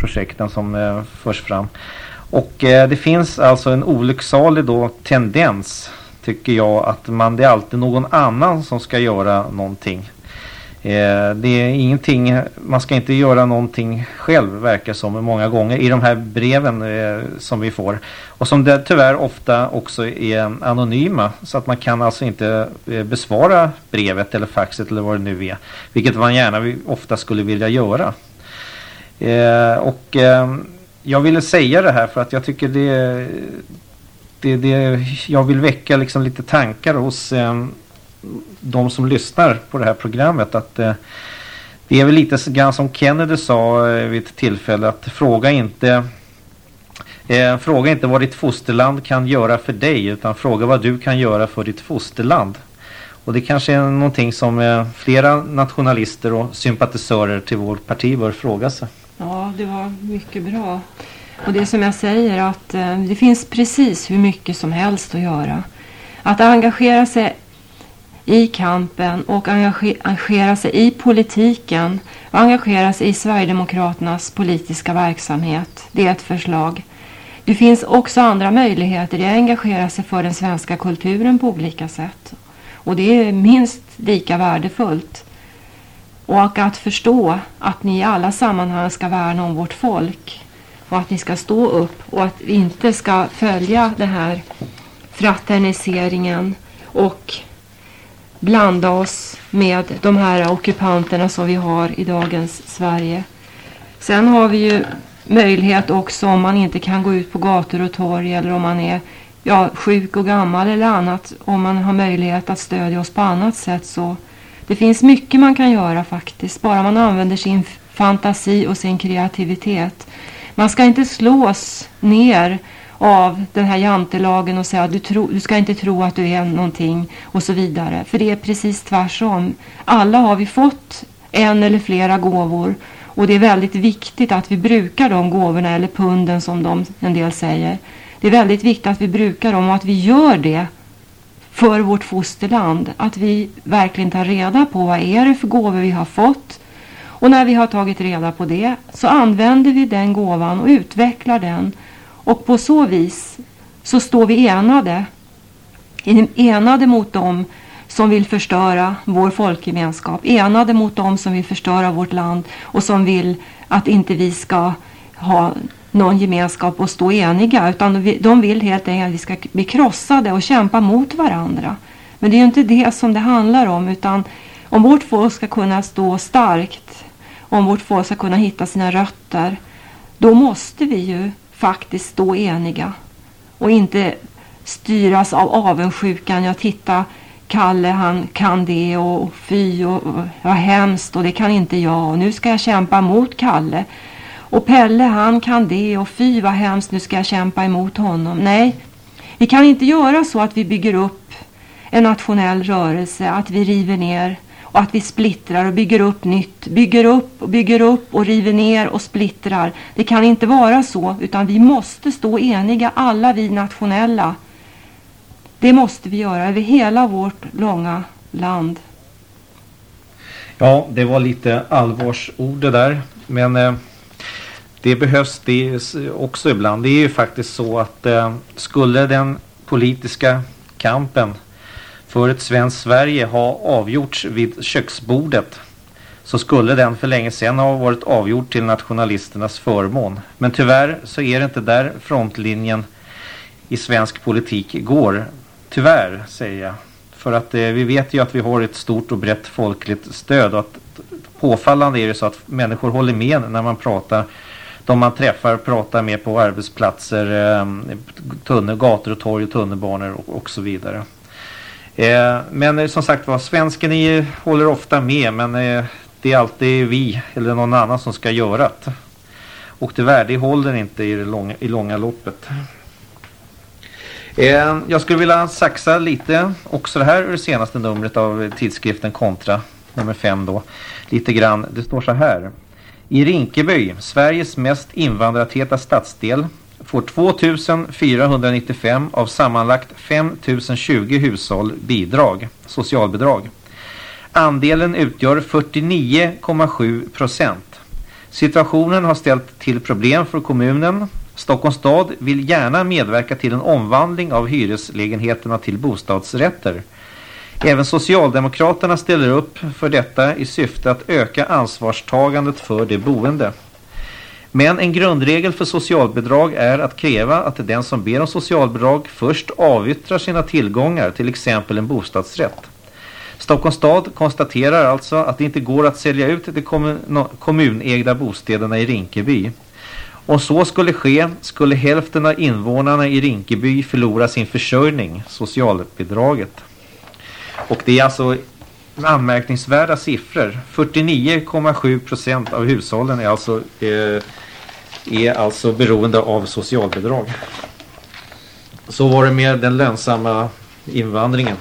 projekten som eh, förs fram. Och eh, det finns alltså en olycksalig då tendens tycker jag att man, det är alltid någon annan som ska göra någonting. Eh, det är ingenting, man ska inte göra någonting själv verkar som många gånger i de här breven eh, som vi får. Och som det tyvärr ofta också är anonyma så att man kan alltså inte eh, besvara brevet eller faxet eller vad det nu är. Vilket man gärna ofta skulle vilja göra. Eh, och eh, jag ville säga det här för att jag tycker det, det, det jag vill väcka liksom lite tankar hos eh, de som lyssnar på det här programmet att eh, det är väl lite grann som Kennedy sa eh, vid ett tillfälle att fråga inte eh, fråga inte vad ditt fosterland kan göra för dig utan fråga vad du kan göra för ditt fosterland. Och det kanske är någonting som eh, flera nationalister och sympatisörer till vårt parti bör fråga sig. Ja, det var mycket bra. Och det som jag säger att eh, det finns precis hur mycket som helst att göra. Att engagera sig i kampen och engagera sig i politiken och engagera sig i Sverigedemokraternas politiska verksamhet. Det är ett förslag. Det finns också andra möjligheter att engagera sig för den svenska kulturen på olika sätt. Och det är minst lika värdefullt. Och att förstå att ni i alla sammanhang ska värna om vårt folk. Och att ni ska stå upp och att vi inte ska följa den här fraterniseringen och blanda oss med de här ockupanterna som vi har i dagens Sverige. Sen har vi ju möjlighet också om man inte kan gå ut på gator och torg eller om man är ja, sjuk och gammal eller annat. Om man har möjlighet att stödja oss på annat sätt så det finns mycket man kan göra faktiskt. Bara man använder sin fantasi och sin kreativitet. Man ska inte slås ner av den här jantelagen och säga att du, tro, du ska inte tro att du är någonting och så vidare. För det är precis tvärtom. Alla har vi fått en eller flera gåvor och det är väldigt viktigt att vi brukar de gåvorna eller punden som de, en del säger. Det är väldigt viktigt att vi brukar dem och att vi gör det för vårt fosterland. Att vi verkligen tar reda på vad är det för gåvor vi har fått. Och när vi har tagit reda på det så använder vi den gåvan och utvecklar den och på så vis så står vi enade. Enade mot dem som vill förstöra vår folkgemenskap. Enade mot dem som vill förstöra vårt land och som vill att inte vi ska ha någon gemenskap och stå eniga. Utan de vill helt enkelt att vi ska bli krossade och kämpa mot varandra. Men det är ju inte det som det handlar om. Utan om vårt folk ska kunna stå starkt. Om vårt folk ska kunna hitta sina rötter. Då måste vi ju faktiskt stå eniga och inte styras av avundsjukan. Jag titta Kalle han kan det och fy och vad hemskt och det kan inte jag och nu ska jag kämpa mot Kalle. Och Pelle han kan det och fy vad hemskt nu ska jag kämpa emot honom. Nej, vi kan inte göra så att vi bygger upp en nationell rörelse, att vi river ner och att vi splittrar och bygger upp nytt, bygger upp och bygger upp och river ner och splittrar. Det kan inte vara så, utan vi måste stå eniga, alla vi nationella. Det måste vi göra över hela vårt långa land. Ja, det var lite allvarsord det där, men eh, det behövs det också ibland. Det är ju faktiskt så att eh, skulle den politiska kampen för ett svenskt Sverige ha avgjorts vid köksbordet så skulle den för länge sedan ha varit avgjord till nationalisternas förmån. Men tyvärr så är det inte där frontlinjen i svensk politik går. Tyvärr säger jag. För att eh, vi vet ju att vi har ett stort och brett folkligt stöd och att påfallande är det så att människor håller med när man pratar de man träffar och pratar med på arbetsplatser, eh, tunnel, gator och torg och tunnelbanor och, och så vidare. Eh, men eh, som sagt var, svensken är, håller ofta med men det är alltid vi eller någon annan som ska göra det. Och tyvärr, det håller inte i, det långa, i långa loppet. Jag skulle vilja saxa lite också det här ur det senaste numret av tidskriften Kontra, nummer fem då. Lite grann, det står så här. I Rinkeby, Sveriges mest invandrartäta stadsdel, får 2495 av sammanlagt 5020 hushåll bidrag, socialbidrag. Andelen utgör 49,7 procent. Situationen har ställt till problem för kommunen. Stockholms stad vill gärna medverka till en omvandling av hyreslägenheterna till bostadsrätter. Även Socialdemokraterna ställer upp för detta i syfte att öka ansvarstagandet för de boende. Men en grundregel för socialbidrag är att kräva att den som ber om socialbidrag först avyttrar sina tillgångar, till exempel en bostadsrätt. Stockholms stad konstaterar alltså att det inte går att sälja ut de kommunägda bostäderna i Rinkeby. Om så skulle ske skulle hälften av invånarna i Rinkeby förlora sin försörjning, socialbidraget. Och det är alltså anmärkningsvärda siffror. 49,7 procent av hushållen är alltså, eh, är alltså beroende av socialbidrag. Så var det med den lönsamma invandringen.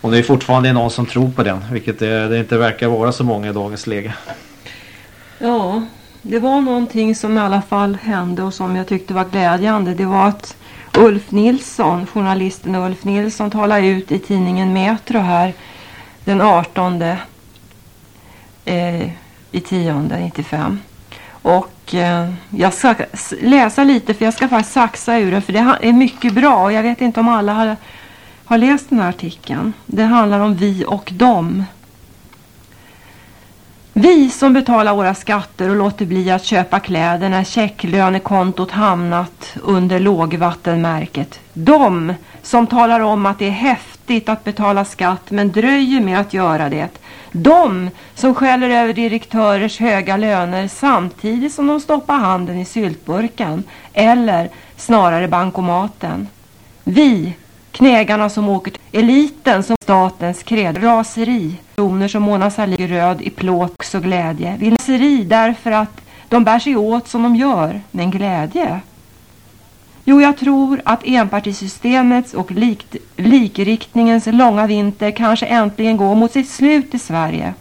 Och det är fortfarande någon som tror på den, vilket det, det inte verkar vara så många i dagens läge. Ja, det var någonting som i alla fall hände och som jag tyckte var glädjande. Det var att Ulf Nilsson, journalisten Ulf Nilsson talade ut i tidningen Metro här den 18 eh, i 10 95. Och eh, jag ska läsa lite för jag ska faktiskt saxa ur den för det är mycket bra och jag vet inte om alla har, har läst den här artikeln. Det handlar om vi och dem. Vi som betalar våra skatter och låter bli att köpa kläder när checklönekontot hamnat under lågvattenmärket. De som talar om att det är häftigt att betala skatt men dröjer med att göra det. De som skäller över direktörers höga löner samtidigt som de stoppar handen i syltburken eller snarare bankomaten. Vi Knägarna som åker till eliten som statens kred. Raseri. Personer som Mona Sahlin röd i plåt och glädje. Vilseri därför att de bär sig åt som de gör. Men glädje? Jo, jag tror att enpartisystemets och lik likriktningens långa vinter kanske äntligen går mot sitt slut i Sverige.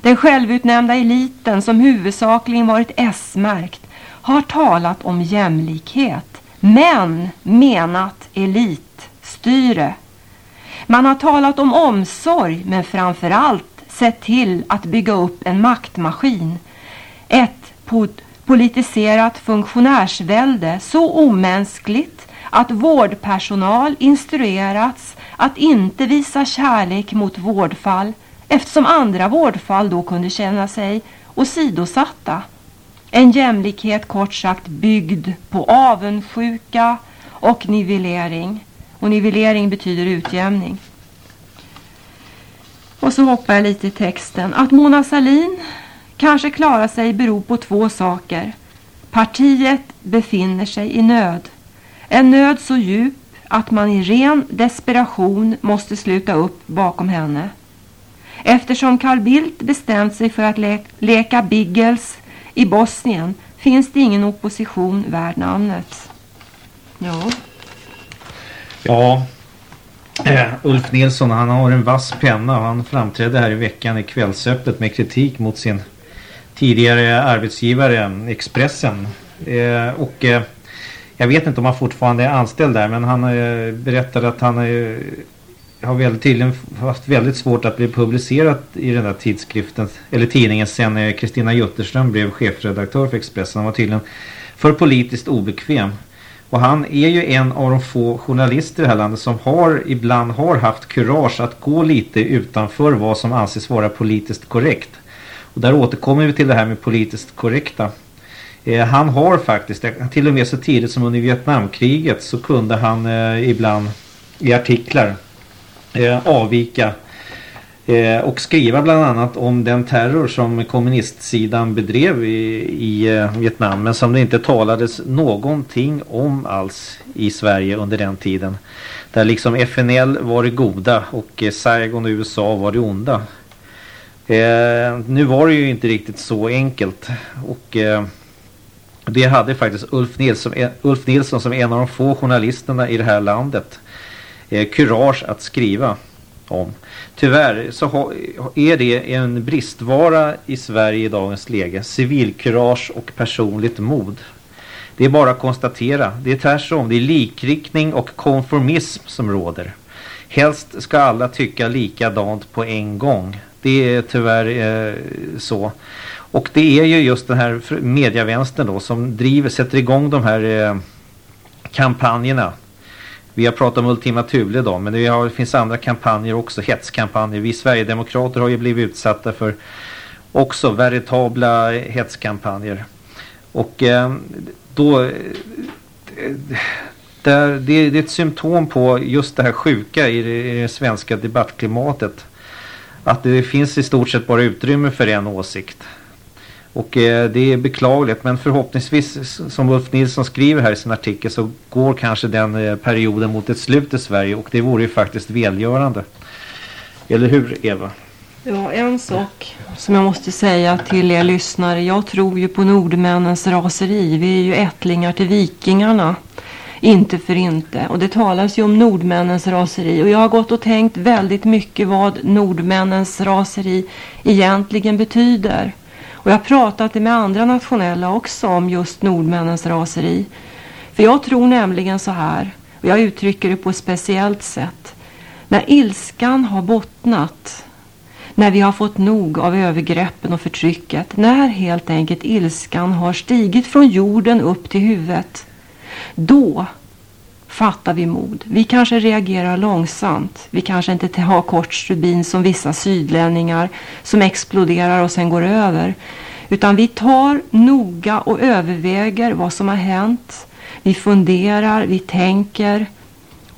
Den självutnämnda eliten som huvudsakligen varit S-märkt har talat om jämlikhet men menat elitstyre. Man har talat om omsorg men framförallt sett till att bygga upp en maktmaskin. Ett politiserat funktionärsvälde så omänskligt att vårdpersonal instruerats att inte visa kärlek mot vårdfall eftersom andra vårdfall då kunde känna sig åsidosatta. En jämlikhet kort sagt byggd på avundsjuka och nivellering. Och nivellering betyder utjämning. Och så hoppar jag lite i texten. Att Mona Salin kanske klarar sig beror på två saker. Partiet befinner sig i nöd. En nöd så djup att man i ren desperation måste sluta upp bakom henne. Eftersom Carl Bildt bestämt sig för att le leka Biggles i Bosnien finns det ingen opposition värd namnet. Ja. Ja, Uh, Ulf Nilsson han har en vass penna och han framträdde här i veckan i kvällsöppet med kritik mot sin tidigare arbetsgivare Expressen. Uh, och uh, jag vet inte om han fortfarande är anställd där men han berättade att han har väldigt, tydligen haft väldigt svårt att bli publicerat i den där tidskriften eller tidningen sen eh, Kristina Jutterström blev chefredaktör för Expressen. Han var tydligen för politiskt obekväm. Och han är ju en av de få journalister i det här landet som har ibland har haft kurage att gå lite utanför vad som anses vara politiskt korrekt. Och där återkommer vi till det här med politiskt korrekta. Eh, han har faktiskt, eh, till och med så tidigt som under Vietnamkriget så kunde han eh, ibland i artiklar eh, avvika eh, och skriva bland annat om den terror som kommunistsidan bedrev i, i eh, Vietnam men som det inte talades någonting om alls i Sverige under den tiden. Där liksom FNL var det goda och eh, Saigon och USA var det onda. Eh, nu var det ju inte riktigt så enkelt och eh, det hade faktiskt Ulf Nilsson, eh, Ulf Nilsson som en av de få journalisterna i det här landet eh, kurage att skriva om. Tyvärr så är det en bristvara i Sverige i dagens läge. Civilkurage och personligt mod. Det är bara att konstatera. Det är tvärtom. Det är likriktning och konformism som råder. Helst ska alla tycka likadant på en gång. Det är tyvärr eh, så. Och det är ju just den här medievänstern då som driver, sätter igång de här eh, kampanjerna. Vi har pratat om Ultima Thule idag, men det, har, det finns andra kampanjer också, hetskampanjer. Vi Sverigedemokrater har ju blivit utsatta för också veritabla hetskampanjer. Och eh, då... Eh, där, det, det, är ett symptom på just det här sjuka i det, i det svenska debattklimatet. Att det finns i stort sett bara utrymme för en åsikt. Och eh, det är beklagligt men förhoppningsvis som Ulf Nilsson skriver här i sin artikel så går kanske den eh, perioden mot ett slut i Sverige och det vore ju faktiskt välgörande. Eller hur Eva? Ja, en sak som jag måste säga till er lyssnare. Jag tror ju på nordmännens raseri. Vi är ju ättlingar till vikingarna. Inte för inte. Och det talas ju om nordmännens raseri. Och jag har gått och tänkt väldigt mycket vad nordmännens raseri egentligen betyder. Och jag har pratat med andra nationella också om just nordmännens raseri. För jag tror nämligen så här, och jag uttrycker det på ett speciellt sätt. När ilskan har bottnat, när vi har fått nog av övergreppen och förtrycket, när helt enkelt ilskan har stigit från jorden upp till huvudet, då fattar vi mod. Vi kanske reagerar långsamt. Vi kanske inte har kort stubin som vissa sydlänningar som exploderar och sen går över. Utan vi tar noga och överväger vad som har hänt. Vi funderar, vi tänker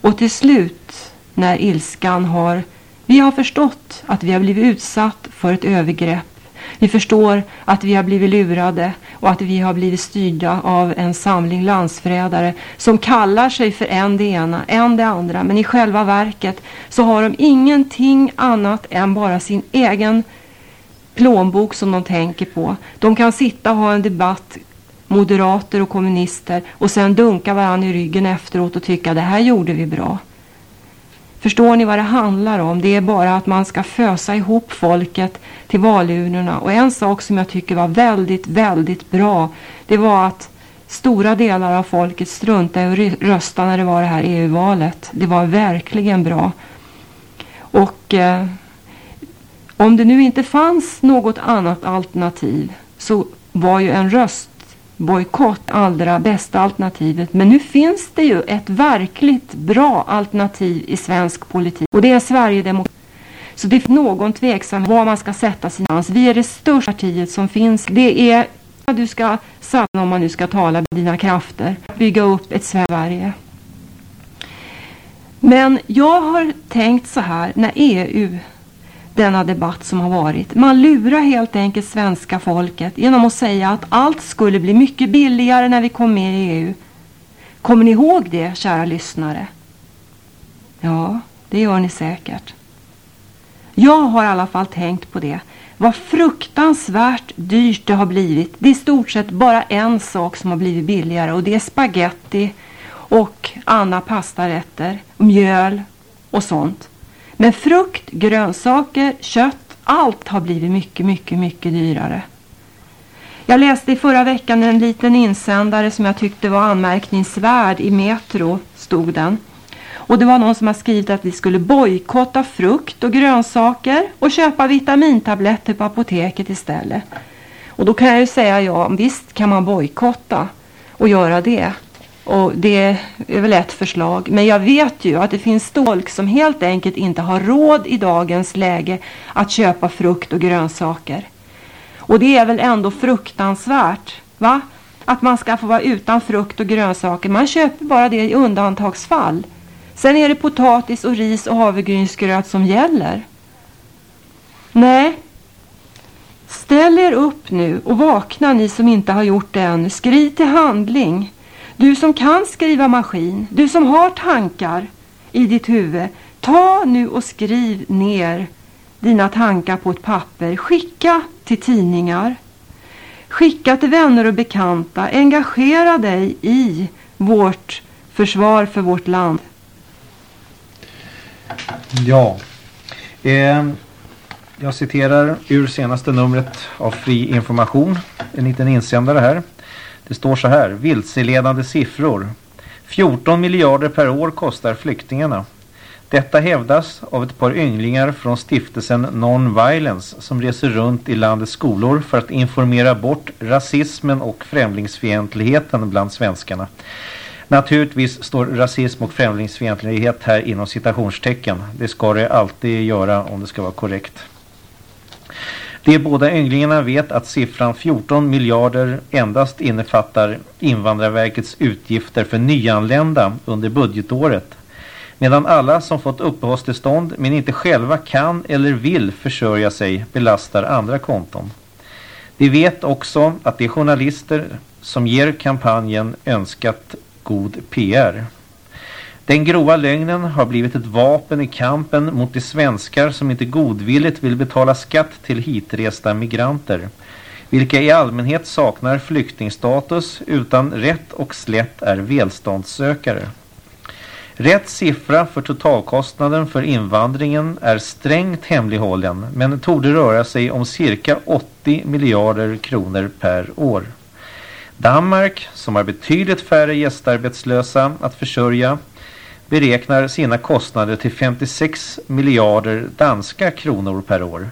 och till slut när ilskan har vi har förstått att vi har blivit utsatt för ett övergrepp. Vi förstår att vi har blivit lurade och att vi har blivit styrda av en samling landsförrädare som kallar sig för en det ena, en det andra. Men i själva verket så har de ingenting annat än bara sin egen plånbok som de tänker på. De kan sitta och ha en debatt, moderater och kommunister, och sen dunka varandra i ryggen efteråt och tycka det här gjorde vi bra. Förstår ni vad det handlar om? Det är bara att man ska fösa ihop folket till valurnorna. Och en sak som jag tycker var väldigt, väldigt bra, det var att stora delar av folket struntade i att rösta när det var det här EU-valet. Det var verkligen bra. Och eh, om det nu inte fanns något annat alternativ så var ju en röst bojkott allra bästa alternativet. Men nu finns det ju ett verkligt bra alternativ i svensk politik och det är Sverigedemokraterna. Så det är någon tveksam var man ska sätta sin hans. Vi är det största partiet som finns. Det är du ska satsa om man nu ska tala med dina krafter. Bygga upp ett Sverige. Men jag har tänkt så här när EU denna debatt som har varit. Man lurar helt enkelt svenska folket genom att säga att allt skulle bli mycket billigare när vi kom med i EU. Kommer ni ihåg det, kära lyssnare? Ja, det gör ni säkert. Jag har i alla fall tänkt på det. Vad fruktansvärt dyrt det har blivit. Det är i stort sett bara en sak som har blivit billigare och det är spaghetti och andra pastarätter, mjöl och sånt. Men frukt, grönsaker, kött, allt har blivit mycket, mycket, mycket dyrare. Jag läste i förra veckan en liten insändare som jag tyckte var anmärkningsvärd i Metro, stod den. Och det var någon som har skrivit att vi skulle bojkotta frukt och grönsaker och köpa vitamintabletter på apoteket istället. Och då kan jag ju säga ja, visst kan man bojkotta och göra det. Och det är väl ett förslag. Men jag vet ju att det finns folk som helt enkelt inte har råd i dagens läge att köpa frukt och grönsaker. Och det är väl ändå fruktansvärt, va? Att man ska få vara utan frukt och grönsaker. Man köper bara det i undantagsfall. Sen är det potatis och ris och havregrynsgröt som gäller. Nej. Ställ er upp nu och vakna ni som inte har gjort det än. Skriv till handling. Du som kan skriva maskin, du som har tankar i ditt huvud, ta nu och skriv ner dina tankar på ett papper. Skicka till tidningar. Skicka till vänner och bekanta. Engagera dig i vårt försvar för vårt land. Ja. Eh, jag citerar ur senaste numret av Fri information. En liten insändare här. Det står så här, vilseledande siffror. 14 miljarder per år kostar flyktingarna. Detta hävdas av ett par ynglingar från stiftelsen Non-Violence som reser runt i landets skolor för att informera bort rasismen och främlingsfientligheten bland svenskarna. Naturligtvis står rasism och främlingsfientlighet här inom citationstecken. Det ska det alltid göra om det ska vara korrekt. De båda ynglingarna vet att siffran 14 miljarder endast innefattar Invandrarverkets utgifter för nyanlända under budgetåret. Medan alla som fått uppehållstillstånd men inte själva kan eller vill försörja sig belastar andra konton. De vet också att de journalister som ger kampanjen önskat god PR. Den grova lögnen har blivit ett vapen i kampen mot de svenskar som inte godvilligt vill betala skatt till hitresta migranter, vilka i allmänhet saknar flyktingstatus utan rätt och slätt är välståndssökare. Rätt siffra för totalkostnaden för invandringen är strängt hemlighållen men tog det röra sig om cirka 80 miljarder kronor per år. Danmark, som har betydligt färre gästarbetslösa att försörja, beräknar sina kostnader till 56 miljarder danska kronor per år.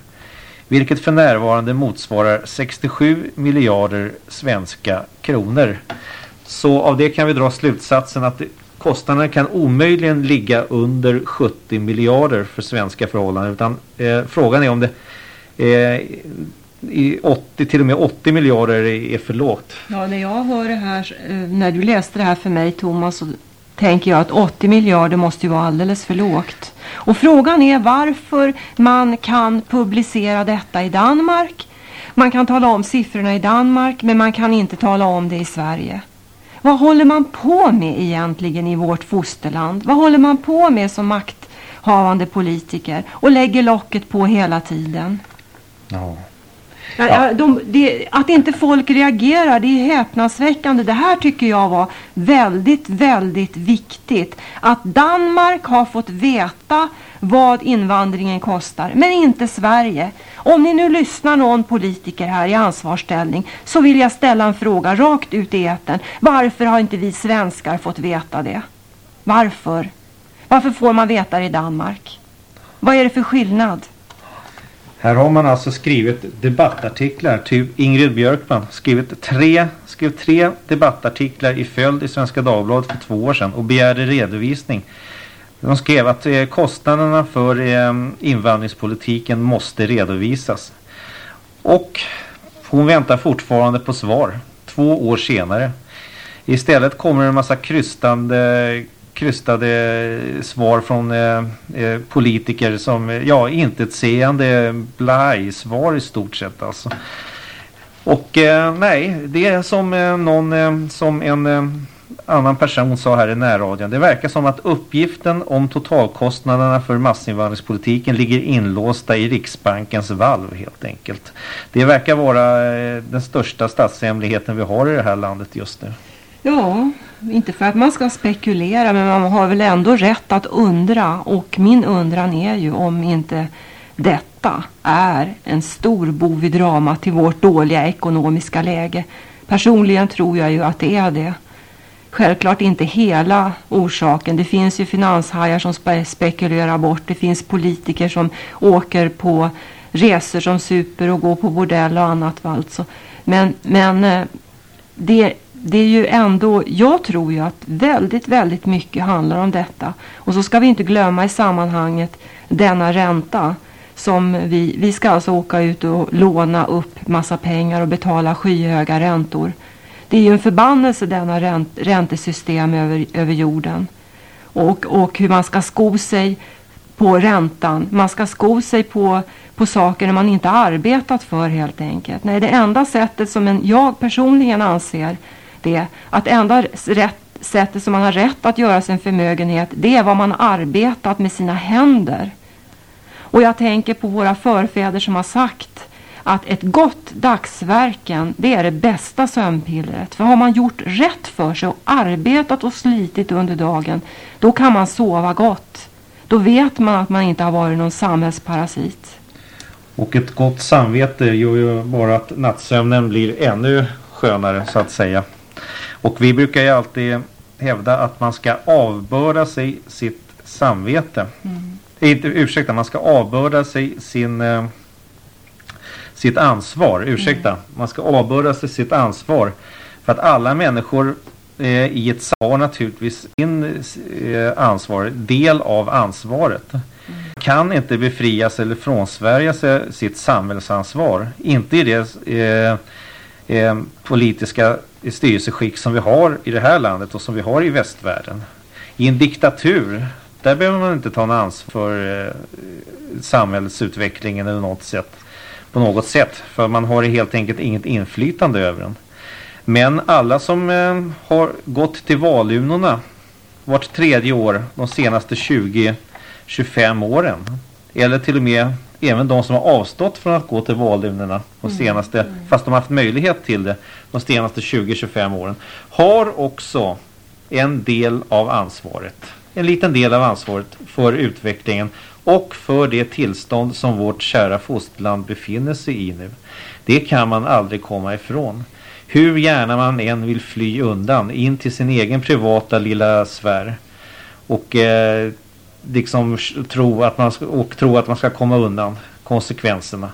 Vilket för närvarande motsvarar 67 miljarder svenska kronor. Så av det kan vi dra slutsatsen att kostnaderna kan omöjligen ligga under 70 miljarder för svenska förhållanden. Utan eh, frågan är om det eh, i 80, till och med 80 miljarder är, är för lågt. Ja, när jag hör det här, eh, när du läste det här för mig Thomas, tänker jag att 80 miljarder måste ju vara alldeles för lågt. Och frågan är varför man kan publicera detta i Danmark. Man kan tala om siffrorna i Danmark, men man kan inte tala om det i Sverige. Vad håller man på med egentligen i vårt fosterland? Vad håller man på med som makthavande politiker och lägger locket på hela tiden? Ja. Ja. De, det, att inte folk reagerar, det är häpnadsväckande. Det här tycker jag var väldigt, väldigt viktigt. Att Danmark har fått veta vad invandringen kostar, men inte Sverige. Om ni nu lyssnar någon politiker här i ansvarsställning så vill jag ställa en fråga rakt ut i eten. Varför har inte vi svenskar fått veta det? Varför? Varför får man veta det i Danmark? Vad är det för skillnad? Här har man alltså skrivit debattartiklar. Typ Ingrid Björkman skrivit tre, skrev tre debattartiklar i följd i Svenska Dagbladet för två år sedan och begärde redovisning. De skrev att eh, kostnaderna för eh, invandringspolitiken måste redovisas. Och hon väntar fortfarande på svar. Två år senare. Istället kommer en massa krystande krystade svar från eh, eh politiker som, eh, ja, intetsägande blaj-svar i stort sett alltså. Och eh, nej, det är som eh, någon, eh, som en eh, annan person sa här i närradion. Det verkar som att uppgiften om totalkostnaderna för massinvandringspolitiken ligger inlåsta i Riksbankens valv helt enkelt. Det verkar vara eh, den största statshemligheten vi har i det här landet just nu. Ja, inte för att man ska spekulera men man har väl ändå rätt att undra och min undran är ju om inte detta är en stor bov i drama till vårt dåliga ekonomiska läge. Personligen tror jag ju att det är det. Självklart inte hela orsaken. Det finns ju finanshajar som spe spekulerar bort. Det finns politiker som åker på resor som super och går på bordell och annat. Alltså. Men, men eh, det det är ju ändå, jag tror ju att väldigt, väldigt mycket handlar om detta. Och så ska vi inte glömma i sammanhanget denna ränta som vi, vi ska alltså åka ut och låna upp massa pengar och betala skyhöga räntor. Det är ju en förbannelse denna ränt, räntesystem över, över jorden. Och, och hur man ska sko sig på räntan. Man ska sko sig på, på saker man inte arbetat för helt enkelt. Nej, det enda sättet som en, jag personligen anser det att enda rätt, sättet som man har rätt att göra sin förmögenhet det är vad man arbetat med sina händer. Och jag tänker på våra förfäder som har sagt att ett gott dagsverken det är det bästa sömnpillret. För har man gjort rätt för sig och arbetat och slitit under dagen då kan man sova gott. Då vet man att man inte har varit någon samhällsparasit. Och ett gott samvete gör ju bara att nattsömnen blir ännu skönare så att säga. Och vi brukar ju alltid hävda att man ska avbörda sig sitt samvete. Mm. Inte, ursäkta, man ska avbörda sig sin, eh, sitt ansvar. Ursäkta, mm. man ska avbörda sig sitt ansvar. För att alla människor eh, i ett har naturligtvis sin eh, ansvar, del av ansvaret. Mm. Kan inte befrias eller frånsvärja sig sitt samhällsansvar. Inte i det eh, politiska styrelseskick som vi har i det här landet och som vi har i västvärlden. I en diktatur, där behöver man inte ta någon ansvar för eh, samhällsutvecklingen eller något sätt, på något sätt. För man har helt enkelt inget inflytande över den. Men alla som eh, har gått till valurnorna vart tredje år de senaste 20-25 åren eller till och med även de som har avstått från att gå till valurnorna de mm. senaste, mm. fast de har haft möjlighet till det de senaste 20-25 åren, har också en del av ansvaret. En liten del av ansvaret för utvecklingen och för det tillstånd som vårt kära fosterland befinner sig i nu. Det kan man aldrig komma ifrån. Hur gärna man än vill fly undan in till sin egen privata lilla sfär och eh, liksom tro att, man ska, och tro att man ska komma undan konsekvenserna.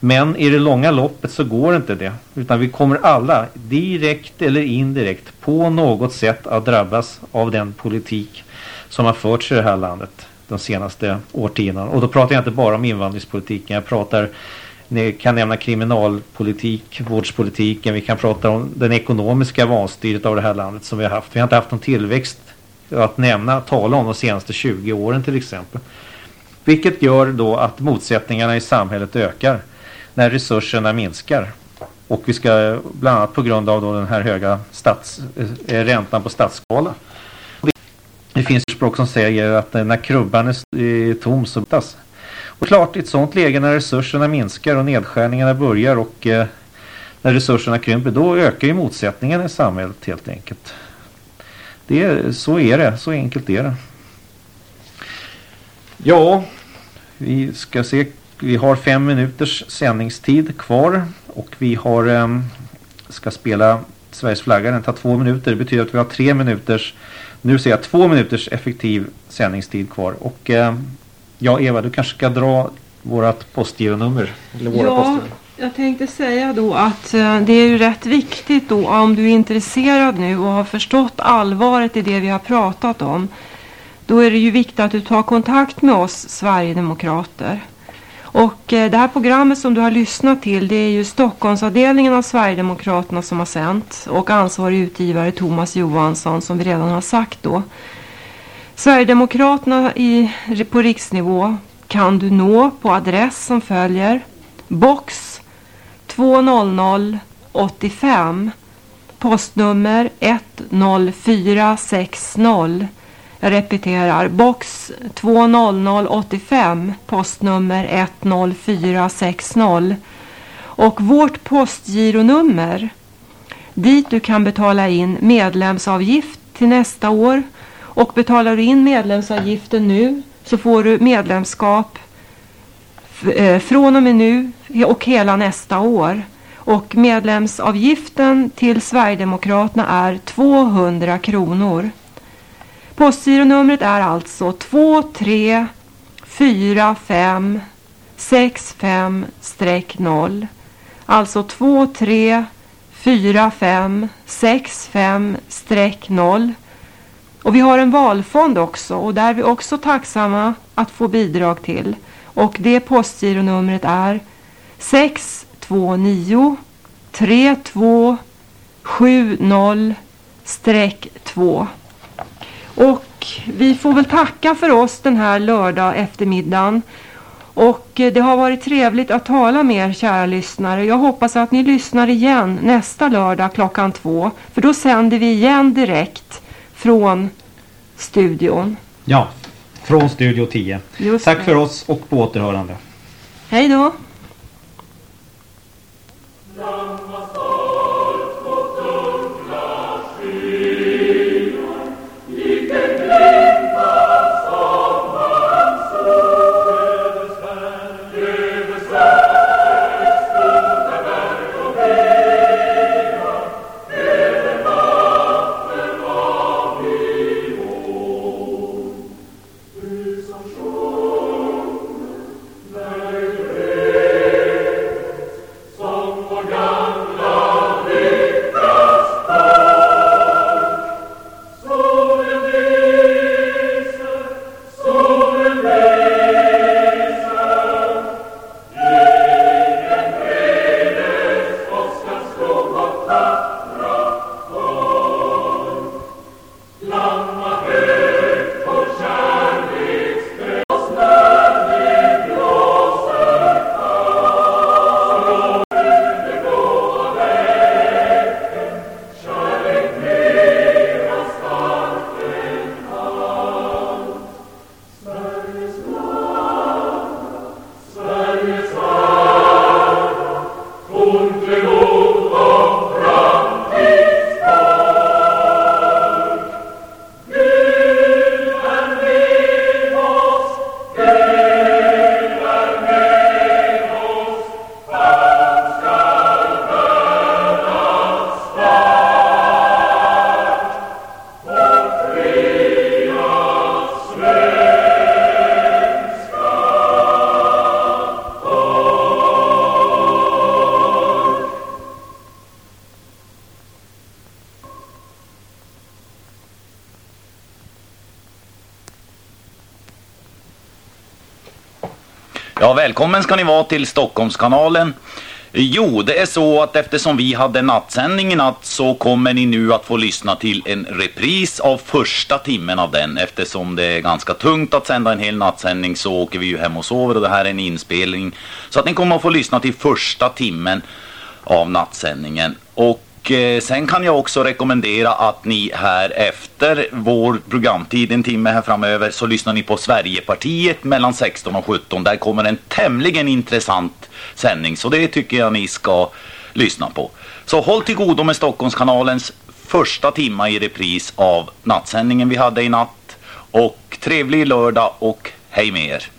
Men i det långa loppet så går inte det. Utan vi kommer alla direkt eller indirekt på något sätt att drabbas av den politik som har förts i det här landet de senaste årtiondena. Och då pratar jag inte bara om invandringspolitiken. Jag pratar, ni kan nämna kriminalpolitik, vårdspolitiken. Vi kan prata om den ekonomiska vanstyret av det här landet som vi har haft. Vi har inte haft någon tillväxt att nämna, tala om de senaste 20 åren till exempel. Vilket gör då att motsättningarna i samhället ökar när resurserna minskar. Och vi ska bland annat på grund av då den här höga stats, eh, räntan på statsskala. Det finns språk som säger att när krubban är eh, tom så tas. Och klart i ett sådant läge när resurserna minskar och nedskärningarna börjar och eh, när resurserna krymper då ökar ju motsättningarna i samhället helt enkelt. Det är, så är det, så enkelt är det. Ja, vi ska se. Vi har fem minuters sändningstid kvar och vi har um, ska spela Sveriges flagga. Den tar två minuter. Det betyder att vi har tre minuters, nu ser jag två minuters effektiv sändningstid kvar. Och um, ja, Eva, du kanske ska dra vårat postgironummer. Eller våra ja, postgironummer jag tänkte säga då att eh, det är ju rätt viktigt då om du är intresserad nu och har förstått allvaret i det vi har pratat om då är det ju viktigt att du tar kontakt med oss Sverigedemokrater. Och eh, det här programmet som du har lyssnat till det är ju Stockholmsavdelningen av Sverigedemokraterna som har sänt och ansvarig utgivare Thomas Johansson som vi redan har sagt då. Sverigedemokraterna i, på riksnivå kan du nå på adress som följer box 20085 postnummer 10460 jag repeterar. Box 20085 postnummer 10460. Och vårt postgironummer dit du kan betala in medlemsavgift till nästa år. Och betalar du in medlemsavgiften nu så får du medlemskap Eh, från och med nu och hela nästa år. Och medlemsavgiften till Sverigedemokraterna är 200 kronor. Postgironumret är alltså 234565-0. Alltså 234565-0. Och vi har en valfond också och där är vi också tacksamma att få bidrag till. Och det postgironumret är 629 3270 2. Och vi får väl tacka för oss den här lördag eftermiddagen. Och det har varit trevligt att tala med er kära lyssnare. Jag hoppas att ni lyssnar igen nästa lördag klockan två. För då sänder vi igen direkt från studion. Ja, från Studio 10. Just Tack det. för oss och på återhörande. Hej då. Välkommen ska ni vara till Stockholmskanalen. Jo, det är så att eftersom vi hade nattsändning i natt så kommer ni nu att få lyssna till en repris av första timmen av den. Eftersom det är ganska tungt att sända en hel nattsändning så åker vi ju hem och sover och det här är en inspelning. Så att ni kommer att få lyssna till första timmen av nattsändningen. Och eh, sen kan jag också rekommendera att ni här efter efter vår programtid en timme här framöver så lyssnar ni på Sverigepartiet mellan 16 och 17. Där kommer en tämligen intressant sändning så det tycker jag ni ska lyssna på. Så håll till godo med Stockholmskanalens första timma i repris av nattsändningen vi hade i natt. Och trevlig lördag och hej med er!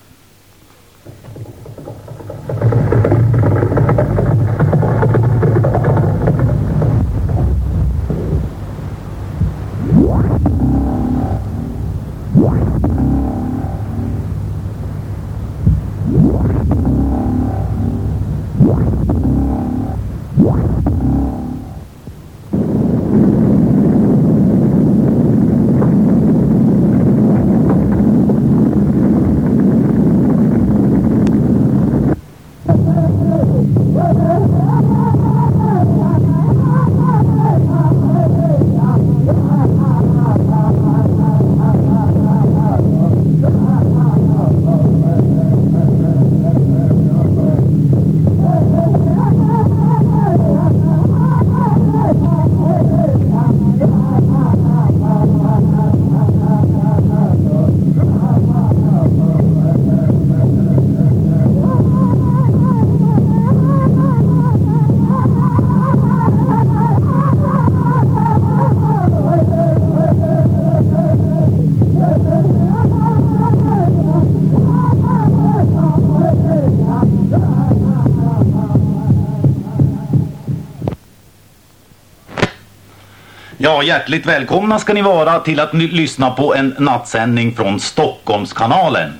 Hjärtligt välkomna ska ni vara till att lyssna på en nattsändning från Stockholmskanalen.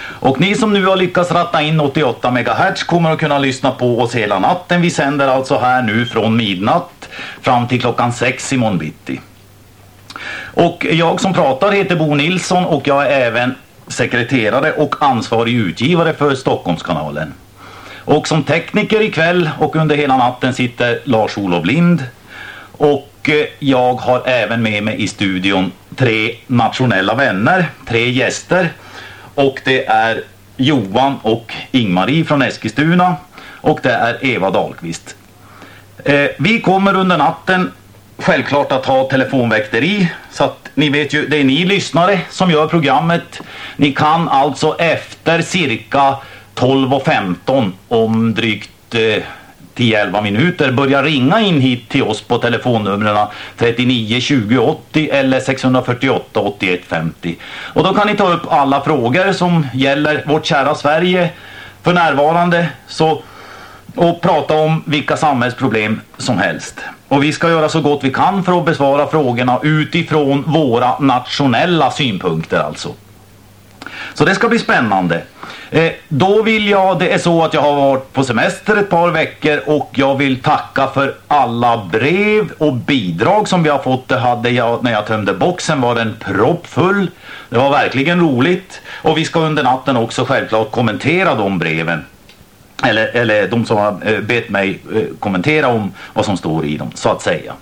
Och ni som nu har lyckats ratta in 88 MHz kommer att kunna lyssna på oss hela natten. Vi sänder alltså här nu från midnatt fram till klockan 6 morgon bitti. Och jag som pratar heter Bo Nilsson och jag är även sekreterare och ansvarig utgivare för Stockholmskanalen. Och som tekniker ikväll och under hela natten sitter Lars-Olof Lind. Och Eh, jag har även med mig i studion tre nationella vänner, tre gäster. Och det är Johan och Ingmarie från Eskilstuna och det är Eva Dahlqvist. Eh, vi kommer under natten självklart att ha telefonväkteri så att ni vet ju, det är ni lyssnare som gör programmet. Ni kan alltså efter cirka 12.15 om drygt eh, 10-11 minuter börja ringa in hit till oss på telefonnumren 39 20 80 eller 648 81 50. Och då kan ni ta upp alla frågor som gäller vårt kära Sverige för närvarande så, och prata om vilka samhällsproblem som helst. Och vi ska göra så gott vi kan för att besvara frågorna utifrån våra nationella synpunkter alltså. Så det ska bli spännande. Eh, då vill jag, det är så att jag har varit på semester ett par veckor och jag vill tacka för alla brev och bidrag som vi har fått. Det hade jag, när jag tömde boxen var den proppfull. Det var verkligen roligt. Och vi ska under natten också självklart kommentera de breven. Eller, eller de som har eh, bett mig eh, kommentera om vad som står i dem, så att säga.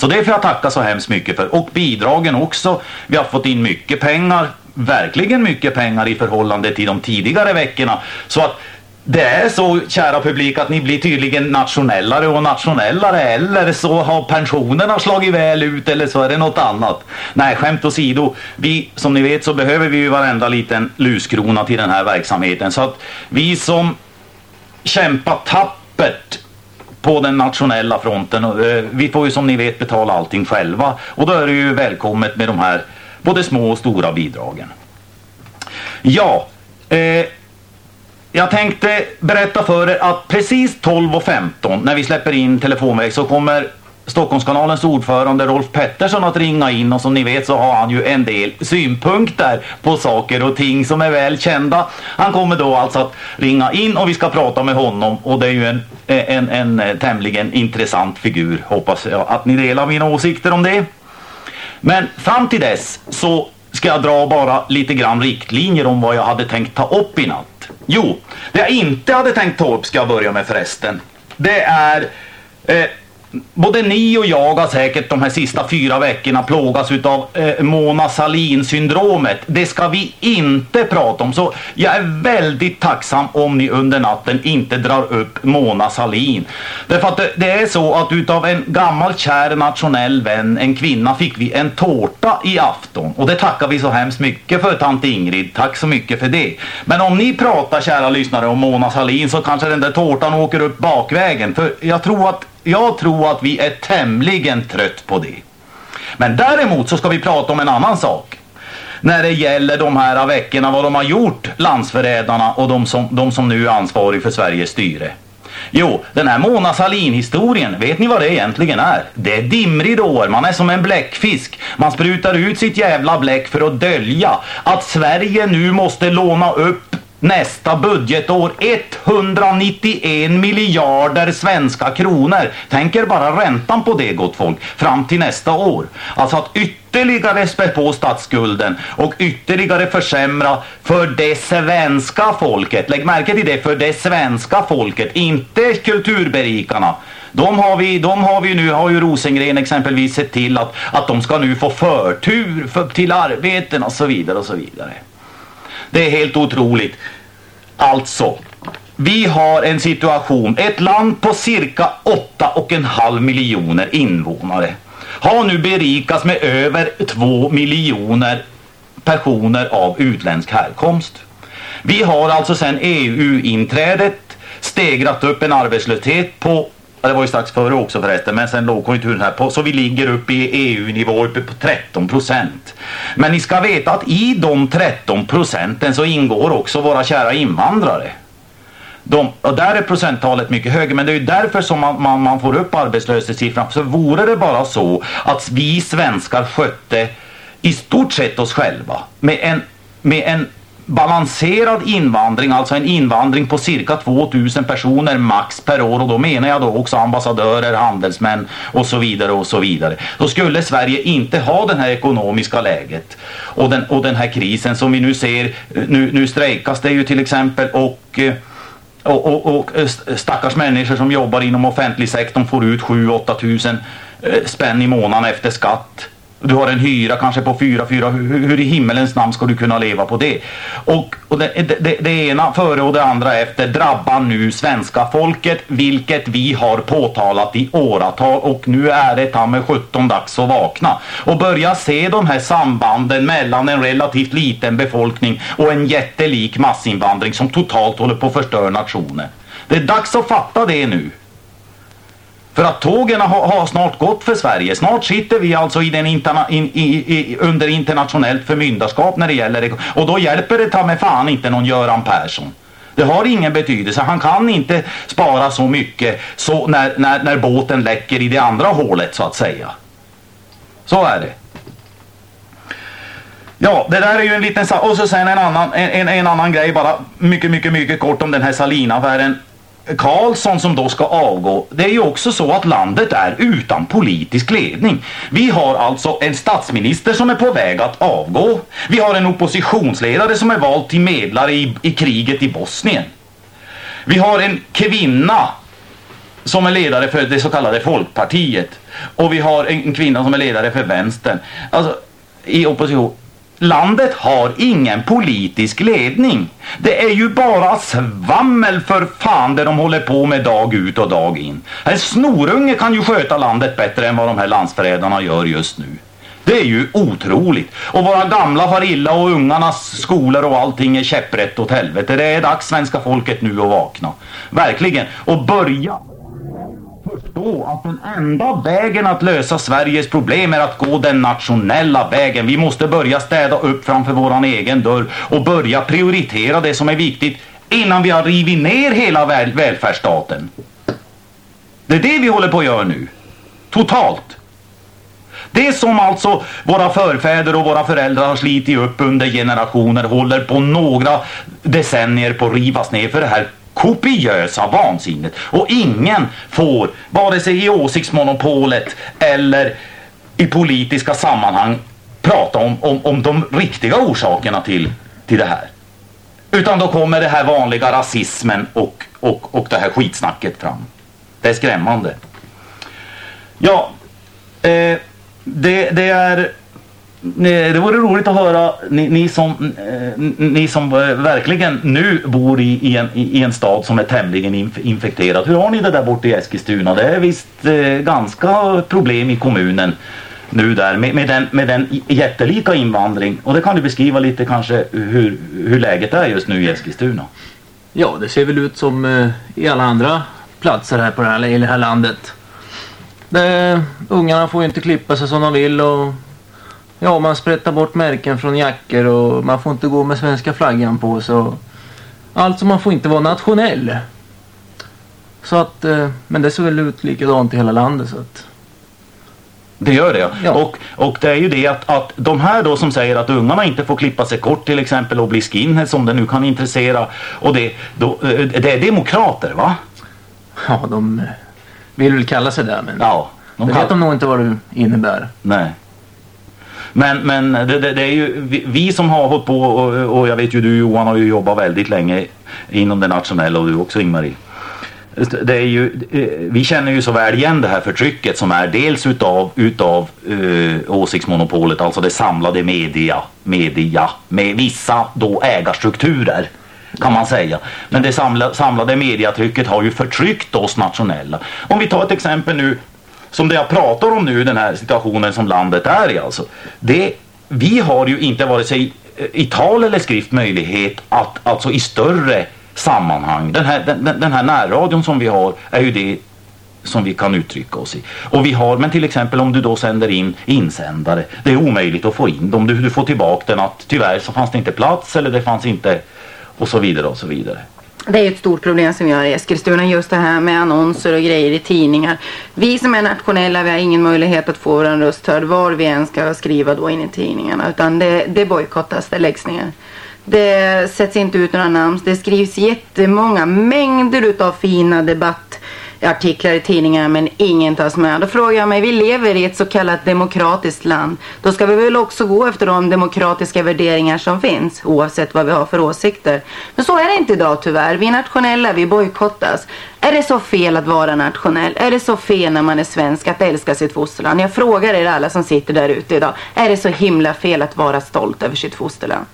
Så det får jag tacka så hemskt mycket för. Och bidragen också. Vi har fått in mycket pengar verkligen mycket pengar i förhållande till de tidigare veckorna. Så att det är så, kära publik, att ni blir tydligen nationellare och nationellare eller så har pensionerna slagit väl ut eller så är det något annat. Nej, skämt åsido. Vi, som ni vet så behöver vi ju varenda liten luskrona till den här verksamheten. Så att vi som kämpar tappert på den nationella fronten, eh, vi får ju som ni vet betala allting själva. Och då är det ju välkommet med de här både små och stora bidragen. Ja, eh, jag tänkte berätta för er att precis 12.15 när vi släpper in telefonväg så kommer Stockholmskanalens ordförande Rolf Pettersson att ringa in och som ni vet så har han ju en del synpunkter på saker och ting som är väl kända. Han kommer då alltså att ringa in och vi ska prata med honom och det är ju en, en, en, en tämligen intressant figur hoppas jag att ni delar mina åsikter om det. Men fram till dess så ska jag dra bara lite grann riktlinjer om vad jag hade tänkt ta upp i natt. Jo, det jag inte hade tänkt ta upp ska jag börja med förresten. Det är eh, både ni och jag har säkert de här sista fyra veckorna plågats utav eh, Mona Sahlin-syndromet. Det ska vi inte prata om. Så jag är väldigt tacksam om ni under natten inte drar upp Mona Sahlin. Därför att det, det är så att utav en gammal kär nationell vän, en kvinna, fick vi en tårta i afton. Och det tackar vi så hemskt mycket för, tant Ingrid. Tack så mycket för det. Men om ni pratar, kära lyssnare, om Mona Sahlin så kanske den där tårtan åker upp bakvägen. För jag tror att jag tror att vi är tämligen trött på det. Men däremot så ska vi prata om en annan sak. När det gäller de här veckorna, vad de har gjort, landsförrädarna och de som, de som nu är ansvariga för Sveriges styre. Jo, den här Mona Sahlin-historien, vet ni vad det egentligen är? Det är dimridåer, man är som en bläckfisk. Man sprutar ut sitt jävla bläck för att dölja att Sverige nu måste låna upp nästa budgetår 191 miljarder svenska kronor. Tänk er bara räntan på det gott folk fram till nästa år. Alltså att ytterligare spä på statsskulden och ytterligare försämra för det svenska folket. Lägg märke till det, för det svenska folket, inte kulturberikarna. De har vi, de har vi nu, har ju Rosengren exempelvis sett till att, att de ska nu få förtur för, till arbeten och så vidare och så vidare. Det är helt otroligt. Alltså, vi har en situation, ett land på cirka 8,5 miljoner invånare har nu berikats med över 2 miljoner personer av utländsk härkomst. Vi har alltså sedan EU-inträdet stegrat upp en arbetslöshet på det var ju strax före också förresten, men sen lågkonjunkturen här på, så vi ligger uppe i EU-nivå uppe på 13 procent. Men ni ska veta att i de 13 procenten så ingår också våra kära invandrare. De, och där är procenttalet mycket högre, men det är ju därför som man, man, man får upp arbetslöshetssiffran. För vore det bara så att vi svenskar skötte i stort sett oss själva med en, med en balanserad invandring, alltså en invandring på cirka 2000 personer max per år och då menar jag då också ambassadörer, handelsmän och så vidare och så vidare. Då skulle Sverige inte ha det här ekonomiska läget och den, och den här krisen som vi nu ser, nu, nu strejkas det ju till exempel och eh, och, och, och eh, stackars människor som jobbar inom offentlig sektorn får ut 7-8 tusen eh, spänn i månaden efter skatt. Du har en hyra kanske på 4 4 hur, hur i himmelens namn ska du kunna leva på det? Och, och det, det, det, ena före och det andra efter drabbar nu svenska folket, vilket vi har påtalat i åratal och nu är det ta med 17 dags att vakna och börja se de här sambanden mellan en relativt liten befolkning och en jättelik massinvandring som totalt håller på att förstöra nationen. Det är dags att fatta det nu. För att tågen har, har, snart gått för Sverige. Snart sitter vi alltså i den interna, in, i, i, under internationellt förmyndarskap när det gäller det. Och då hjälper det ta med fan inte någon Göran Persson. Det har ingen betydelse. Han kan inte spara så mycket så när, när, när båten läcker i det andra hålet så att säga. Så är det. Ja, det där är ju en liten... Och så sen en annan, en, en annan grej bara mycket, mycket, mycket kort om den här Salinaffären. Karlsson som då ska avgå, det är ju också så att landet är utan politisk ledning. Vi har alltså en statsminister som är på väg att avgå. Vi har en oppositionsledare som är vald till medlare i, i kriget i Bosnien. Vi har en kvinna som är ledare för det så kallade Folkpartiet. Och vi har en kvinna som är ledare för vänstern. Alltså, i opposition. Landet har ingen politisk ledning. Det är ju bara svammel för fan det de håller på med dag ut och dag in. En snorunge kan ju sköta landet bättre än vad de här landsförrädarna gör just nu. Det är ju otroligt. Och våra gamla far illa och ungarnas skolor och allting är käpprätt åt helvete. Det är dags svenska folket nu att vakna. Verkligen. Och börja förstå att den enda vägen att lösa Sveriges problem är att gå den nationella vägen. Vi måste börja städa upp framför våran egen dörr och börja prioritera det som är viktigt innan vi har rivit ner hela väl välfärdsstaten. Det är det vi håller på att göra nu. Totalt. Det som alltså våra förfäder och våra föräldrar har slitit upp under generationer håller på några decennier på att rivas ner för det här kopiösa vansinnet. Och ingen får, vare sig i åsiktsmonopolet eller i politiska sammanhang, prata om, om, om de riktiga orsakerna till, till det här. Utan då kommer det här vanliga rasismen och, och, och det här skitsnacket fram. Det är skrämmande. Ja, eh, det, det är det vore roligt att höra ni, ni som, eh, ni som eh, verkligen nu bor i, i, en, i en stad som är tämligen inf infekterad. Hur har ni det där borta i Eskilstuna? Det är visst eh, ganska problem i kommunen nu där med, med, den, med den jättelika invandring. Och det kan du beskriva lite kanske hur, hur läget är just nu i Eskilstuna. Ja, det ser väl ut som eh, i alla andra platser här på det här, i det här landet. Det, ungarna får ju inte klippa sig som de vill och Ja, man sprättar bort märken från jackor och man får inte gå med svenska flaggan på så Alltså man får inte vara nationell. Så att, eh, men det ser väl ut likadant i hela landet så att det gör det ja. Och, och det är ju det att, att de här då som säger att ungarna inte får klippa sig kort till exempel och bli skinheads som det nu kan intressera. Och det, då, eh, det är demokrater va? Ja, de vill väl kalla sig det men ja, de det vet de nog inte vad det innebär. Nej. Men, men det, det, det är ju vi, vi, som har hållit på och, och, jag vet ju du Johan har ju jobbat väldigt länge inom det nationella och du också Ingmarie. Det är ju, eh, vi känner ju så väl igen det här förtrycket som är dels utav, utav uh, åsiktsmonopolet, alltså det samlade media, media med vissa då ägarstrukturer kan man säga. Men det samla, samlade mediatrycket har ju förtryckt oss nationella. Om vi tar ett exempel nu som det jag pratar om nu, den här situationen som landet är i alltså. Det, vi har ju inte vare sig eh, i tal eller skrift möjlighet att alltså i större sammanhang. Den här, den, den här närradion som vi har är ju det som vi kan uttrycka oss i. Och vi har, men till exempel om du då sänder in insändare, det är omöjligt att få in dem. Du, du får tillbaka den att tyvärr så fanns det inte plats eller det fanns inte och så vidare och så vidare. Det är ett stort problem som vi har i Eskilstuna, just det här med annonser och grejer i tidningar. Vi som är nationella, vi har ingen möjlighet att få vår röst hörd var vi än ska skriva då in i tidningarna. Utan det, det bojkottas, det läggs ner. Det sätts inte ut några namn. Det skrivs jättemånga mängder utav fina debatt artiklar i tidningar men ingen tas med. Då frågar jag mig, vi lever i ett så kallat demokratiskt land. Då ska vi väl också gå efter de demokratiska värderingar som finns oavsett vad vi har för åsikter. Men så är det inte idag tyvärr. Vi är nationella, vi bojkottas. Är det så fel att vara nationell? Är det så fel när man är svensk att älska sitt fosterland? Jag frågar er alla som sitter där ute idag. Är det så himla fel att vara stolt över sitt fosterland?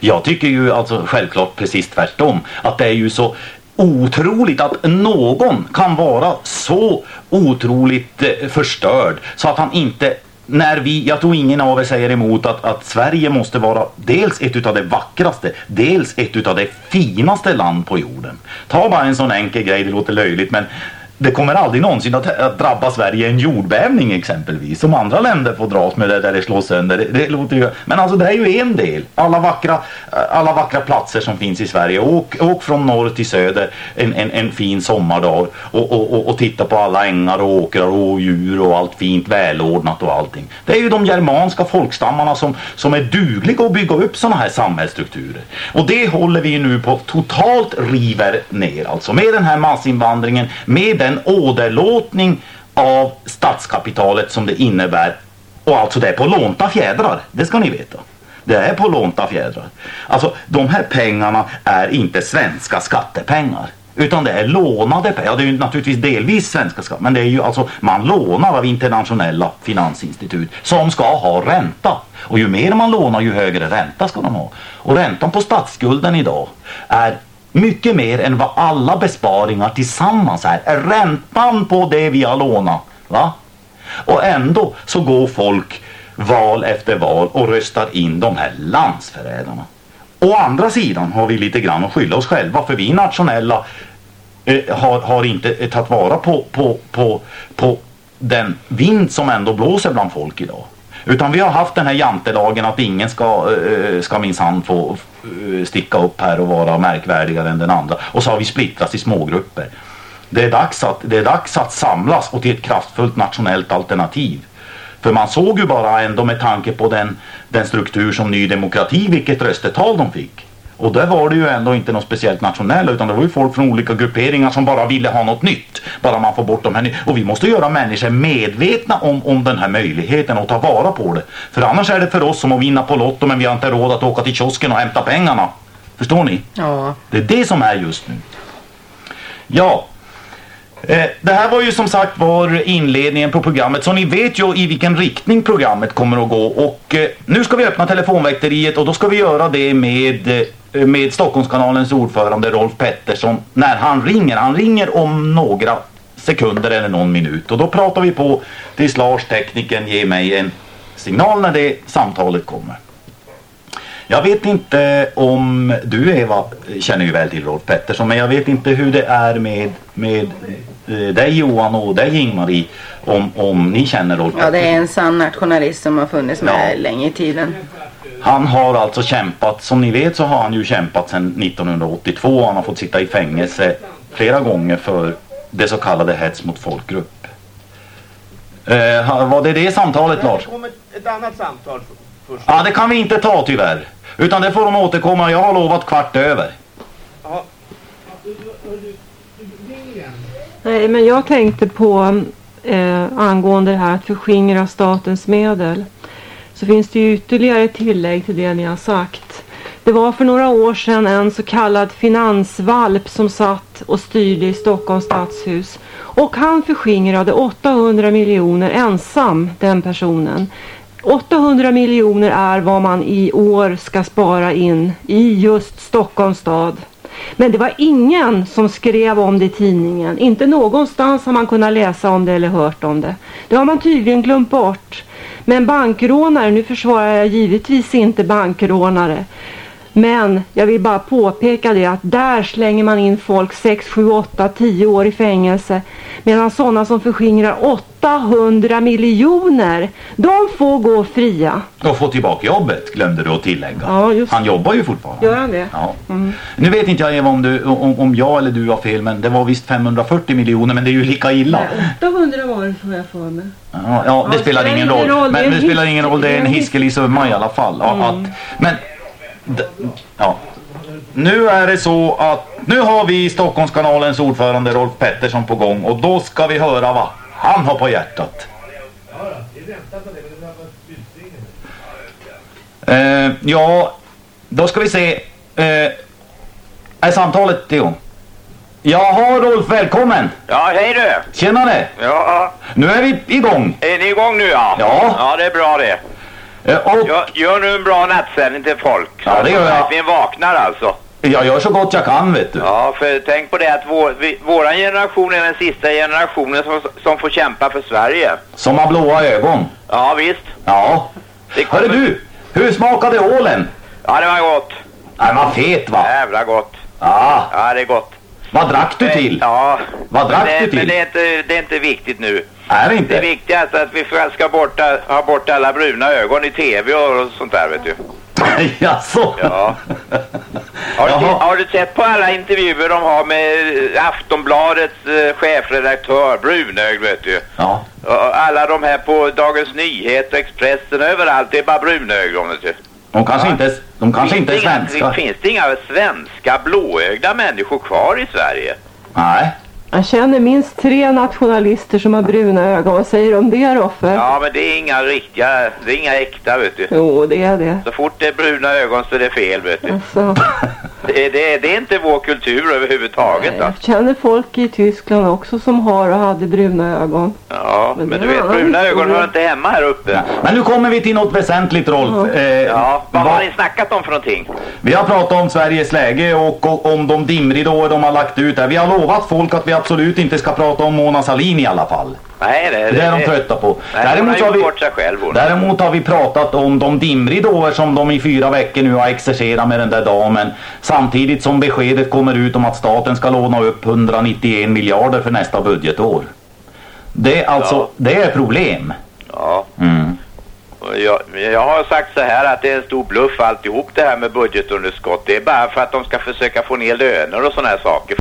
Jag tycker ju alltså självklart precis tvärtom. Att det är ju så otroligt att någon kan vara så otroligt eh, förstörd så att han inte när vi, jag tror ingen av er säger emot att, att Sverige måste vara dels ett utav det vackraste, dels ett utav det finaste land på jorden. Ta bara en sån enkel grej, det låter löjligt men det kommer aldrig någonsin att, att drabba Sverige en jordbävning exempelvis. Som andra länder får dras med det där det slås sönder. Det, det låter ju, men alltså det är ju en del. Alla vackra, eh, alla vackra platser som finns i Sverige. Åk, åk från norr till söder en, en, en fin sommardag och, och, och, och, titta på alla ängar och åkrar och djur och allt fint välordnat och allting. Det är ju de germanska folkstammarna som, som är dugliga att bygga upp sådana här samhällsstrukturer. Och det håller vi nu på totalt river ner. Alltså med den här massinvandringen, med den den åderlåtning av statskapitalet som det innebär. Och alltså det är på lånta fjädrar, det ska ni veta. Det är på lånta fjädrar. Alltså de här pengarna är inte svenska skattepengar. Utan det är lånade pengar. Ja, det är ju naturligtvis delvis svenska skatt. Men det är ju alltså, man lånar av internationella finansinstitut som ska ha ränta. Och ju mer man lånar ju högre ränta ska de ha. Och räntan på statsskulden idag är mycket mer än vad alla besparingar tillsammans är. Räntan på det vi har lånat. Va? Och ändå så går folk val efter val och röstar in de här landsförrädarna. Å andra sidan har vi lite grann att skylla oss själva för vi nationella eh, har, har inte eh, tagit vara på, på, på, på den vind som ändå blåser bland folk idag. Utan vi har haft den här jantelagen att ingen ska, eh, ska minsann få eh, sticka upp här och vara märkvärdigare än den andra. Och så har vi splittrats i smågrupper. Det är, dags att, det är dags att samlas och till ett kraftfullt nationellt alternativ. För man såg ju bara ändå med tanke på den, den struktur som Ny Demokrati, vilket röstetal de fick. Och där var det ju ändå inte något speciellt nationella utan det var ju folk från olika grupperingar som bara ville ha något nytt. Bara man får bort de här Och vi måste göra människor medvetna om, om den här möjligheten och ta vara på det. För annars är det för oss som att vinna på Lotto men vi har inte råd att åka till kiosken och hämta pengarna. Förstår ni? Ja. Det är det som är just nu. Ja. Eh, det här var ju som sagt var inledningen på programmet så ni vet ju i vilken riktning programmet kommer att gå och eh, nu ska vi öppna telefonväkteriet och då ska vi göra det med, eh, med Stockholmskanalens ordförande Rolf Pettersson när han ringer. Han ringer om några sekunder eller någon minut och då pratar vi på tills Lars tekniken ger mig en signal när det samtalet kommer. Jag vet inte om du Eva känner ju väl till Rolf Pettersson men jag vet inte hur det är med, med eh, dig Johan och dig Ingmarie om, om ni känner Rolf ja, det Pettersson. är en sann nationalist som har funnits med Ja. länge i tiden. Han har alltså kämpat, som ni vet så har han ju kämpat sedan 1982 han har fått sitta i fängelse flera gånger för det så kallade hets mot folkgrupp. Eh, var det det samtalet Lars? Det kommer ett annat samtal först. Ja det kan vi inte ta tyvärr. Utan det får de återkomma, jag har lovat kvart över. Ja, Nej, men jag tänkte på eh, angående det här att förskingra statens medel. Så finns det ju ytterligare ett tillägg till det ni har sagt. Det var för några år sedan en så kallad finansvalp som satt och styrde i Stockholms stadshus. Och han förskingrade 800 miljoner ensam, den personen. 800 miljoner är vad man i år ska spara in i just Stockholms stad. Men det var ingen som skrev om det i tidningen. Inte någonstans har man kunnat läsa om det eller hört om det. Det har man tydligen glömt bort. Men bankrånare, nu försvarar jag givetvis inte bankrånare. Men jag vill bara påpeka det att där slänger man in folk 6, 7, 8, 10 år i fängelse. Medan sådana som förskingrar 800 miljoner, de får gå fria. Och få tillbaka jobbet glömde du att tillägga. Ja, just Han jobbar ju fortfarande. Gör han det? Ja. Nu vet inte jag Eva om, du, om, om jag eller du har fel men det var visst 540 miljoner men det är ju lika illa. 800 var det får jag för mig. Ja, ja det spelar ingen roll. det är Men en det spelar ingen roll, det är en det hiskelig summa i alla fall. Ja, att, men, ja. Nu är det så att nu har vi Stockholmskanalens ordförande Rolf Pettersson på gång och då ska vi höra vad han har på hjärtat. Eh, ja, då ska vi se. Eh, är samtalet igång? Jaha Rolf, välkommen! Ja, hej du! Tjenare! Ja, Nu är vi igång. är ni igång nu ja? Ja. Ja, det är bra det. Eh, och Gör, gör nu en bra nattsändning till folk. Så Ja, det gör jag. verkligen vaknar alltså. jag gör så gott jag kan vet du. Ja, för tänk på det att vår, vi, våran generation är den sista generationen som, som får kämpa för Sverige. Som har blåa ögon. Ja, visst. Ja. Kommer- Hörru du, hur smakade ålen? Ja, det var gott. Nej, vad fet va? Jävla gott. Ja. Ja, det är gott. Vad drack du till? Ja. Vad drack men det, du till? Men det är, inte, det är inte viktigt nu. Är det Det inte? viktigaste är att vi ska- borta, ha bort alla bruna ögon i tv och, och sånt där, vet du. Jaså? Ja. Har du, har du sett på alla intervjuer de har med eh, Aftonbladets eh, chefredaktör, Brunögd vet du. Ja. Och alla de här på Dagens Nyheter, Expressen, överallt, det är bara brunögon vet du. De kanske Ja. inte, de kanske inte är svenskar. Finns det inga svenska blåögda människor kvar i Sverige? Nej. Jag känner minst tre nationalister som har bruna ögon. Vad säger du om det Roffe? Ja, men det är inga riktiga, det är inga äkta vet du. Jo, det är det. Så fort det är bruna ögon så är det fel vet du. Alltså, Det, det, det är inte vår kultur överhuvudtaget jag alltså. känner folk i Tyskland också som har och hade bruna ögon. Ja, Men men du vet, bruna ögon hör inte hemma här uppe. Men nu kommer vi till något väsentligt Rolf. Eh, Ja, vad har ni snackat om för någonting? Vi har pratat om Sveriges läge och, och om de dimridåer de har lagt ut där. Vi har lovat folk att vi absolut inte ska prata om Mona Sahlin i alla fall. Nej, det, Det är de trötta på. Nej, Däremot har vi, själv däremot har vi pratat om de dimridåer som de i fyra veckor nu har exercerat med den där damen. Samtidigt som beskedet kommer ut om att staten ska låna upp 191 miljarder för nästa budgetår. Det, är alltså, Ja. det är problem. Ja, Mm. jag, jag har sagt så här att det är en stor bluff alltihop det här med budgetunderskott. Det är bara för att de ska försöka få ner löner och sådana här saker.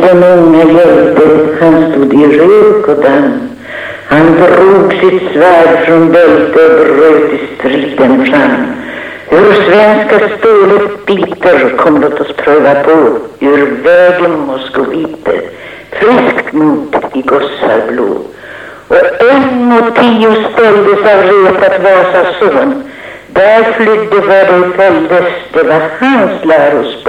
Den unge hjälte, han stod i rök och damm. Han drog sitt svärd från bälte och bröt i striden fram. Hur svenska stålet biter kom låt oss pröva på, ur vägen moskoviter, friskt mod i gossar blå. Och en mot tio ställdes av retat Vasas son. Där flydde vad de följdes, det var hans läros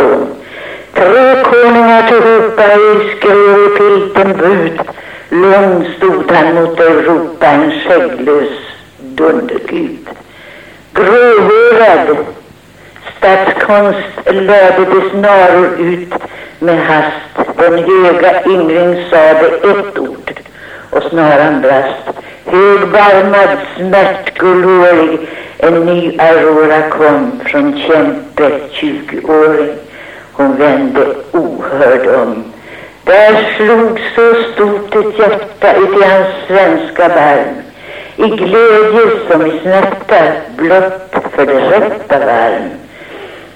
här till tillhopa i skrev i pilten bud. Lugn stod han mot Europa, en skägglös dundergud. Gråhårad statskonst lade de snaror ut med hast. Den höga yngling sade ett ord och snaran brast. Högbarmad, smärtgulårig, en ny aurora kom från kämpe, tjugoåring. Hon vände ohörd om. Där slog så stort ett hjärta uti hans svenska barm. I glädje som i smärta, blott för det rätta varm.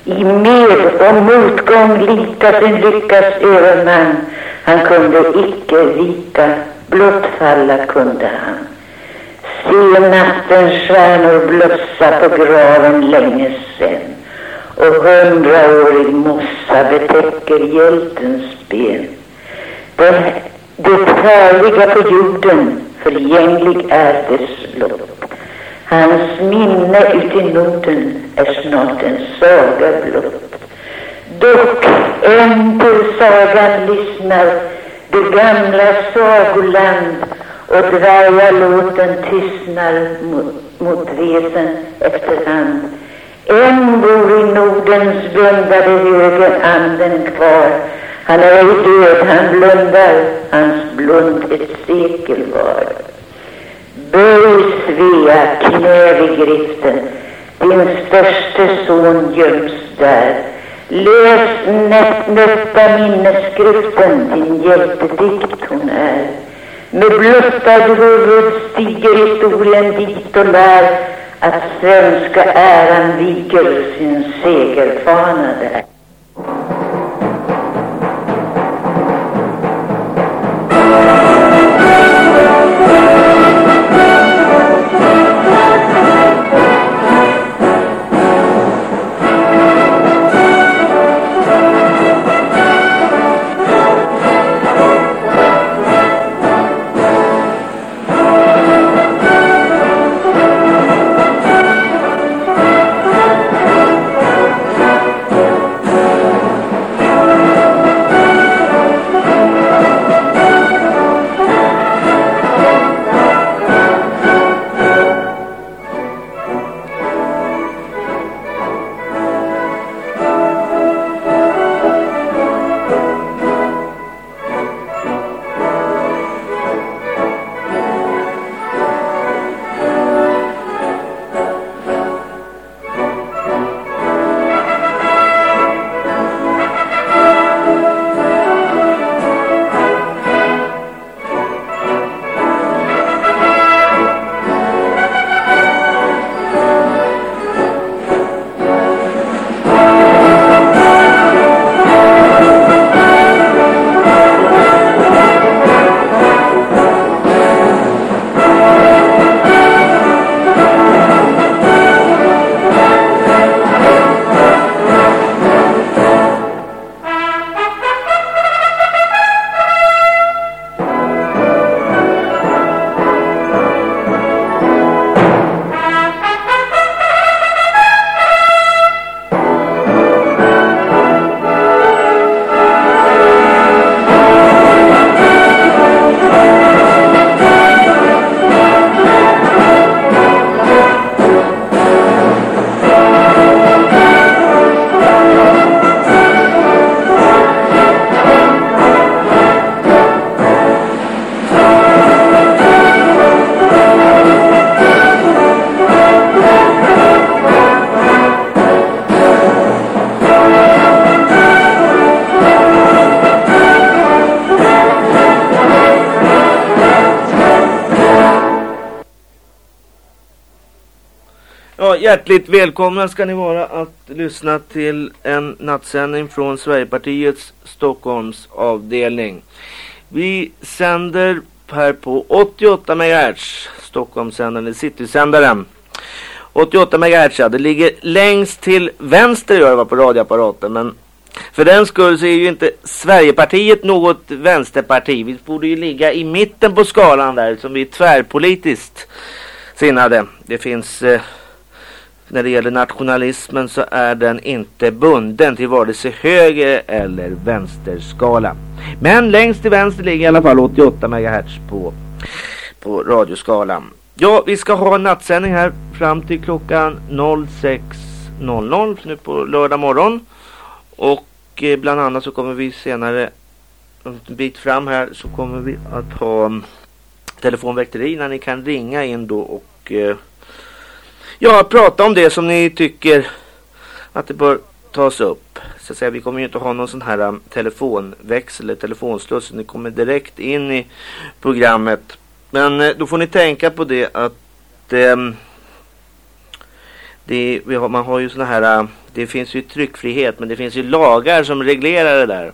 I med och motgång lita sin lyckas överman. Han kunde icke vika, blott falla kunde han. Se nattens stjärnor blossa på graven länge sen och hundraårig mossa betäcker hjältens ben. Det, det härliga på jorden förgänglig är dess lott. Hans minne uti Norden är snart en saga blott. Dock än till sagan lyssnar det gamla sagoland och dvärgalåten tystnar mot, mot efter efterhand. Än bor i Nordens blundade höger anden kvar. Han är ej död, han blundar, hans blund ett sekel var. Böj Svea, knä vid griften, din störste son göms där. Läs nätta minnesskriften, din hjältedikt hon är. Med blottad huvud stiger historien dit och lär att svenska äran viker sin segerfana hjärtligt välkomna ska ni vara att lyssna till en nattsändning från Sverigepartiets Stockholmsavdelning. Vi sänder här på 88 MHz, Stockholmssändaren, Citysändaren. 88 MHz, ja, det ligger längst till vänster gör det på radioapparaten, men för den skull så är ju inte Sverigepartiet något vänsterparti. Vi borde ju ligga i mitten på skalan där, som vi är tvärpolitiskt sinnade. Det finns... Eh, när det gäller nationalismen så är den inte bunden till vare sig höger eller vänsterskala. Men längst till vänster ligger i alla fall 88 MHz på, på radioskalan. Ja, vi ska ha en nattsändning här fram till klockan 06.00 nu på lördag morgon. Och eh, bland annat så kommer vi senare en bit fram här så kommer vi att ha mm, telefonväkteri när ni kan ringa in då och eh, ja, prata om det som ni tycker att det bör tas upp. Så att säga, vi kommer ju inte ha någon sån här um, telefonväxel eller telefonsluss. Ni kommer direkt in i programmet. Men eh, då får ni tänka på det att eh, det, vi har, man har ju såna här, um, det finns ju tryckfrihet men det finns ju lagar som reglerar det där.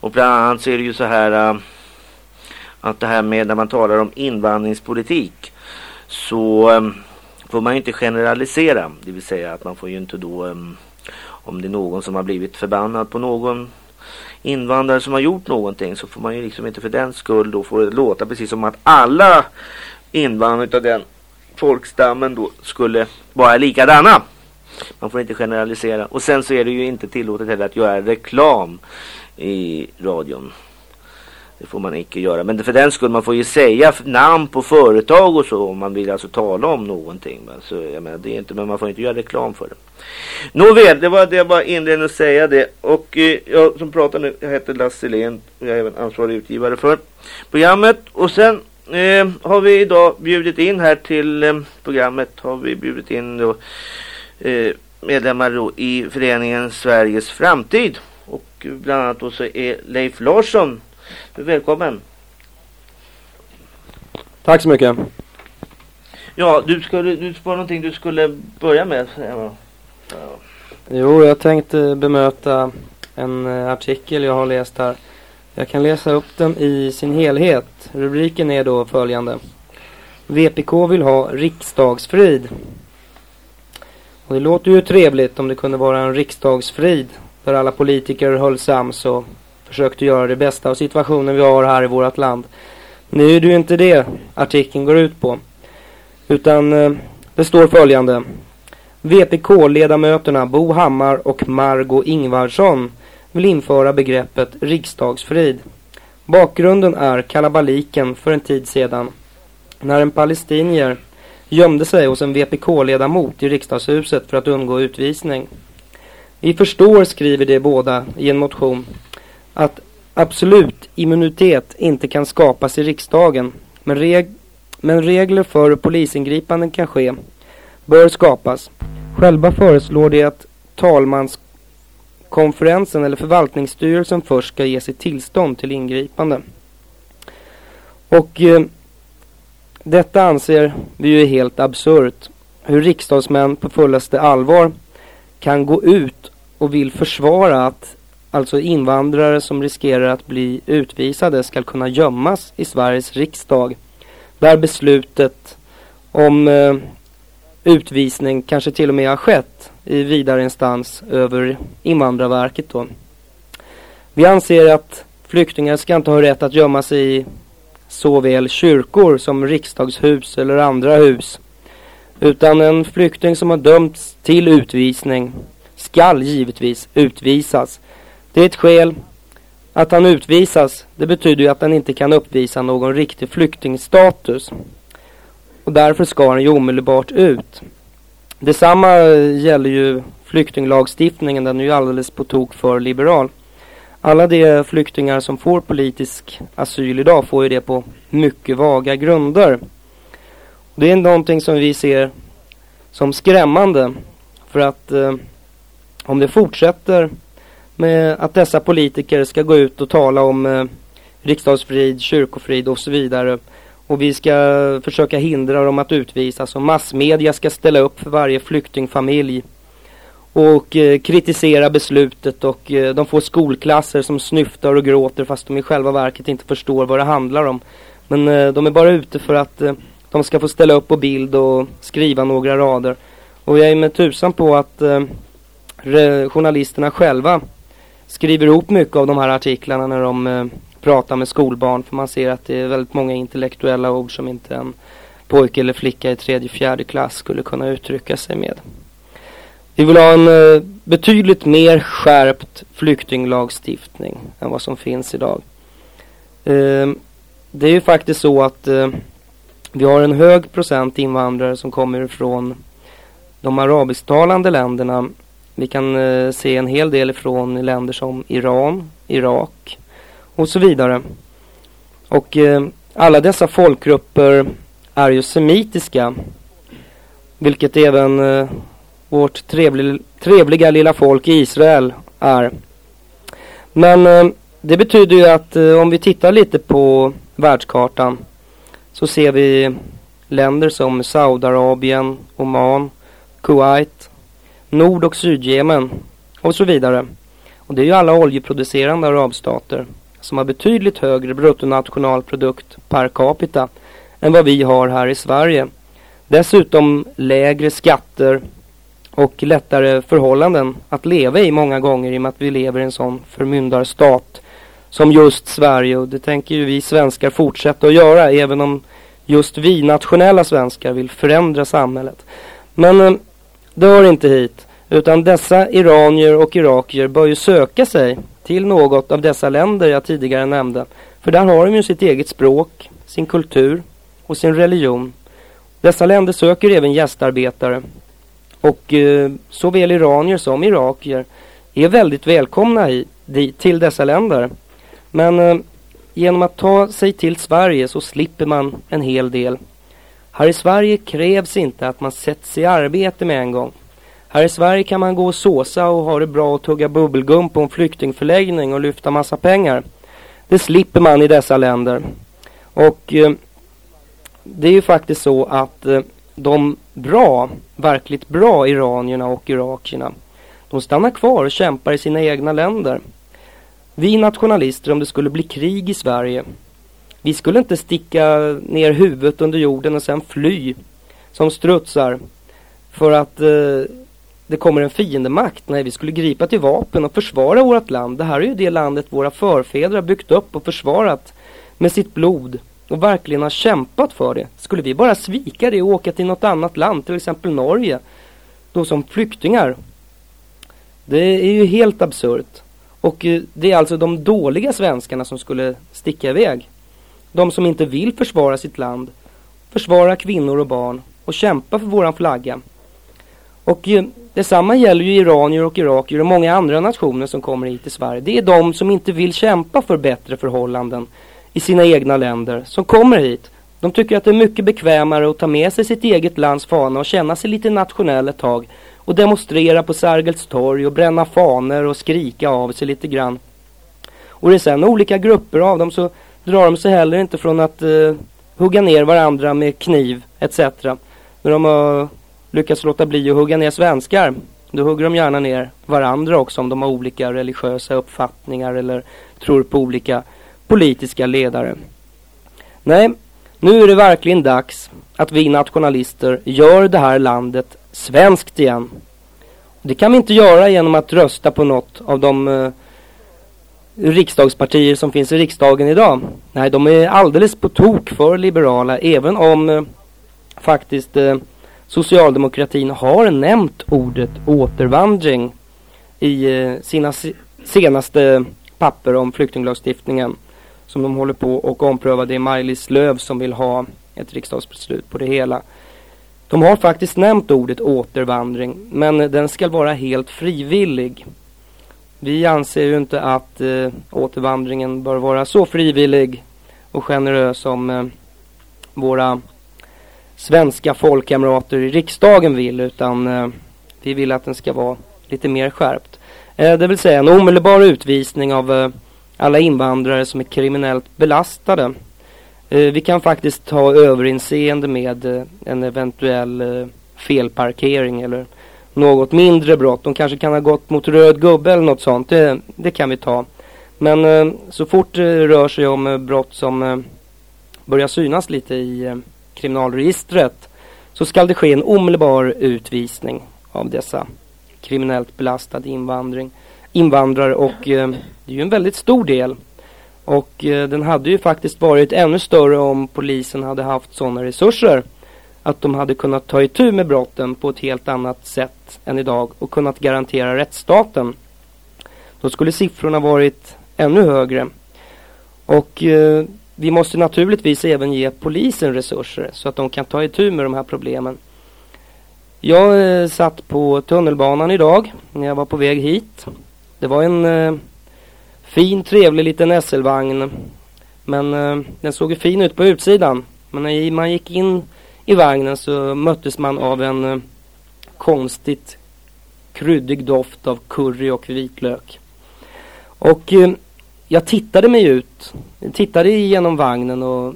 Och bland annat så är det ju så här um, att det här med när man talar om invandringspolitik så ehm, får man ju inte generalisera. Det vill säga att man får ju inte då um, om det är någon som har blivit förbannad på någon invandrare som har gjort någonting så får man ju liksom inte för den skull då få det låta precis som att alla invandrare av den folkstammen då skulle vara likadana. Man får inte generalisera. Och sen så är det ju inte tillåtet heller att göra reklam i radion. Det får man inte göra. Men för den skull man får ju säga namn på företag och så om man vill alltså tala om någonting. Så, jag menar, det är inte, men man får inte göra reklam för det. Nåväl, det var det jag bara inledde att säga det. Och eh, jag som pratar nu, jag heter Lasse Lehn och jag är även ansvarig utgivare för programmet. Och sen eh, har vi idag bjudit in här till eh, programmet har vi bjudit in då, eh, medlemmar då i föreningen Sveriges framtid. Och bland annat då så är Leif Larsson Välkommen. Tack så mycket. Ja, du skulle du var någonting du skulle börja med. Ja. Jo, jag tänkte bemöta en eh, artikel jag har läst här. Jag kan läsa upp den i sin helhet. Rubriken är då följande. VPK vill ha riksdagsfrid. Och det låter ju trevligt om det kunde vara en riksdagsfrid där alla politiker höll sams och försökte göra det bästa av situationen vi har här i vårt land. Nu är det ju inte det artikeln går ut på. Utan eh, det står följande. VPK-ledamöterna Bo Hammar och Margo Ingvarsson vill införa begreppet riksdagsfrid. Bakgrunden är kalabaliken för en tid sedan när en palestinier gömde sig hos en VPK-ledamot i riksdagshuset för att undgå utvisning. Vi förstår, skriver de båda i en motion, att absolut immunitet inte kan skapas i riksdagen. Men, reg men regler för hur polisingripanden kan ske bör skapas. Själva föreslår de att talmanskonferensen eller förvaltningsstyrelsen först ska ge sitt tillstånd till ingripande. Och eh, detta anser vi ju är helt absurt. Hur riksdagsmän på fullaste allvar kan gå ut och vill försvara att alltså invandrare som riskerar att bli utvisade ska kunna gömmas i Sveriges riksdag. Där beslutet om eh, utvisning kanske till och med har skett i vidare instans över Invandrarverket då. Vi anser att flyktingar ska inte ha rätt att gömma sig i såväl kyrkor som riksdagshus eller andra hus. Utan en flykting som har dömts till utvisning skall givetvis utvisas det är ett skäl att han utvisas. Det betyder ju att han inte kan uppvisa någon riktig flyktingstatus. Och därför ska han ju omedelbart ut. Detsamma gäller ju flyktinglagstiftningen. Den är ju alldeles på tok för liberal. Alla de flyktingar som får politisk asyl idag får ju det på mycket vaga grunder. Det är någonting som vi ser som skrämmande. För att eh, om det fortsätter med att dessa politiker ska gå ut och tala om eh, riksdagsfrid, kyrkofrid och så vidare. Och vi ska försöka hindra dem att utvisas och massmedia ska ställa upp för varje flyktingfamilj och eh, kritisera beslutet och eh, de får skolklasser som snyftar och gråter fast de i själva verket inte förstår vad det handlar om. Men eh, de är bara ute för att eh, de ska få ställa upp på bild och skriva några rader. Och jag är med tusan på att eh, journalisterna själva skriver ihop mycket av de här artiklarna när de eh, pratar med skolbarn. För man ser att det är väldigt många intellektuella ord som inte en pojke eller flicka i tredje, fjärde klass skulle kunna uttrycka sig med. Vi vill ha en eh, betydligt mer skärpt flyktinglagstiftning än vad som finns idag. Eh, det är ju faktiskt så att eh, vi har en hög procent invandrare som kommer från de arabisktalande länderna. Vi kan eh, se en hel del från länder som Iran, Irak och så vidare. Och eh, alla dessa folkgrupper är ju semitiska. Vilket även eh, vårt trevlig, trevliga lilla folk i Israel är. Men eh, det betyder ju att eh, om vi tittar lite på världskartan så ser vi länder som Saudiarabien, Oman, Kuwait, Nord och Sydjemen och så vidare. Och det är ju alla oljeproducerande arabstater som har betydligt högre bruttonationalprodukt per capita än vad vi har här i Sverige. Dessutom lägre skatter och lättare förhållanden att leva i många gånger i och med att vi lever i en sån förmyndarstat som just Sverige och det tänker ju vi svenskar fortsätta att göra även om just vi nationella svenskar vill förändra samhället. Men eh, dör inte hit utan dessa iranier och irakier bör ju söka sig till något av dessa länder jag tidigare nämnde. För där har de ju sitt eget språk, sin kultur och sin religion. Dessa länder söker även gästarbetare och eh, såväl iranier som irakier är väldigt välkomna i, till dessa länder. Men eh, genom att ta sig till Sverige så slipper man en hel del. Här i Sverige krävs inte att man sätts i arbete med en gång. Här i Sverige kan man gå och såsa och ha det bra och tugga bubbelgum på en flyktingförläggning och lyfta massa pengar. Det slipper man i dessa länder. Och eh, det är ju faktiskt så att eh, de bra, verkligt bra iranierna och irakierna, de stannar kvar och kämpar i sina egna länder. Vi nationalister, om det skulle bli krig i Sverige, vi skulle inte sticka ner huvudet under jorden och sen fly som strutsar för att eh, det kommer en fiendemakt. Nej, vi skulle gripa till vapen och försvara vårt land. Det här är ju det landet våra förfäder har byggt upp och försvarat med sitt blod och verkligen har kämpat för det. Skulle vi bara svika det och åka till något annat land, till exempel Norge, då som flyktingar? Det är ju helt absurt. Och eh, det är alltså de dåliga svenskarna som skulle sticka iväg. De som inte vill försvara sitt land, försvara kvinnor och barn och kämpa för våran flagga. Och eh, detsamma gäller ju iranier och irakier och många andra nationer som kommer hit till Sverige. Det är de som inte vill kämpa för bättre förhållanden i sina egna länder som kommer hit. De tycker att det är mycket bekvämare att ta med sig sitt eget lands fana och känna sig lite nationell ett tag och demonstrera på Sergels torg och bränna faner och skrika av sig lite grann. Och det är sen olika grupper av dem så drar de sig heller inte från att eh, hugga ner varandra med kniv etc. När de har lyckats låta bli att hugga ner svenskar då hugger de gärna ner varandra också om de har olika religiösa uppfattningar eller tror på olika politiska ledare. Nej, nu är det verkligen dags att vi nationalister gör det här landet svenskt igen. Det kan vi inte göra genom att rösta på något av de eh, riksdagspartier som finns i riksdagen idag. Nej, de är alldeles på tok för liberala även om eh, faktiskt eh, socialdemokratin har nämnt ordet återvandring i eh, sina senaste papper om flyktinglagstiftningen som de håller på och ompröva. Det är Maj-Lis Löv som vill ha ett riksdagsbeslut på det hela. De har faktiskt nämnt ordet återvandring men den ska vara helt frivillig. Vi anser ju inte att eh, återvandringen bör vara så frivillig och generös som eh, våra svenska folkkamrater i riksdagen vill utan eh, vi vill att den ska vara lite mer skärpt. Eh, det vill säga en omedelbar utvisning av eh, alla invandrare som är kriminellt belastade. Eh, vi kan faktiskt ha överinseende med eh, en eventuell eh, felparkering eller något mindre brott. De kanske kan ha gått mot röd gubbe eller något sånt. Det, det kan vi ta. Men eh, så fort det rör sig om eh, brott som eh, börjar synas lite i eh, kriminalregistret så ska det ske en omedelbar utvisning av dessa kriminellt belastade invandring, invandrare och eh, det är ju en väldigt stor del. Och eh, den hade ju faktiskt varit ännu större om polisen hade haft sådana resurser att de hade kunnat ta itu med brotten på ett helt annat sätt än idag och kunnat garantera rättsstaten. Då skulle siffrorna varit ännu högre. Och eh, vi måste naturligtvis även ge polisen resurser så att de kan ta itu med de här problemen. Jag eh, satt på tunnelbanan idag när jag var på väg hit. Det var en eh, fin trevlig liten SL-vagn. Men eh, den såg ju fin ut på utsidan. Men när man gick in i vagnen så möttes man av en eh, konstigt kryddig doft av curry och vitlök. Och eh, jag tittade mig ut. Tittade igenom vagnen och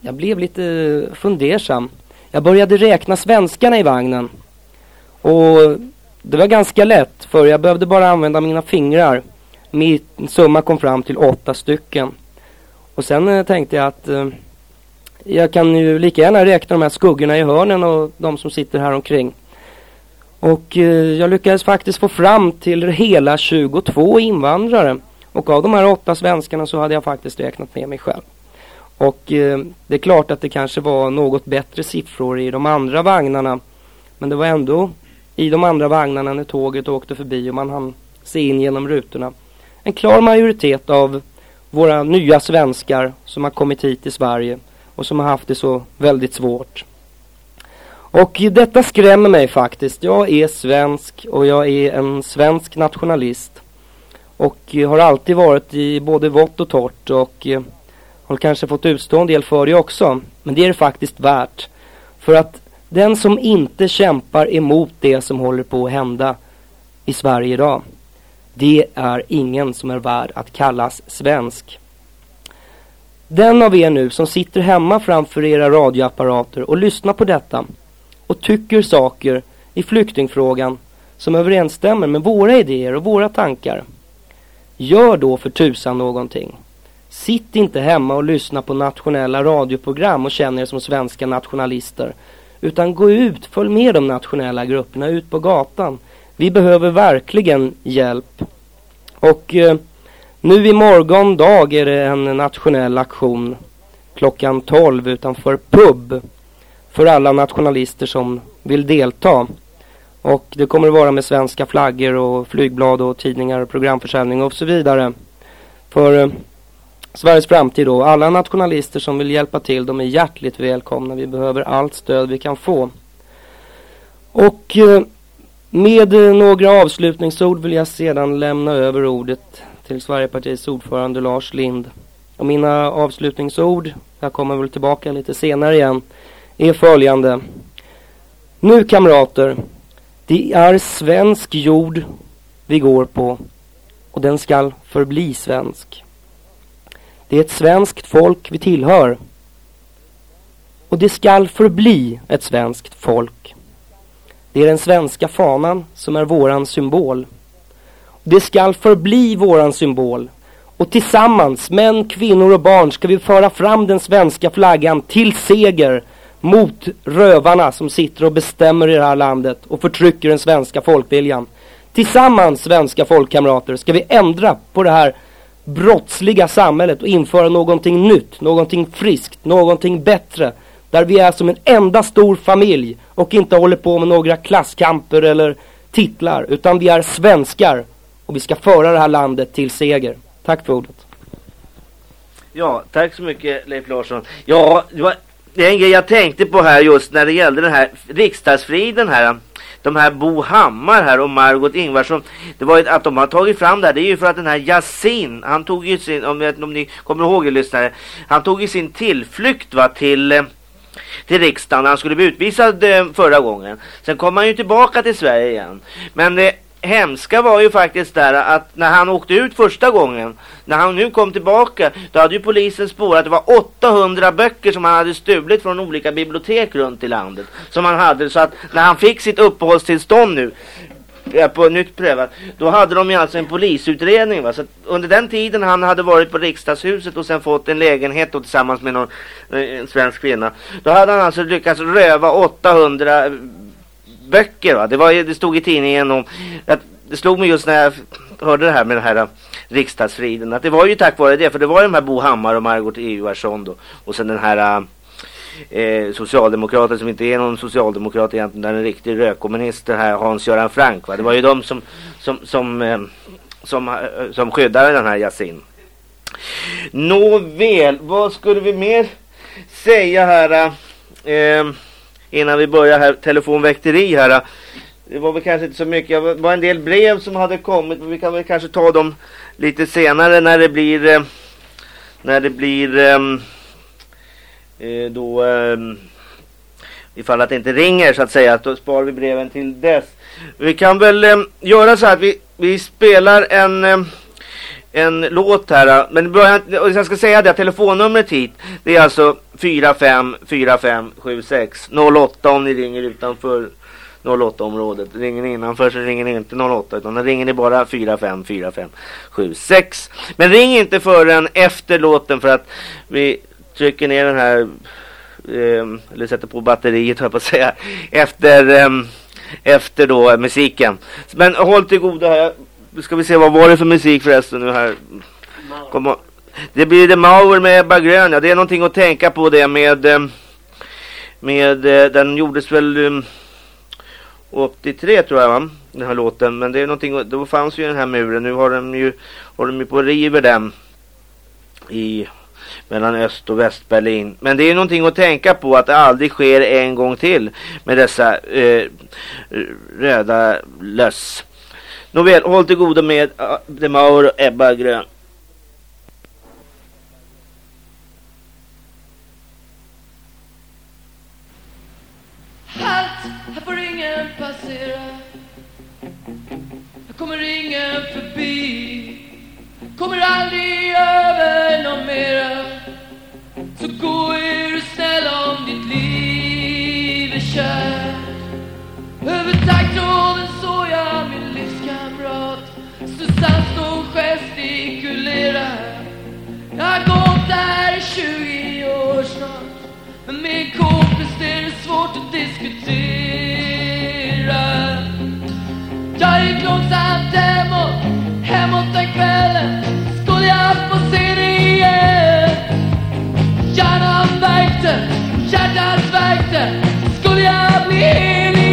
jag blev lite fundersam. Jag började räkna svenskarna i vagnen. Och det var ganska lätt för jag behövde bara använda mina fingrar. Min summa kom fram till åtta stycken. Och sen eh, tänkte jag att eh, jag kan ju lika gärna räkna de här skuggorna i hörnen och de som sitter här omkring. Och eh, jag lyckades faktiskt få fram till hela 22 invandrare. Och av de här åtta svenskarna så hade jag faktiskt räknat med mig själv. Och eh, det är klart att det kanske var något bättre siffror i de andra vagnarna. Men det var ändå i de andra vagnarna när tåget åkte förbi och man hann se in genom rutorna. En klar majoritet av våra nya svenskar som har kommit hit till Sverige och som har haft det så väldigt svårt. Och detta skrämmer mig faktiskt. Jag är svensk och jag är en svensk nationalist. Och eh, har alltid varit i både vått och torrt och eh, har kanske fått utstå en del för det också. Men det är det faktiskt värt. För att den som inte kämpar emot det som håller på att hända i Sverige idag. Det är ingen som är värd att kallas svensk. Den av er nu som sitter hemma framför era radioapparater och lyssnar på detta och tycker saker i flyktingfrågan som överensstämmer med våra idéer och våra tankar. Gör då för tusan någonting. Sitt inte hemma och lyssna på nationella radioprogram och känner er som svenska nationalister. Utan gå ut, följ med de nationella grupperna ut på gatan. Vi behöver verkligen hjälp. Och eh, nu i morgon dag är det en nationell aktion klockan 12 utanför pub för alla nationalister som vill delta. Och det kommer att vara med svenska flaggor och flygblad och tidningar och programförsäljning och så vidare. För eh, Sveriges framtid då. Alla nationalister som vill hjälpa till, de är hjärtligt välkomna. Vi behöver allt stöd vi kan få. Och eh, med eh, några avslutningsord vill jag sedan lämna över ordet till Sverigepartiets ordförande Lars Lind. Och mina avslutningsord, jag kommer väl tillbaka lite senare igen, är följande. Nu kamrater, det är svensk jord vi går på och den skall förbli svensk. Det är ett svenskt folk vi tillhör. Och det skall förbli ett svenskt folk. Det är den svenska fanan som är våran symbol. Det skall förbli våran symbol. Och tillsammans, män, kvinnor och barn, ska vi föra fram den svenska flaggan till seger mot rövarna som sitter och bestämmer i det här landet och förtrycker den svenska folkviljan. Tillsammans, svenska folkkamrater, ska vi ändra på det här brottsliga samhället och införa någonting nytt, någonting friskt, någonting bättre. Där vi är som en enda stor familj och inte håller på med några klasskamper eller titlar. Utan vi är svenskar och vi ska föra det här landet till seger. Tack för ordet. Ja, tack så mycket Leif Larsson. Ja, det var en grej jag tänkte på här just när det gällde den här riksdagsfriden här. De här Bo Hammar här och Margot Ingvarsson. Det var ju att de har tagit fram det här. Det är ju för att den här Yasin, han tog ju sin, om, om ni kommer ihåg er lyssnare. Han tog ju sin tillflykt va till eh, till riksdagen. Han skulle bli utvisad eh, förra gången. Sen kom han ju tillbaka till Sverige igen. Men eh, hemska var ju faktiskt där att när han åkte ut första gången, när han nu kom tillbaka, då hade ju polisen spårat att det var 800 böcker som han hade stulit från olika bibliotek runt i landet. Som han hade, så att när han fick sitt uppehållstillstånd nu, på nytt prövat, då hade de ju alltså en polisutredning. Va? Så under den tiden han hade varit på riksdagshuset och sen fått en lägenhet då, tillsammans med någon eh, en svensk kvinna, då hade han alltså lyckats röva 800 böcker. Va? Det, var, det stod i tidningen om, att det slog mig just när jag hörde det här med den här äh, riksdagsfriden, att det var ju tack vare det, för det var ju de här Bo Hammar och Margot Ejuarsson då, och sen den här äh, eh, socialdemokrater som inte är någon socialdemokrat egentligen, utan en riktig rökkommunist, den här Hans-Göran Frank. Va? Det var ju de som, som, som, eh, som, eh, som skyddade den här Yasin. Nåväl, vad skulle vi mer säga här eh, innan vi börjar här telefonväkteri här. Äh, det var väl kanske inte så mycket, det var en del brev som hade kommit, men vi kan väl kanske ta dem lite senare när det blir äh, när det blir ähm, äh, då ähm, ifall att det inte ringer så att säga, då sparar vi breven till dess. Vi kan väl ähm, göra så här att vi, vi spelar en eh, en låt här. Äh, men början, jag ska säga det, telefonnumret hit, det är alltså 454576 08 om ni ringer utanför 08-området. Ringer ni innanför så ringer ni inte 08 utan då ringer ni bara 454576. Men ring inte förrän efter låten för att vi trycker ner den här eh, eller sätter på batteriet höll jag på att säga efter eh, efter då musiken. Men håll till goda här. Ska vi se vad var det för musik förresten nu här. Kom det blir The Mauer med Ebba Grön. Ja, det är någonting att tänka på det med eh, med eh, den gjordes väl 83 tror jag va? Den här låten. Men det är någonting, då fanns ju den här muren. Nu har de ju, har de ju på river den. I mellan Öst och Västberlin. Men det är någonting att tänka på att det aldrig sker en gång till med dessa eh, röda löss. Nåväl, håll till goda med äh, De Maur och Ebba Grön. Halt, här får ingen passera. Här kommer ingen förbi. Kommer aldrig över någon mera. Så gå är du snäll om ditt liv är kärt. Över taggtråden såg jag min livskamrat. Susanne och gestikulerar. Jag har gått där i 20 år snart. Men min kompis det är svårt att diskutera. Jag gick långsamt hemåt, hemåt den kvällen. Skulle jag få se dig igen? Hjärnan värkte, hjärtat värkte. Skulle jag bli hel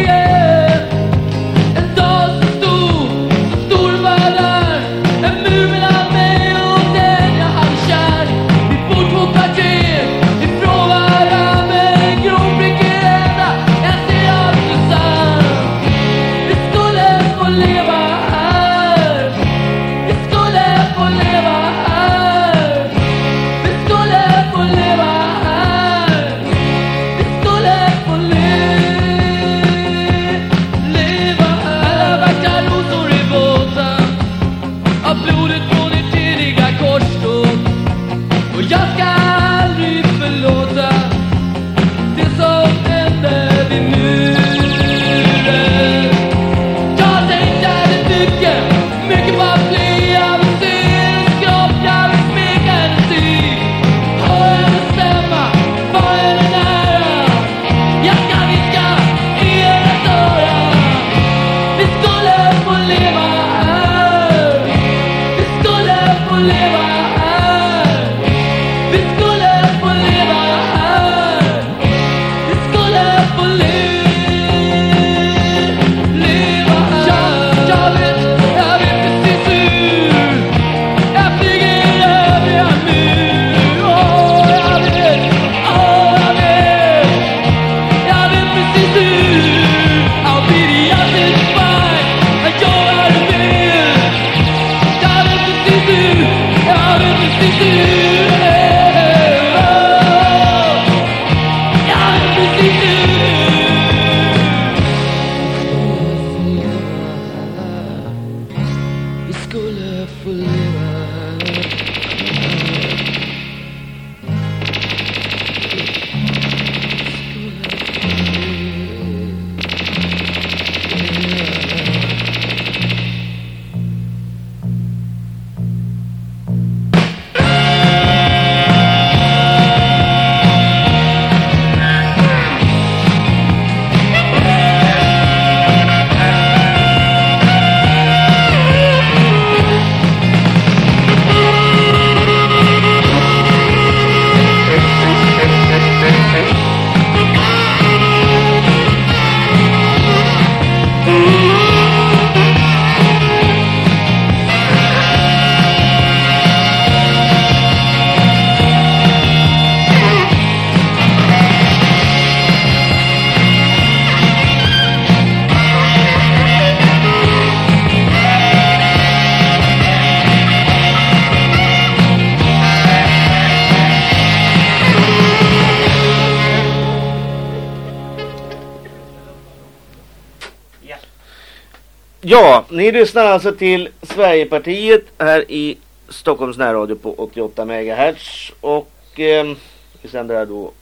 lyssnar alltså till Sverigepartiet här i Stockholms närradio på 88 MHz. Och eh, vi sänder här då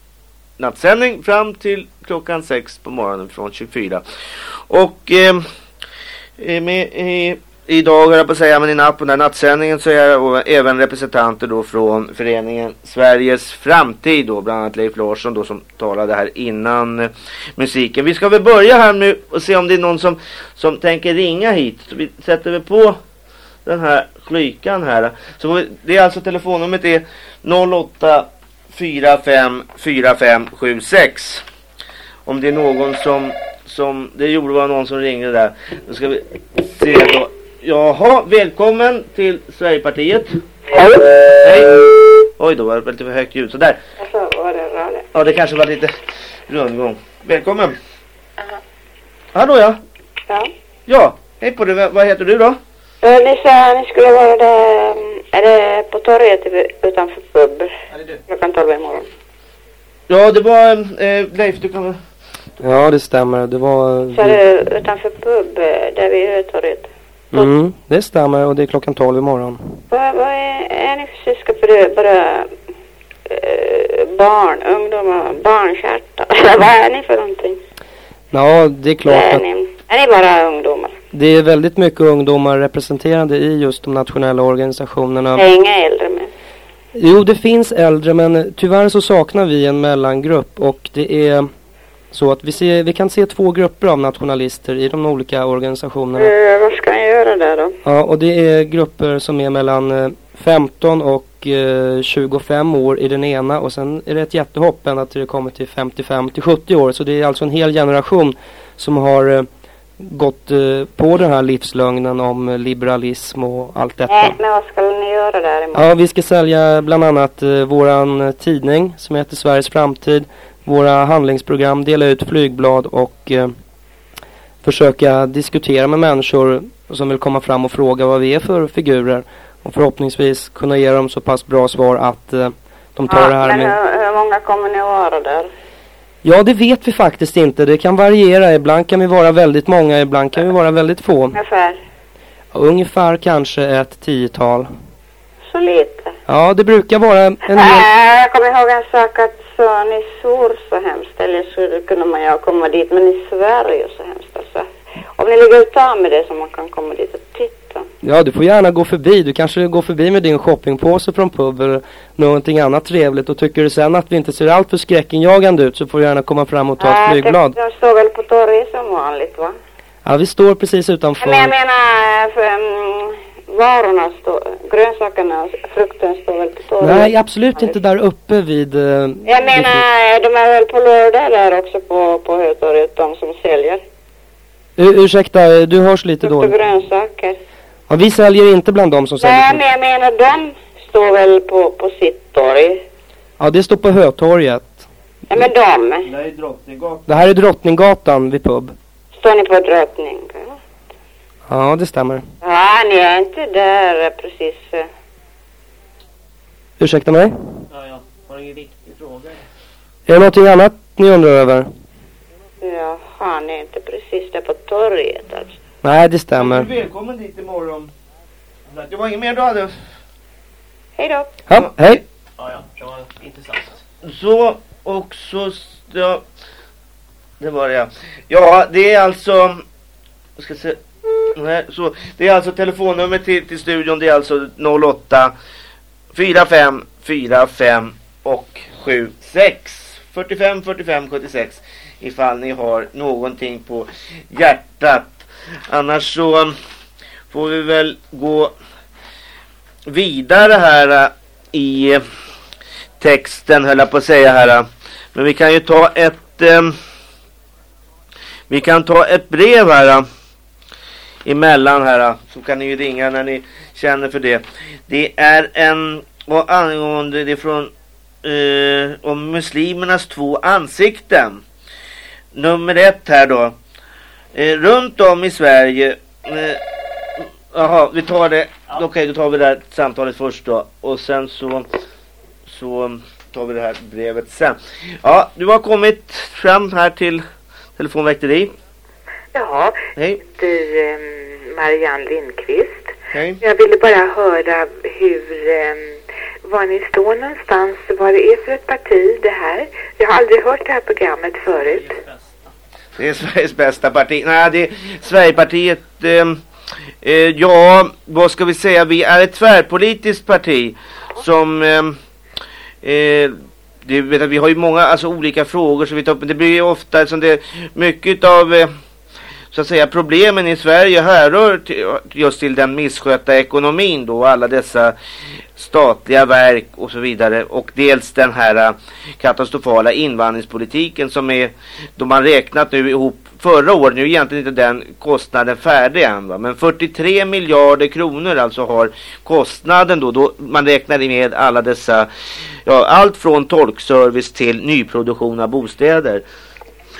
nattsändning fram till klockan 6 på morgonen från 24. Och eh, med, eh, idag höll jag på att säga, men i natt på den här nattsändningen så är det även representanter då från föreningen Sveriges framtid då, bland annat Leif Larsson då som talade här innan musiken. Vi ska väl börja här nu och se om det är någon som, som tänker ringa hit. Så vi sätter väl på den här klykan här. Så vi, det är alltså telefonnumret är 08 45 45 76. Om det är någon som som det gjorde var någon som ringde där. Då ska vi se då. Jaha, välkommen till Sverigepartiet. Hej. Hej. Oj då var det lite för högt ljud. Sådär. Ja, det kanske var lite rundgång. Välkommen. Hallå ja. Ja. Ja, hej på dig. Vad vad heter du då? Eh, Ni sa ni skulle vara där, mm, är det på torget utanför pub? Klockan 12 imorgon. Ja, det var eh, Leif, du kan. Ja, det stämmer. Det var... Så är det utanför pub eh, där vid Hötorget. Mm, det stämmer och det är klockan 12 imorgon. Vad, vad är, är ni för syskon? För bara eh, barn, ungdomar, barnkärta. Vad är ni för någonting? Ja, det är klart är, att ni, är ni bara ungdomar? det är väldigt mycket ungdomar representerade i just de nationella organisationerna. Det är inga äldre med? Jo, det finns äldre men tyvärr så saknar vi en mellangrupp och det är så att vi, ser, vi kan se två grupper av nationalister i de olika organisationerna. Eh, vad ska göra där då? Ja, och det är grupper som är mellan eh, 15 och eh, 25 år i den ena och sen är det ett jättehopp ända till det kommer till 55 till 70 år. Så det är alltså en hel generation som har eh, gått eh, på den här livslögnen om eh, liberalism och allt detta. Nej, men vad ska ni göra där imorgon? Ja, vi ska sälja bland annat eh, våran eh, tidning som heter Sveriges framtid. Våra handlingsprogram, dela ut flygblad och eh, försöka diskutera med människor som vill komma fram och fråga vad vi är för figurer. Och förhoppningsvis kunna ge dem så pass bra svar att eh, de tar det här men med... hur, hur många kommer ni att vara där? Ja, det vet vi faktiskt inte. Det kan variera. Ibland kan vi vara väldigt många, ibland kan vi vara väldigt få. Ungefär? Ungefär kanske ett tiotal. Så lite? Ja, det brukar vara en hel... Äh, jag kommer ihåg en sak att så, ni svor så hemskt, eller så kunde man ju komma dit, men ni svär ju så hemskt. Om ni lägger ut med det så man kan komma dit och titta. Ja, du får gärna gå förbi. Du kanske går förbi med din shoppingpåse från pub eller någonting annat trevligt. Och tycker du sen att vi inte ser allt för skräckinjagande ut så får du gärna komma fram och ta ett Äh, flygblad. De står väl på torget som vanligt va? Ja, vi står precis utanför. Men jag menar, för, um, varorna står, grönsakerna, frukten står väl på torget? Nej, absolut inte där uppe vid... eh, Jag menar, de är väl på lördag där också på, på Hötorget, de som säljer. Ur, ursäkta, du hörs lite Frukt och dåligt. grönsaker. Ja, vi säljer inte bland dem som Nej, säljer. men jag menar, de står väl på, på sitt torg. Ja, det står på Hötorget. Ja, men de. Nej, Drottninggatan. Det här är Drottninggatan vid pub. Står ni på Drottning? Ja, det stämmer. Ja, ni är inte där eh, precis. eh. Ursäkta mig? Ja, ja. Har ingen viktig fråga? Är det någonting annat ni undrar över? Jaha, ni är inte precis där på torget alltså. Nej, det Du är stämmer. välkommen dit imorgon. Det var inget mer du hade? Hej då. Ja, hej. Ja, ja. Det var intressant. Så, och så... Ja, det var det ja. Ja, det är alltså... Jag ska se. Nej, så, det är alltså telefonnummer till, till studion. Det är alltså 08 45 45 och 76 45 45 76 ifall ni har någonting på hjärtat. Annars så får vi väl gå vidare här eh, i texten höll jag på att säga här. Men vi kan ju ta ett eh, vi kan ta ett brev här eh, emellan här så kan ni ju ringa när ni känner för det. Det är en och angående det från eh, om muslimernas två ansikten. Nummer ett här då. Eh, runt om i Sverige eh, Jaha, vi tar det. Okej, då tar vi det här samtalet först då. Och sen så, så tar vi det här brevet sen. Ja, du har kommit fram här till telefonväkteri. Jaha, Hej. du, ehm, Marianne Lindqvist. Hej. Jag ville bara höra hur, eh, var ni står någonstans, vad det är för ett parti det här. Jag har aldrig hört det här programmet förut. Det är Sveriges bästa parti. Nej, det är Sverigepartiet. Eh, eh, ja, vad ska vi säga? Vi är ett tvärpolitiskt parti som... Eh, eh, det, vet, vi har ju många alltså, olika frågor som vi tar upp. Men det blir ju ofta som det mycket av... Eh, så att säga problemen i Sverige härrör till, just till den misskötta ekonomin då alla dessa statliga verk och så vidare och dels den här äh, katastrofala invandringspolitiken som är då man räknat nu ihop förra året, nu är egentligen inte den kostnaden färdig än va? men 43 miljarder kronor alltså har kostnaden då, då man räknar med alla dessa, ja allt från tolkservice till nyproduktion av bostäder.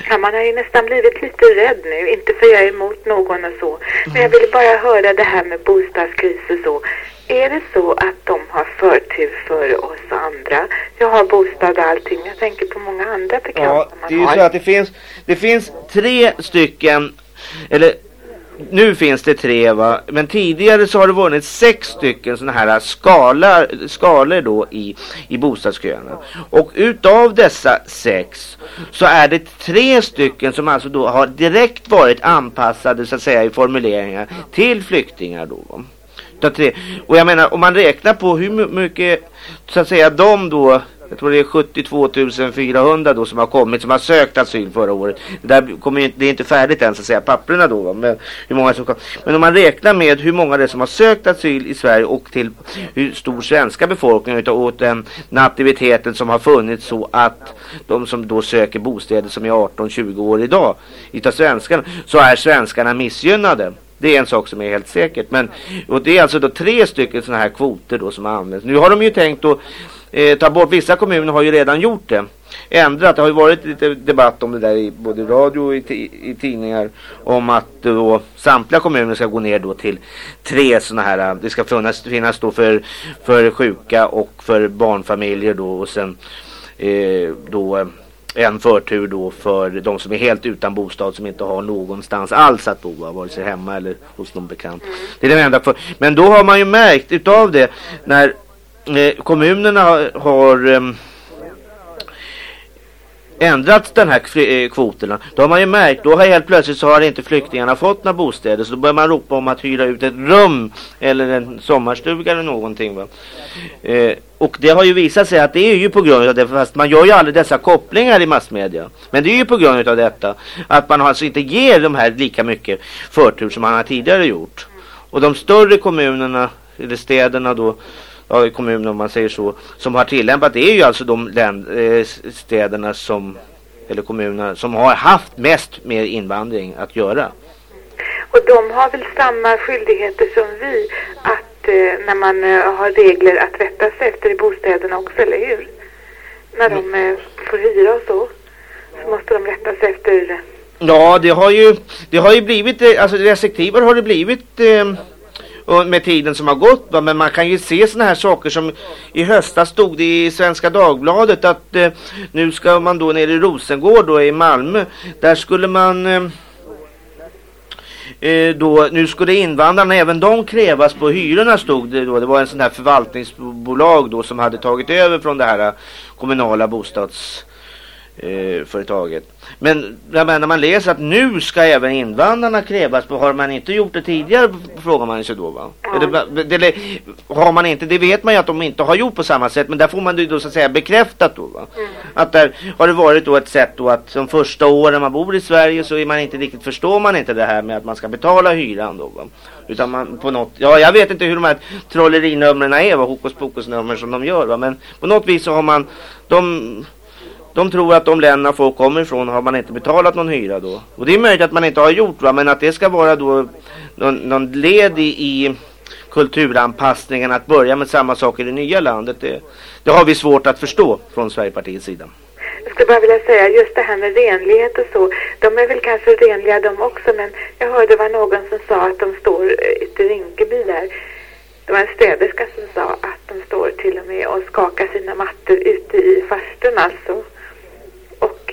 Ja, man har ju nästan blivit lite rädd nu, inte för jag är emot någon och så. Men jag ville bara höra det här med bostadskris och så. Är det så att de har förtur före oss andra? Jag har bostad och allting. Jag tänker på många andra bekanta Ja, man det är ju har. så att det finns, det finns tre stycken, eller nu finns det tre va, men tidigare så har det vunnit sex stycken sådana här skalor, skalor då i, i bostadsköerna. Och utav dessa sex så är det tre stycken som alltså då har direkt varit anpassade så att säga i formuleringar till flyktingar då. va. Tre. Och jag menar om man räknar på hur mycket så att säga de då jag tror det är 72 400 då som har kommit som har sökt asyl förra året. Det, där kommer ju, det är inte färdigt än så att säga papperna då. va, Men, hur många som kom. men om man räknar med hur många det är som har sökt asyl i Sverige och till hur stor svenska befolkningen utav åt den nativiteten som har funnits så att de som då söker bostäder som är 18-20 år idag utav svenskarna så är svenskarna missgynnade. Det är en sak som är helt säkert. Men, och det är alltså då tre stycken sådana här kvoter då som används. Nu har de ju tänkt att eh, ta bort, vissa kommuner har ju redan gjort det. Ändrat, det har ju varit lite debatt om det där i både radio och i, i tidningar. Om att då samtliga kommuner ska gå ner då till tre sådana här, det ska finnas, finnas då för, för sjuka och för barnfamiljer då och sen eh, då eh, en förtur då för de som är helt utan bostad som inte har någonstans alls att bo, va, vare sig hemma eller hos någon bekant. Det är den enda för Men då har man ju märkt utav det när eh, kommunerna har, ehm, ändrat den här eh, kvoterna. Då har man ju märkt, då har helt plötsligt så har inte flyktingarna fått några bostäder. Så då börjar man ropa om att hyra ut ett rum eller en sommarstuga eller någonting. Va? Eh, och det har ju visat sig att det är ju på grund av det, fast man gör ju aldrig dessa kopplingar i massmedia. Men det är ju på grund av detta, att man alltså inte ger de här lika mycket förtur som man har tidigare gjort. Och de större kommunerna, eller städerna då, ja, kommuner om man säger så, som har tillämpat det är ju alltså de länd, eh, städerna som, eller kommunerna som har haft mest med invandring att göra. Och de har väl samma skyldigheter som vi att eh, när man eh, har regler att rätta sig efter i bostäderna också, eller hur? När de eh, får hyra och så, så måste de rätta sig efter Ja, det har ju, det har ju blivit, eh, alltså restriktivare har det blivit eh, och med tiden som har gått. Va? Men man kan ju se sådana här saker som i höstas stod det i Svenska Dagbladet att eh, nu ska man då nere i Rosengård då i Malmö, där skulle man eh, eh, då, nu skulle invandrarna även de krävas på hyrorna stod det då. Det var en sån här förvaltningsbolag då som hade tagit över från det här eh, kommunala bostads eh, företaget. Men jag menar, när man läser att nu ska även invandrarna krävas på, har man inte gjort det tidigare frågar man sig då va? Eller, det, det, har man inte, det vet man ju att de inte har gjort på samma sätt men där får man det då så att säga bekräftat då va? Att där har det varit då ett sätt då att de första åren man bor i Sverige så är man inte riktigt, förstår man inte det här med att man ska betala hyran då va? Utan man på något, ja jag vet inte hur de här trollerinumren är va, hokus pokus nummer som de gör va? Men på något vis så har man, de de tror att de länderna folk kommer ifrån har man inte betalat någon hyra då. Och det är möjligt att man inte har gjort va, men att det ska vara då någon, någon led i, i kulturanpassningen att börja med samma sak i det nya landet. Det, det har vi svårt att förstå från Sverigepartiets sida. Jag skulle bara vilja säga just det här med renlighet och så. De är väl kanske renliga de också men jag hörde var någon som sa att de står ute i Rinkeby där. Det var en städerska som sa att de står till och med och skakar sina mattor ute i farstun alltså.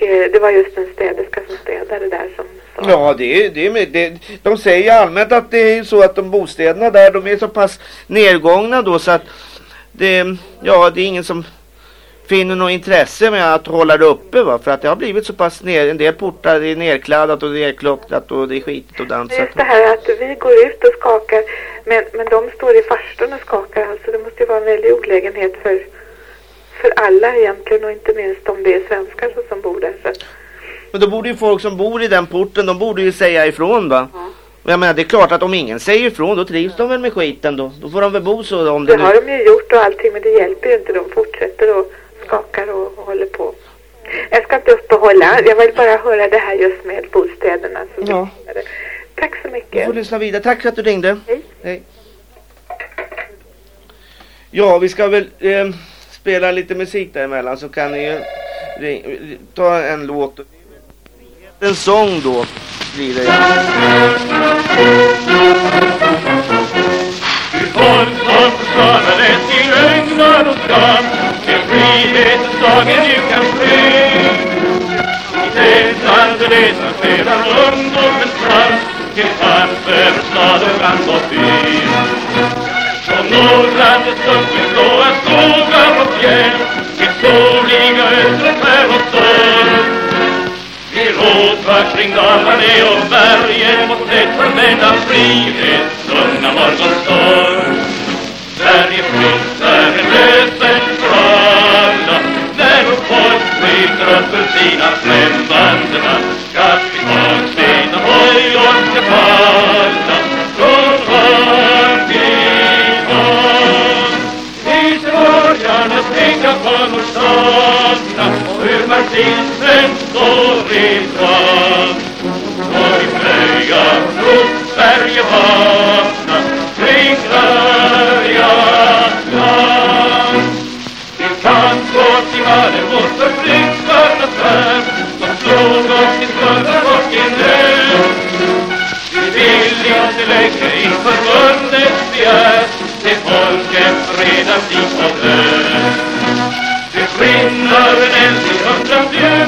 Eh, det var just en städerska som städade där som Ja, det är, det är, det, de säger allmänt att det är så att de bostäderna där, de är så pass nedgångna då så att det, ja, det är ingen som finner något intresse med att hålla det uppe va? För att det har blivit så pass ner, en del portar är nerkladdat och nerklottrat och det är skitigt och dansat. Just det här att vi går ut och skakar men, men de står i farstun och skakar alltså det måste ju vara en väldig olägenhet för, för alla egentligen och inte minst om det är svenskar som bor där. Så. Men då borde ju folk som bor i den porten, de borde ju säga ifrån va? Jag menar det är klart att om ingen säger ifrån då trivs de väl med skiten då. Då får de väl bo så om det, Det nu... har de ju gjort och allting men det hjälper ju inte. De fortsätter och skakar och, och håller på. Jag ska inte uppehålla. Jag vill bara höra det här just med bostäderna. Så Ja. Tack så Du mycket. får lyssna vidare. Tack för att du ringde. Hej. Hej. Ja, vi ska väl eh, spela lite musik däremellan så kan ni ju ta en låt. En sång då blir det. Folk som försvarade till ögnar och skam Till frihetens dagen nu kan ske I tätande det som spelar ungdomens dans Till kamp över stad och land och by och några av Som Nordlandets uppblåa skogar och fjäll Till soliga östern här och storm Vi rådvakt kring Dalarna och bergen mot ett förmedla frihets lugna morgonstånd. Sverige fritt, Sverige lösen för alla, när vårt folk flyter upp ur sina främmande land. Kapitalsmedna hoj och ska falla redan dit och död. Det brinner en eld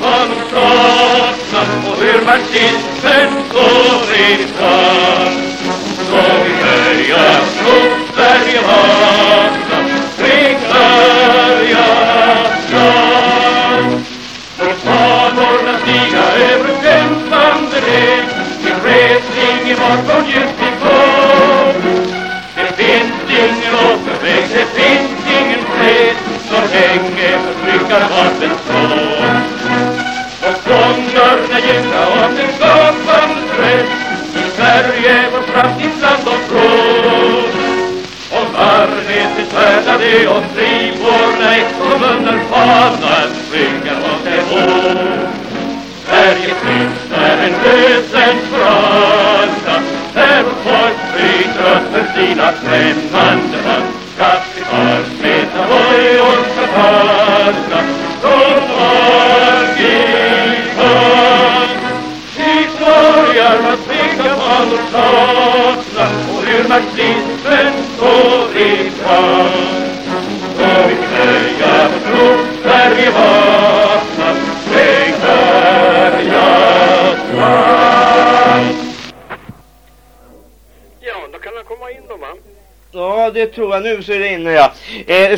pancassa poter marcir senza verità. Dove veria, non veria mai,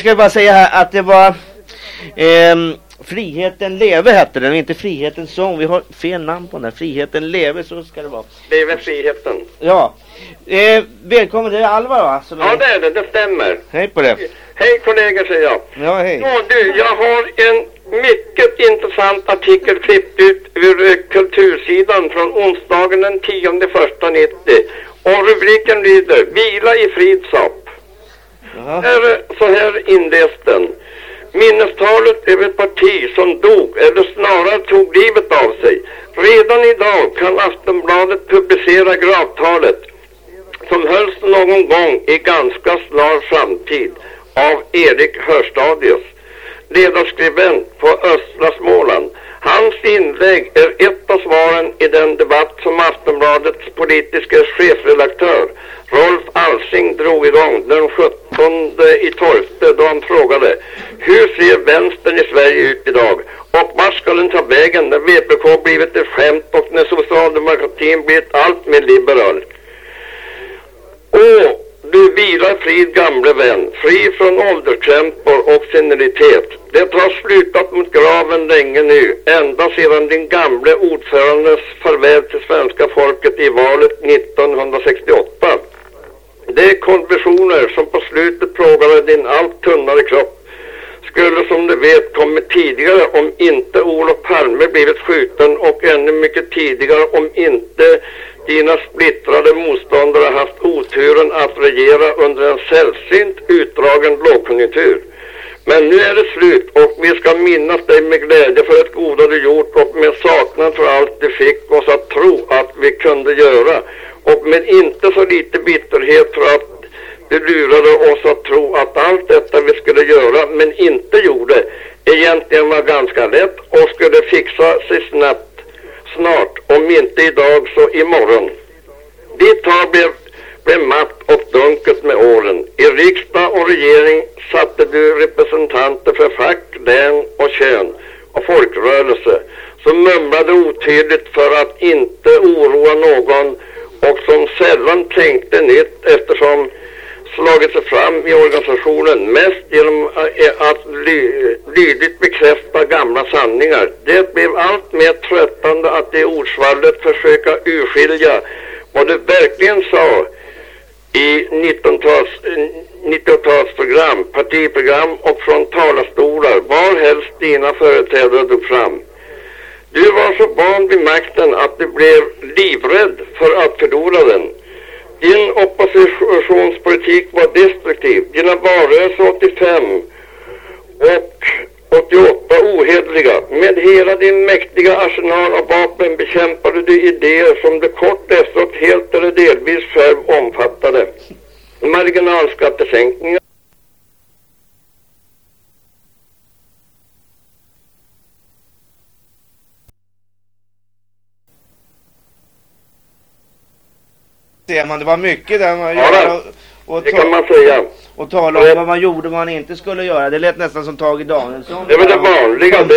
ska bara säga här att det var ehm, Friheten leve hette den, inte Frihetens sång. Vi har fel namn på den här. Friheten leve, så ska det vara. Leve friheten. Ja. Eh, välkommen, det är Alvar va? Som Ja, det är det. Det stämmer. Hej på det. Hej kollegor, säger jag. Ja, hej. Ja, du, jag har en mycket intressant artikel klippt ut ur eh, kultursidan från onsdagen den 10 första 90. Och rubriken lyder Vila i fridsopp. Här, så här inleds den. Minnestalet över ett parti som dog, eller snarare tog livet av sig, Redan idag kan Aftonbladet publicera gravtalet som hölls någon gång i ganska snar framtid av Erik Hörstadius, ledarskribent på Östra Småland. Hans inlägg är ett av svaren i den debatt som Aftonbladets politiska chefredaktör Rolf Alsing drog igång den 17 i 12 då han frågade Hur ser vänstern i Sverige ut idag? Och vart ska den ta vägen när VPK blivit ett skämt och när socialdemokratin blivit allt mer liberal? Och du vilar frid gamle vän, fri från ålderskrämpor och senilitet. Det har slutat mot graven länge nu, ända sedan din gamle ordförandes farväl till svenska folket i valet 1968. De konversioner som på slutet plågade din allt tunnare kropp skulle som du vet kommit tidigare om inte Olof Palme blivit skjuten och ännu mycket tidigare om inte dina splittrade motståndare haft oturen att regera under en sällsynt utdragen lågkonjunktur. Men nu är det slut och vi ska minnas dig med glädje för ett goda du gjort och med saknad för allt du fick oss att tro att vi kunde göra och med inte så lite bitterhet för att du lurade oss att tro att allt detta vi skulle göra men inte gjorde egentligen var ganska lätt och skulle fixa sig snabbt snart, om inte idag så imorgon. Ditt tal blev, blev matt och dunkelt med åren. I riksdag och regering satte du representanter för fack, län och kön och folkrörelse som mumlade otydligt för att inte oroa någon och som sällan tänkte nytt eftersom slagit sig fram i organisationen mest genom eh, att ly, lydigt bekräfta gamla sanningar. Det blev allt mer tröttande att i ordsvallet försöka urskilja vad du verkligen sa i 90-talsprogram, partiprogram och från talarstolar var helst dina företrädare drog fram. Du var så van vid makten att du blev livrädd för att förlora den. Din oppositionspolitik var destruktiv. Dina valrörelser 85 och 88 ohederliga. Med hela din mäktiga arsenal av vapen bekämpade du idéer som du kort efteråt helt eller delvis själv omfattade. Marginalskattesänkningar ser man. Det var mycket där man Ja, och, och det kan man säga. Och tala om vad man gjorde och vad man inte skulle göra. Det lät nästan som Tage Danielsson. Det väl det vanliga, det,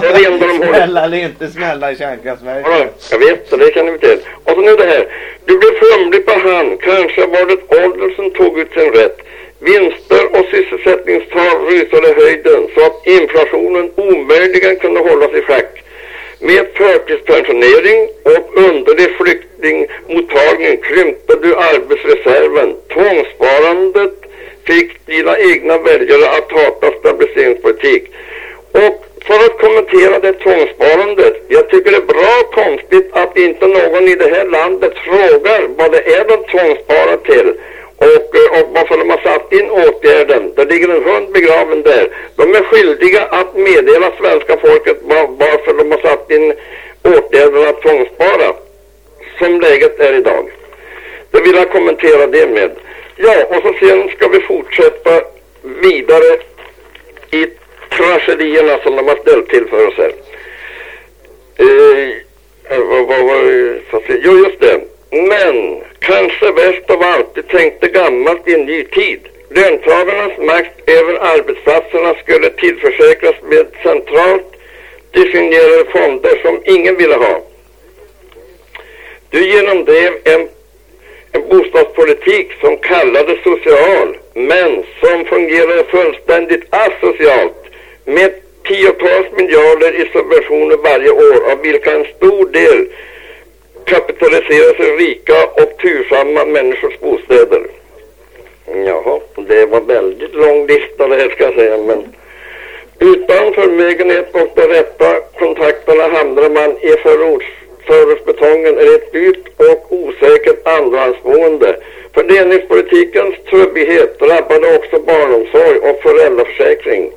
det är det enda de håller. Smälla eller inte smälla i kärnkraftverk. Ja, jag vet, det känner vi till. Och så nu det här. Du blev fumlig på hand. Kanske var det ålder som tog ut sin rätt. Vinster och sysselsättningstal rusade i höjden så att inflationen omöjligen kunde hållas i schack. Med förtidspensionering och underlig flyktingmottagning krympte du arbetsreserven. Tvångssparandet fick dina egna väljare att hata stabiliseringspolitik. Och för att kommentera det tvångssparandet. Jag tycker det är bra konstigt att inte någon i det här landet frågar vad det är de tvångssparar till. Och, och varför de har satt in åtgärden. Det ligger en hund begraven där. De är skyldiga att meddela svenska folket var, varför de har satt in åtgärden att tvångsspara. Som läget är idag. Det vill jag kommentera det med. Ja, och så sen ska vi fortsätta vidare i tragedierna som de har ställt till för oss här. Eh, vad, var det? jo, just det. Men kanske värst av allt, det tänkte gammalt i en ny tid. Löntagarnas makt över arbetsplatserna skulle tillförsäkras med centralt definierade fonder som ingen ville ha. Du genomdrev en, en bostadspolitik som kallades social, men som fungerade fullständigt asocialt med tiotals miljarder i subventioner varje år, av vilka en stor del kapitaliserar sig rika och tursamma människors bostäder. Jaha, det var väldigt lång lista det här ska jag säga, men utan förmögenhet och de rätta kontakterna hamnar man i förorts, förortsbetongen är ett dyrt och osäkert andrahandsboende. Fördelningspolitikens trubbighet drabbade också barnomsorg och föräldraförsäkring.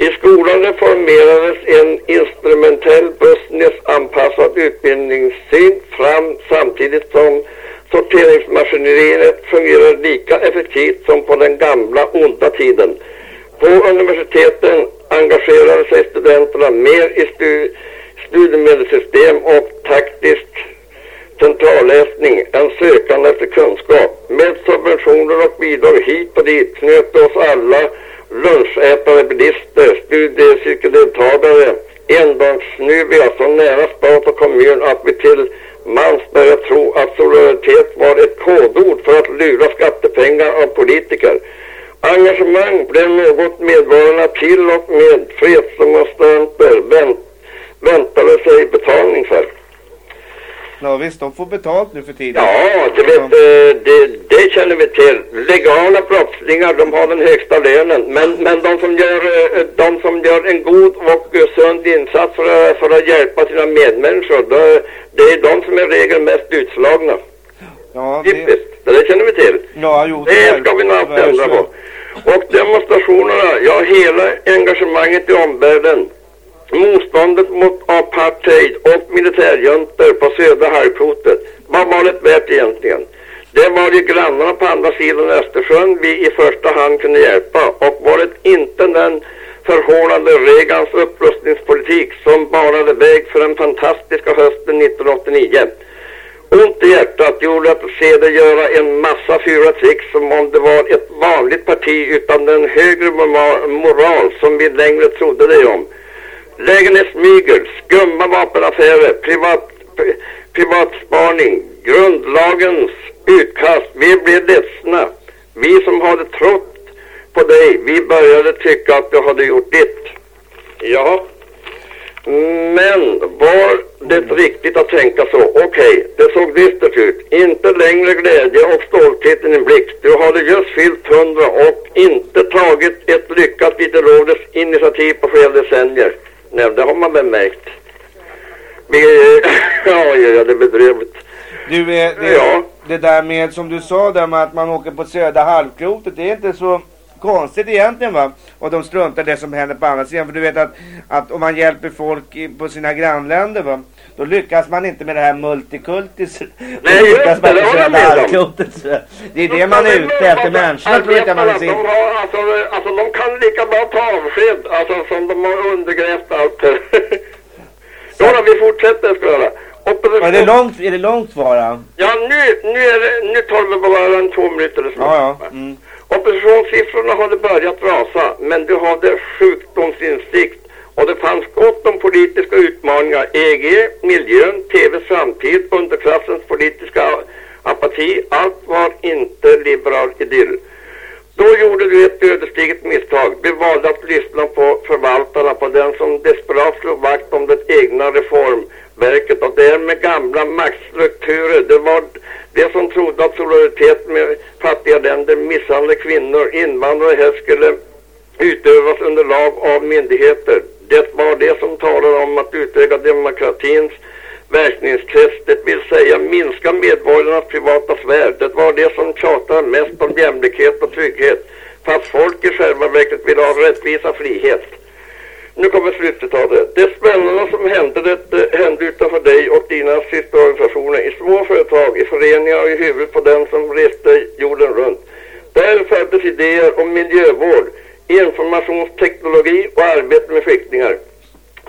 I skolan reformerades en instrumentell business-anpassad utbildningssyn fram samtidigt som sorteringsmaskineriet fungerar lika effektivt som på den gamla onda tiden. På universiteten engagerade sig studenterna mer i stu studiemedelssystem och taktisk centralläsning än sökande efter kunskap. Med subventioner och bidrag hit och dit knöt oss alla lunchätare, bilister, studiecirkeldeltagare, enbarnsnubiga så nära stat och kommun att vi till mans började tro att solidaritet var ett kodord för att lura skattepengar av politiker. Engagemang blev något medborgarna till och med fredsdemonstranter vänt, väntade sig betalning för. Ja visst, de får betalt nu för tiden. Ja, det, vet, eh, det, det känner vi till. Legala brottslingar, de har den högsta lönen. Men, men de, som gör, eh, de som gör en god och eh, sund insats för, att- för att hjälpa sina medmänniskor, det, det är de som är regel mest utslagna. Ja, det, Typiskt, det känner vi till. ja jo, Det ska vi tyvärr ändra på. Och demonstrationerna, ja hela engagemanget i omvärlden. Motståndet mot apartheid och militärjuntor på södra halvklotet. Vad var det värt egentligen? Det var ju grannarna på andra sidan Östersjön vi i första hand kunde hjälpa och var det inte den förhållande Reagans upprustningspolitik som banade väg för den fantastiska hösten 1989. Ont i hjärtat gjorde att se det göra en massa fula tricks som om det var ett vanligt parti utan den högre moral som vi längre trodde det om. Lägenhetsmygel, skumma vapenaffärer, privat, pri- privatspaning, grundlagens utkast. Vi blev ledsna. Vi som hade trott på dig, vi började tycka att du hade gjort ditt. Ja, men var det riktigt att tänka så? Okej, det såg dystert ut. Inte längre glädje och stolthet i din blick. Du hade just fyllt hundra och inte tagit ett lyckat ideologiskt initiativ på flera decennier. Nej, det har man väl märkt. Ja, ja, ja, det är bedrövligt. Du, eh, det, Ja. det där med som du sa där med att man åker på södra halvklotet, det är inte så konstigt egentligen va? Och de struntar det som händer på andra sidan. För du vet att, att om man hjälper folk i, på sina grannländer va? Då lyckas man inte med det här multikultis. Då lyckas man södra med så Det är det man är ute efter. Människorna tror inte man sin... de, har, alltså, alltså, de kan lika bra ta avsked alltså, som de har undergrävt allt. jo, då, vi fortsätter ska göra. Är det långt, är det långt kvar? Ja, Ja, nu, nu, är det, nu tar vi bara en två minuter eller så. ja. ja. Mm. Oppositionssiffrorna hade börjat rasa, men du hade sjukdomsinsikt och det fanns gott om politiska utmaningar. EG, miljön, TVs framtid, underklassens politiska apati. Allt var inte liberal idyll. Då gjorde du ett ödesdigert misstag. Du valde att lyssna på förvaltarna, på den som desperat slog vakt om det egna verket och därmed gamla maktstrukturer. Det var det som trodde att solidaritet med fattiga länder, misshandlade kvinnor, invandrare här skulle utövas under lag av myndigheter. Det var det som talade om att utöka demokratins verkningskrets, det vill säga minska medborgarnas privata sfär. Det var det som tjatade mest om jämlikhet och trygghet, fast folk i själva verket ville ha rättvisa frihet. Nu kommer slutet av Det spännande som hände, det hände utanför dig och dina systerorganisationer i små företag, i föreningar och i huvudet på den som reste jorden runt. Där föddes idéer om miljövård, informationsteknologi och arbete med flyktingar.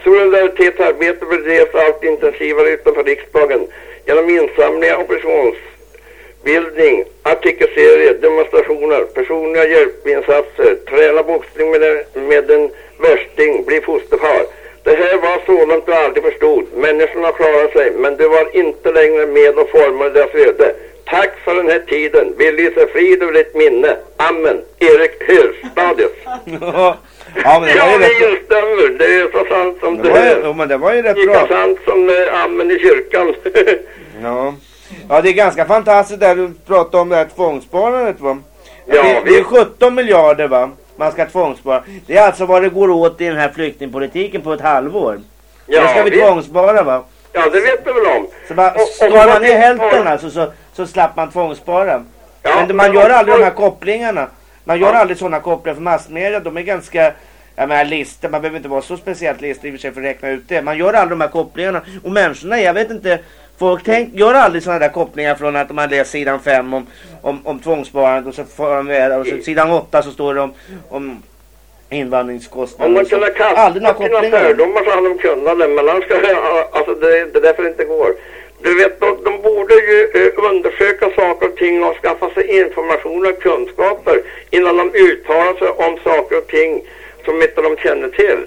Solidaritetsarbete bedrevs allt intensivare utanför riksdagen genom insamlingar, oppositionsbildning, artikelserie, demonstrationer, personliga hjälpinsatser, träna boxning med, den. med den värsting, bli fosterfar. Det här var sådant du aldrig förstod. Människorna klarade sig, men du var inte längre med och formade deras öde. Tack för den här tiden. Vi lyser frid över ditt minne. Amen. Erik Hörstadius. ja, men det var Ja, ju rätt instämmer. Det är så sant som det det var, ju- är. jo, men det var ju rätt Lika bra. sant som eh, amen i kyrkan. Ja. ja, det är ganska fantastiskt där du pratar om det här tvångssparandet va? Ja, det, vi- det är 17 miljarder va? Man ska tvångsspara. Det är alltså vad det går åt i den här flyktingpolitiken på ett halvår. Ja, det ska vi vi- tvångsspara va? ja, det vet du väl om. Så bara, Och- och skar man ner vi hälften alltså så, så slapp man tvångsspara. Ja, men man gör aldrig de här kopplingarna. Man gör Ja. aldrig sådana kopplingar för massmedia. De är ganska, Jag menar listor, man behöver inte vara så speciellt lista i och för sig för att räkna ut det. Man gör aldrig de här kopplingarna. Och människorna, jag vet inte, folk tänk, gör aldrig sådana där kopplingar från att man läser sidan 5 om, om, om tvångssparandet och så får de med och så sidan 8 så står det om, om invandringskostnader. Om man kunde kasta sina fördomar så hade de kunnat det, men han ska, alltså det, det är därför det inte går. Du vet, de, de borde ju eh, undersöka saker och ting och skaffa sig information och kunskaper innan de uttalar sig om saker och ting som inte de känner till.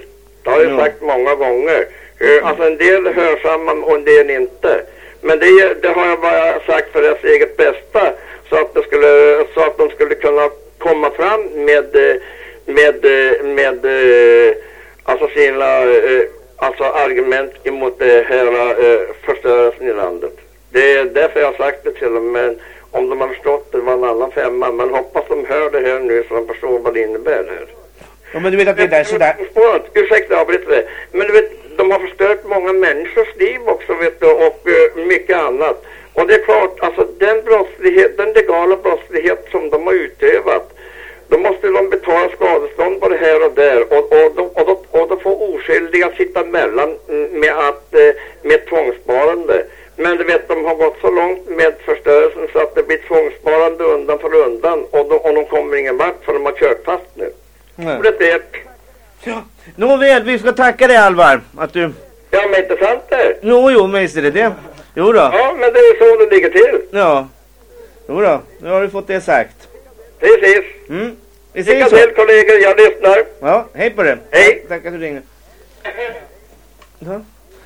Det har jag Ja. sagt många gånger. Eh, alltså en del hörsammar och en del inte. Men det, det har jag bara sagt för deras eget bästa. Så att, det skulle, så att de skulle kunna komma fram med, eh, med, eh, med, eh, alltså sina alltså argument emot det här förstörelsen i landet. Det är därför jag har sagt det till dem. Men om de har förstått det var en annan femma. Men hoppas de hör det här nu så de förstår vad det innebär. Här. Ja, men du vet att det är där sådär. Ursäkta jag avbryter det. Men du vet, de har förstört många människors liv också vet du, och eh, mycket annat. Och det är klart, alltså den brottslighet, den legala brottslighet som de har utövat, då måste de betala skadestånd både här och där och, och, då, och, då, och då får oskyldiga sitta emellan mm, med, att, eh, med tvångssparande. Men du vet, de har gått så långt med förstörelsen så att det blir tvångssparande undan för undan och, de, och de kommer ingen vart för de har kört fast nu. Nej. Ordet är Nåväl, vi ska tacka dig Alvar. Att du... Ja, men inte sant det? Jo, jo, men visst är det det. Jo då. Ja, men det är så det ligger till. Ja. Jo då, nu har du fått det sagt. Precis. Mm. Vi Lycka säger så. till kollegor, jag lyssnar. Ja, hej på det. Hej. Tack att du ringde. Ja.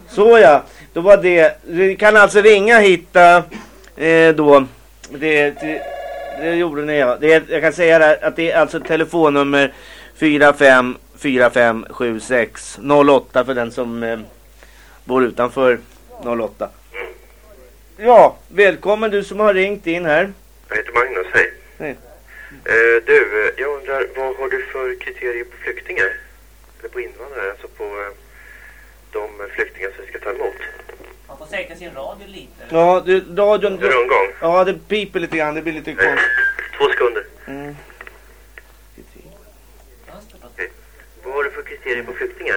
Så ja, då var det. Du kan alltså ringa hit eh, då. Det, det, det gjorde ni ja. Det, jag kan säga att det är alltså telefonnummer 454576 08 för den som eh, bor utanför 08. Ja, välkommen du som har ringt in här. Jag heter Magnus, hej. Hej. Eh, du, eh, jag undrar vad har du för kriterier på flyktingar? Eller på invandrare, alltså på eh, de flyktingar som vi ska ta emot? Man får sänka sin radio lite. Ja, du, radion... Rundgång. Ja, det piper lite grann. Det blir lite konstigt. Två sekunder. Mm. Okej. Vad har du för kriterier på flyktingar?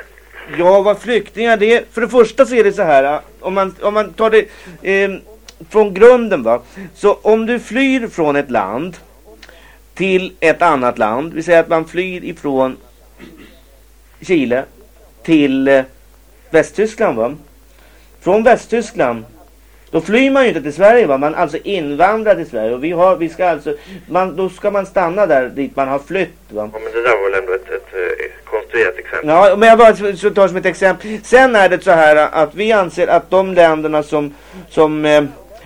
Ja, vad flyktingar det är. För det första så är det så här. äh, Om man, om man tar det eh, från grunden va. Så om du flyr från ett land till ett annat land. Vi säger att man flyr ifrån Chile till eh, Västtyskland va. Från Västtyskland då flyr man ju inte till Sverige va. Man alltså invandrar till Sverige. Och vi har, vi ska alltså, man, då ska man stanna där dit man har flytt va. Ja, men det där var väl ändå ett, ett, eh, konstruerat exempel? Ja, men jag bara så- tar som ett exempel. Sen är det så här att vi anser att de länderna som, som eh,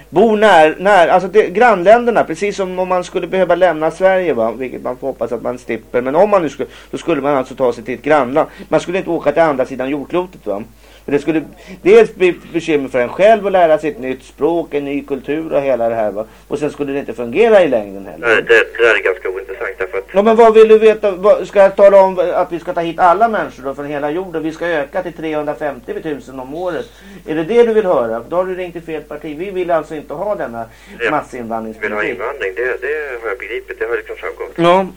bor när, när alltså det, grannländerna, precis som om man skulle behöva lämna Sverige va, vilket man får hoppas att man slipper. Men om man nu skulle, då skulle man alltså ta sig till ett grannland. Man skulle inte åka till andra sidan jordklotet va. För det skulle dels bli bekymmer för en själv att lära sig ett nytt språk, en ny kultur och hela det här va. Och sen skulle det inte fungera i längden heller. Nej, det, det där är ganska ointressant därför att Ja men vad vill du veta? Vad, ska jag tala om att vi ska ta hit alla människor då från hela jorden? Vi ska öka till 350 000 om året. Är det det du vill höra? Då har du ringt till fel parti. Vi vill alltså inte ha denna Ja. vill ha massinvandringspolitik. invandring, det, det har jag begripit, det har liksom framgått. Ja.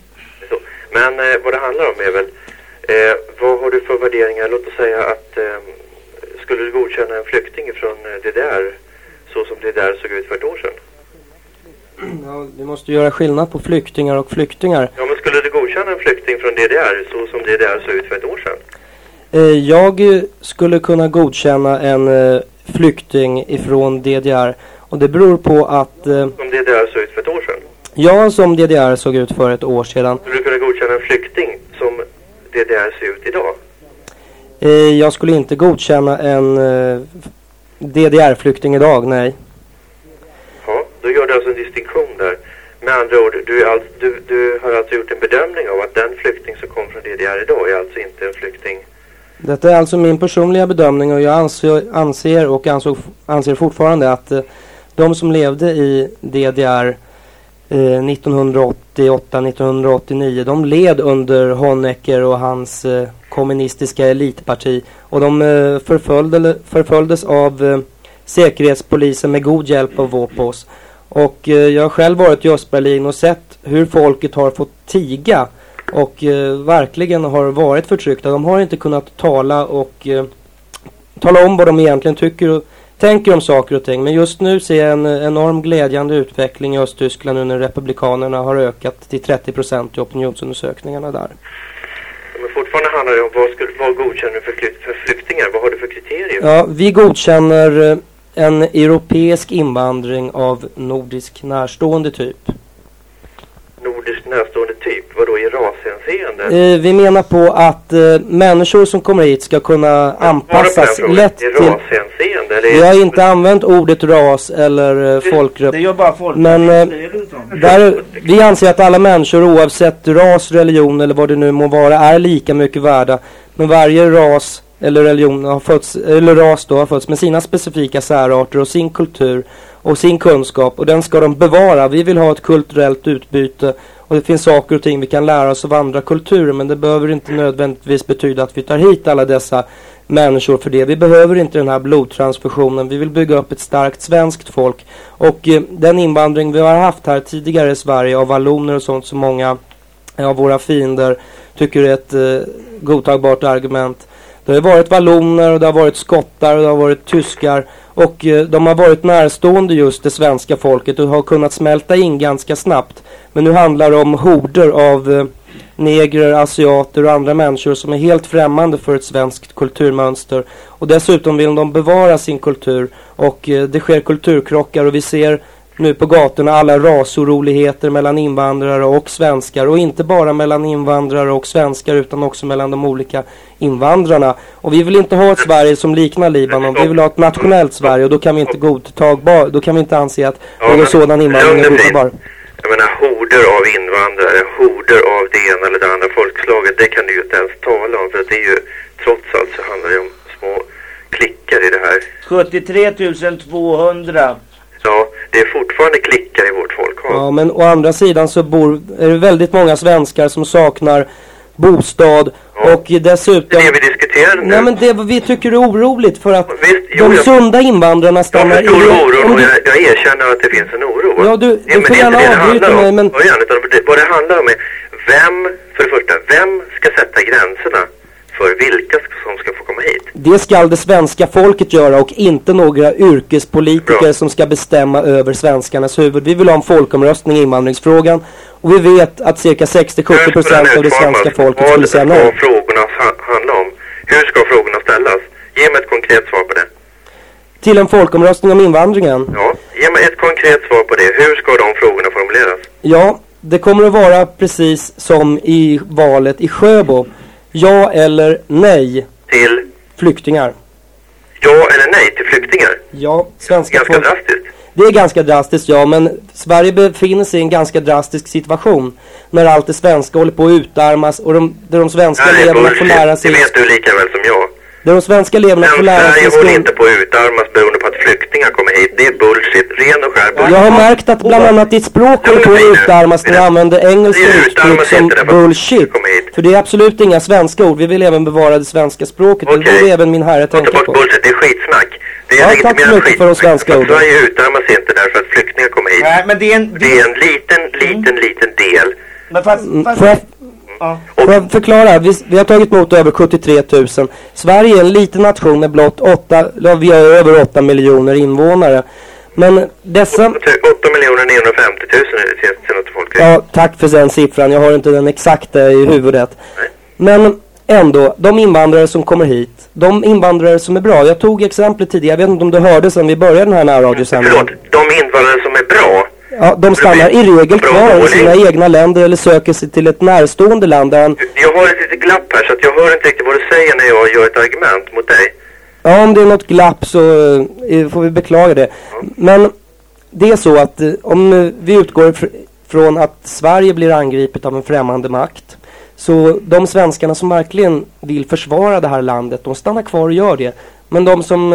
Så. Men eh, vad det handlar om är väl, eh, vad har du för värderingar? Låt oss säga att eh, skulle du godkänna en flykting från eh, DDR så som DDR såg ut för ett år sedan? Ja, vi måste göra skillnad på flyktingar och flyktingar. Ja, men skulle du godkänna en flykting från DDR så som DDR såg ut för ett år sedan? Eh, Jag skulle kunna godkänna en eh, flykting ifrån DDR. Och det beror på att Som DDR såg ut för ett år sedan? jag som DDR såg ut för ett år sedan. Skulle du kunna godkänna en flykting som DDR ser ut idag? Eh, Jag skulle inte godkänna en eh, DDR-flykting idag, nej. Ja, då gör du alltså en distinktion där. Med andra ord, du, är alltså, du, du har alltså gjort en bedömning av att den flykting som kom från DDR idag är alltså inte en flykting. Detta är alltså min personliga bedömning och jag anser, anser och ansåg, anser fortfarande att eh, de som levde i DDR eh, 1988-1989 de led under Honecker och hans eh, kommunistiska elitparti och de eh, förföljde, förföljdes av eh, säkerhetspolisen med god hjälp av Vopos. Och eh, jag har själv varit i Östberlin och sett hur folket har fått tiga och verkligen har varit förtryckta. De har inte kunnat tala och tala om vad de egentligen tycker och tänker om saker och ting. Men just nu ser jag en enorm glädjande utveckling i Östtyskland nu när Republikanerna har ökat till 30 procent i opinionsundersökningarna där. Men fortfarande handlar det om vad, skulle, vad godkänner du för, för flyktingar? Vad har du för kriterier? Ja, vi godkänner eh, en europeisk invandring av nordisk närstående typ. Nordisk närstående typ? Vadå i rashänseende? Eh, vi menar på att eh, människor som kommer hit ska kunna anpassas lätt till... rashänseende? Eller har inte använt ordet ras eller eh, folkgrupp. Det gör bara folk. Men eh, där, vi anser att alla människor oavsett ras, religion eller vad det nu må vara är lika mycket värda. Men varje ras eller religion har fötts, eller ras då har fötts med sina specifika särarter och sin kultur och sin kunskap och den ska de bevara. Vi vill ha ett kulturellt utbyte och det finns saker och ting vi kan lära oss av andra kulturer men det behöver inte nödvändigtvis betyda att vi tar hit alla dessa människor för det. Vi behöver inte den här blodtransfusionen. Vi vill bygga upp ett starkt svenskt folk och eh, den invandring vi har haft här tidigare i Sverige av valloner och sånt som många av våra fiender tycker är ett eh, godtagbart argument. Det har varit valloner och det har varit skottar och det har varit tyskar och eh, de har varit närstående just det svenska folket och har kunnat smälta in ganska snabbt. Men nu handlar det om horder av eh, negrer, asiater och andra människor som är helt främmande för ett svenskt kulturmönster. Och dessutom vill de bevara sin kultur och eh, det sker kulturkrockar och vi ser nu på gatorna alla rasoroligheter mellan invandrare och svenskar och inte bara mellan invandrare och svenskar utan också mellan de olika invandrarna. Och vi vill inte ha ett Sverige som liknar Libanon. Vi vill ha ett nationellt Sverige och då kan vi inte godtagbar, då kan vi inte anse att någon sådan invandring är godtagbar. Jag menar horder av invandrare, horder av det ena eller det andra folkslaget, det kan du ju inte ens tala om för det är ju trots allt så handlar det om små klickar i det här. 73 200. Ja, det är fortfarande klickar i vårt folkhav. Ja, men å andra sidan så bor, är det väldigt många svenskar som saknar bostad och dessutom... Det är det vi diskuterar nu. Nej men det vi tycker är oroligt för att jo, de sunda invandrarna stannar Jag förstår oron och jag, jag erkänner att det finns en oro. Ja, du- du men får gärna avbryta mig, men- vad det handlar om är vem, för det första, vem ska sätta gränserna för vilka som ska få komma hit? det ska det svenska folket göra och inte några yrkespolitiker som ska bestämma över svenskarnas huvud. Vi vill ha en folkomröstning i invandringsfrågan och vi vet att cirka 60-70 procent av det svenska folket skulle säga Vad nej. frågorna ha- handla om? Hur ska frågorna ställas? Ge mig ett konkret svar på det. Till en folkomröstning om invandringen. Ja, ge mig ett konkret svar på det. Hur ska de frågorna formuleras? Ja, det kommer att vara precis som i valet i Sjöbo. Ja eller nej Till flyktingar. ja eller nej till flyktingar? Ja, svenska Ganska folk... drastiskt. Det är ganska drastiskt ja, men Sverige befinner sig i en ganska drastisk situation. När allt det svenska håller på att utarmas och de, de svenska eleverna får lära sig... Det vet du lika väl som jag. Där de svenska eleverna får lära sig... I håller skol- inte på att utarmas beroende på att flyktingar kommer hit. Det är bullshit. Ren och skär bullshit. Jag har märkt att bland annat ditt språk håller på att utarmas när du använder engelska uttryck som bullshit. För det är absolut inga svenska ord. Vi vill även bevara det svenska språket. Det borde även min herre tänka på. Bullshit, det är skitsnack. Det är Ja, tack så mycket för de svenska orden. Sverige utarmas inte därför att flyktingar kommer hit. Nej, men det är en... Det är en liten, liten, liten del. Men fast... Mm, fast ja. jag förklara? Vi, vi har tagit emot över 73 000. Sverige är en liten nation med blott 8, ja, vi har över 8 miljoner invånare. Men dessa... 8 miljoner 950 000 är det senaste folket. Ja, tack för den siffran. Jag har inte den exakta i huvudet. Men ändå, de invandrare som kommer hit, de invandrare som är bra. Jag tog exemplet tidigare, jag vet inte om du hörde sen vi började den här närradiosändningen. De invandrare som är bra. Ja, de stannar i regel kvar i sina egna länder eller söker sig till ett närstående land där han, Jag har ett litet glapp här så att jag hör inte riktigt vad du säger när jag gör ett argument mot dig. ja om det är något glapp så eh, får vi beklaga det. Men det är så att eh, om eh, vi utgår fr- från att Sverige blir angripet av en främmande makt så de svenskarna som verkligen vill försvara det här landet, de stannar kvar och gör det. Men de som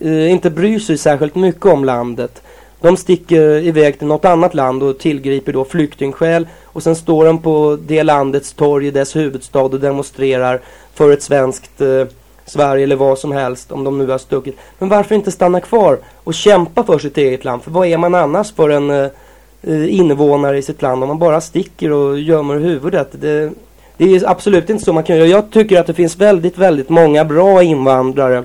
eh, inte bryr sig särskilt mycket om landet, de sticker iväg till något annat land och tillgriper då flyktingskäl och sen står de på det landets torg i dess huvudstad och demonstrerar för ett svenskt eh, Sverige eller vad som helst om de nu har stuckit. Men varför inte stanna kvar och kämpa för sitt eget land? För vad är man annars för en, eh, eh invånare i sitt land om man bara sticker och gömmer huvudet. Det, det är absolut inte så man kan göra. Jag tycker att det finns väldigt, väldigt många bra invandrare.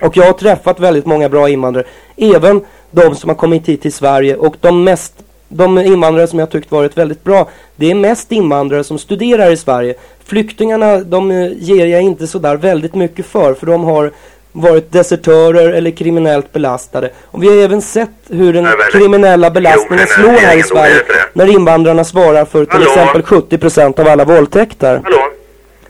Och jag har träffat väldigt många bra invandrare. Även de som har kommit hit till Sverige. Och de mest de invandrare som jag tyckt varit väldigt bra. Det är mest invandrare som studerar i Sverige. Flyktingarna, de eh, ger jag inte så där väldigt mycket för. För de har varit desertörer eller kriminellt belastade. Och vi har även sett hur den kriminella belastningen slår här i Sverige. När invandrarna svarar för till Hallå? exempel 70% av alla våldtäkter. Hallå?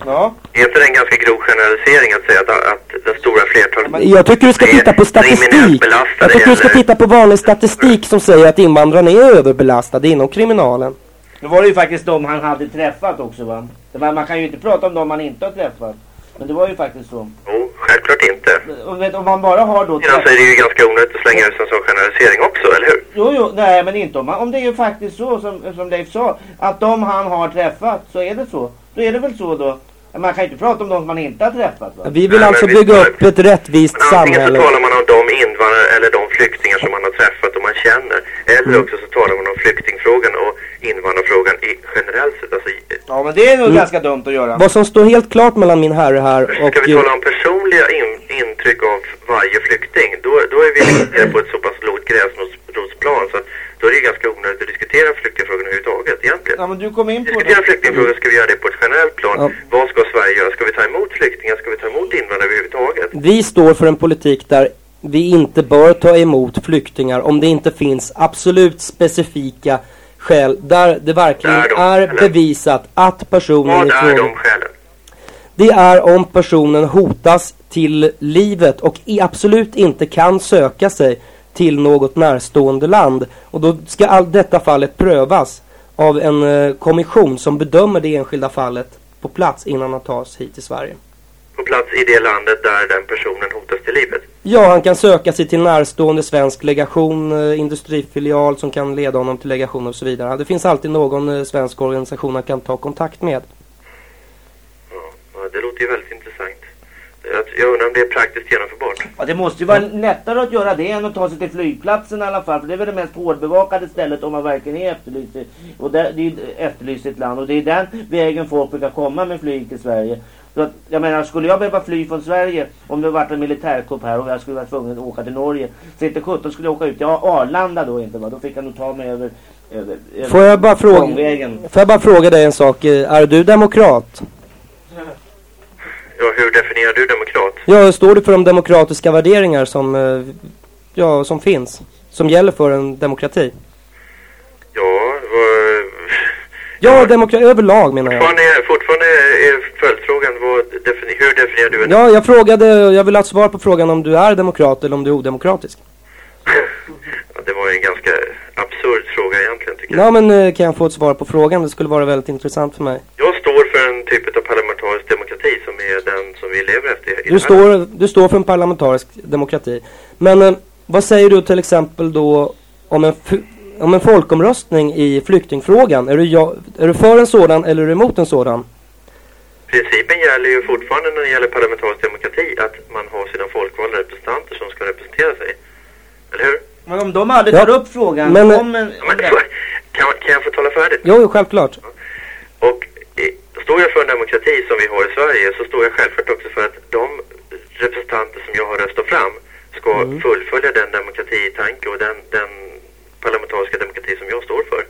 Ja. Är inte det en ganska grov generalisering att säga att, att den stora flertalet... Jag tycker du ska titta på statistik. Jag tycker du ska titta på vanlig statistik som säger att invandrarna är överbelastade inom kriminalen. Nu var det ju faktiskt de han hade träffat också va? Det var, man kan ju inte prata om de man inte har träffat. Men det var ju faktiskt så. Jo, självklart inte. Och vet, om man bara har då... Sedan så är det ju ganska onödigt att slänga ut en sån generalisering också, eller hur? Jo, jo, nej men inte om, man, om det är ju faktiskt så som, som Leif sa. Att de han har träffat, så är det så. Då är det väl så då. Man kan ju inte prata om de man inte har träffat va? Vi vill alltså bygga upp ett rättvist Antingen så samhälle. talar man om de invandrare eller de flyktingar som man har träffat och man känner. Eller Mm. också så talar man om flyktingfrågan och invandrarfrågan i generellt sett. Alltså, Ja men det är nog Mm. ganska dumt att göra. Vad som står helt klart mellan min herre här och... Ska vi tala om personliga in, intryck av varje flykting, då, då är vi lite på ett så pass lågt gräsrotsplan så att då är det ganska onödigt att diskutera flyktingfrågan överhuvudtaget egentligen. Ja men du kom in på Diskutera det. flyktingfrågan ska vi göra det på ett generellt plan. Ja. Vad ska Sverige göra? Ska vi ta emot flyktingar? Ska vi ta emot invandrare överhuvudtaget? Vi står för en politik där vi inte bör ta emot flyktingar om det inte finns absolut specifika skäl där det verkligen Där de, är eller? bevisat att personen Vad i är de skälen? Det är om personen hotas till livet och i absolut inte kan söka sig till något närstående land. Och då ska all detta fallet prövas av en eh, kommission som bedömer det enskilda fallet på plats innan han tas hit till Sverige. På plats i det landet där den personen hotas till livet. Ja, han kan söka sig till närstående svensk legation, eh, industrifilial som kan leda honom till legation och så vidare. Det finns alltid någon eh, svensk organisation han kan ta kontakt med. Ja, det låter ju väldigt intressant. Jag, undrar om det är praktiskt genomförbart. Ja, det måste ju vara lättare att göra det än att ta sig till flygplatsen i alla fall. För det är väl det mest hårdbevakade stället om man verkligen är efterlyst. Och det, det är efterlyst ett land. Och det är den vägen folk brukar komma med flyg till Sverige. Så att, jag menar, skulle jag behöva fly från Sverige om det varit en militärkupp här och jag skulle vara tvungen att åka till Norge. Så inte 17 skulle jag åka ut till Arlanda då inte va. Då fick jag nog ta mig över, över, över Får jag bara fråga, får jag bara fråga dig en sak? Är du demokrat? Ja, hur definierar du demokrat? Ja, står du för de demokratiska värderingar som, eh, ja, som finns? Som gäller för en demokrati? Ja, vad... Ja, demokrati överlag menar jag. Fortfarande, är- fortfarande är följdfrågan, vad defini- hur definierar du en... Ja, jag frågade, jag vill ha ett svar på frågan om du är demokrat eller om du är odemokratisk. Ja, det var ju en ganska absurd fråga egentligen tycker jag. Ja, men eh, kan jag få ett svar på frågan? Det skulle vara väldigt intressant för mig. Jag står för en typ av parlamentarisk demokrati som är den som vi lever efter i Du står, du står för en parlamentarisk demokrati. Men eh, vad säger du till exempel då om en, om en folkomröstning i flyktingfrågan? Är du, ja, är du för en sådan eller är du emot en sådan? Principen gäller ju fortfarande när det gäller parlamentarisk demokrati att man har sina folkvalda representanter som ska representera sig. Eller hur? Men om de aldrig Ja, tar upp frågan men- om en... Men, kan, kan jag få tala färdigt? Jo, jo, självklart. Och eh, står jag för en demokrati som vi har i Sverige så står jag självklart också för att de representanter som jag har röstat fram ska Mm. fullfölja den demokratitanke och den, den parlamentariska demokrati som jag står för.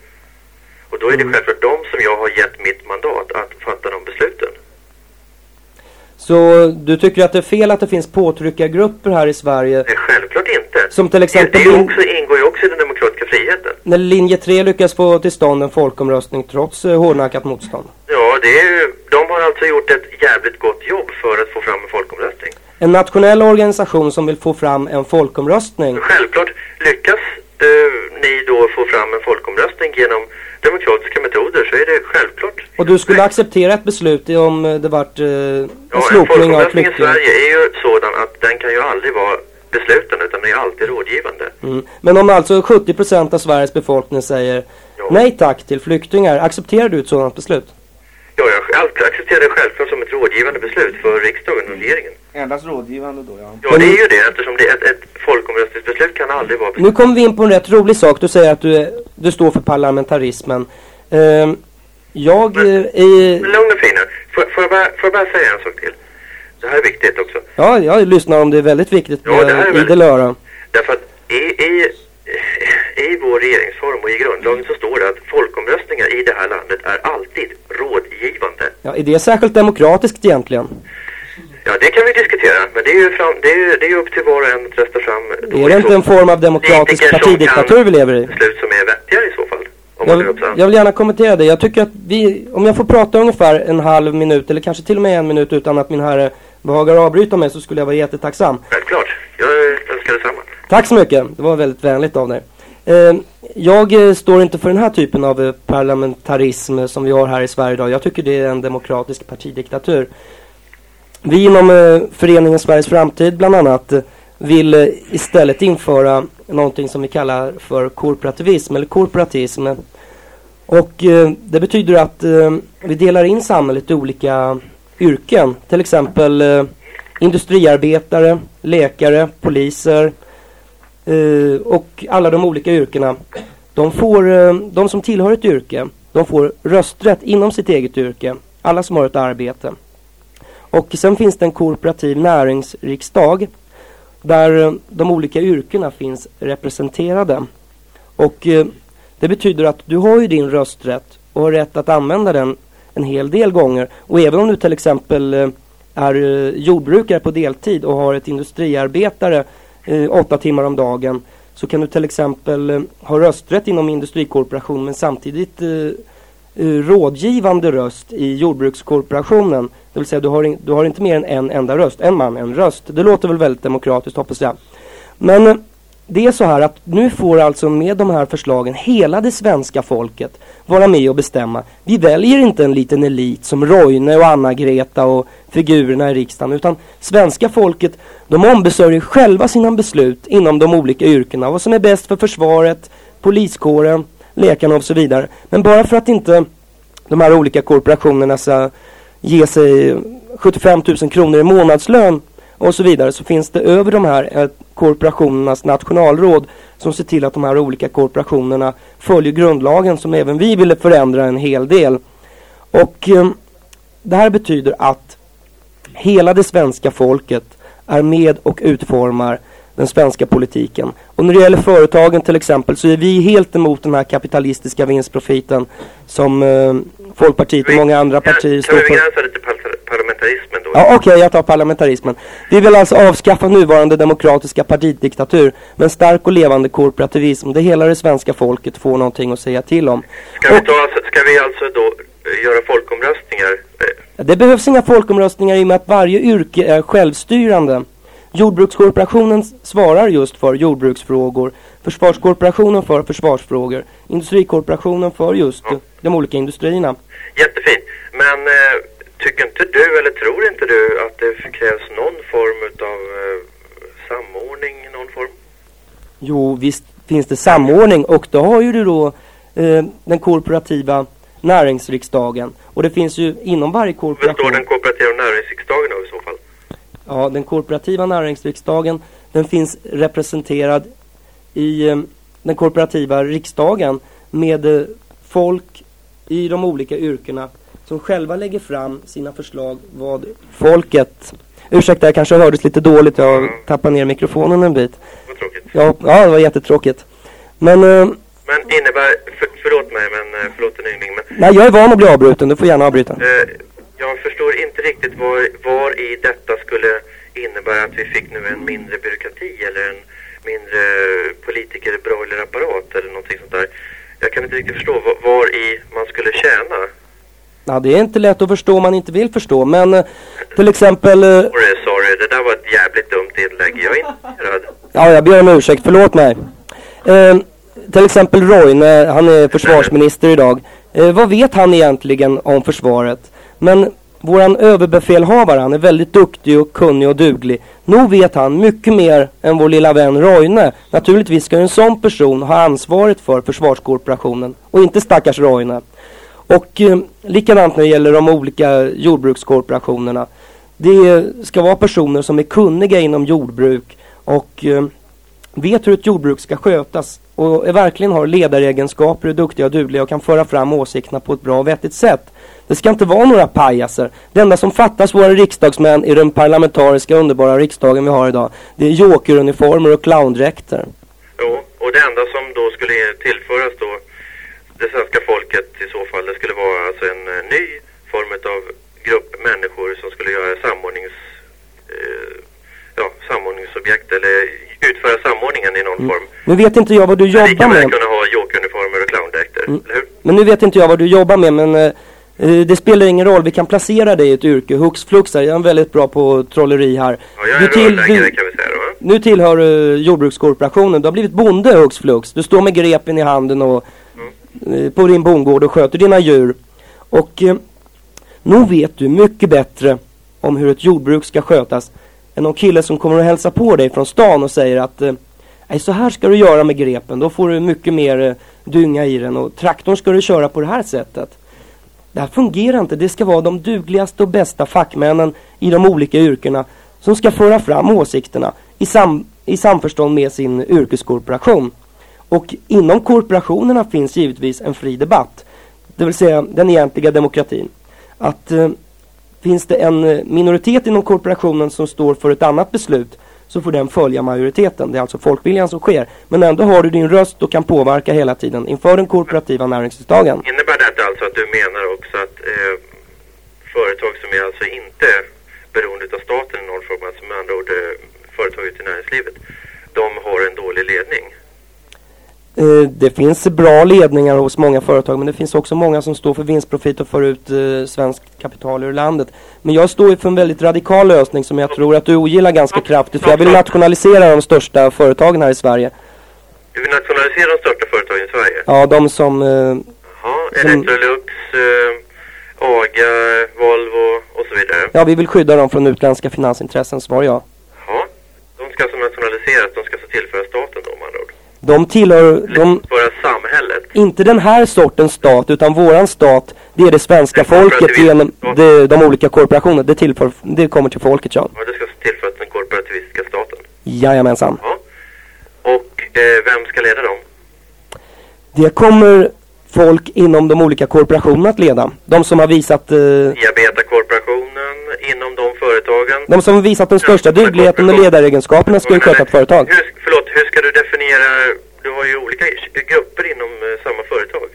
Och då är det Mm. självklart de som jag har gett mitt mandat att fatta de besluten. Så du tycker att det är fel att det finns påtryckargrupper här i Sverige? Nej, självklart inte. Som till exempel det, det också, ingår ju också i den demokratiska friheten. När linje 3 lyckas få till stånd en folkomröstning trots eh, hårdnackat motstånd. Ja, det är ju, de har alltså gjort ett jävligt gott jobb för att få fram en folkomröstning. En nationell organisation som vill få fram en folkomröstning. Självklart lyckas eh, ni då få fram en folkomröstning genom demokratiska metoder så är det självklart. Och du skulle acceptera ett beslut om eh, det vart eh, en Ja, slopning av folkomröstning i flyktingar? Sverige är ju sådan att den kan ju aldrig vara beslutande utan den är alltid rådgivande. Mm. Men om alltså 70% av Sveriges befolkning säger nej tack till flyktingar, accepterar du ett sådant beslut? Ja, jag accepterar det självklart som ett rådgivande beslut för riksdagen och regeringen. Endast rådgivande då ja. Ja, det är ju det eftersom det, ett, ett folkomröstningsbeslut kan aldrig vara Nu kommer vi in på en rätt rolig sak. Du säger att du är du står för parlamentarismen. Eh, jag eh, i... Men lugn och fin nu. Får, får, jag bara, får jag bara säga en sak till? Det här är viktigt också. Ja, jag lyssnar om det är väldigt viktigt Ja, det här är väldigt- idel öra. Därför att i, i, i vår regeringsform och i grundlagen så står det att folkomröstningar i det här landet är alltid rådgivande. Ja, är det särskilt demokratiskt egentligen? Ja, det kan vi diskutera, men det är ju, fram, det är, ju- det är upp till var och en att rösta fram Är det inte en form av demokratisk partidiktatur vi lever i? beslut som är vettigare i så fall. Jag, jag vill gärna kommentera det. Jag tycker att vi, om jag får prata ungefär en halv minut eller kanske till och med en minut utan att min herre behagar avbryta mig så skulle jag vara jättetacksam. Självklart. Jag önskar detsamma. Tack så mycket. Det var väldigt vänligt av dig. Eh, jag eh, står inte för den här typen av eh, parlamentarism som vi har här i Sverige idag. Jag tycker det är en demokratisk partidiktatur. Vi inom föreningen Sveriges framtid bland annat vill istället införa någonting som vi kallar för korporativism eller korporatism. Och det betyder att vi delar in samhället i olika yrken. Till exempel eh, industriarbetare, läkare, poliser eh, och alla de olika yrkena. De, får, eh, de som tillhör ett yrke, de får rösträtt inom sitt eget yrke. Alla som har ett arbete. Och sen finns det en korporativ näringsriksdag där eh, de olika yrkena finns representerade. Och eh, det betyder att du har ju din rösträtt och har rätt att använda den en hel del gånger. Och även om du till exempel eh, är eh, jordbrukare på deltid och har ett industriarbetare eh, åtta timmar om dagen så kan du till exempel ha rösträtt inom industrikorporation men samtidigt rådgivande röst i jordbrukskorporationen. Det vill säga du har, du har inte mer än en enda röst, en man, en röst. Det låter väl väldigt demokratiskt hoppas jag. Men det är så här att nu får alltså med de här förslagen hela det svenska folket vara med och bestämma. Vi väljer inte en liten elit som Roine och Anna-Greta och figurerna i riksdagen utan svenska folket de ombesörjer själva sina beslut inom de olika yrkena. Vad som är bäst för försvaret, poliskåren, läkarna och så vidare. Men bara för att inte de här olika korporationerna ska ge sig 75 000 kronor i månadslön och så vidare så finns det över de här eh, korporationernas nationalråd som ser till att de här olika korporationerna följer grundlagen som även vi ville förändra en hel del. Och eh, det här betyder att hela det svenska folket är med och utformar den svenska politiken. Och när det gäller företagen till exempel så är vi helt emot den här kapitalistiska vinstprofiten som eh, Folkpartiet och många andra partier Kan står vi för. begränsa det till par- parlamentarismen då? Ja, okej, jag tar parlamentarismen. Vi vill alltså avskaffa nuvarande demokratiska partidiktatur med en stark och levande korporativism där hela det svenska folket får någonting att säga till om. Ska vi, ta, alltså, ska vi alltså då eh, göra folkomröstningar? Eh, Det behövs inga folkomröstningar i och med att varje yrke är självstyrande. Jordbrukskorporationen svarar just för jordbruksfrågor, Försvarskorporationen för försvarsfrågor, Industrikorporationen för just de olika industrierna. Jättefint. Men eh, tycker inte du, eller tror inte du, att det krävs någon form av eh, samordning i någon form? Jo, visst finns det samordning och då har ju du då eh, den korporativa näringsriksdagen. Och det finns ju inom varje korporation... den kooperativa näringsriksdagen av i så fall? Ja, den korporativa näringsriksdagen den finns representerad i eh, den korporativa riksdagen med eh, folk i de olika yrkena som själva lägger fram sina förslag vad folket... Ursäkta, jag kanske hördes lite dåligt. Jag tappade ner mikrofonen en bit. Vad tråkigt. Ja, ja det var jättetråkigt. Men, eh, Men innebär, för, förlåt mig, men eh, förlåt en yngling, men nej, jag är van att bli avbruten. Du får gärna avbryta. eh, jag förstår inte riktigt var, var i detta skulle innebära att vi fick nu en mindre byråkrati eller en mindre politiker-broilerapparat eller någonting sånt där. Jag kan inte riktigt förstå var, var i man skulle tjäna. Ja, det är inte lätt att förstå om man inte vill förstå. Men eh, till exempel... eh, Sorry, sorry, det där var ett jävligt dumt inlägg. Jag är intresserad. Ja, jag ber om ursäkt. Förlåt mig. Eh, till exempel Roine, han är försvarsminister idag. Eh, vad vet han egentligen om försvaret? Men våran överbefälhavare, han är väldigt duktig och kunnig och duglig. Nog vet han mycket mer än vår lilla vän Roine. Naturligtvis ska en sån person ha ansvaret för försvarskorporationen och inte stackars Roine. Och eh, likadant när det gäller de olika jordbrukskorporationerna. Det ska vara personer som är kunniga inom jordbruk och eh, vet hur ett jordbruk ska skötas och är verkligen har ledaregenskaper, är duktiga och dugliga och kan föra fram åsikterna på ett bra och vettigt sätt. Det ska inte vara några pajaser. Det enda som fattas våra riksdagsmän i den parlamentariska underbara riksdagen vi har idag, det är jokeruniformer och clowndräkter. Jo, och det enda som då skulle tillföras då det svenska folket i så fall, det skulle vara alltså en eh, ny form av grupp människor som skulle göra samordnings, eh, ja, samordningsobjekt eller utföra samordningen i någon form. Nu vet inte jag vad du Vi jobbar med. kunna ha jokeruniformer och clowndräkter, Mm. eller hur? Men nu vet inte jag vad du jobbar med men eh, det spelar ingen roll, vi kan placera dig i ett yrke. Hux flux här, jag är väldigt bra på trolleri här. Ja, jag Du är till- rörläggare du- kan vi säga då. Nu tillhör du jordbrukskooperationen, du har blivit bonde hux flux. Du står med grepen i handen och eh, på din bondgård och sköter dina djur. Och eh, nog vet du mycket bättre om hur ett jordbruk ska skötas än någon kille som kommer och hälsa på dig från stan och säger att eh, Nej, så här ska du göra med grepen, då får du mycket mer eh, dynga i den och traktorn ska du köra på det här sättet. Det här fungerar inte. Det ska vara de dugligaste och bästa fackmännen i de olika yrkena som ska föra fram åsikterna i, sam i samförstånd med sin yrkeskorporation. Och inom korporationerna finns givetvis en fri debatt. Det vill säga den egentliga demokratin. Att eh, finns det en eh, minoritet inom korporationen som står för ett annat beslut så får den följa majoriteten. Det är alltså folkviljan som sker. Men ändå har du din röst och kan påverka hela tiden inför den korporativa näringsdagen. Innebär detta alltså att du menar också att eh, företag som är alltså inte beroende av staten i någon form, alltså med andra ord eh, företag ute i näringslivet, de har en dålig ledning? Eh, Det finns bra ledningar hos många företag men det finns också många som står för vinstprofit och för ut eh, svenskt kapital ur landet. Men jag står ju för en väldigt radikal lösning som jag tror att du ogillar ganska kraftigt för jag vill nationalisera de största företagen här i Sverige. Du vill nationalisera de största företagen i Sverige? Ja, de som... eh, Ja, Som- Electrolux, eh, AGA, Volvo och så vidare. Ja, vi vill skydda dem från utländska finansintressen, svar ja. Ja, de ska alltså nationaliseras, de ska så tillföra staten då ord. De tillhör... De, För samhället. inte den här sortens stat utan våran stat, det är det svenska folket genom de, de olika korporationerna. Det, tillför, det kommer till folket, ja. Ja, det ska tillföras den korporativistiska staten. Jajamensan. Och eh, vem ska leda dem? Det kommer folk inom de olika korporationerna att leda. De som har visat, eh, Arbetarkorporationen, inom de företagen. de som har visat den största dugligheten och ledaregenskaperna ska ju sköta ett företag. Hur, förlåt, hur ska du definiera, du har ju olika grupper inom eh, samma företag.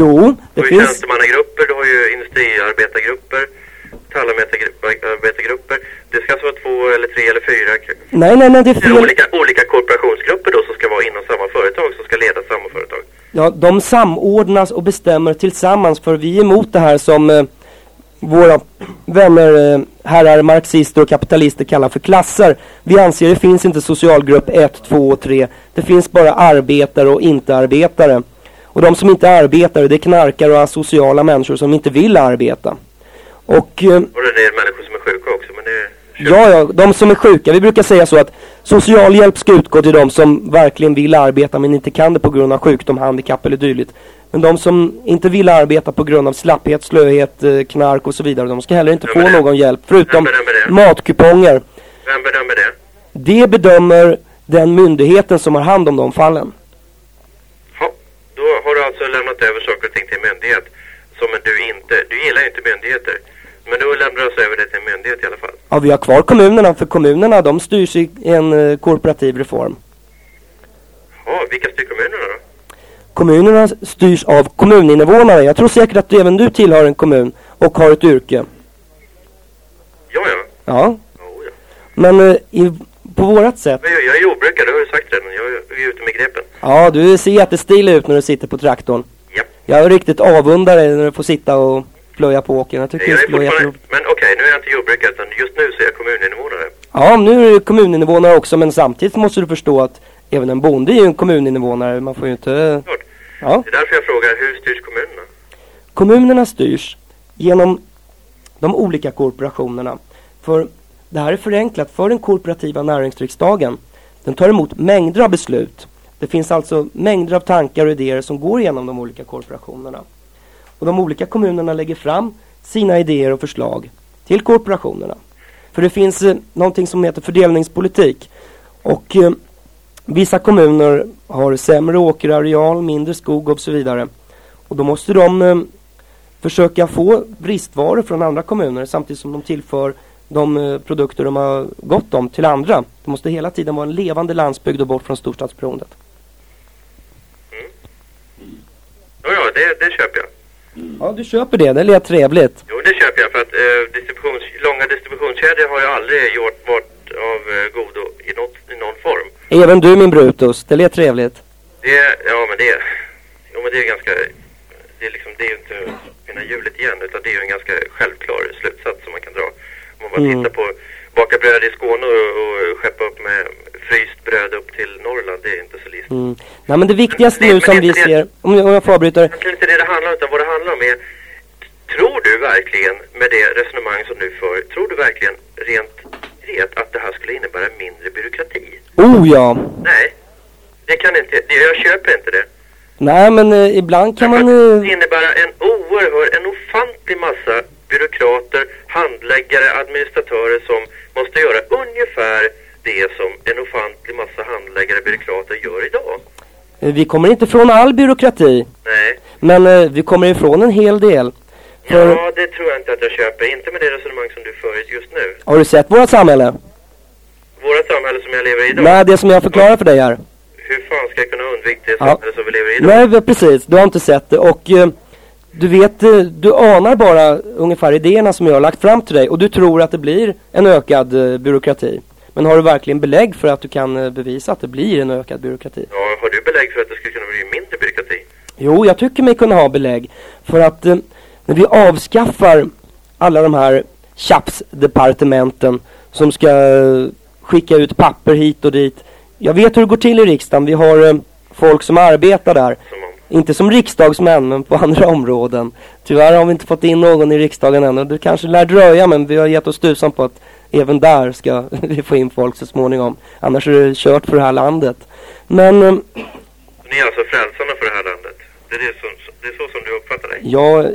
Jo, Du det har ju finns, tjänstemannagrupper, du har ju industriarbetargrupper, metallarbetargrupper. Det ska alltså vara två eller tre eller fyra nej nej nej det är det är fel. olika, olika korporationsgrupper då som ska vara inom samma företag, som ska leda samma företag. Ja, de samordnas och bestämmer tillsammans för vi är emot det här som eh, våra vänner, eh, herrar marxister och kapitalister kallar för klasser. Vi anser det finns inte socialgrupp 1, 2 och 3. Det finns bara arbetare och inte arbetare. Och de som inte är arbetare, det är knarkare och asociala människor som inte vill arbeta. Och eh, Och det är människor som är sjuka också, men det Ja, ja, de som är sjuka. Vi brukar säga så att socialhjälp ska utgå till de som verkligen vill arbeta men inte kan det på grund av sjukdom, handikapp eller dylikt. Men de som inte vill arbeta på grund av slapphet, slöhet, eh, knark och så vidare, de ska heller inte få någon hjälp. Förutom matkuponger. Vem bedömer det? Det bedömer den myndigheten som har hand om de fallen. Då har du alltså lämnat över saker och ting till en myndighet som du inte, du gillar ju inte myndigheter. Men då lämnar du alltså över det till en myndighet i alla fall. Ja, vi har kvar kommunerna, för kommunerna de styrs i en eh, korporativ reform. Ja, vilka styr kommunerna då? Kommunerna styrs av kommuninvånare. Jag tror säkert att även du tillhör en kommun och har ett yrke. Ja, ja. Ja. Men eh, i, på vårat sätt. Jag, jag är jordbrukare, det har du sagt redan. Jag är ute med grepen. Ja, du ser jättestilig ut när du sitter på traktorn. Ja. Jag är riktigt avundar dig när du får sitta och plöja på åkern. Jag tycker Jag det skulle vara jätteroligt. men okej, nu är jag inte jordbrukare utan just nu så är jag kommuninvånare. Ja, nu är du kommuninvånare också men samtidigt måste du förstå att även en bonde är ju en kommuninvånare. Man får ju inte... Ja. Det är därför jag frågar, hur styrs kommunerna? Kommunerna styrs genom de olika korporationerna. För det här är förenklat för den korporativa näringsriksdagen. Den tar emot mängder av beslut. Det finns alltså mängder av tankar och idéer som går igenom de olika korporationerna. Och de olika kommunerna lägger fram sina idéer och förslag till korporationerna. För det finns eh, någonting som heter fördelningspolitik. Och eh, vissa kommuner har sämre åkerareal, mindre skog och så vidare. Och då måste de eh, försöka få bristvaror från andra kommuner samtidigt som de tillför de eh, produkter de har gott om till andra. Det måste hela tiden vara en levande landsbygd och bort från storstadsberoendet. Ja, ja, det, det köper jag. Ja, du köper det. Det lät trevligt. Jo, det köper jag för att eh, distributions, långa distributionskedjor har ju aldrig gjort, varit av eh, godo i, något, i någon form. Även du min Brutus. Det lät trevligt. Det, ja men det, jo, men det är ganska, det är liksom, det är inte finna hjulet igen utan det är ju en ganska självklar slutsats som man kan dra. Om man bara Mm. tittar på baka bröd i Skåne och, och skeppa upp med fryst bröd upp till Norrland, det är inte så listigt. Mm. Nej, men det viktigaste nu som vi ser, om jag, om jag får avbryta Det är inte det det handlar om, utan vad det handlar om är Tror du verkligen med det resonemang som du för, tror du verkligen rent vet att det här skulle innebära mindre byråkrati? Oh ja. Nej, det kan inte, det, jag köper inte det. Nej, men eh, ibland kan man... Eh, Det innebär en oerhörd, en ofantlig massa byråkrater, handläggare, administratörer som måste göra ungefär det som en ofantlig massa handläggare, byråkrater gör idag. eh, vi kommer inte ifrån all byråkrati. Nej. Men eh, vi kommer ifrån en hel del. För, Ja, det tror jag inte att jag köper. Inte med det resonemang som du för just nu. Har du sett vårt samhälle? Våra samhälle som jag lever i idag. Nej, det som jag förklarar för dig här. Hur fan ska jag kunna undvika det Ja. samhälle som vi lever i idag? Nej, precis. Du har inte sett det. Och eh, du vet, eh, du anar bara ungefär idéerna som jag har lagt fram till dig. Och du tror att det blir en ökad eh, byråkrati. Men har du verkligen belägg för att du kan bevisa att det blir en ökad byråkrati? Ja, har du belägg för att det skulle kunna bli mindre byråkrati? Jo, jag tycker mig kunna ha belägg. För att eh, när vi avskaffar alla de här tjafsdepartementen som ska eh, skicka ut papper hit och dit. Jag vet hur det går till i riksdagen. Vi har eh, folk som arbetar där. Inte som riksdagsmän, men på andra områden. Tyvärr har vi inte fått in någon i riksdagen än. Och det kanske lär dröja, men vi har gett oss tusan på att även där ska vi få in folk så småningom. Annars är det kört för det här landet. Men eh, Ni är alltså frälsarna för det här landet? Det är, det som, det är så som du uppfattar dig? Jag,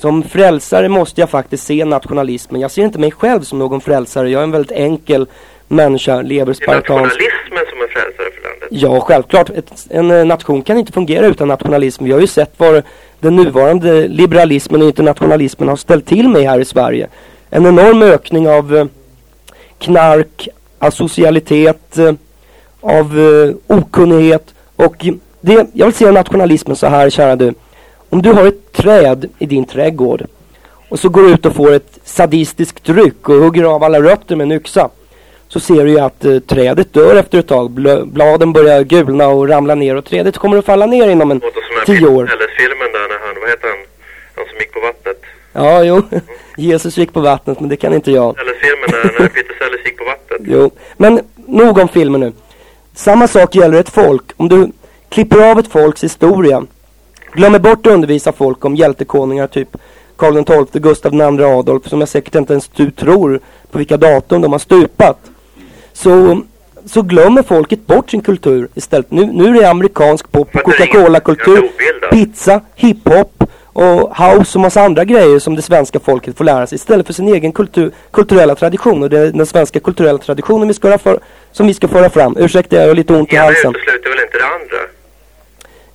som frälsare måste jag faktiskt se nationalismen. Jag ser inte mig själv som någon frälsare. Jag är en väldigt enkel människa, lever Det är spartanskt. nationalismen som är frälsare för landet? Ja, självklart. Ett, en eh, nation kan inte fungera utan nationalism. Vi har ju sett vad den nuvarande liberalismen och internationalismen har ställt till med här i Sverige. En enorm ökning av eh, knark, asocialitet, eh, av okunnighet och det, jag vill se nationalismen så här, kära du. Om du har ett träd i din trädgård och så går du ut och får ett sadistiskt ryck och hugger av alla rötter med en yxa. Så ser du ju att eh, trädet dör efter ett tag. Bl- bladen börjar gulna och ramla ner och trädet kommer att falla ner inom en tio år. Eller filmen där när han, vad heter han? Han som gick på vattnet. Ja, jo. Jesus gick på vattnet, men det kan inte jag. Eller filmen när, när Peter Sellers gick på vattnet. Jo, men nog om filmen nu. Samma sak gäller ett folk. Om du klipper av ett folks historia, glömmer bort att undervisa folk om hjältekonungar typ Karl XII, Gustav II Adolf, som jag säkert inte ens du tror på vilka datum de har stupat. Så, så glömmer folket bort sin kultur istället. Nu, nu är det amerikansk pop, Coca-Cola-kultur, pizza, hiphop och house och massa andra grejer som det svenska folket får lära sig istället för sin egen kultur, kulturella tradition. Och det är den svenska kulturella traditionen vi ska för, som vi ska föra fram. Ursäkta, jag har lite ont i halsen. utesluter väl inte det andra?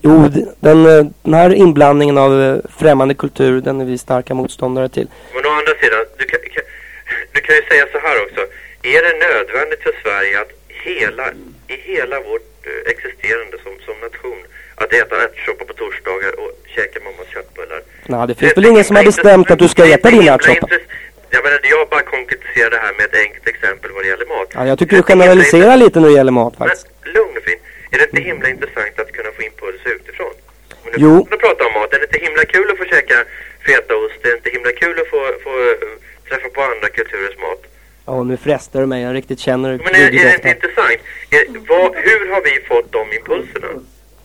Jo, den, eh, den här inblandningen av eh, främmande kultur, den är vi starka motståndare till. Men å andra sidan, du kan, kan, du kan ju säga så här också. Är det nödvändigt för Sverige att hela, i hela vårt eh, existerande som, som nation, att äta ärtsoppa på torsdagar och käka mammas köttbullar? Nej, det finns väl ingen som har bestämt att du ska äta din ärtsoppa? Jag menar, jag bara konkretiserar det här med ett enkelt exempel vad det gäller mat. Ja, jag tycker du generaliserar lite när det gäller mat faktiskt. Lugn och fin. Är det inte himla intressant att kunna få impulser utifrån? Om du Jo. När pratar om mat, är det inte himla kul att få käka fetaost? Är det inte himla kul att få, få eh, träffa på andra kulturers mat? Ja, nu frestar du mig. Jag riktigt känner Men är, är det inte intressant? Är, vad, hur har vi fått de impulserna?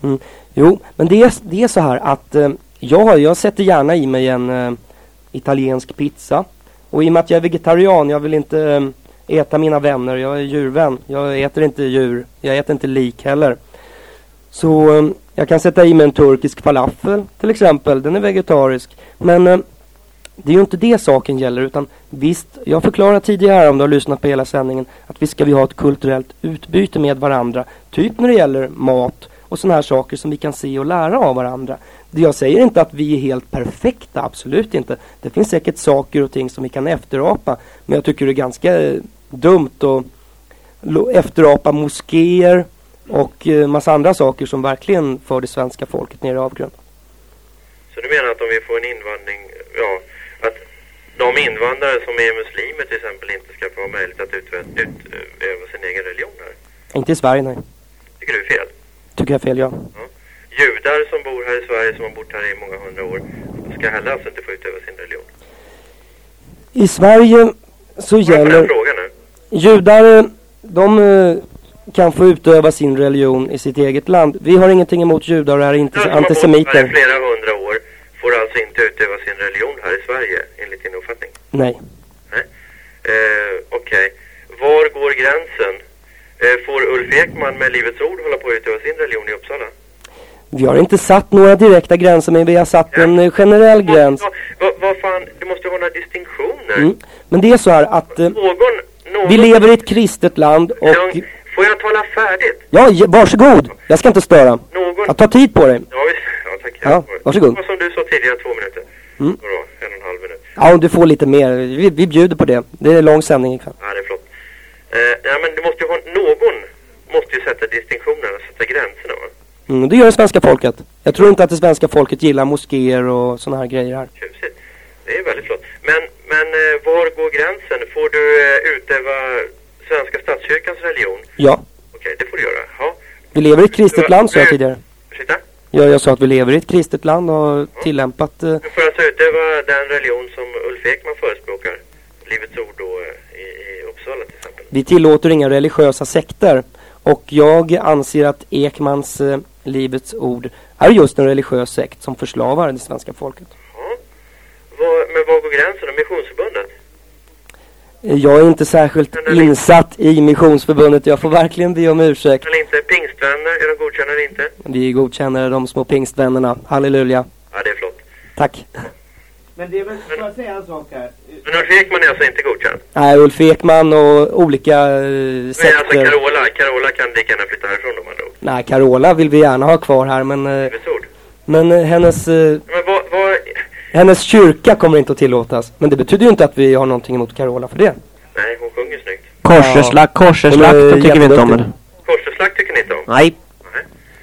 Mm. Jo, men det är, det är så här att eh, jag, jag sätter gärna i mig en eh, italiensk pizza. Och i och med att jag är vegetarian, jag vill inte eh, äta mina vänner. Jag är djurvän. Jag äter inte djur. Jag äter inte lik heller. Så eh, jag kan sätta i mig en turkisk falafel till exempel. Den är vegetarisk. Men eh, det är ju inte det saken gäller utan visst, jag förklarade tidigare om du har lyssnat på hela sändningen att vi ska vi ha ett kulturellt utbyte med varandra. Typ när det gäller mat och sådana här saker som vi kan se och lära av varandra. Jag säger inte att vi är helt perfekta, absolut inte. Det finns säkert saker och ting som vi kan efterapa. Men jag tycker det är ganska eh, dumt att efterapa moskéer och eh, massa andra saker som verkligen för det svenska folket ner i avgrund. Så du menar att om vi får en invandring, ja, att de invandrare som är muslimer till exempel inte ska få möjlighet att utöva, utöva sin egen religion här? Inte i Sverige, nej. Tycker du är fel? Tycker jag är fel, ja. Judar som bor här i Sverige, som har bott här i många hundra år, ska heller alltså inte få utöva sin religion? I Sverige så Varför den gäller... frågan nu? Judar, de eh, kan få utöva sin religion i sitt eget land. Vi har ingenting emot judar och är inte här i antisemiter. flera hundra år får alltså inte utöva sin religion här i Sverige, enligt din uppfattning? Nej. Eh, Okej. Var går gränsen? Eh, får Ulf Ekman med Livets Ord hålla på att utöva sin religion i Uppsala? Vi har inte satt några direkta gränser men vi har satt en eh, generell gräns. Ja, vad vad fan, det måste vara några distinktioner. Mm. Men det är så här att eh, Någon, någon... vi lever i ett kristet land och... Får jag tala färdigt? Ja, varsågod! Jag ska inte störa. Någon... Jag tar tid på dig. Ja, visst. Ja, tack. Ja, varsågod. Det var som du sa tidigare, två minuter. Mm. Vadå, en och en halv minut? Ja, du får lite mer. Vi, vi bjuder på det. Det är lång sändning ikväll. Ja, det är flott. Eh, ja, men du måste ju ha, någon måste ju sätta distinktionerna, sätta gränserna va? Mm, det gör det svenska folket. Jag tror inte att det svenska folket gillar moskéer och såna här grejer här. Tjusigt. Det är väldigt flott. Men, men eh, var går gränsen? Får du eh, utöva Svenska statskyrkans religion? Ja, Okej, det får du göra. Ja. vi lever i ett kristet land sa jag tidigare. Ursäkta? Ja, jag sa att vi lever i ett kristet land och har tillämpat... Eh, Du får alltså utöva den religion som Ulf Ekman förespråkar. Livets ord då eh, i, i Uppsala till exempel. vi tillåter inga religiösa sekter. Och jag anser att Ekmans eh, Livets Ord är just en religiös sekt som förslavar det svenska folket. Var, men var går gränsen? Och Missionsförbundet? Eh, Jag är inte särskilt insatt i Missionsförbundet. Jag får verkligen be om ursäkt. Eller inte? Pingstvänner? Är de godkända eller inte? Vi godkänner de små pingstvännerna. Halleluja. Ja, det är flott. Tack. Men det är väl, får jag säga en sak här? Men Ulf Ekman är alltså inte godkänd? Nej, Ulf Ekman och olika eh, Men alltså. Carola, Carola kan lika gärna flytta härifrån om man då. Nej, Carola vill vi gärna ha kvar här men... eh, Men eh, hennes... eh, Men vad, vad, Hennes kyrka kommer inte att tillåtas. Men det betyder ju inte att vi har någonting emot Carola för det. nej hon sjunger snyggt. Korseslakt, korseslakt tycker vi inte om. Korseslakt tycker ni inte om? Nej.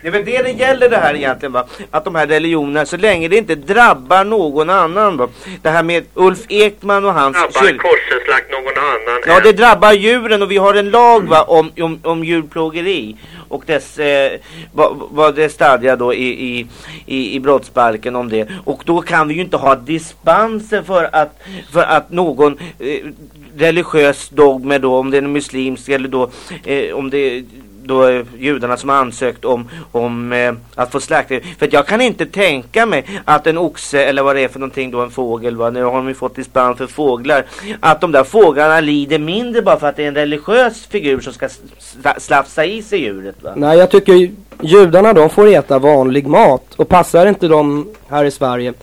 Det är väl det det gäller det här egentligen va? Att de här religionerna, så länge det inte drabbar någon annan va? Det här med Ulf Ekman och hans Drabbar kyrka. korseslakt någon annan Ja, än- det drabbar djuren och vi har en lag va, om, om, om djurplågeri och dess, eh, vad, vad det stadgar då i, i, i, i brottsbalken om det. Och då kan vi ju inte ha dispenser för att, för att någon eh, religiös dogm då, om det är en muslimsk eller då, eh, om det är då judarna som har ansökt om, om eh, att få slakta. För att jag kan inte tänka mig att en oxe eller vad det är för någonting då, en fågel, va? nu har de ju fått dispens för fåglar, att de där fåglarna lider mindre bara för att det är en religiös figur som ska slafsa i sig djuret. Va? Nej, jag tycker judarna de får äta vanlig mat. Och passar inte de här i Sverige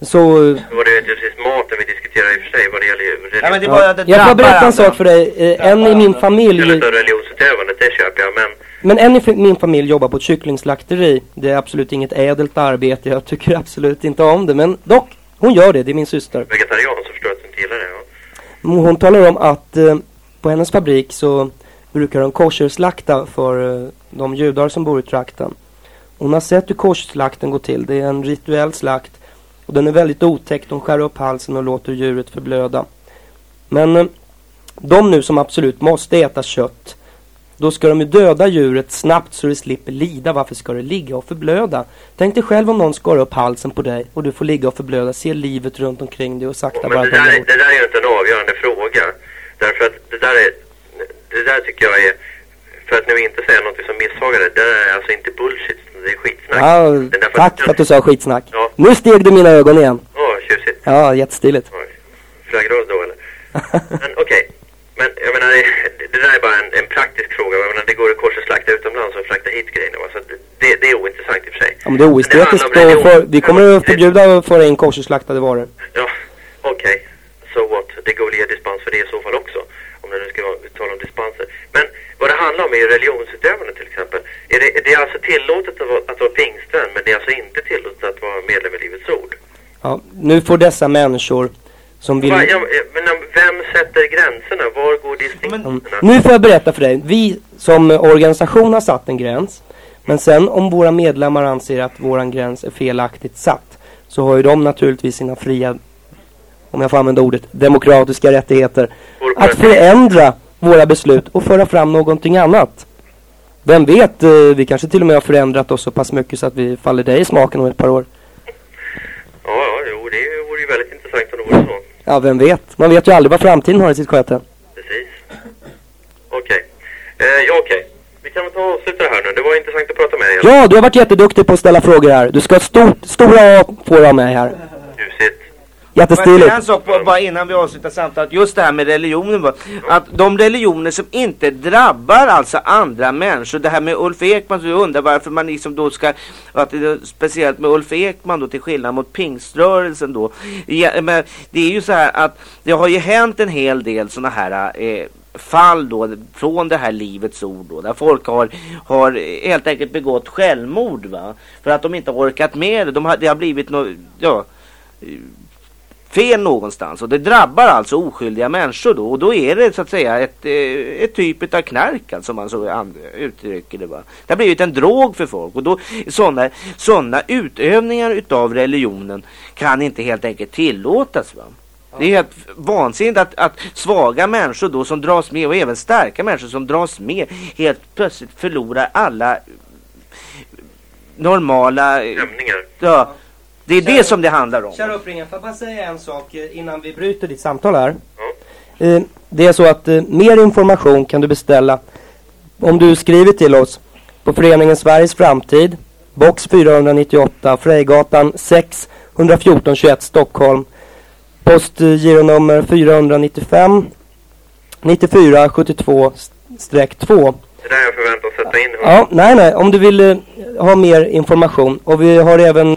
så... Det var det ju precis maten vi diskuterade i och för sig vad det gäller religion. Ja, men det var det Jag får berätta en andra. sak för dig. Eh, En i min familj... Utav religionsutövandet, det köper jag. Men Men en i min familj jobbar på ett kycklingslakteri. Det är absolut inget ädelt arbete. Jag tycker absolut inte om det. Men dock, hon gör det. Det är min syster. vegetarian så förstår jag att du inte gillar det. Ja. Men Hon talar om att eh, på hennes fabrik så brukar de koscherslakta för eh, de judar som bor i trakten. Hon har sett hur korsslakten går till. Det är en rituell slakt. Och den är väldigt otäck. De skär upp halsen och låter djuret förblöda. Men eh, de nu som absolut måste äta kött. Då ska de ju döda djuret snabbt så det slipper lida. Varför ska det ligga och förblöda? Tänk dig själv om någon skar upp halsen på dig och du får ligga och förblöda. Se livet runt omkring dig och sakta Men bara det där, är- det där är ju inte en avgörande fråga. Därför att det där är, det där tycker jag är, för att nu inte säga något som misshagar det, det där är alltså inte bullshit, det är skitsnack. Ja, tack för att du sa skitsnack. Ja. Nu steg du mina ögon igen. Ja, tjusigt. Ja, jättestiligt. Oj. Flagrar då eller? Men okej. Okay. Men jag menar, det, det där är bara en, en, praktisk fråga. Jag menar, det går att kors och slakta utomlands och frakta hit grejerna. Så det, det, är ointressant i och för sig. Ja, men det är oestetiskt. Och för, vi kommer att förbjuda att föra in kors och slaktade varor. Ja, okej. Okay. So what? Det går väl att ge dispens för det i så fall också. Om det nu ska vara tal om dispenser. Men och är ju religionsutövande till exempel. Är det, är det alltså tillåtet att vara, att vara pingstvän men det är alltså inte tillåtet att vara medlem i Livets Ord? Ja, nu får dessa människor som vill... Va, ja, eh, men eh, vem sätter gränserna? Var går distinktionerna? Nu får jag berätta för dig. Vi som organisation har satt en gräns. Men sen om våra medlemmar anser att våran gräns är felaktigt satt så har ju de naturligtvis sina fria, om jag får använda ordet, demokratiska rättigheter att förändra våra beslut och föra fram någonting annat. Vem vet, eh, vi kanske till och med har förändrat oss så pass mycket så att vi faller dig i smaken om ett par år. Ja, ja, jo, det vore ju väldigt intressant om det vore så. Ja, vem vet. Man vet ju aldrig vad framtiden har i sitt sköte. Precis. Okej. Eh, ja, okej. Vi kan väl ta och avsluta det här nu. Det var intressant att prata med er. Ja, du har varit jätteduktig på att ställa frågor här. Du ska ha stort, stora A på dig av mig här. Jättestiligt. En sak bara innan vi avslutar samtalet, just det här med religionen bara. Att de religioner som inte drabbar alltså andra människor, det här med Ulf Ekman, så jag undrar varför man liksom då ska, att det är speciellt med Ulf Ekman då till skillnad mot pingströrelsen då. Ja, men det är ju så här att det har ju hänt en hel del sådana här eh, fall då från det här livets ord då där folk har, har helt enkelt begått självmord va för att de inte har orkat med det. De har, det har blivit något, ja fel någonstans och det drabbar alltså oskyldiga människor då och då är det så att säga ett, eh, ett typ av knark alltså, som man så uttrycker det va. Det har blivit en drog för folk och då sådana såna utövningar utav religionen kan inte helt enkelt tillåtas va. Det är helt vansinnigt att, att svaga människor då som dras med och även starka människor som dras med helt plötsligt förlorar alla normala... Stämningar. Ja, det är det som det handlar om. Kära uppringare, får jag bara säga en sak eh, innan vi bryter ditt samtal här? Eh, Det är så att eh, mer information kan du beställa om du skriver till oss på Föreningen Sveriges Framtid, box 498, Frejgatan 6, 114 21 Stockholm. Postgironummer 495 94 72 streck 2. Det är där jag förväntar sätta in. Ja, nej, nej. Om du vill eh, ha mer information. Och vi har även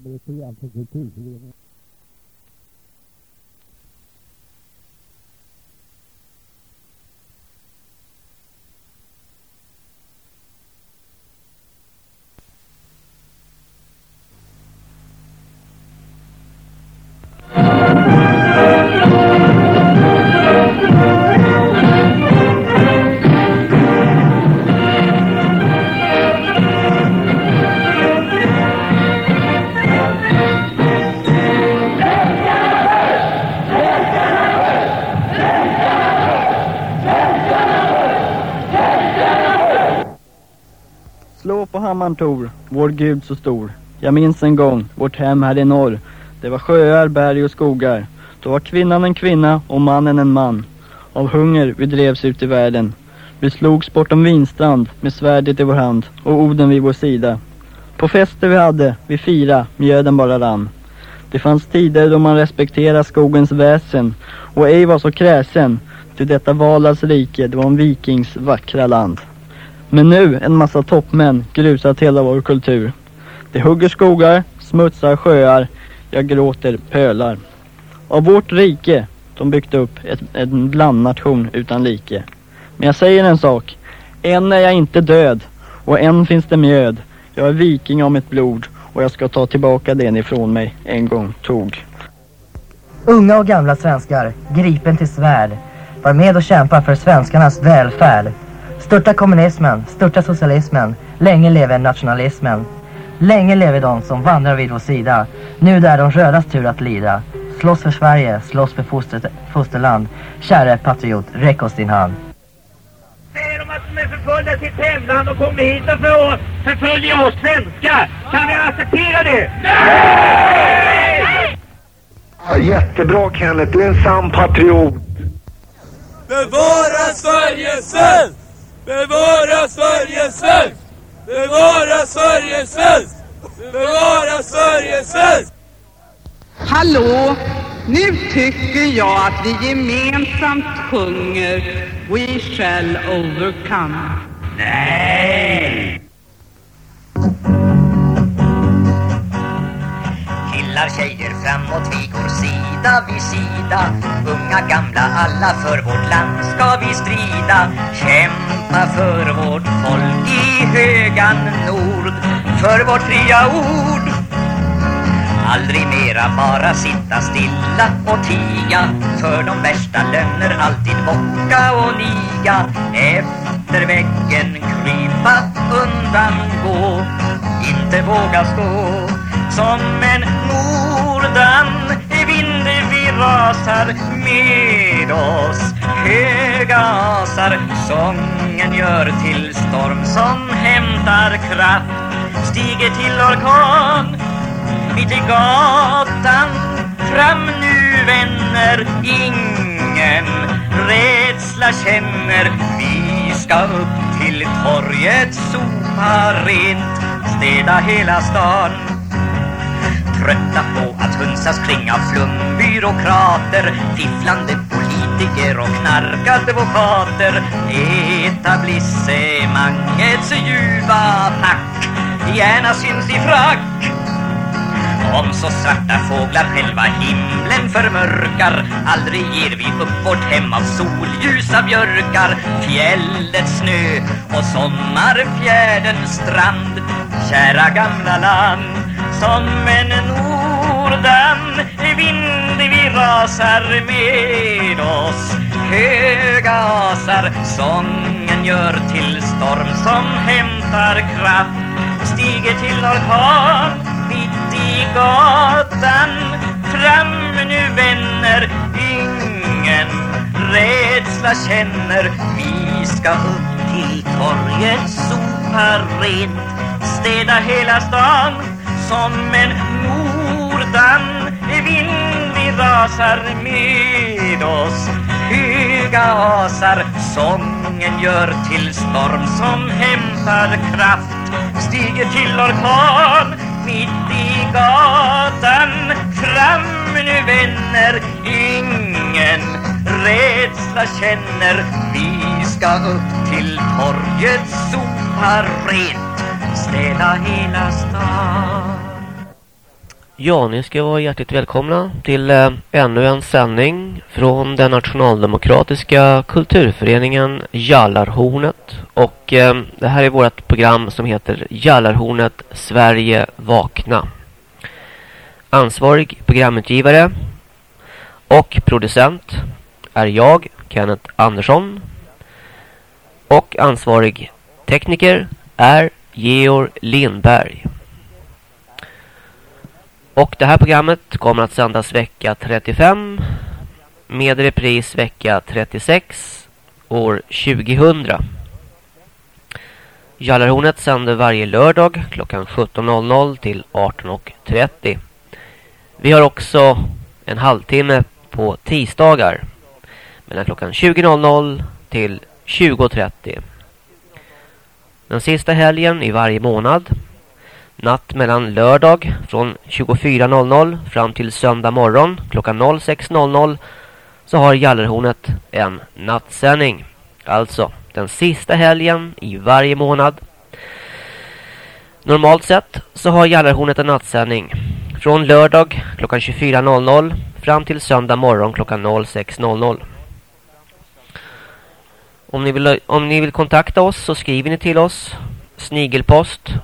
Det kommer ett program på Kulturföreningen. Slå på Tor, vår Gud så stor. Jag minns en gång, vårt hem här i norr. Det var sjöar, berg och skogar. Då var kvinnan en kvinna och mannen en man. Av hunger vi drevs ut i världen. Vi slogs bortom vinstrand med svärdet i vår hand och Oden vid vår sida. På fester vi hade, vi fira, mjöden bara rann. Det fanns tider då man respekterade skogens väsen och ej var så kräsen. Till detta Valas rike, det var en vikings vackra land. Men nu en massa toppmän grusat hela vår kultur. De hugger skogar, smutsar sjöar, jag gråter pölar. Av vårt rike, de byggt upp ett, en blandnation utan like. Men jag säger en sak, än är jag inte död och än finns det mjöd. Jag är viking av mitt blod och jag ska ta tillbaka det ni från mig en gång tog. Unga och gamla svenskar, gripen till svärd, var med och kämpa för svenskarnas välfärd. Störta kommunismen, störta socialismen, länge leve nationalismen. Länge leve de som vandrar vid vår sida. Nu det är de rödas tur att lida. Slåss för Sverige, slåss för foster, fosterland. Käre patriot, räck oss din hand. Säger de att de är förföljda i sitt hemland och kommer hit och för förföljer oss svenskar? Kan vi acceptera det? Nej! Ja, jättebra Kenneth, du är en sann patriot. Bevara Sverige svenskt! Bevara Sverige svenskt! Bevara Sverige svenskt! Bevara Sverige svenskt! Hallå! Nu tycker jag att vi gemensamt sjunger We shall overcome. Nej! Killar, tjejer, framåt, vi går sida vid sida. Unga, gamla, alla för vårt land ska vi strida. Kämpa för vårt folk i högan nord För vårt fria ord. Aldrig mera bara sitta stilla och tiga För de värsta lögner alltid bocka och niga. Efter väggen krypa undan gå Inte våga stå som en nordan vind vi rasar med oss. Höga asar sången gör till storm som hämtar kraft. Stiger till orkan mitt i gatan. Fram nu vänner, ingen rädsla känner. Vi ska upp till torget, sopa rent, städa hela stan. Trötta på att hunsas kring av flumbyråkrater Fifflande politiker och knarkadvokater Etablissemangets ljuva pack Gärna syns i frack om så svarta fåglar själva himlen förmörkar. Aldrig ger vi upp vårt hem av solljusa björkar. Fjällets snö och sommarfjärdens strand. Kära gamla land Som en nordan vind vi rasar med oss. Höga asar Sången gör till storm som hämtar kraft. Stiger till orkan i gatan. Fram nu vänner, ingen rädsla känner. Vi ska upp till torget, sopa rent Städa hela stan som en mordan. Vind vi rasar med oss. Höga asar, sången gör till storm som hämtar kraft. Stiger till orkan mitt i gatan. Fram nu vänner, ingen rädsla känner. Vi ska upp till torget, sopa rent, städa hela stan. Ja, ni ska vara hjärtligt välkomna till eh, ännu en sändning från den nationaldemokratiska kulturföreningen Jallarhornet. Och eh, det här är vårt program som heter Jallarhornet Sverige vakna. Ansvarig programutgivare och producent är jag, Kenneth Andersson. Och ansvarig tekniker är Georg Lindberg. Och det här programmet kommer att sändas vecka 35 med repris vecka 36 år 2000. Jallarhornet sänder varje lördag klockan 17.00 till 18.30. Vi har också en halvtimme på tisdagar mellan klockan 20.00 till 20.30. Den sista helgen i varje månad Natt mellan lördag från 24.00 fram till söndag morgon klockan 06.00 så har Gallerhornet en nattsändning. Alltså den sista helgen i varje månad. Normalt sett så har Gallerhornet en nattsändning från lördag klockan 24.00 fram till söndag morgon klockan 06.00. Om ni, vill, om ni vill kontakta oss så skriver ni till oss snigelpost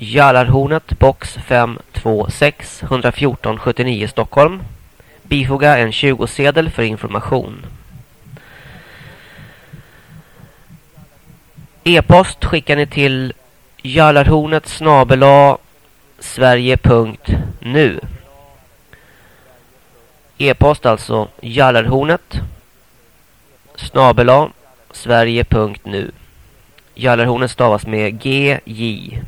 Jallarhornet box 526 114 79 Stockholm. Bifoga en 20-sedel för information. E-post skickar ni till jallarhornet snabela sverige.nu E-post alltså jallarhornet snabela sverige.nu Jallarhornet stavas med G-J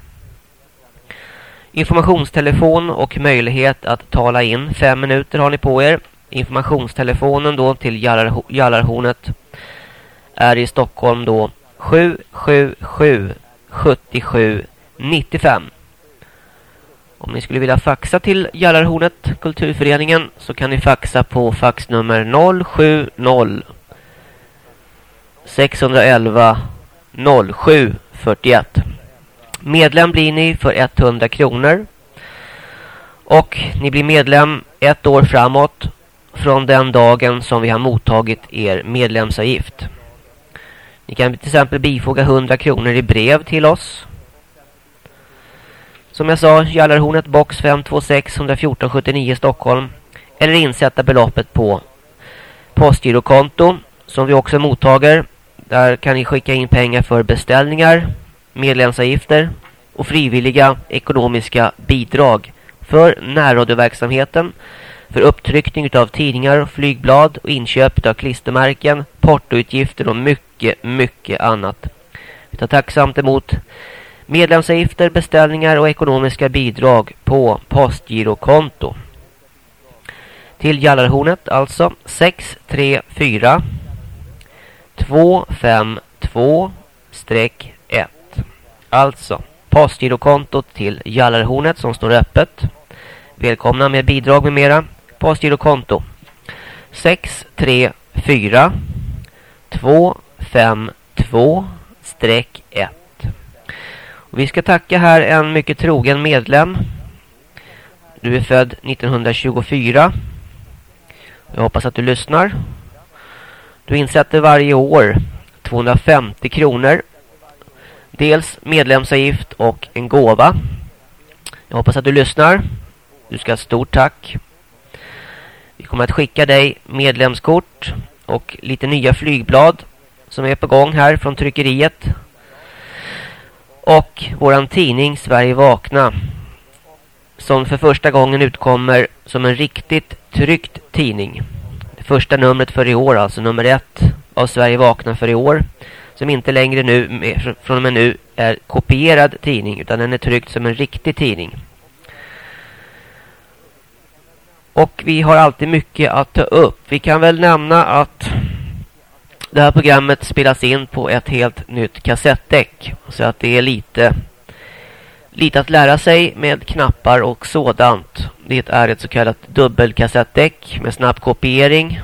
Informationstelefon och möjlighet att tala in fem minuter har ni på er. Informationstelefonen då till Jallar, Jallarhornet är i Stockholm då 777 77 95. Om ni skulle vilja faxa till Jallarhornet Kulturföreningen så kan ni faxa på faxnummer 070 611 07 41. Medlem blir ni för 100 kronor. Och ni blir medlem ett år framåt från den dagen som vi har mottagit er medlemsavgift. Ni kan till exempel bifoga 100 kronor i brev till oss. Som jag sa, Jallarhornet box 526 114 79 Stockholm. Eller insätta beloppet på postgirokonto som vi också mottager. Där kan ni skicka in pengar för beställningar, medlemsavgifter och frivilliga ekonomiska bidrag för närradioverksamheten, för upptryckning av tidningar och flygblad och inköp av klistermärken, portoutgifter och mycket, mycket annat. Vi tar tacksamt emot medlemsavgifter, beställningar och ekonomiska bidrag på postgirokonto. Till Jallarhornet alltså 634 252-1. Alltså postgirokontot till Jallarhornet som står öppet. Välkomna med bidrag med mera. Postgirokonto 634 252 1. Vi ska tacka här en mycket trogen medlem. Du är född 1924. Jag hoppas att du lyssnar. Du insätter varje år 250 kronor. Dels medlemsavgift och en gåva. Jag hoppas att du lyssnar. Du ska ha stort tack. Vi kommer att skicka dig medlemskort och lite nya flygblad som är på gång här från tryckeriet. Och våran tidning Sverige vakna som för första gången utkommer som en riktigt tryckt tidning. Det första numret för i år, alltså nummer ett av Sverige vakna för i år. Som inte längre nu, från och med nu, är kopierad tidning utan den är tryckt som en riktig tidning. Och vi har alltid mycket att ta upp. Vi kan väl nämna att det här programmet spelas in på ett helt nytt kassettdäck. Så att det är lite, lite att lära sig med knappar och sådant. Det är ett så kallat dubbelkassettdäck med snabb kopiering.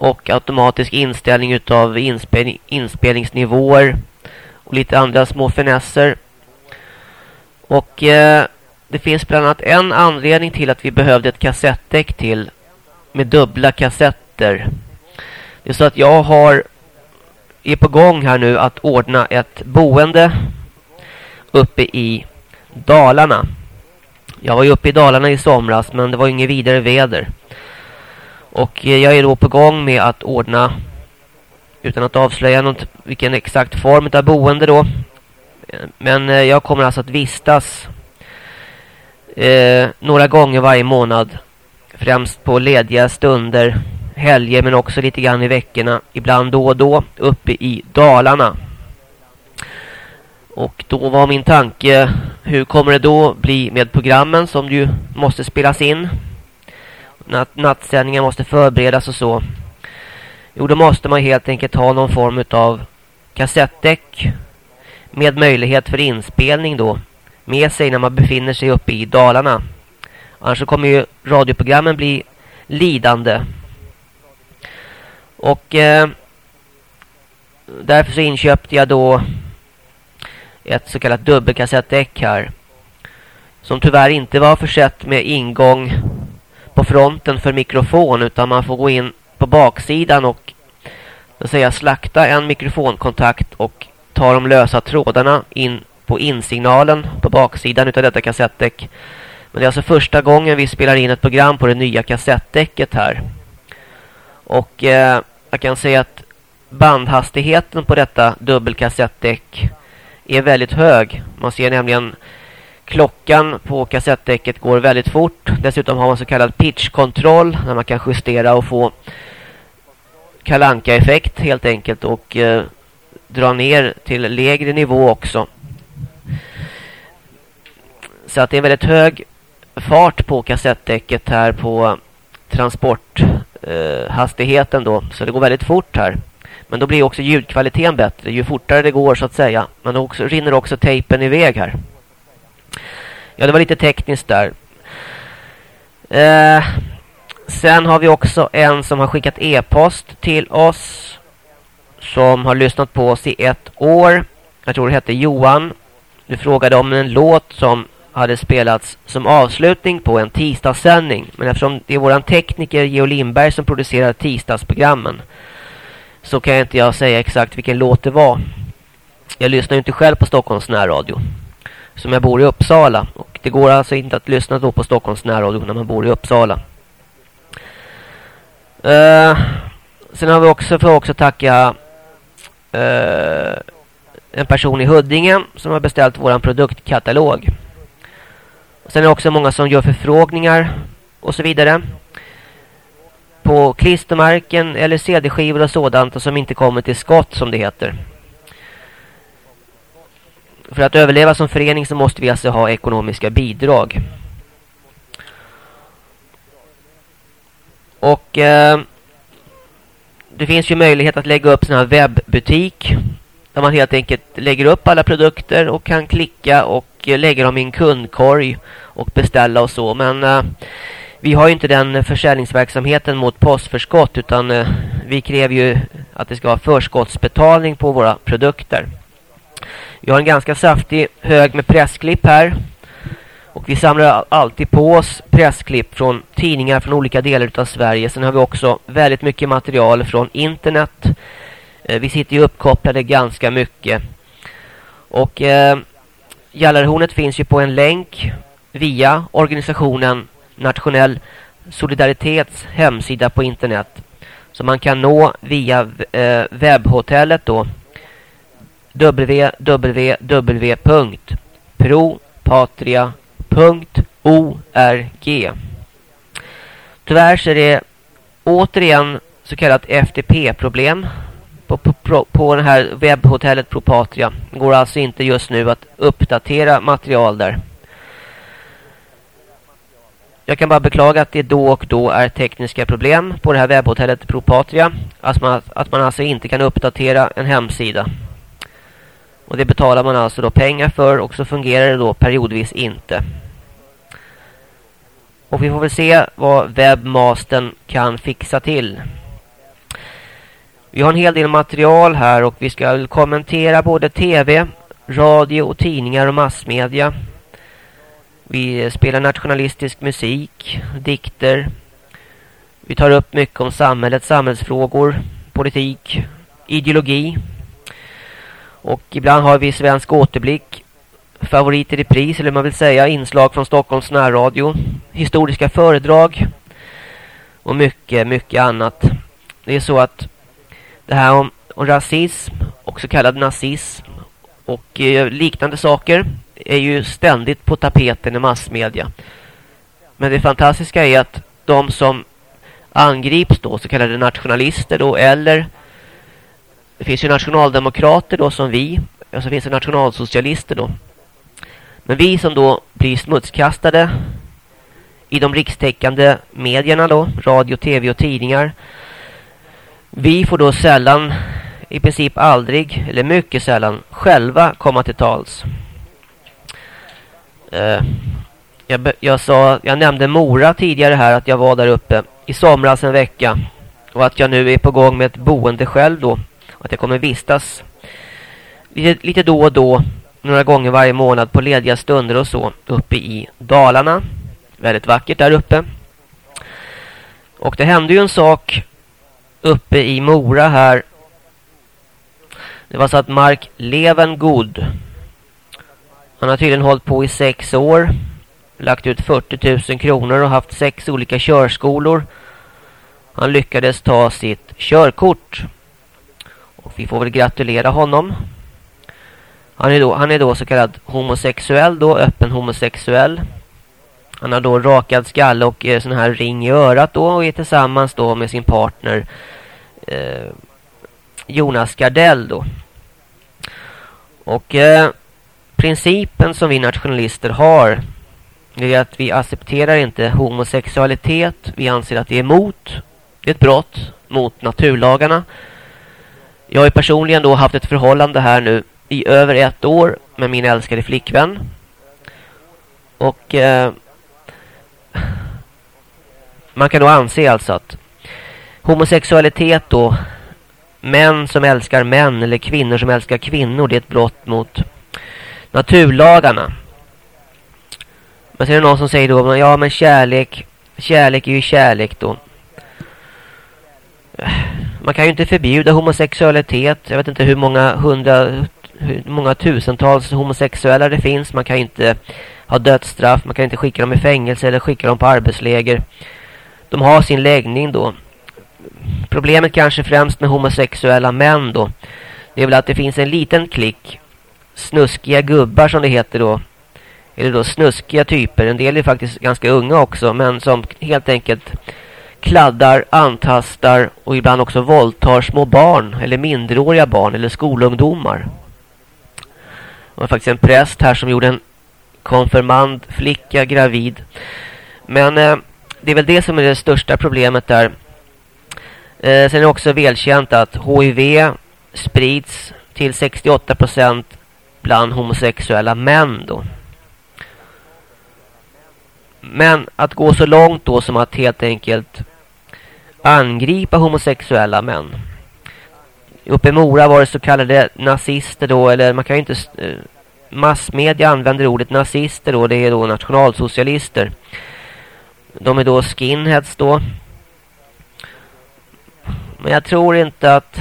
Och automatisk inställning utav inspel inspelningsnivåer. Och lite andra små finesser. Och eh, det finns bland annat en anledning till att vi behövde ett kassettdäck till. Med dubbla kassetter. Det är så att jag har är på gång här nu att ordna ett boende uppe i Dalarna. Jag var ju uppe i Dalarna i somras men det var inget vidare väder. Och eh, jag är då på gång med att ordna utan att avslöja något, vilken exakt form av boende då. Eh, men eh, jag kommer alltså att vistas eh, några gånger varje månad. Främst på lediga stunder helger men också lite grann i veckorna. Ibland då och då uppe i Dalarna. Och då var min tanke, hur kommer det då bli med programmen som ju måste spelas in? Natt nattsändningar måste förberedas och så. Jo, då måste man helt enkelt ha någon form av kassettdäck med möjlighet för inspelning då med sig när man befinner sig uppe i Dalarna. Annars kommer ju radioprogrammen bli lidande. Och eh, därför så inköpte jag då ett så kallat dubbelkassettdäck här. Som tyvärr inte var försett med ingång på fronten för mikrofon utan man får gå in på baksidan och så säga slakta en mikrofonkontakt och ta de lösa trådarna in på insignalen på baksidan utav detta kassettdäck. Men det är alltså första gången vi spelar in ett program på det nya kassettdäcket här. Och eh, jag kan säga att bandhastigheten på detta dubbelkassettdäck är väldigt hög. Man ser nämligen klockan på kassettdäcket går väldigt fort. Dessutom har man så kallad pitchkontroll där man kan justera och få kalanka effekt helt enkelt och eh, dra ner till lägre nivå också. Så att det är väldigt hög fart på kassettdäcket här på transporthastigheten eh, då. Så det går väldigt fort här. Men då blir också ljudkvaliteten bättre ju fortare det går så att säga. Men då också, rinner också tejpen iväg här. Ja, det var lite tekniskt där. Eh, sen har vi också en som har skickat e-post till oss. Som har lyssnat på oss i ett år. Jag tror det hette Johan. Du frågade om en låt som hade spelats som avslutning på en tisdagssändning. Men eftersom det är våran tekniker Geo Lindberg som producerar tisdagsprogrammen så kan jag inte jag säga exakt vilken låt det var. Jag lyssnar ju inte själv på Stockholms närradio. Som jag bor i Uppsala. Det går alltså inte att lyssna då på Stockholms närradio när man bor i Uppsala. Uh, sen har vi också, för också tacka uh, en person i Huddinge som har beställt vår produktkatalog. Sen är det också många som gör förfrågningar och så vidare. På klistermärken eller CD-skivor och sådant och som inte kommer till skott som det heter. För att överleva som förening så måste vi alltså ha ekonomiska bidrag. Och eh, det finns ju möjlighet att lägga upp sån här webbutik. Där man helt enkelt lägger upp alla produkter och kan klicka och eh, lägga dem i en kundkorg och beställa och så. Men eh, vi har ju inte den försäljningsverksamheten mot postförskott utan eh, vi kräver ju att det ska vara förskottsbetalning på våra produkter. Vi har en ganska saftig hög med pressklipp här. Och vi samlar alltid på oss pressklipp från tidningar från olika delar av Sverige. Sen har vi också väldigt mycket material från internet. Eh, vi sitter ju uppkopplade ganska mycket. Och eh, Jallarhornet finns ju på en länk via organisationen Nationell Solidaritets hemsida på internet. Så man kan nå via eh, webbhotellet då www.propatria.org Tyvärr så är det återigen så kallat FTP-problem på, på, på det här webbhotellet Propatria. Det går alltså inte just nu att uppdatera material där. Jag kan bara beklaga att det då och då är tekniska problem på det här webbhotellet Propatria. Att man, att man alltså inte kan uppdatera en hemsida. Och det betalar man alltså då pengar för och så fungerar det då periodvis inte. Och vi får väl se vad webbmasten kan fixa till. Vi har en hel del material här och vi ska kommentera både tv, radio och tidningar och massmedia. Vi spelar nationalistisk musik, dikter. Vi tar upp mycket om samhället, samhällsfrågor, politik, ideologi. Och ibland har vi svensk återblick, favoriter i pris eller man vill säga inslag från Stockholms närradio, historiska föredrag och mycket, mycket annat. Det är så att det här om, om rasism och så kallad nazism och eh, liknande saker är ju ständigt på tapeten i massmedia. Men det fantastiska är att de som angrips då, så kallade nationalister då, eller det finns ju nationaldemokrater då som vi, och så finns det nationalsocialister då. Men vi som då blir smutskastade i de rikstäckande medierna då, radio, tv och tidningar. Vi får då sällan, i princip aldrig, eller mycket sällan, själva komma till tals. Eh, jag, jag, sa, jag nämnde Mora tidigare här att jag var där uppe i somras en vecka. Och att jag nu är på gång med ett boende själv då. Att jag kommer vistas lite, lite då och då, några gånger varje månad på lediga stunder och så, uppe i Dalarna. Väldigt vackert där uppe. Och det hände ju en sak uppe i Mora här. Det var så att Mark Levengood han har tydligen hållit på i sex år. Lagt ut 40 000 kronor och haft sex olika körskolor. Han lyckades ta sitt körkort. Och vi får väl gratulera honom. Han är då, han är då så kallad homosexuell då, öppen homosexuell. Han har då rakad skalle och eh, sån här ring i örat då och är tillsammans då med sin partner eh, Jonas Gardell då. Och eh, principen som vi nationalister har är att vi accepterar inte homosexualitet. Vi anser att det är emot, det är ett brott mot naturlagarna. Jag har personligen då haft ett förhållande här nu i över ett år med min älskade flickvän. Och eh, man kan då anse alltså att homosexualitet då män som älskar män eller kvinnor som älskar kvinnor det är ett brott mot naturlagarna. Men så är det någon som säger då ja men kärlek kärlek är ju kärlek då. Man kan ju inte förbjuda homosexualitet. Jag vet inte hur många hundra hur många tusentals homosexuella det finns. Man kan inte ha dödsstraff. Man kan inte skicka dem i fängelse eller skicka dem på arbetsläger. De har sin läggning då. Problemet kanske främst med homosexuella män då. Det är väl att det finns en liten klick snuskiga gubbar som det heter då. Eller då snuskiga typer. En del är faktiskt ganska unga också. Men som helt enkelt kladdar, antastar och ibland också våldtar små barn. Eller mindreåriga barn eller skolungdomar. Det var faktiskt en präst här som gjorde en konfirmand flicka gravid. Men eh, det är väl det som är det största problemet där. Eh, sen är det också välkänt att HIV sprids till 68% bland homosexuella män då. Men att gå så långt då som att helt enkelt angripa homosexuella män. Uppe i Mora var det så kallade nazister då, eller man kan ju inte... Eh, massmedia använder ordet nazister då, det är då nationalsocialister. De är då skinheads då. Men jag tror inte att...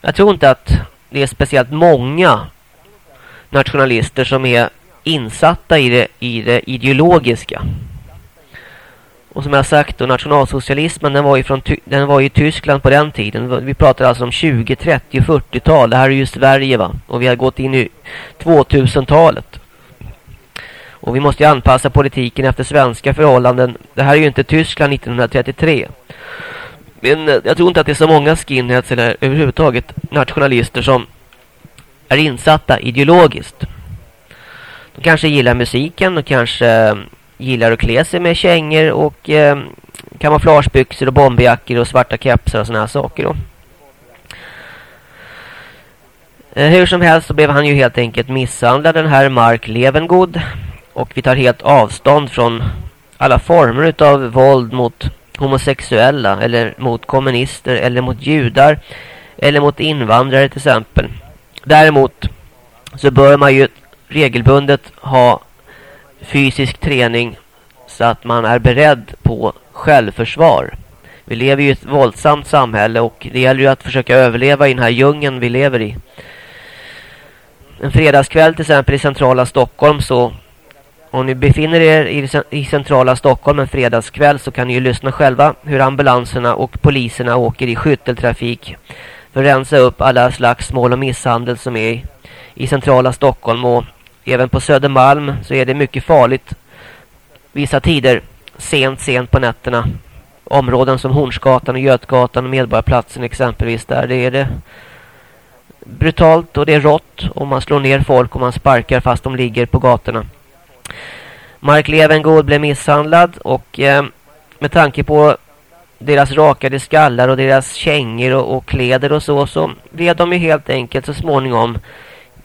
Jag tror inte att det är speciellt många nationalister som är insatta i det, i det ideologiska. Och som jag sagt då, nationalsocialismen den var ju, från, den var ju i Tyskland på den tiden. Vi pratar alltså om 20, 30, 40-tal. Det här är ju Sverige va. Och vi har gått in i 2000-talet. Och vi måste ju anpassa politiken efter svenska förhållanden. Det här är ju inte Tyskland 1933. Men eh, jag tror inte att det är så många skinheads eller överhuvudtaget nationalister som är insatta ideologiskt. Kanske gillar musiken, och kanske eh, gillar att klä sig med kängor och eh, kamouflagebyxor och bombjackor och svarta kepsar och såna här saker då. Eh, hur som helst så blev han ju helt enkelt misshandlad den här Mark Levengood och vi tar helt avstånd från alla former av våld mot homosexuella eller mot kommunister eller mot judar eller mot invandrare till exempel. Däremot så bör man ju regelbundet ha fysisk träning så att man är beredd på självförsvar. Vi lever ju i ett våldsamt samhälle och det gäller ju att försöka överleva i den här djungeln vi lever i. En fredagskväll till exempel i centrala Stockholm så om ni befinner er i, centrala Stockholm en fredagskväll så kan ni ju lyssna själva hur ambulanserna och poliserna åker i skytteltrafik för att rensa upp alla slags mål och misshandel som är i, i centrala Stockholm och även på Södermalm så är det mycket farligt vissa tider sent sent på nätterna områden som Hornsgatan och Götgatan och Medborgarplatsen exempelvis där det är det brutalt och det är rått och man slår ner folk och man sparkar fast de ligger på gatorna. Mark Levengood blev misshandlad och eh, med tanke på deras rakade skallar och deras kängor och, och, kläder och så så blev de ju helt enkelt så småningom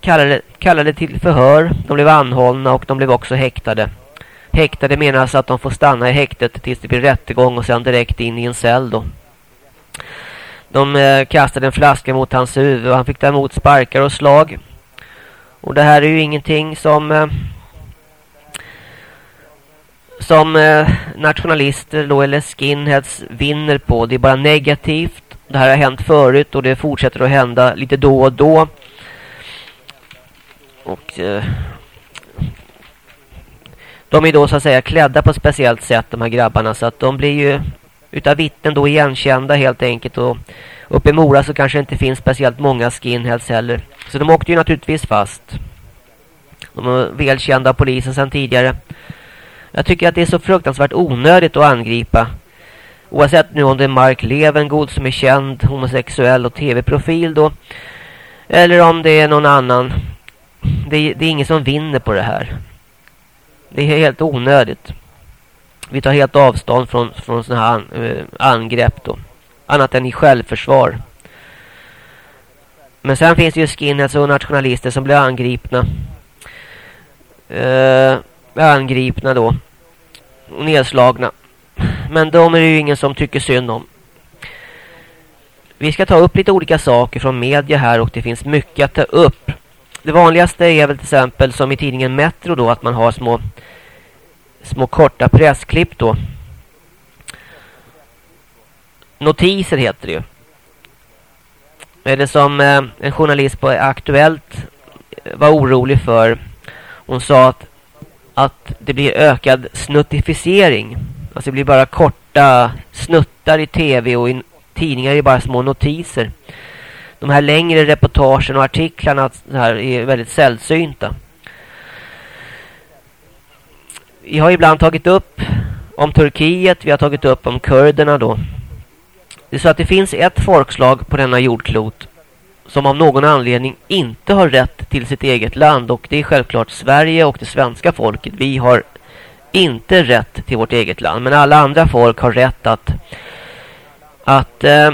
kallade, kallade till förhör. De blev anhållna och de blev också häktade. Häktade menas att de får stanna i häktet tills det blir rättegång och sen direkt in i en cell då. De eh, kastade en flaska mot hans huvud och han fick ta emot sparkar och slag. Och det här är ju ingenting som eh, som eh, nationalister då eller skinheads vinner på. Det är bara negativt. Det här har hänt förut och det fortsätter att hända lite då och då. Och eh, de är då så att säga klädda på ett speciellt sätt de här grabbarna så att de blir ju utav vittnen då igenkända helt enkelt och uppe i Mora så kanske det inte finns speciellt många skinheads heller. Så de åkte ju naturligtvis fast. De är välkända av polisen sedan tidigare. Jag tycker att det är så fruktansvärt onödigt att angripa. Oavsett nu om det är Mark Levengood som är känd homosexuell och tv-profil då. Eller om det är någon annan. Det, det är ingen som vinner på det här. Det är helt onödigt. Vi tar helt avstånd från, från sådana här an, äh, angrepp då. annat än i självförsvar. Men sen finns det ju skinheads och nationalister som blir angripna. Eh, angripna då. Och nedslagna. Men de är det ju ingen som tycker synd om. Vi ska ta upp lite olika saker från media här och det finns mycket att ta upp. Det vanligaste är väl till exempel som i tidningen Metro då att man har små små korta pressklipp då. Notiser heter det ju. Eller som eh, en journalist på Aktuellt eh, var orolig för. Hon sa att, att det blir ökad snuttificering. Alltså det blir bara korta snuttar i tv och i tidningar är bara små notiser. De här längre reportagen och artiklarna här är väldigt sällsynta. Vi har ibland tagit upp om Turkiet, vi har tagit upp om kurderna då. Det är så att det finns ett folkslag på denna jordklot som av någon anledning inte har rätt till sitt eget land och det är självklart Sverige och det svenska folket. Vi har inte rätt till vårt eget land men alla andra folk har rätt att att eh,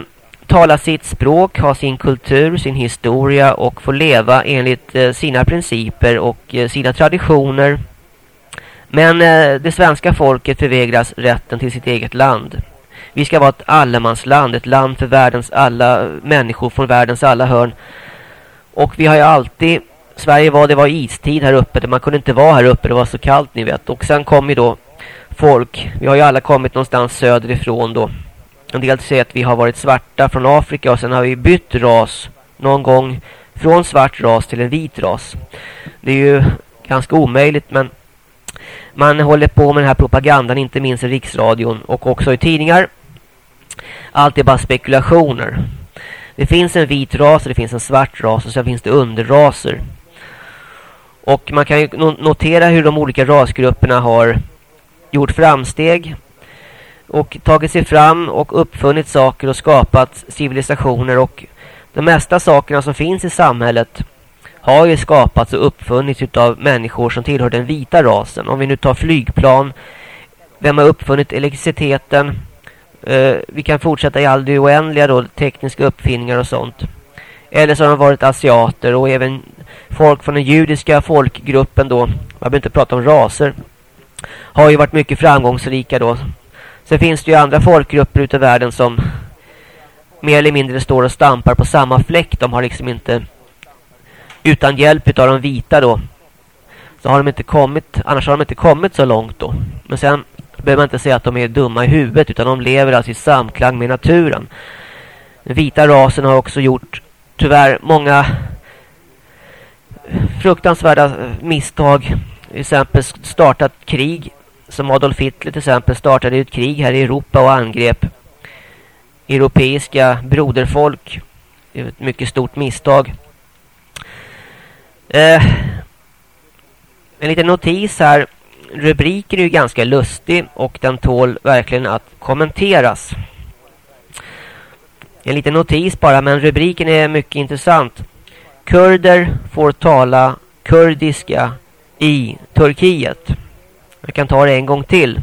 tala sitt språk, ha sin kultur, sin historia och få leva enligt eh, sina principer och eh, sina traditioner. Men eh, det svenska folket förvägras rätten till sitt eget land. Vi ska vara ett allemansland, ett land för världens alla människor från världens alla hörn. Och vi har ju alltid, Sverige var det var istid här uppe, man kunde inte vara här uppe, det var så kallt ni vet. Och sen kom ju då folk, vi har ju alla kommit någonstans söderifrån då. En del säger att vi har varit svarta från Afrika och sen har vi bytt ras någon gång från svart ras till en vit ras. Det är ju ganska omöjligt men man håller på med den här propagandan inte minst i riksradion och också i tidningar. Allt är bara spekulationer. Det finns en vit ras och det finns en svart ras och sen finns det underraser. Och man kan ju notera hur de olika rasgrupperna har gjort framsteg och tagit sig fram och uppfunnit saker och skapat civilisationer och de mesta sakerna som finns i samhället har ju skapats och uppfunnits av människor som tillhör den vita rasen. Om vi nu tar flygplan, vem har uppfunnit elektriciteten? Uh, vi kan fortsätta i all det oändliga då, tekniska uppfinningar och sånt. Eller så har de varit asiater och även folk från den judiska folkgruppen då, man behöver inte prata om raser, har ju varit mycket framgångsrika då. Sen finns det ju andra folkgrupper ute i världen som mer eller mindre står och stampar på samma fläck. De har liksom inte utan hjälp av de vita då så har de inte kommit, annars har de inte kommit så långt då. Men sen behöver man inte säga att de är dumma i huvudet utan de lever alltså i samklang med naturen. Den vita rasen har också gjort tyvärr många fruktansvärda misstag. Till exempel startat krig som Adolf Hitler till exempel startade ett krig här i Europa och angrep europeiska broderfolk. Det är ett mycket stort misstag. Eh, en liten notis här. Rubriken är ju ganska lustig och den tål verkligen att kommenteras. En liten notis bara men rubriken är mycket intressant. Kurder får tala kurdiska i Turkiet. Jag kan ta det en gång till.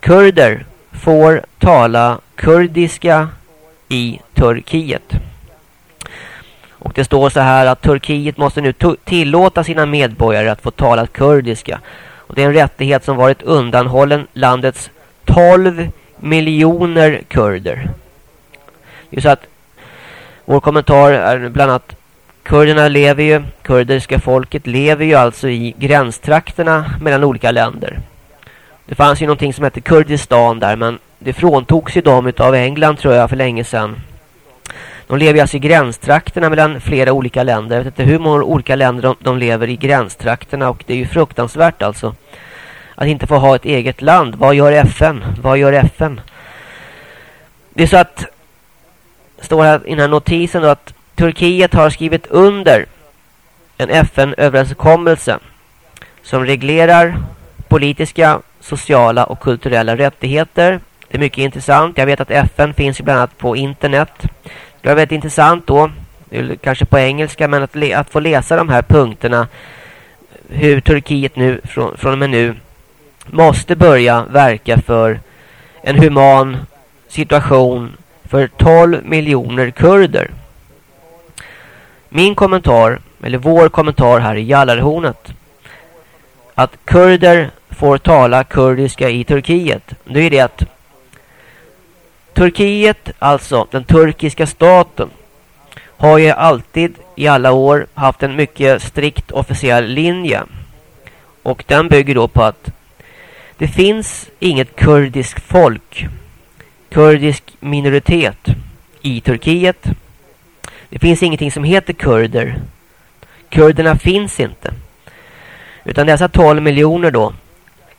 Kurder får tala kurdiska i Turkiet. Och det står så här att Turkiet måste nu tillåta sina medborgare att få tala kurdiska. Och det är en rättighet som varit undanhållen landets 12 miljoner kurder. Det är så att vår kommentar är bland annat kurderna lever ju, kurdiska folket lever ju alltså i gränstrakterna mellan olika länder. Det fanns ju någonting som hette Kurdistan där men det fråntogs ju dem av England tror jag för länge sedan. De lever alltså i gränstrakterna mellan flera olika länder. Jag vet inte hur många olika länder de, de lever i gränstrakterna och det är ju fruktansvärt alltså. Att inte få ha ett eget land. Vad gör FN? Vad gör FN? Det är så att står här i den här notisen då att Turkiet har skrivit under en FN-överenskommelse som reglerar politiska, sociala och kulturella rättigheter. Det är mycket intressant. Jag vet att FN finns bland annat på internet. Det var väldigt intressant då, kanske på engelska, men att, att få läsa de här punkterna. Hur Turkiet nu, från, från och med nu, måste börja verka för en human situation för 12 miljoner kurder. Min kommentar, eller vår kommentar här i Jallarhornet, att kurder får tala kurdiska i Turkiet. Det är det att Turkiet, alltså den turkiska staten, har ju alltid i alla år haft en mycket strikt officiell linje. Och den bygger då på att det finns inget kurdiskt folk, kurdisk minoritet i Turkiet. Det finns ingenting som heter kurder. Kurderna finns inte. Utan dessa 12 miljoner då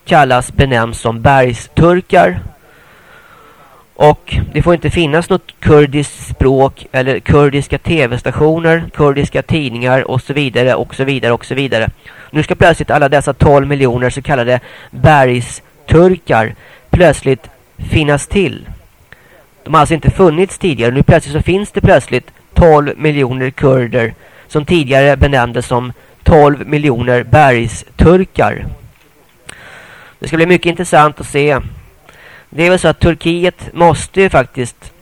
kallas benämns som bergsturkar. Och det får inte finnas något kurdiskt språk eller kurdiska tv-stationer, kurdiska tidningar och så vidare och så vidare och så vidare. Nu ska plötsligt alla dessa 12 miljoner så kallade bergsturkar plötsligt finnas till. De har alltså inte funnits tidigare. Nu plötsligt så finns det plötsligt 12 miljoner kurder som tidigare benämndes som 12 miljoner bergsturkar. Det ska bli mycket intressant att se. Det är väl så att Turkiet måste ju faktiskt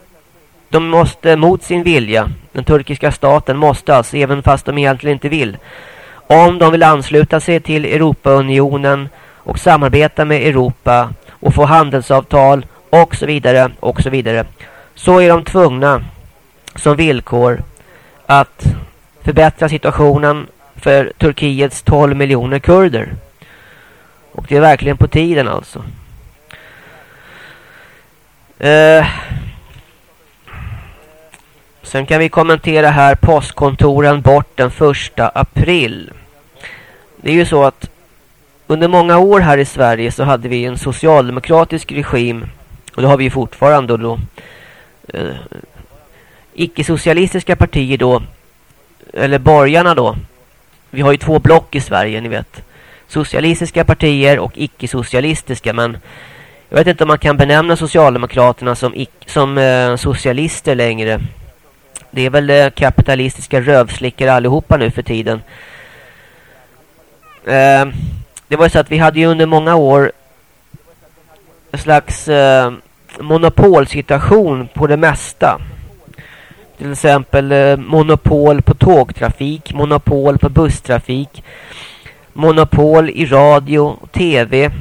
de måste mot sin vilja, den turkiska staten måste alltså, även fast de egentligen inte vill, om de vill ansluta sig till Europaunionen och samarbeta med Europa och få handelsavtal och så vidare och så vidare så är de tvungna som villkor att förbättra situationen för Turkiets 12 miljoner kurder. Och det är verkligen på tiden alltså. Eh, sen kan vi kommentera här postkontoren bort den 1 april. Det är ju så att under många år här i Sverige så hade vi en socialdemokratisk regim och det har vi fortfarande då. Eh, icke-socialistiska partier då eller borgarna då. Vi har ju två block i Sverige, ni vet. Socialistiska partier och icke-socialistiska, men jag vet inte om man kan benämna Socialdemokraterna som, som eh, socialister längre. Det är väl eh, kapitalistiska rövslickare allihopa nu för tiden. Eh, det var ju så att vi hade ju under många år en slags eh, monopolsituation på det mesta. Till exempel eh, monopol på tågtrafik, monopol på busstrafik, monopol i radio och tv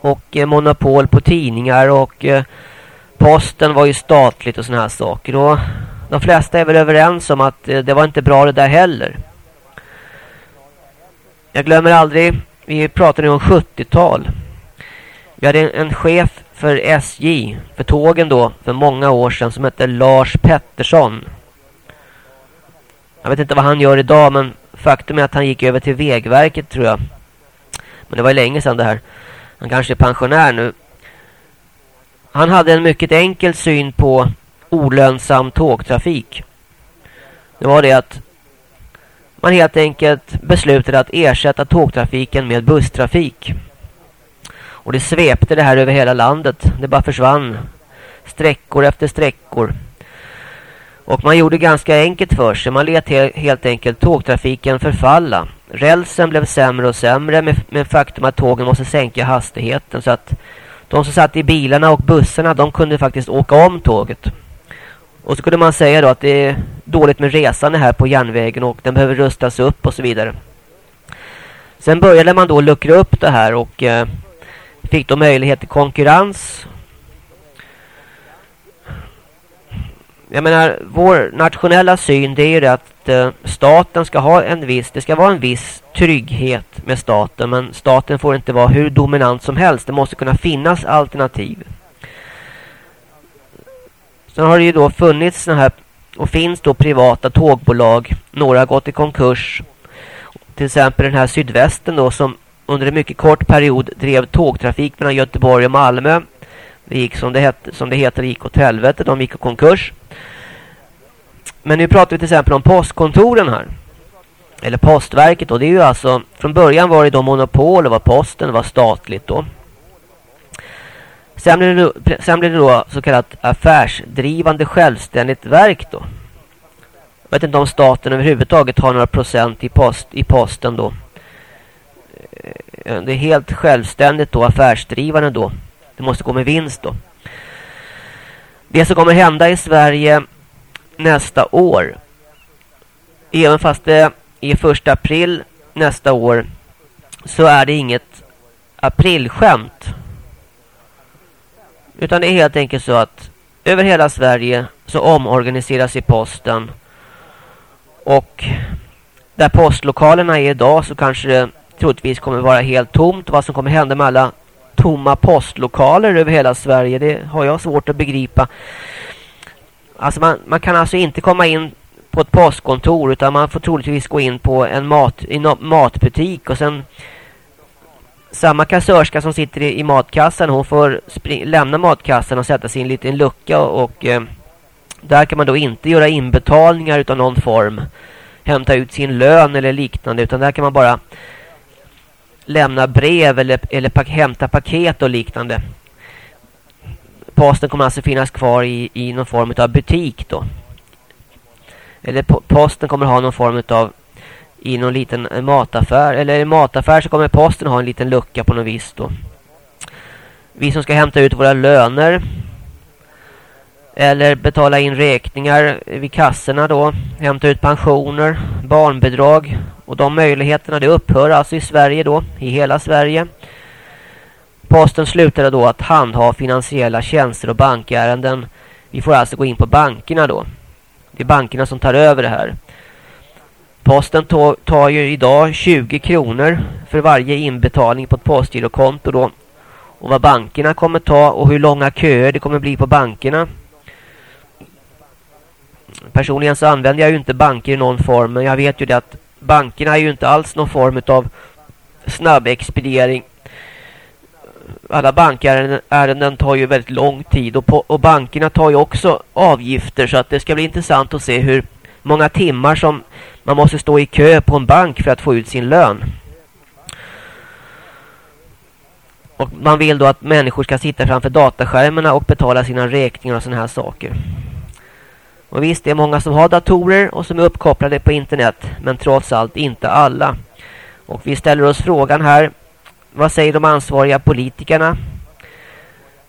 och eh, monopol på tidningar och eh, posten var ju statligt och såna här saker. Och de flesta är väl överens om att eh, det var inte bra det där heller. Jag glömmer aldrig, vi pratar nu om 70-tal. Vi hade en, en chef för SJ, för tågen då, för många år sedan som hette Lars Pettersson. Jag vet inte vad han gör idag men faktum är att han gick över till Vägverket tror jag. Men det var ju länge sedan det här. Han kanske är pensionär nu. Han hade en mycket enkel syn på olönsam tågtrafik. Det var det att man helt enkelt beslutade att ersätta tågtrafiken med busstrafik. Och det svepte det här över hela landet. Det bara försvann. Sträckor efter sträckor. Och man gjorde ganska enkelt för sig. Man lät helt enkelt tågtrafiken förfalla. Rälsen blev sämre och sämre med, med faktum att tågen måste sänka hastigheten. Så att de som satt i bilarna och bussarna de kunde faktiskt åka om tåget. Och så kunde man säga då att det är dåligt med resande här på järnvägen och den behöver rustas upp och så vidare. Sen började man då luckra upp det här och eh, fick då möjlighet till konkurrens. Jag menar, vår nationella syn det är ju det att eh, staten ska ha en viss, det ska vara en viss trygghet med staten. Men staten får inte vara hur dominant som helst. Det måste kunna finnas alternativ. Sen har det ju då funnits sådana här och finns då privata tågbolag. Några har gått i konkurs. Till exempel den här Sydvästen då som under en mycket kort period drev tågtrafik mellan Göteborg och Malmö. Det gick som det, hette, som det heter, gick åt helvete. De gick i konkurs. Men nu pratar vi till exempel om postkontoren här. Eller postverket Och Det är ju alltså, från början var det då monopol det var posten det var statligt då. Sen blev det, sen blev det då så kallat affärsdrivande självständigt verk då. Jag vet inte om staten överhuvudtaget har några procent i, post, i posten då. Eh, det är helt självständigt då, affärsdrivande då. Det måste gå med vinst då. Det som kommer hända i Sverige nästa år. Även fast det är första april nästa år så är det inget aprilskämt. Utan det är helt enkelt så att över hela Sverige så omorganiseras i posten. Och där postlokalerna är idag så kanske det troligtvis kommer vara helt tomt. Vad som kommer hända med alla tomma postlokaler över hela Sverige, det har jag svårt att begripa. Alltså man, man kan alltså inte komma in på ett postkontor utan man får troligtvis gå in på en mat, en matbutik och sen samma kassörska som sitter i, i matkassan hon får lämna matkassan och sätta sig i en liten lucka och, och eh, där kan man då inte göra inbetalningar utan någon form hämta ut sin lön eller liknande utan där kan man bara lämna brev eller, eller pak hämta paket och liknande. Posten kommer alltså finnas kvar i, i någon form av butik då. Eller posten kommer ha någon form av i någon liten mataffär. Eller i mataffär så kommer posten ha en liten lucka på något vis då. Vi som ska hämta ut våra löner eller betala in räkningar vid kassorna då. Hämta ut pensioner, barnbidrag. Och de möjligheterna det upphör alltså i Sverige då. I hela Sverige. Posten slutade då att handha finansiella tjänster och bankärenden. Vi får alltså gå in på bankerna då. Det är bankerna som tar över det här. Posten tar ju idag 20 kronor för varje inbetalning på ett postgirokonto då. Och vad bankerna kommer ta och hur långa köer det kommer bli på bankerna Personligen så använder jag ju inte banker i någon form. Men jag vet ju det att bankerna är ju inte alls någon form av snabb expediering. Alla bankärenden tar ju väldigt lång tid. Och, på, och bankerna tar ju också avgifter. Så att det ska bli intressant att se hur många timmar som man måste stå i kö på en bank för att få ut sin lön. Och man vill då att människor ska sitta framför dataskärmarna och betala sina räkningar och sådana här saker. Och visst, det är många som har datorer och som är uppkopplade på internet, men trots allt inte alla. Och vi ställer oss frågan här, vad säger de ansvariga politikerna?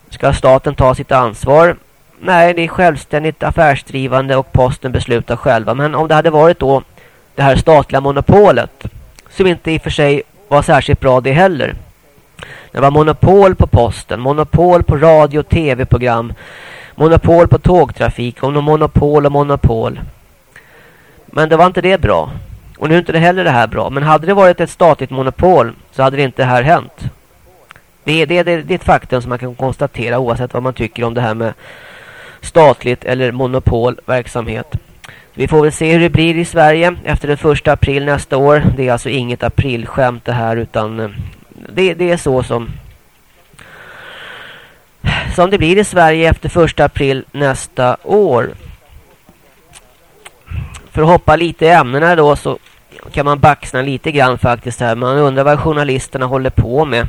Ska staten ta sitt ansvar? Nej, det är självständigt affärsdrivande och posten beslutar själva. Men om det hade varit då det här statliga monopolet, som inte i och för sig var särskilt bra det heller. Det var monopol på posten, monopol på radio- och tv-program Monopol på tågtrafik och monopol och monopol. Men det var inte det bra. Och nu är inte det heller det här bra. Men hade det varit ett statligt monopol så hade det inte här hänt. Det är, det, det, det är ett faktum som man kan konstatera oavsett vad man tycker om det här med statligt eller monopolverksamhet. Vi får väl se hur det blir i Sverige efter den första april nästa år. Det är alltså inget aprilskämt det här utan eh, det, det är så som som det blir i Sverige efter 1 april nästa år. För att hoppa lite i ämnena då så kan man baxna lite grann faktiskt här. Man undrar vad journalisterna håller på med.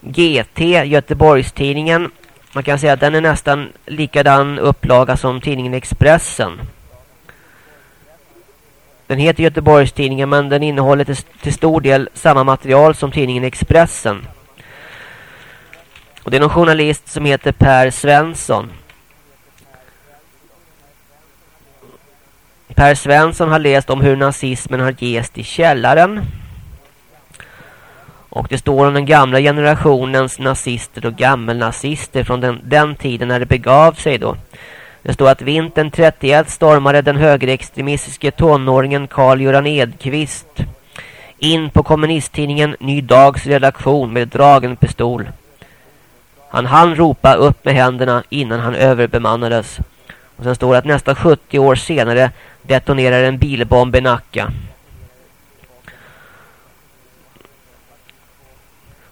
GT, Göteborgstidningen. Man kan säga att den är nästan likadan upplaga som tidningen Expressen. Den heter Göteborgstidningen men den innehåller till, till stor del samma material som tidningen Expressen. Och det är någon journalist som heter Per Svensson. Per Svensson har läst om hur nazismen har gest i källaren. Och det står om den gamla generationens nazister och gammelnazister från den, den tiden när det begav sig då. Det står att vintern 31 stormade den högerextremistiske tonåringen Carl-Göran Edqvist in på kommunisttidningen Ny Dags redaktion med dragen pistol. Han hann ropa upp med händerna innan han överbemannades. Och sen står det att nästan 70 år senare detonerar en bilbomb i Nacka.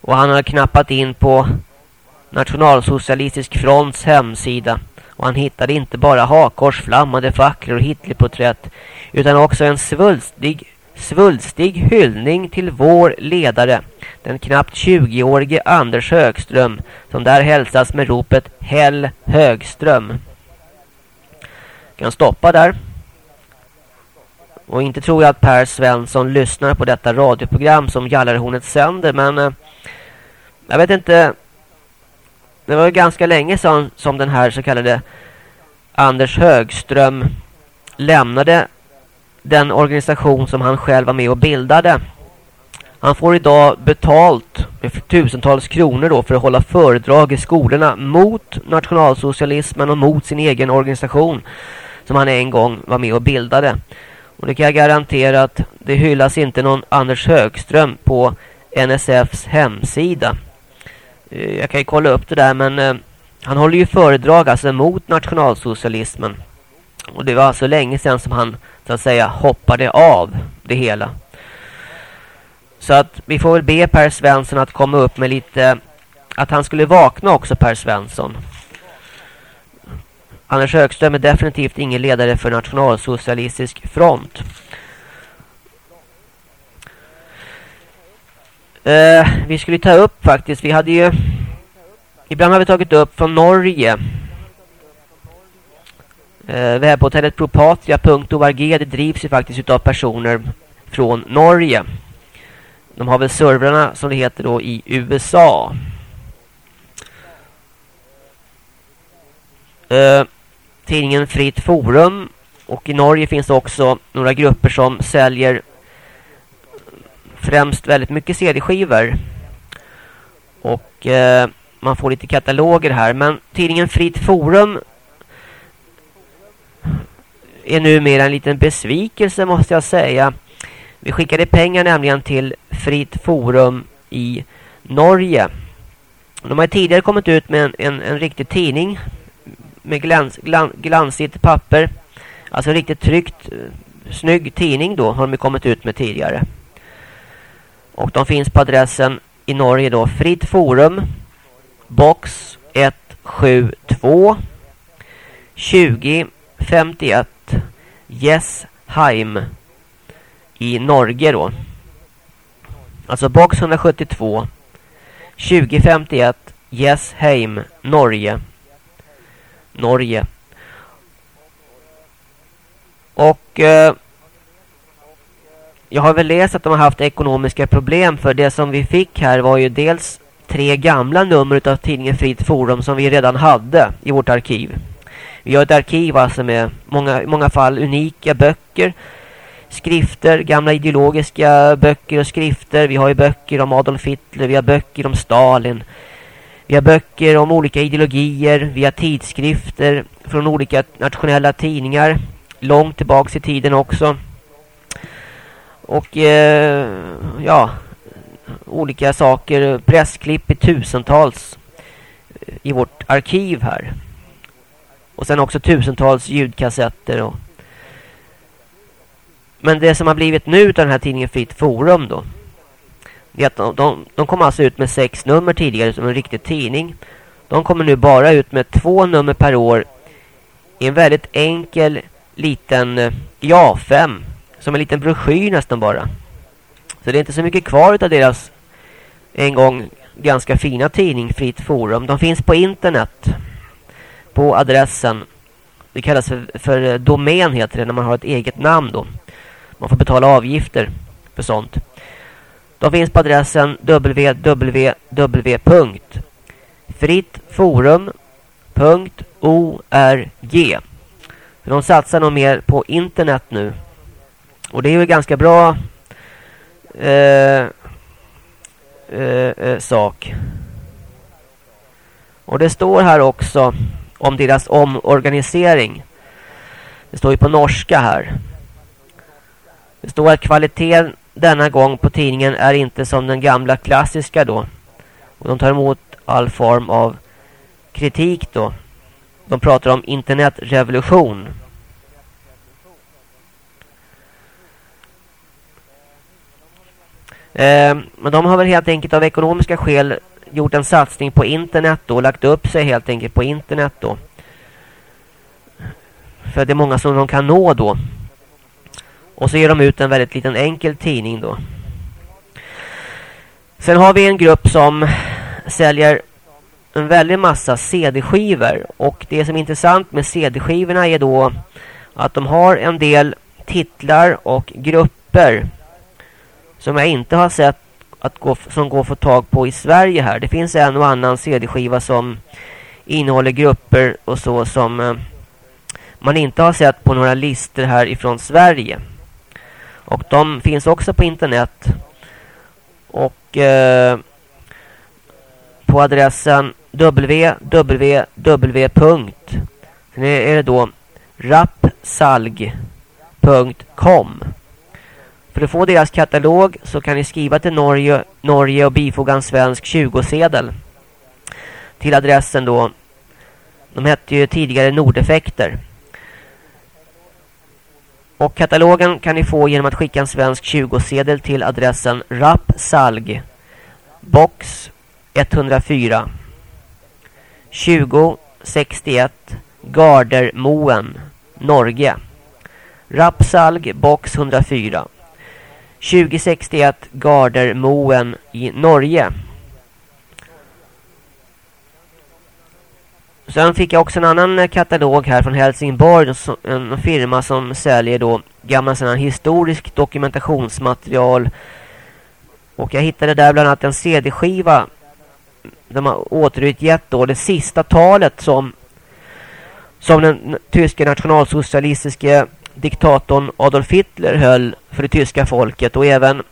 Och han har knappat in på Nationalsocialistisk fronts hemsida. Och han hittade inte bara hakorsflammade facklor och Hitlerporträtt utan också en svulstig svulstig hyllning till vår ledare, den knappt 20-årige Anders Högström, som där hälsas med ropet Hell Högström. Kan stoppa där. Och inte tror jag att Per Svensson lyssnar på detta radioprogram som Jallarhornet sänder, men eh, jag vet inte det var ganska länge sedan som den här så kallade Anders Högström lämnade den organisation som han själv var med och bildade. Han får idag betalt med tusentals kronor då för att hålla föredrag i skolorna mot nationalsocialismen och mot sin egen organisation som han en gång var med och bildade. Och det kan jag garantera att det hyllas inte någon Anders Högström på NSFs hemsida. Eh, jag kan ju kolla upp det där men eh, han håller ju föredrag alltså mot nationalsocialismen. Och det var alltså länge sedan som han så att säga hoppade av det hela. Så att vi får väl be Per Svensson att komma upp med lite att han skulle vakna också Per Svensson. Anders Högström är definitivt ingen ledare för nationalsocialistisk front. Uh, vi skulle ta upp faktiskt, vi hade ju ibland har vi tagit upp från Norge Eh, webbhotellet propatria.org det drivs ju faktiskt av personer från Norge. De har väl servrarna som det heter då i USA. Eh, tidningen Fritt Forum och i Norge finns det också några grupper som säljer främst väldigt mycket CD-skivor. Och eh, man får lite kataloger här. Men tidningen Fritt Forum är numera en liten besvikelse måste jag säga. Vi skickade pengar nämligen till Fritt Forum i Norge. De har tidigare kommit ut med en, en, en riktig tidning med glans, glans, glansigt papper. Alltså en riktigt tryckt, eh, snygg tidning då har de kommit ut med tidigare. Och de finns på adressen i Norge då. Fritt forum. Box 172 20. 2051 Jessheim. i Norge då. Alltså box 172 2051 Jessheim. Norge. Norge. Och eh, jag har väl läst att de har haft ekonomiska problem för det som vi fick här var ju dels tre gamla nummer av tidningen Fritt Forum som vi redan hade i vårt arkiv. Vi har ett arkiv alltså med många, i många fall unika böcker, skrifter, gamla ideologiska böcker och skrifter. Vi har ju böcker om Adolf Hitler, vi har böcker om Stalin. Vi har böcker om olika ideologier, vi har tidskrifter från olika nationella tidningar, långt tillbaks i tiden också. Och eh, ja, olika saker, pressklipp i tusentals eh, i vårt arkiv här. Och sen också tusentals ljudkassetter. Och... Men det som har blivit nu av den här tidningen Fritt Forum då. Det är att de, de, de kom alltså ut med sex nummer tidigare som en riktig tidning. De kommer nu bara ut med två nummer per år i en väldigt enkel liten eh, ja 5 som en liten broschyr nästan bara. Så det är inte så mycket kvar av deras en gång ganska fina tidning Fritt Forum. De finns på internet på adressen. Det kallas för, för eh, domän heter det när man har ett eget namn då. Man får betala avgifter för sånt. De finns på adressen www.frittforum.org. De satsar nog mer på internet nu. Och det är ju ganska bra eh, eh, eh sak. Och det står här också om deras omorganisering. Det står ju på norska här. Det står att kvaliteten denna gång på tidningen är inte som den gamla klassiska då. Och de tar emot all form av kritik då. De pratar om internetrevolution. Eh, men de har väl helt enkelt av ekonomiska skäl gjort en satsning på internet då. Lagt upp sig helt enkelt på internet då. För det är många som de kan nå då. Och så ger de ut en väldigt liten enkel tidning då. Sen har vi en grupp som säljer en väldig massa CD-skivor. Och det som är intressant med CD-skivorna är då att de har en del titlar och grupper som jag inte har sett att gå, som går att få tag på i Sverige här. Det finns en och annan CD-skiva som innehåller grupper och så som eh, man inte har sett på några listor här ifrån Sverige. Och de finns också på internet. Och eh, på adressen www. Sen är det då rapsalg.com. För att få deras katalog så kan ni skriva till Norge, Norge och bifoga en svensk 20-sedel. Till adressen då. De hette ju tidigare Nordeffekter. Och katalogen kan ni få genom att skicka en svensk 20-sedel till adressen Rapsalg box 104 2061 Gardermoen Norge Rapsalg box 104 2061 Gardermoen i Norge Sen fick jag också en annan katalog här från Helsingborg. En firma som säljer då gamla sådana historisk dokumentationsmaterial. Och jag hittade där bland annat en CD-skiva. De har återutgett då det sista talet som som den tyska nationalsocialistiska diktatorn Adolf Hitler höll för det tyska folket och även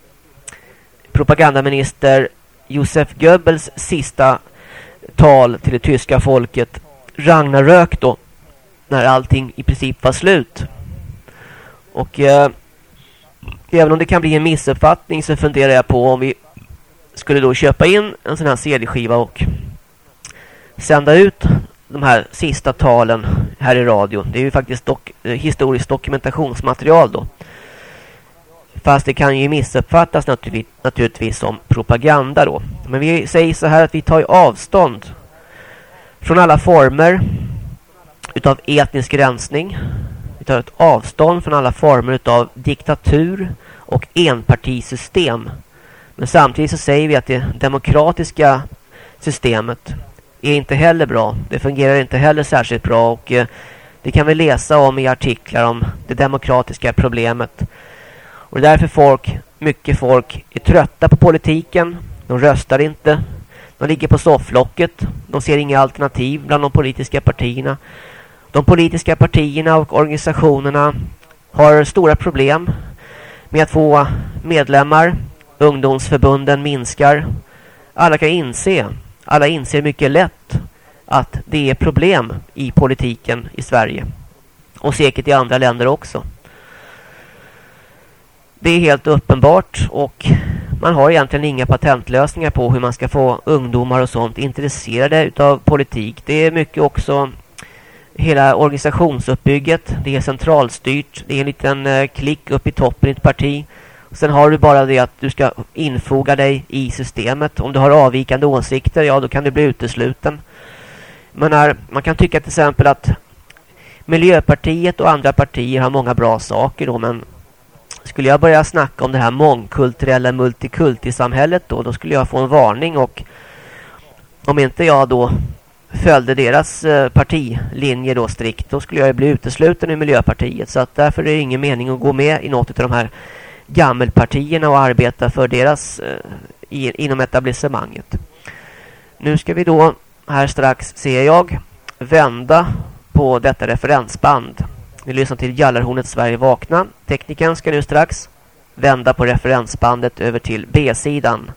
propagandaminister Josef Goebbels sista tal till det tyska folket Ragnarök då när allting i princip var slut. Och eh, även om det kan bli en missuppfattning så funderar jag på om vi skulle då köpa in en sån här CD-skiva och sända ut de här sista talen här i radio. Det är ju faktiskt dok eh, historiskt dokumentationsmaterial då. Fast det kan ju missuppfattas naturligtvis, naturligtvis som propaganda då. Men vi säger så här att vi tar avstånd från alla former utav etnisk rensning. Vi tar ett avstånd från alla former utav diktatur och enpartisystem. Men samtidigt så säger vi att det demokratiska systemet är inte heller bra. Det fungerar inte heller särskilt bra och eh, det kan vi läsa om i artiklar om det demokratiska problemet. Och det är därför folk, mycket folk är trötta på politiken. De röstar inte. De ligger på sofflocket. De ser inga alternativ bland de politiska partierna. De politiska partierna och organisationerna har stora problem med att få medlemmar. Ungdomsförbunden minskar. Alla kan inse, alla inser mycket lätt att det är problem i politiken i Sverige. Och säkert i andra länder också. Det är helt uppenbart och man har egentligen inga patentlösningar på hur man ska få ungdomar och sånt intresserade utav politik. Det är mycket också hela organisationsuppbygget. Det är centralstyrt. Det är en liten eh, klick upp i toppen i ett parti. Sen har du bara det att du ska infoga dig i systemet. Om du har avvikande åsikter, ja då kan du bli utesluten. Men här, man kan tycka till exempel att Miljöpartiet och andra partier har många bra saker då, men skulle jag börja snacka om det här mångkulturella multikultisamhället då, då skulle jag få en varning och om inte jag då följde deras eh, partilinje då strikt, då skulle jag bli utesluten i Miljöpartiet. Så att därför är det ingen mening att gå med i något av de här gammelpartierna och arbeta för deras eh, i, inom etablissemanget. Nu ska vi då här strax, ser jag, vända på detta referensband. Vi lyssnar till Jallarhornet Sverige vakna. Tekniken ska nu strax vända på referensbandet över till B-sidan.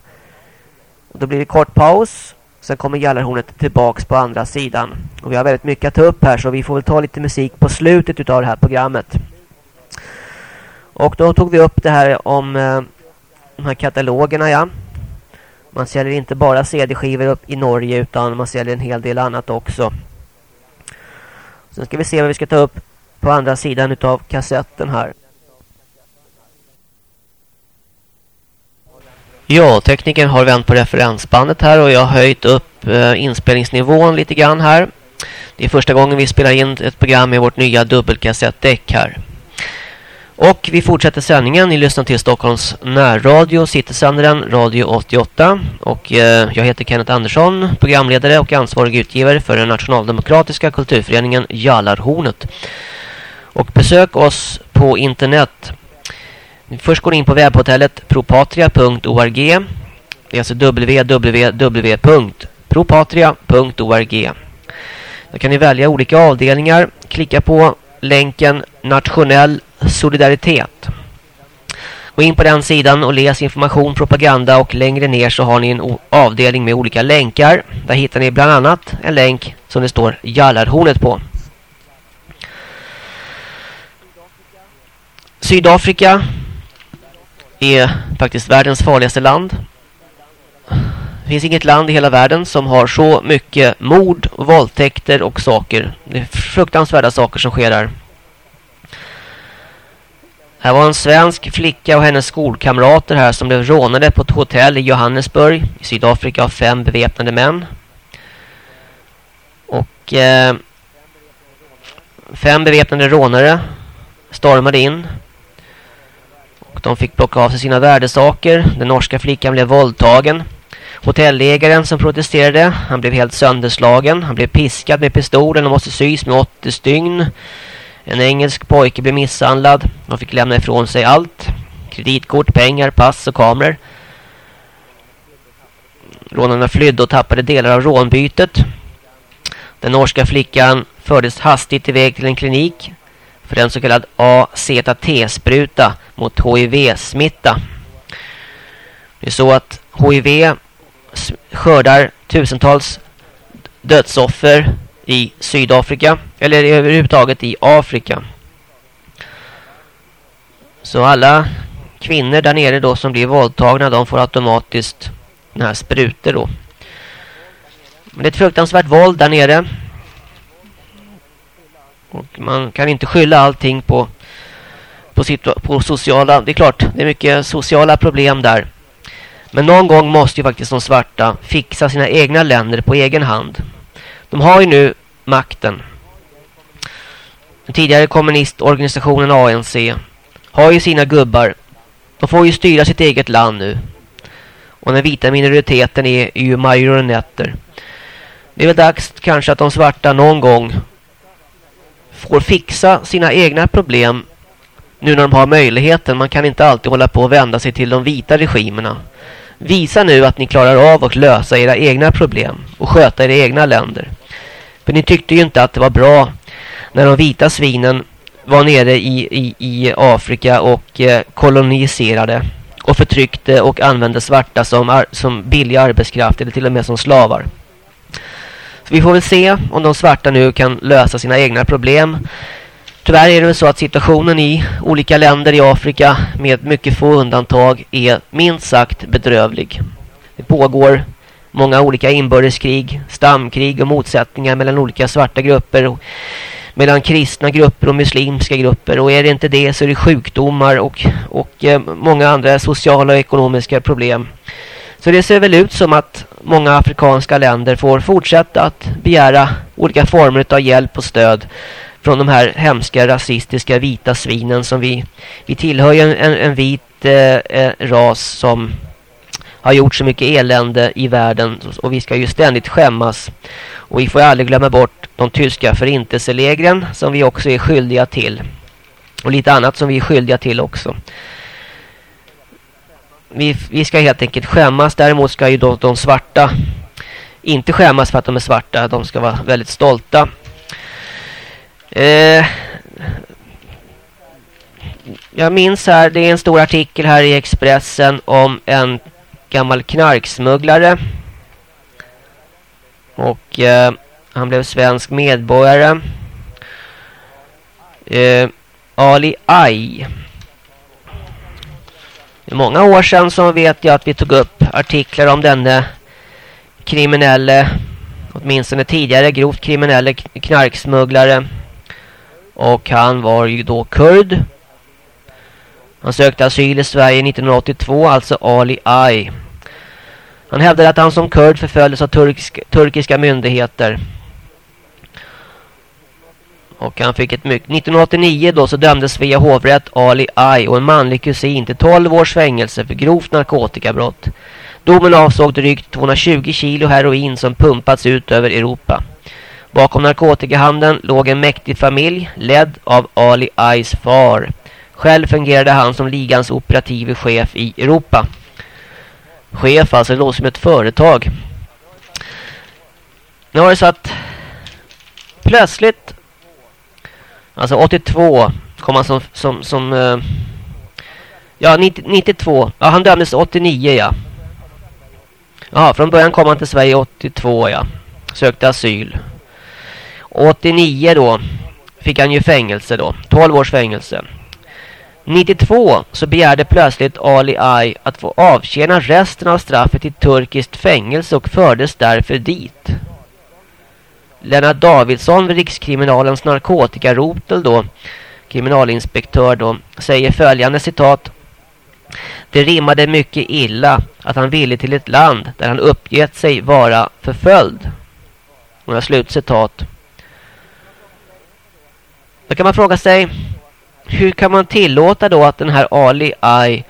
Då blir det kort paus. Sen kommer Jallarhornet tillbaks på andra sidan. Och vi har väldigt mycket att ta upp här så vi får väl ta lite musik på slutet av det här programmet. Och då tog vi upp det här om eh, de här katalogerna, ja. Man säljer inte bara CD-skivor upp i Norge utan man säljer en hel del annat också. Sen ska vi se vad vi ska ta upp på andra sidan utav kassetten här. Ja, tekniken har vänt på referensbandet här och jag har höjt upp eh, inspelningsnivån lite grann här. Det är första gången vi spelar in ett program med vårt nya dubbelkassettdäck här. Och vi fortsätter sändningen. Ni lyssnar till Stockholms närradio, Citysändaren, Radio 88. Och eh, jag heter Kenneth Andersson, programledare och ansvarig utgivare för den nationaldemokratiska kulturföreningen Jallarhornet. Och besök oss på internet. Först går ni in på webbhotellet propatria.org Det är alltså www.propatria.org. Där kan ni välja olika avdelningar. Klicka på länken Nationell solidaritet. Gå in på den sidan och läs information, propaganda och längre ner så har ni en avdelning med olika länkar. Där hittar ni bland annat en länk som det står Jallarhornet på. Sydafrika är faktiskt världens farligaste land. Det finns inget land i hela världen som har så mycket mord, våldtäkter och saker. Det är fruktansvärda saker som sker där. Här var en svensk flicka och hennes skolkamrater här som blev rånade på ett hotell i Johannesburg i Sydafrika av fem beväpnade män. Och eh, fem beväpnade rånare stormade in. Och de fick plocka av sig sina värdesaker. Den norska flickan blev våldtagen. Hotellägaren som protesterade, han blev helt sönderslagen. Han blev piskad med pistolen och måste sys med 80 stygn. En engelsk pojke blev misshandlad. De fick lämna ifrån sig allt. Kreditkort, pengar, pass och kameror. Rånarna flydde och tappade delar av rånbytet. Den norska flickan fördes hastigt iväg till en klinik för en så kallad AZT-spruta mot HIV-smitta. Det är så att HIV skördar tusentals dödsoffer i Sydafrika eller överhuvudtaget i Afrika. Så alla kvinnor där nere då som blir våldtagna de får automatiskt den här sprutor då. Men det är ett fruktansvärt våld där nere. Och man kan inte skylla allting på på, på sociala, det är klart, det är mycket sociala problem där. Men någon gång måste ju faktiskt de svarta fixa sina egna länder på egen hand. De har ju nu makten. Den tidigare kommunistorganisationen ANC har ju sina gubbar. De får ju styra sitt eget land nu. Och den vita minoriteten är ju marionetter. Det är väl dags kanske att de svarta någon gång får fixa sina egna problem nu när de har möjligheten. Man kan inte alltid hålla på och vända sig till de vita regimerna. Visa nu att ni klarar av att lösa era egna problem och sköta era egna länder. För ni tyckte ju inte att det var bra när de vita svinen var nere i, i, i Afrika och eh, koloniserade och förtryckte och använde svarta som, ar som billig arbetskraft eller till och med som slavar. Så vi får väl se om de svarta nu kan lösa sina egna problem. Tyvärr är det väl så att situationen i olika länder i Afrika med mycket få undantag är minst sagt bedrövlig. Det pågår många olika inbördeskrig, stamkrig och motsättningar mellan olika svarta grupper mellan kristna grupper och muslimska grupper och är det inte det så är det sjukdomar och, och eh, många andra sociala och ekonomiska problem. Så det ser väl ut som att många afrikanska länder får fortsätta att begära olika former av hjälp och stöd från de här hemska rasistiska vita svinen som vi, vi tillhör ju en, en, vit eh, eh, ras som har gjort så mycket elände i världen och vi ska ju ständigt skämmas. Och vi får aldrig glömma bort de tyska förintelselägren som vi också är skyldiga till. Och lite annat som vi är skyldiga till också. Vi, vi ska helt enkelt skämmas. Däremot ska ju de, de svarta inte skämmas för att de är svarta. De ska vara väldigt stolta. Eh, jag minns här, det är en stor artikel här i Expressen om en gammal knarksmugglare. Och eh, han blev svensk medborgare. Eh, Ali Ai. Det är många år sedan så vet jag att vi tog upp artiklar om denne kriminelle, åtminstone tidigare grovt kriminelle knarksmugglare. Och han var ju då kurd. Han sökte asyl i Sverige 1982, alltså Ali Ai. Han hävdade att han som kurd förföljdes av turkisk, turkiska myndigheter. Och han fick ett mycket... 1989 då så dömdes Svea hovrätt Ali Ai och en manlig kusin till 12 års fängelse för grovt narkotikabrott. Domen avsåg drygt 220 kilo heroin som pumpats ut över Europa. Bakom narkotikahandeln låg en mäktig familj ledd av Ali Ais far. Själv fungerade han som ligans operative chef i Europa chef alltså, det låter som ett företag. Nu har det så att plötsligt alltså 82 kom han som, som, som uh, ja 90, 92, ja han dömdes 89 ja. Ja, från början kom han till Sverige 82 ja. Sökte asyl. 89 då fick han ju fängelse då. 12 års fängelse. 92 så begärde plötsligt Ali Ay att få avtjäna resten av straffet i turkiskt fängelse och fördes därför dit. Lennart Davidsson vid Rikskriminalens narkotikarotel då, kriminalinspektör då, säger följande citat. Det rimmade mycket illa att han ville till ett land där han uppgett sig vara förföljd. Några slutcitat. Då kan man fråga sig, hur kan man tillåta då att den här Ali Ay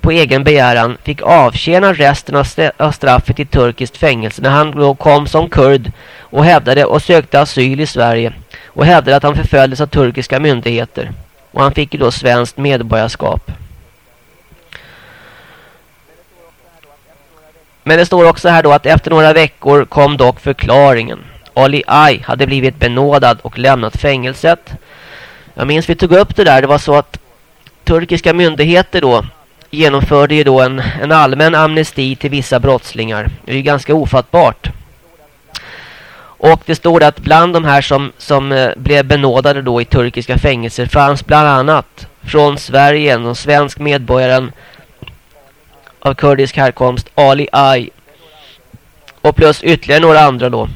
på egen begäran fick avtjäna resten av straffet i turkiskt fängelse när han då kom som kurd och hävdade och sökte asyl i Sverige och hävdade att han förföljdes av turkiska myndigheter. Och han fick ju då svenskt medborgarskap. Men det står också här då att efter några veckor kom dock förklaringen. Ali Ay hade blivit benådad och lämnat fängelset. Jag minns vi tog upp det där. Det var så att turkiska myndigheter då genomförde ju då en, en allmän amnesti till vissa brottslingar. Det är ju ganska ofattbart. Och det står att bland de här som, som eh, blev benådade då i turkiska fängelser fanns bland annat från Sverige en svensk medborgaren av kurdisk härkomst, Ali Ay. Och plus ytterligare några andra då.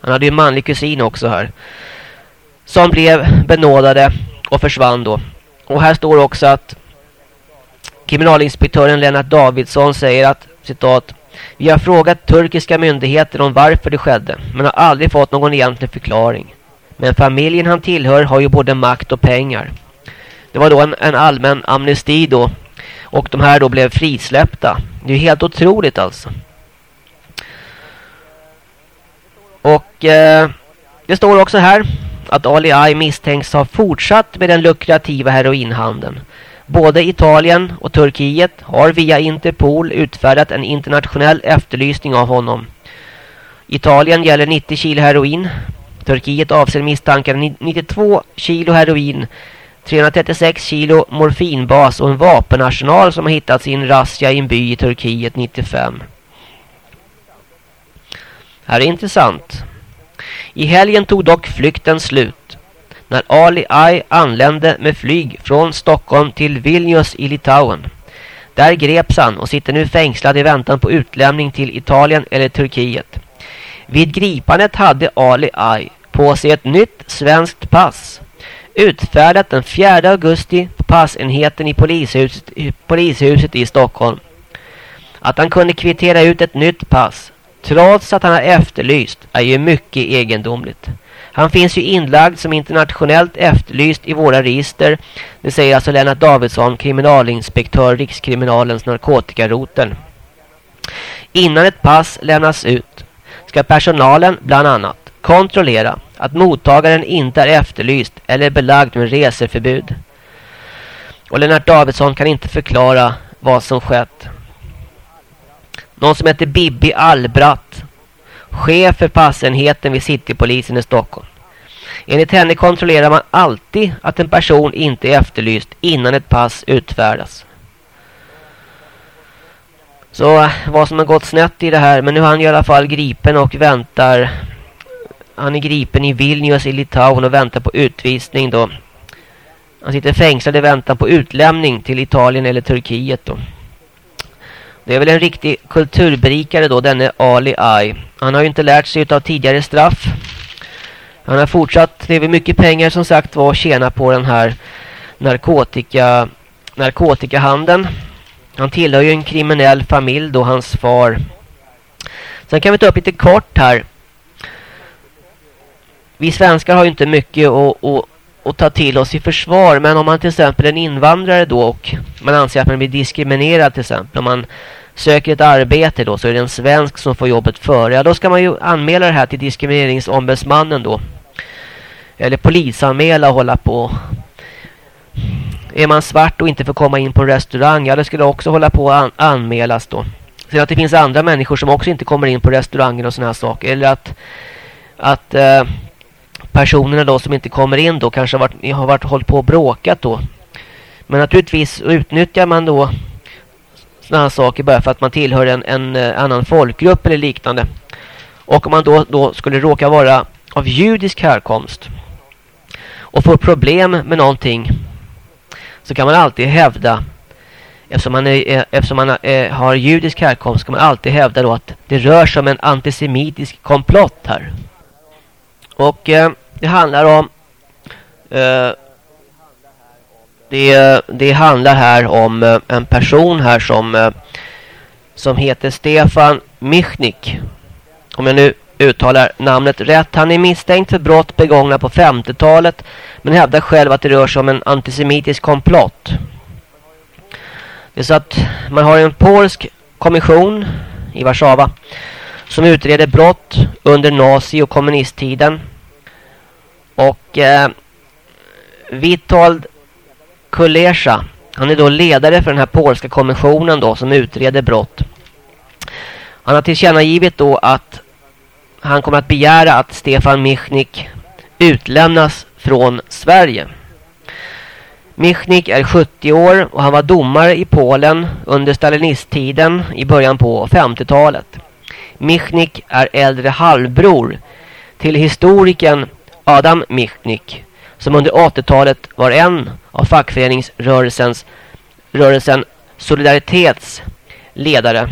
Han hade ju en manlig kusin också här. Som blev benådade och försvann då. Och här står också att kriminalinspektören Lennart Davidsson säger att, citat, vi har frågat turkiska myndigheter om varför det skedde, men har aldrig fått någon egentlig förklaring. Men familjen han tillhör har ju både makt och pengar. Det var då en, en allmän amnesti då. Och de här då blev frisläppta. Det är ju helt otroligt alltså. Och eh, det står också här att Ali Ay misstänks ha fortsatt med den lukrativa heroinhandeln. Både Italien och Turkiet har via Interpol utfärdat en internationell efterlysning av honom. Italien gäller 90 kilo heroin. Turkiet avser misstankar 92 kilo heroin, 336 kilo morfinbas och en vapenarsenal som har hittats i en razzia i en by i Turkiet 95. Här är intressant. I helgen tog dock flykten slut. När Ali Ay anlände med flyg från Stockholm till Vilnius i Litauen. Där greps han och sitter nu fängslad i väntan på utlämning till Italien eller Turkiet. Vid gripandet hade Ali Ay på sig ett nytt svenskt pass. Utfärdat den 4 augusti på passenheten i polishuset, polishuset i Stockholm. Att han kunde kvittera ut ett nytt pass trots att han är efterlyst är ju mycket egendomligt. Han finns ju inlagd som internationellt efterlyst i våra register. Det säger alltså Lennart Davidsson, kriminalinspektör Rikskriminalens narkotikaroten. Innan ett pass lämnas ut ska personalen bland annat kontrollera att mottagaren inte är efterlyst eller belagd med reseförbud. Och Lennart Davidsson kan inte förklara vad som skett. Någon som heter Bibi Albratt. Chef för passenheten vid Citypolisen i Stockholm. Enligt henne kontrollerar man alltid att en person inte är efterlyst innan ett pass utfärdas. Så eh, vad som har gått snett i det här. Men nu är han i alla fall gripen och väntar. Han är gripen i Vilnius i Litauen och väntar på utvisning då. Han sitter fängslad i väntan på utlämning till Italien eller Turkiet då. Det är väl en riktig kulturberikare då, denne Ali Ay. Han har ju inte lärt sig av tidigare straff. Han har fortsatt, det är väl mycket pengar som sagt var att tjäna på den här narkotika, narkotikahandeln. Han tillhör ju en kriminell familj då, hans far. Sen kan vi ta upp lite kort här. Vi svenskar har ju inte mycket att, att, att ta till oss i försvar. Men om man till exempel är en invandrare då och man anser att man blir diskriminerad till exempel. Om man söker ett arbete då så är det en svensk som får jobbet före. Ja, då ska man ju anmäla det här till diskrimineringsombudsmannen då. Eller polisanmäla och hålla på. är man svart och inte får komma in på en restaurang, ja det skulle också hålla på att an anmälas då. Sen att det finns andra människor som också inte kommer in på restauranger och sådana här saker. Eller att, att eh, personerna då som inte kommer in då kanske har varit, har varit hållit på och bråkat då. Men naturligtvis utnyttjar man då sådana här saker bara för att man tillhör en, en eh, annan folkgrupp eller liknande. Och om man då, då skulle råka vara av judisk härkomst och får problem med någonting så kan man alltid hävda eftersom man, är, eh, eftersom man är, har judisk härkomst kan man alltid hävda då att det rör sig om en antisemitisk komplott här. Och eh, det handlar om eh, det, det handlar här om eh, en person här som eh, som heter Stefan Michnik. Om jag nu uttalar namnet rätt. Han är misstänkt för brott begångna på 50-talet men hävdar själv att det rör sig om en antisemitisk komplott. Det är så att man har en polsk kommission i Warszawa som utreder brott under nazi- och kommunisttiden. Och eh, Witold Kulesza, han är då ledare för den här polska kommissionen då som utreder brott. Han har tillkännagivit då att han kommer att begära att Stefan Michnik utlämnas från Sverige. Michnik är 70 år och han var domare i Polen under stalinisttiden i början på 50-talet. Michnik är äldre halvbror till historikern Adam Michnik som under 80-talet var en av fackföreningsrörelsens rörelsen Solidaritets ledare.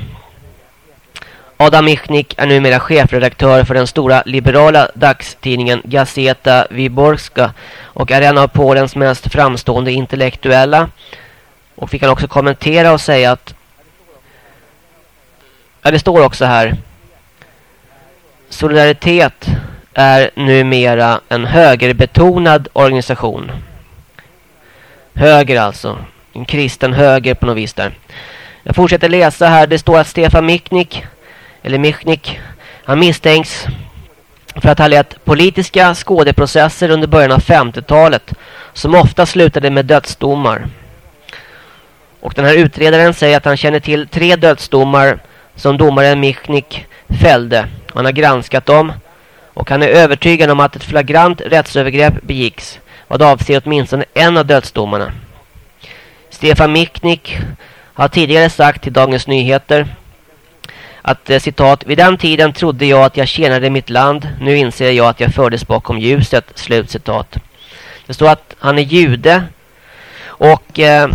Adam Michnik är numera chefredaktör för den stora liberala dagstidningen Gazeta Wyborska och är en av Polens mest framstående intellektuella. Och vi kan också kommentera och säga att ja, det står också här Solidaritet är numera en högerbetonad organisation. Höger alltså. En kristen höger på något vis där. Jag fortsätter läsa här. Det står att Stefan Michnik eller Michnik, han misstänks för att ha lett politiska skådeprocesser under början av 50-talet som ofta slutade med dödsdomar. Och den här utredaren säger att han känner till tre dödsdomar som domaren Michnik fällde. Han har granskat dem och han är övertygad om att ett flagrant rättsövergrepp begicks vad avser åtminstone en av dödsdomarna. Stefan Michnik har tidigare sagt till Dagens Nyheter att eh, citat, vid den tiden trodde jag att jag tjänade mitt land, nu inser jag att jag fördes bakom ljuset, slut citat. Det står att han är jude och eh,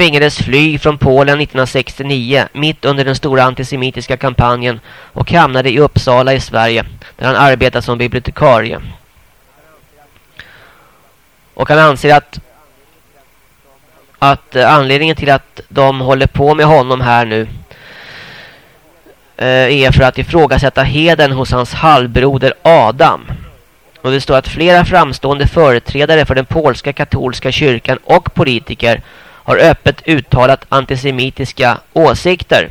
tvingades fly från Polen 1969 mitt under den stora antisemitiska kampanjen och hamnade i Uppsala i Sverige där han arbetar som bibliotekarie. Och han anser att att eh, anledningen till att de håller på med honom här nu Eh, är för att ifrågasätta heden hos hans halvbroder Adam. Och det står att flera framstående företrädare för den polska katolska kyrkan och politiker har öppet uttalat antisemitiska åsikter.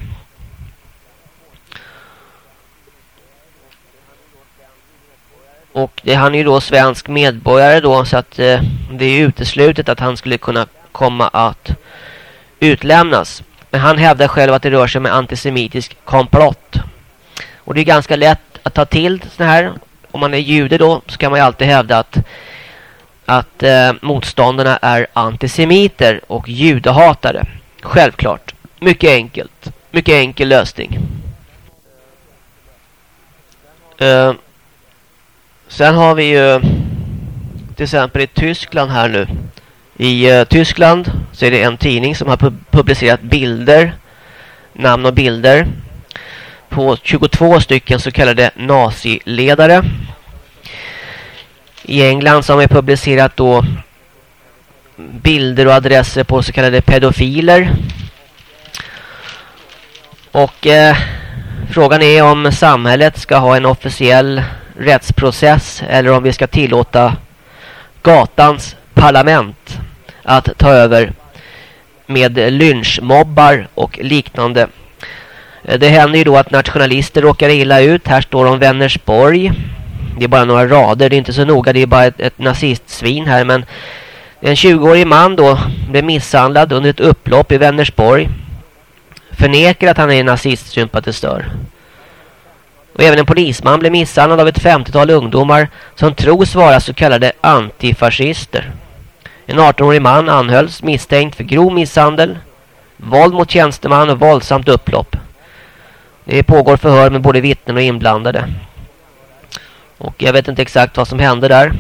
Och det, han är ju då svensk medborgare då så att eh, det är uteslutet att han skulle kunna komma att utlämnas. Men han hävdar själv att det rör sig om antisemitisk komplott. Och det är ganska lätt att ta till sådana här. Om man är jude då så kan man ju alltid hävda att, att eh, motståndarna är antisemiter och judehatare. Självklart. Mycket enkelt. Mycket enkel lösning. Eh, sen har vi ju till exempel i Tyskland här nu i eh, Tyskland så är det en tidning som har publicerat bilder, namn och bilder på 22 stycken så kallade naziledare. I England som har publicerat då bilder och adresser på så kallade pedofiler. Och eh, frågan är om samhället ska ha en officiell rättsprocess eller om vi ska tillåta gatans parlament att ta över med lynchmobbar och liknande. Eh, det händer ju då att nationalister råkar illa ut. Här står de, Vänersborg. Det är bara några rader, det är inte så noga, det är bara ett, ett nazistsvin här. Men En 20-årig man då blev misshandlad under ett upplopp i Vänersborg. Förnekar att han är nazistsympatisör. Och även en polisman blev misshandlad av ett 50-tal ungdomar som tros vara så kallade antifascister. En 18-årig man anhölls misstänkt för grov misshandel, våld mot tjänsteman och våldsamt upplopp. Det pågår förhör med både vittnen och inblandade. Och jag vet inte exakt vad som hände där.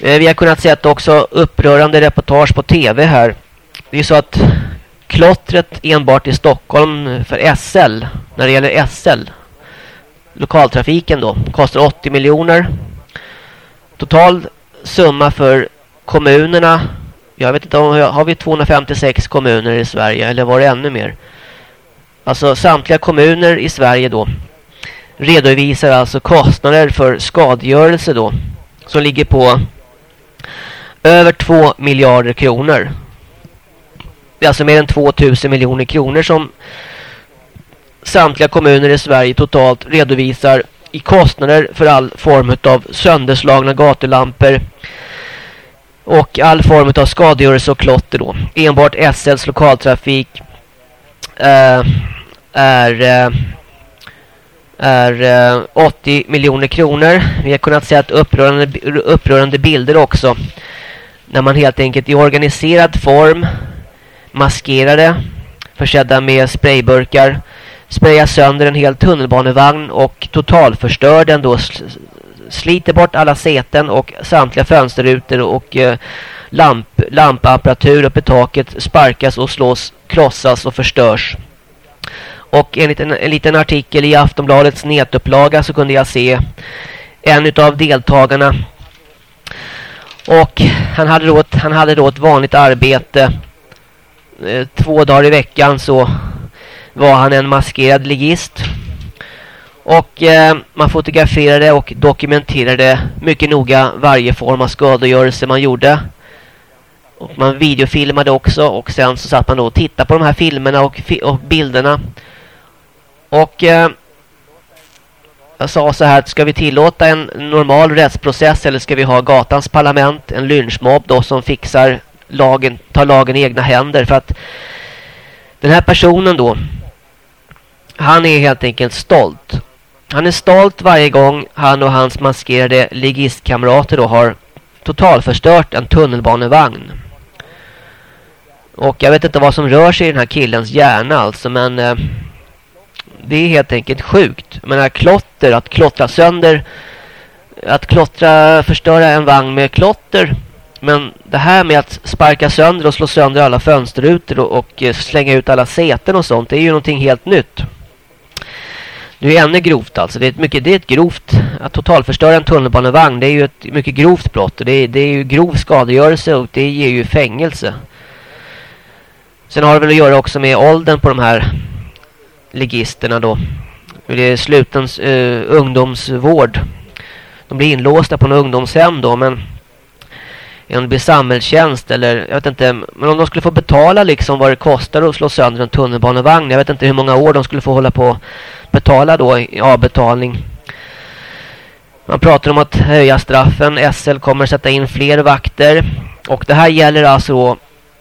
Eh, vi har kunnat se också upprörande reportage på tv här. Det är så att klottret enbart i Stockholm för SL, när det gäller SL, lokaltrafiken då, kostar 80 miljoner. Total summa för kommunerna, jag vet inte, har vi 256 kommuner i Sverige eller var det ännu mer? Alltså samtliga kommuner i Sverige då redovisar alltså kostnader för skadegörelse då som ligger på över 2 miljarder kronor. Det är alltså mer än 2000 miljoner kronor som samtliga kommuner i Sverige totalt redovisar i kostnader för all form av sönderslagna gatulampor och all form av skadegörelse och klotter då. Enbart SLs lokaltrafik eh, är eh, är eh, 80 miljoner kronor. Vi har kunnat se att upprörande, upprörande bilder också. När man helt enkelt i organiserad form maskerade, försedda med sprayburkar, sprayar sönder en hel tunnelbanevagn och totalförstör den då sliter bort alla säten och samtliga fönsterrutor och eh, lamp, lampapparatur uppe i taket sparkas och slås, krossas och förstörs. Och enligt en, en liten artikel i Aftonbladets nätupplaga så kunde jag se en av deltagarna. Och han hade då ett, han hade då ett vanligt arbete. Eh, två dagar i veckan så var han en maskerad ligist. Och eh, man fotograferade och dokumenterade mycket noga varje form av skadegörelse man gjorde. Och man videofilmade också och sen så satt man då och tittade på de här filmerna och, och bilderna. Och eh, jag sa så här, ska vi tillåta en normal rättsprocess eller ska vi ha gatans parlament, en lynchmobb då som fixar lagen, tar lagen i egna händer för att den här personen då han är helt enkelt stolt. Han är stolt varje gång han och hans maskerade ligistkamrater då har totalförstört en tunnelbanevagn. Och jag vet inte vad som rör sig i den här killens hjärna alltså men eh, det är helt enkelt sjukt. Men här klotter, att klottra sönder, att klottra, förstöra en vagn med klotter. Men det här med att sparka sönder och slå sönder alla fönsterrutor och, och eh, slänga ut alla säten och sånt, det är ju någonting helt nytt. Det är ännu grovt alltså. Det är ett, mycket, det är ett grovt, att totalförstöra en tunnelbanevagn, det är ju ett mycket grovt brott. Det är, det är ju grov skadegörelse och det ger ju fängelse. Sen har det väl att göra också med åldern på de här ligisterna då. Det är slutens eh, ungdomsvård. De blir inlåsta på en ungdomshem då men om det blir samhällstjänst eller jag vet inte men om de skulle få betala liksom vad det kostar att slå sönder en tunnelbanevagn jag vet inte hur många år de skulle få hålla på betala då i avbetalning. Man pratar om att höja straffen. SL kommer sätta in fler vakter. Och det här gäller alltså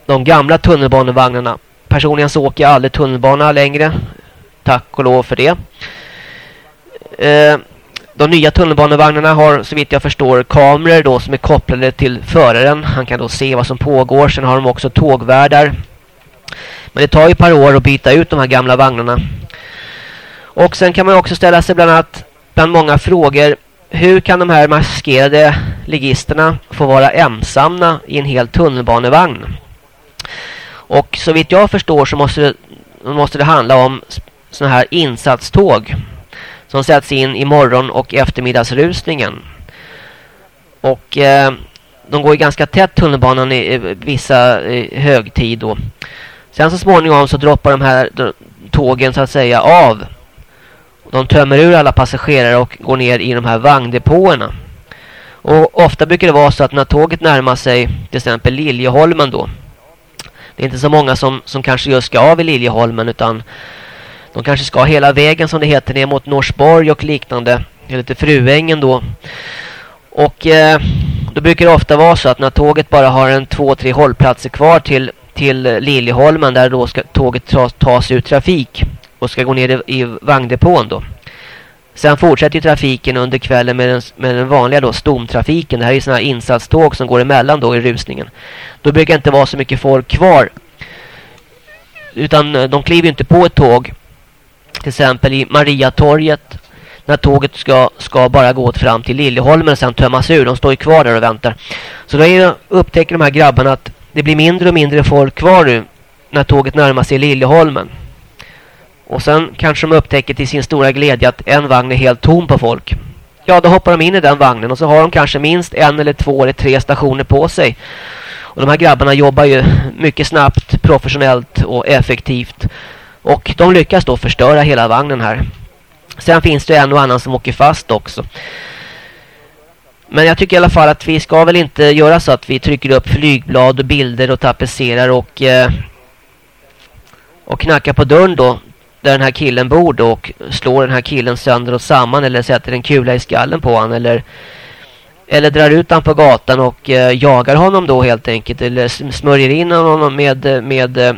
de gamla tunnelbanevagnarna. Personligen så åker jag aldrig tunnelbana längre. Tack och lov för det. Eh, de nya tunnelbanevagnarna har så vitt jag förstår kameror då som är kopplade till föraren. Han kan då se vad som pågår. Sen har de också tågvärdar. Men det tar ju ett par år att byta ut de här gamla vagnarna. Och sen kan man också ställa sig bland annat bland många frågor. Hur kan de här maskerade ligisterna få vara ensamma i en hel tunnelbanevagn? Och så vitt jag förstår så måste det, måste det handla om sådana här insatståg som sätts in i morgon- och eftermiddagsrusningen. Och eh, de går ju ganska tätt tunnelbanan i, i vissa i högtid då. Sen så småningom så droppar de här tågen så att säga av. De tömmer ur alla passagerare och går ner i de här vagndepåerna. Och ofta brukar det vara så att när tåget närmar sig till exempel Liljeholmen då. Det är inte så många som, som kanske just ska av i Liljeholmen utan de kanske ska hela vägen som det heter ner mot Norsborg och liknande. Eller till Fruängen då. Och eh, då brukar det ofta vara så att när tåget bara har en två, tre hållplatser kvar till, till Liljeholmen där då ska tåget tas, tas ur trafik och ska gå ner i, i vagndepån då. Sen fortsätter trafiken under kvällen med den, med den vanliga då stomtrafiken. Det här är sådana här insatståg som går emellan då i rusningen. Då brukar det inte vara så mycket folk kvar. Utan eh, de kliver inte på ett tåg. Till exempel i Mariatorget. När tåget ska, ska bara gå fram till Liljeholmen och sen tömmas ur. De står ju kvar där och väntar. Så då upptäcker de här grabbarna att det blir mindre och mindre folk kvar nu. När tåget närmar sig Liljeholmen. Och sen kanske de upptäcker till sin stora glädje att en vagn är helt tom på folk. Ja, då hoppar de in i den vagnen och så har de kanske minst en eller två eller tre stationer på sig. Och de här grabbarna jobbar ju mycket snabbt, professionellt och effektivt. Och de lyckas då förstöra hela vagnen här. Sen finns det en och annan som åker fast också. Men jag tycker i alla fall att vi ska väl inte göra så att vi trycker upp flygblad och bilder och tapetserar och, eh, och knackar på dörren då där den här killen bor då och slår den här killen sönder och samman eller sätter en kula i skallen på han eller eller drar ut han på gatan och eh, jagar honom då helt enkelt eller smörjer in honom med med eh,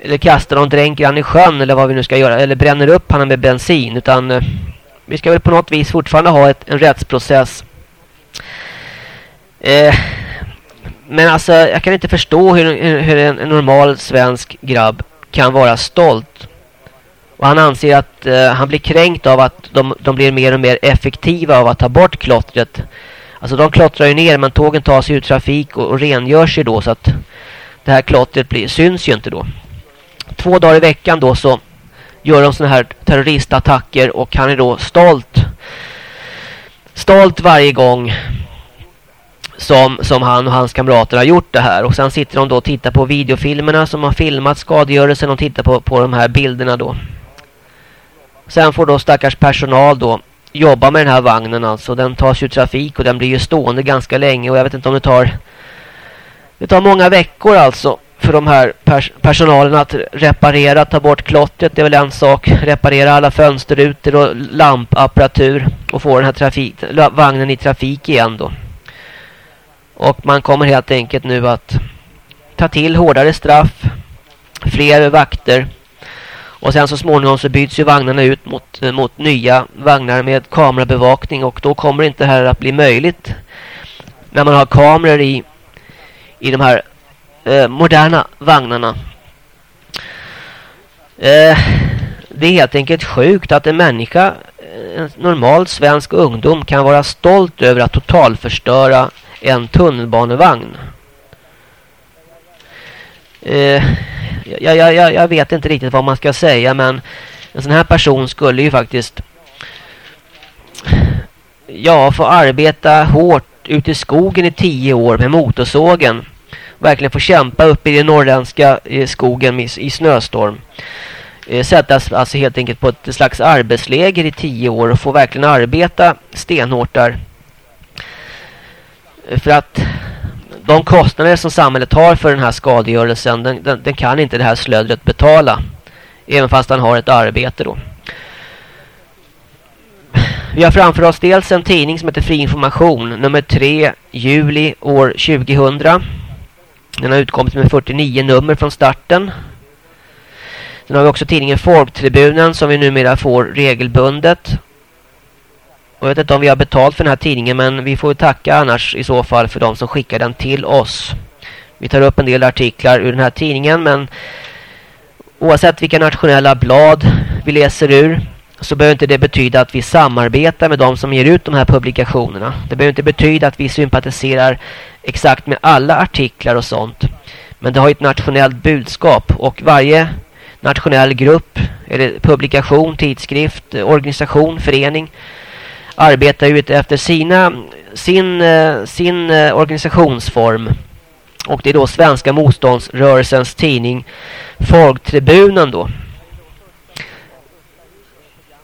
eller kastar honom dränker han i sjön eller vad vi nu ska göra eller bränner upp honom med bensin utan eh, vi ska väl på något vis fortfarande ha ett, en rättsprocess eh, men alltså jag kan inte förstå hur, hur en, en normal svensk grabb kan vara stolt och han anser att eh, han blir kränkt av att de, de blir mer och mer effektiva av att ta bort klottret. Alltså de klottrar ju ner men tågen tar sig ur trafik och, och rengör sig då så att det här klottret blir, syns ju inte då. Två dagar i veckan då så gör de såna här terroristattacker och han är då stolt. Stolt varje gång som, som han och hans kamrater har gjort det här. Och sen sitter de då och tittar på videofilmerna som har filmat skadegörelsen och tittar på, på de här bilderna då. Sen får då stackars personal då jobba med den här vagnen alltså. Den tas ju trafik och den blir ju stående ganska länge. Och jag vet inte om det tar... Det tar många veckor alltså för de här pers personalen att reparera, ta bort klottret. Det är väl en sak. Reparera alla fönsterrutor och lampapparatur. Och få den här trafik, vagnen i trafik igen då. Och man kommer helt enkelt nu att ta till hårdare straff. Fler vakter och sen så småningom så byts ju vagnarna ut mot, mot nya vagnar med kamerabevakning och då kommer inte det här att bli möjligt när man har kameror i, i de här eh, moderna vagnarna. Eh, det är helt enkelt sjukt att en människa, eh, en normal svensk ungdom kan vara stolt över att totalförstöra en tunnelbanevagn. Eh, jag, jag, jag vet inte riktigt vad man ska säga men en sån här person skulle ju faktiskt ja, få arbeta hårt ute i skogen i tio år med motorsågen. Verkligen få kämpa uppe i den norrländska eh, skogen i, i snöstorm. Eh, Sättas alltså helt enkelt på ett slags arbetsläger i tio år och få verkligen arbeta stenhårt där. Eh, för att de kostnader som samhället har för den här skadegörelsen den, den, den, kan inte det här slödret betala. Även fast han har ett arbete då. Vi har framför oss dels en tidning som heter Fri information. Nummer 3 juli år 2000. Den har utkommit med 49 nummer från starten. Sen har vi också tidningen Folktribunen som vi numera får regelbundet. Jag vet inte om vi har betalt för den här tidningen men vi får tacka annars i så fall för de som skickar den till oss. Vi tar upp en del artiklar ur den här tidningen men oavsett vilka nationella blad vi läser ur så behöver inte det betyda att vi samarbetar med de som ger ut de här publikationerna. Det behöver inte betyda att vi sympatiserar exakt med alla artiklar och sånt. Men det har ett nationellt budskap och varje nationell grupp, eller publikation, tidskrift, organisation, förening arbetar ju efter sina, sin, eh, sin eh, organisationsform. Och det är då Svenska motståndsrörelsens tidning Folktribunen då.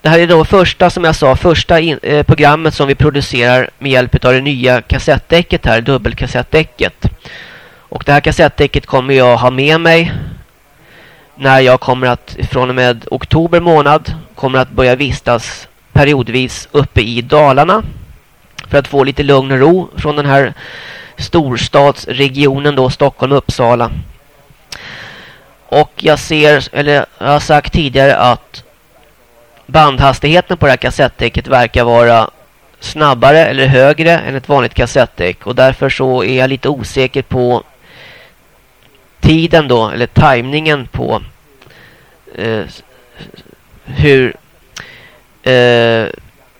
Det här är då första, som jag sa, första in, eh, programmet som vi producerar med hjälp av det nya kassettdäcket här, dubbelkassettdäcket. Och det här kassettdäcket kommer jag ha med mig när jag kommer att från och med oktober månad kommer att börja vistas periodvis uppe i Dalarna. för att få lite lugn och ro från den här storstadsregionen då Stockholm-Uppsala. Och jag ser, eller jag har sagt tidigare att bandhastigheten på det här kassettdäcket verkar vara snabbare eller högre än ett vanligt kassettdäck och därför så är jag lite osäker på tiden då eller tajmningen på eh, hur eh,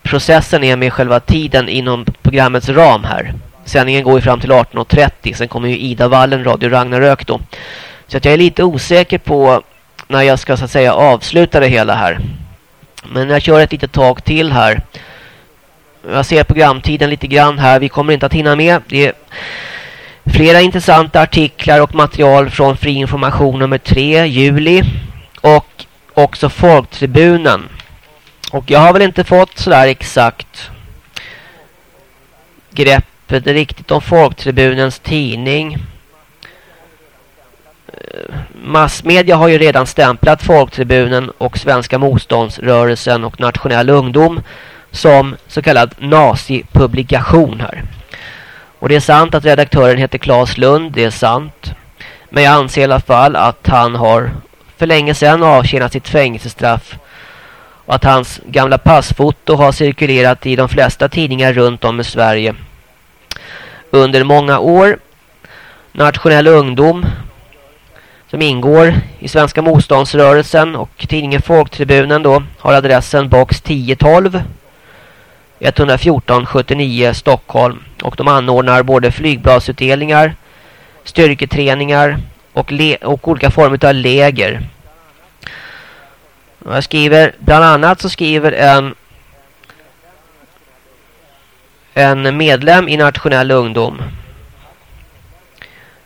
processen är med själva tiden inom programmets ram här. Sändningen går ju fram till 18.30. Sen kommer ju Ida Wallen, Radio Ragnarök då. Så att jag är lite osäker på när jag ska så att säga avsluta det hela här. Men jag kör ett litet tag till här. Jag ser programtiden lite grann här. Vi kommer inte att hinna med. Det är flera intressanta artiklar och material från Fri information nummer 3, juli. Och också Folktribunen. Och jag har väl inte fått sådär exakt greppet riktigt om Folktribunens tidning. Massmedia har ju redan stämplat Folktribunen och Svenska motståndsrörelsen och Nationell ungdom som så kallad nazipublikation här. Och det är sant att redaktören heter Claes Lund, det är sant. Men jag anser i alla fall att han har för länge sedan avtjänat sitt fängelsestraff och att hans gamla passfoto har cirkulerat i de flesta tidningar runt om i Sverige under många år. Nationell ungdom som ingår i Svenska motståndsrörelsen och tidningen Folktribunen då har adressen box 1012 114 79 Stockholm och de anordnar både flygbladsutdelningar, styrketräningar och, och olika former av läger. Jag skriver, bland annat så skriver en en medlem i Nationell ungdom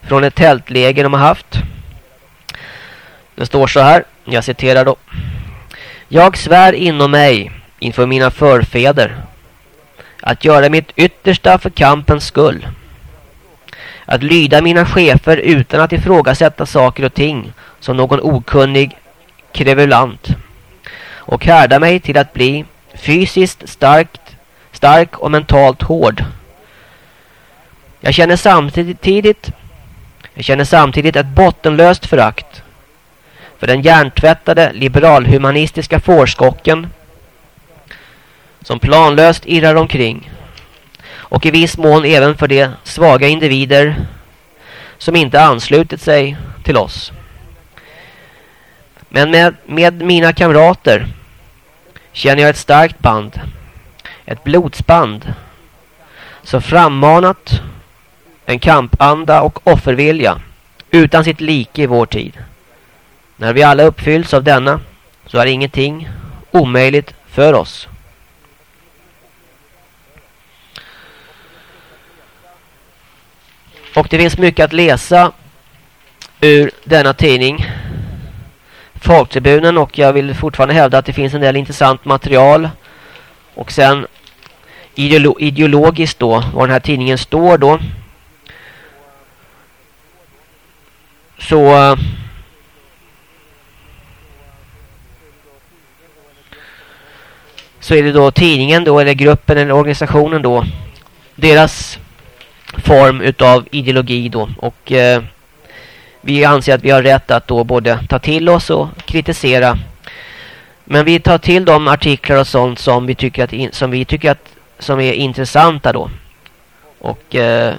från ett tältläger de har haft. Det står så här, jag citerar då. Jag svär inom mig inför mina förfäder att göra mitt yttersta för kampens skull. Att lyda mina chefer utan att ifrågasätta saker och ting som någon okunnig krevulant. Och härda mig till att bli fysiskt starkt, stark och mentalt hård. Jag känner samtidigt jag känner samtidigt ett bottenlöst förakt för den hjärntvättade liberalhumanistiska fårskocken som planlöst irrar omkring och i viss mån även för de svaga individer som inte anslutit sig till oss. Men med, med mina kamrater känner jag ett starkt band, ett blodsband som frammanat en kampanda och offervilja utan sitt like i vår tid. När vi alla uppfylls av denna så är ingenting omöjligt för oss. Och det finns mycket att läsa ur denna tidning. Folktribunen och jag vill fortfarande hävda att det finns en del intressant material. Och sen ideolo ideologiskt då, var den här tidningen står då. Så eh, så är det då tidningen då eller gruppen eller organisationen då deras form utav ideologi då. Och eh, vi anser att vi har rätt att då både ta till oss och kritisera. Men vi tar till de artiklar och sånt som vi tycker att som vi tycker att som är intressanta då. Och eh,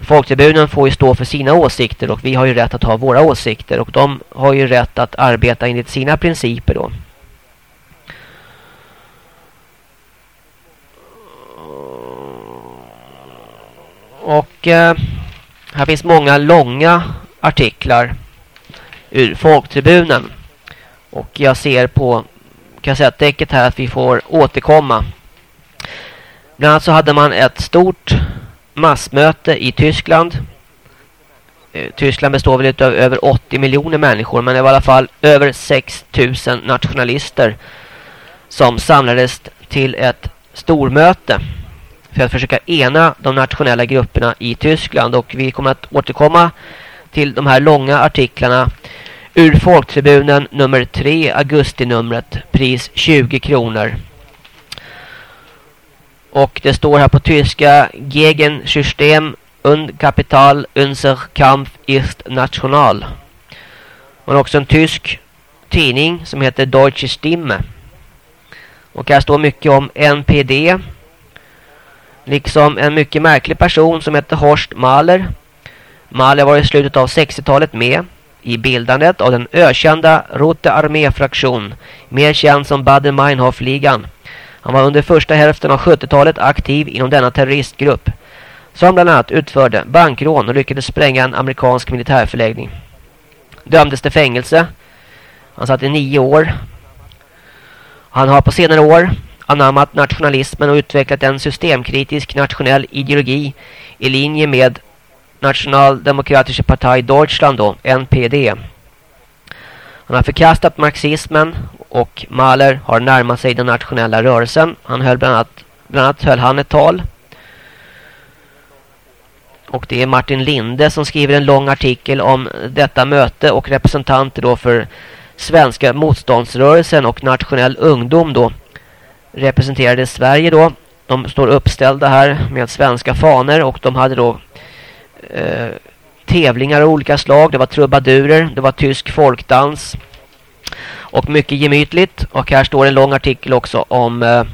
Folktribunen får ju stå för sina åsikter och vi har ju rätt att ha våra åsikter och de har ju rätt att arbeta enligt sina principer då. Och eh, här finns många långa artiklar ur Folktribunen. Och jag ser på kassettdäcket här att vi får återkomma. Bland annat så hade man ett stort massmöte i Tyskland. Eh, Tyskland består väl av över 80 miljoner människor men det var i alla fall över 6 000 nationalister som samlades till ett stormöte för att försöka ena de nationella grupperna i Tyskland. Och vi kommer att återkomma till de här långa artiklarna ur Folktribunen nummer 3, augustinumret, pris 20 kronor. Och det står här på tyska Gegen System und Kapital unser Kampf ist national. Man har också en tysk tidning som heter Deutsche Stimme. Och här står mycket om NPD. Liksom en mycket märklig person som heter Horst Mahler. Mahler var i slutet av 60-talet med i bildandet av den ökända Rote Armee-fraktion, mer känd som Baden-Meinhof-ligan. Han var under första hälften av 70-talet aktiv inom denna terroristgrupp som bland annat utförde bankrån och lyckades spränga en amerikansk militärförläggning. Dömdes till fängelse. Han satt i nio år. Han har på senare år anammat nationalismen och utvecklat en systemkritisk nationell ideologi i linje med Nationaldemokratische Partei Deutschland då, NPD. Han har förkastat marxismen och Mahler har närmat sig den nationella rörelsen. Han höll bland annat, bland annat höll han ett tal. Och det är Martin Linde som skriver en lång artikel om detta möte och representanter då för svenska motståndsrörelsen och nationell ungdom då representerade Sverige då. De står uppställda här med svenska faner och de hade då eh, tävlingar av olika slag. Det var trubadurer, det var tysk folkdans och mycket gemytligt. Och här står en lång artikel också om, eh,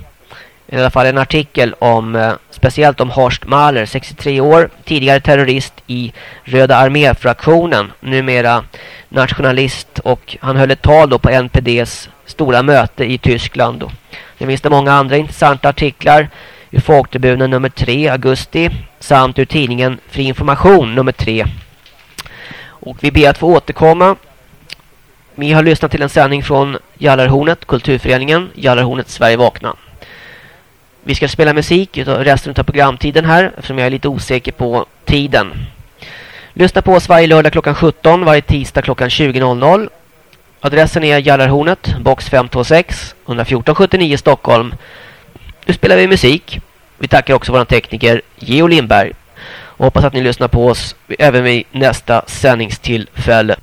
i alla fall en artikel om, eh, speciellt om Horst Mahler, 63 år, tidigare terrorist i Röda arméfraktionen, numera nationalist och han höll ett tal då på NPDs stora möte i Tyskland. Då. Det finns det många andra intressanta artiklar ur Folktribunen nummer 3 augusti samt ur tidningen Fri information nummer 3. Och vi ber att få återkomma. Vi har lyssnat till en sändning från Jallarhornet, Kulturföreningen, Jallarhornet Sverige vakna. Vi ska spela musik resten av programtiden här eftersom jag är lite osäker på tiden. Lyssna på oss varje lördag klockan 17, varje tisdag klockan 20.00. Adressen är Jallarhornet, box 526, 11479 Stockholm. Nu spelar vi musik. Vi tackar också vår tekniker Geo Lindberg. Och hoppas att ni lyssnar på oss även vid nästa sändningstillfälle.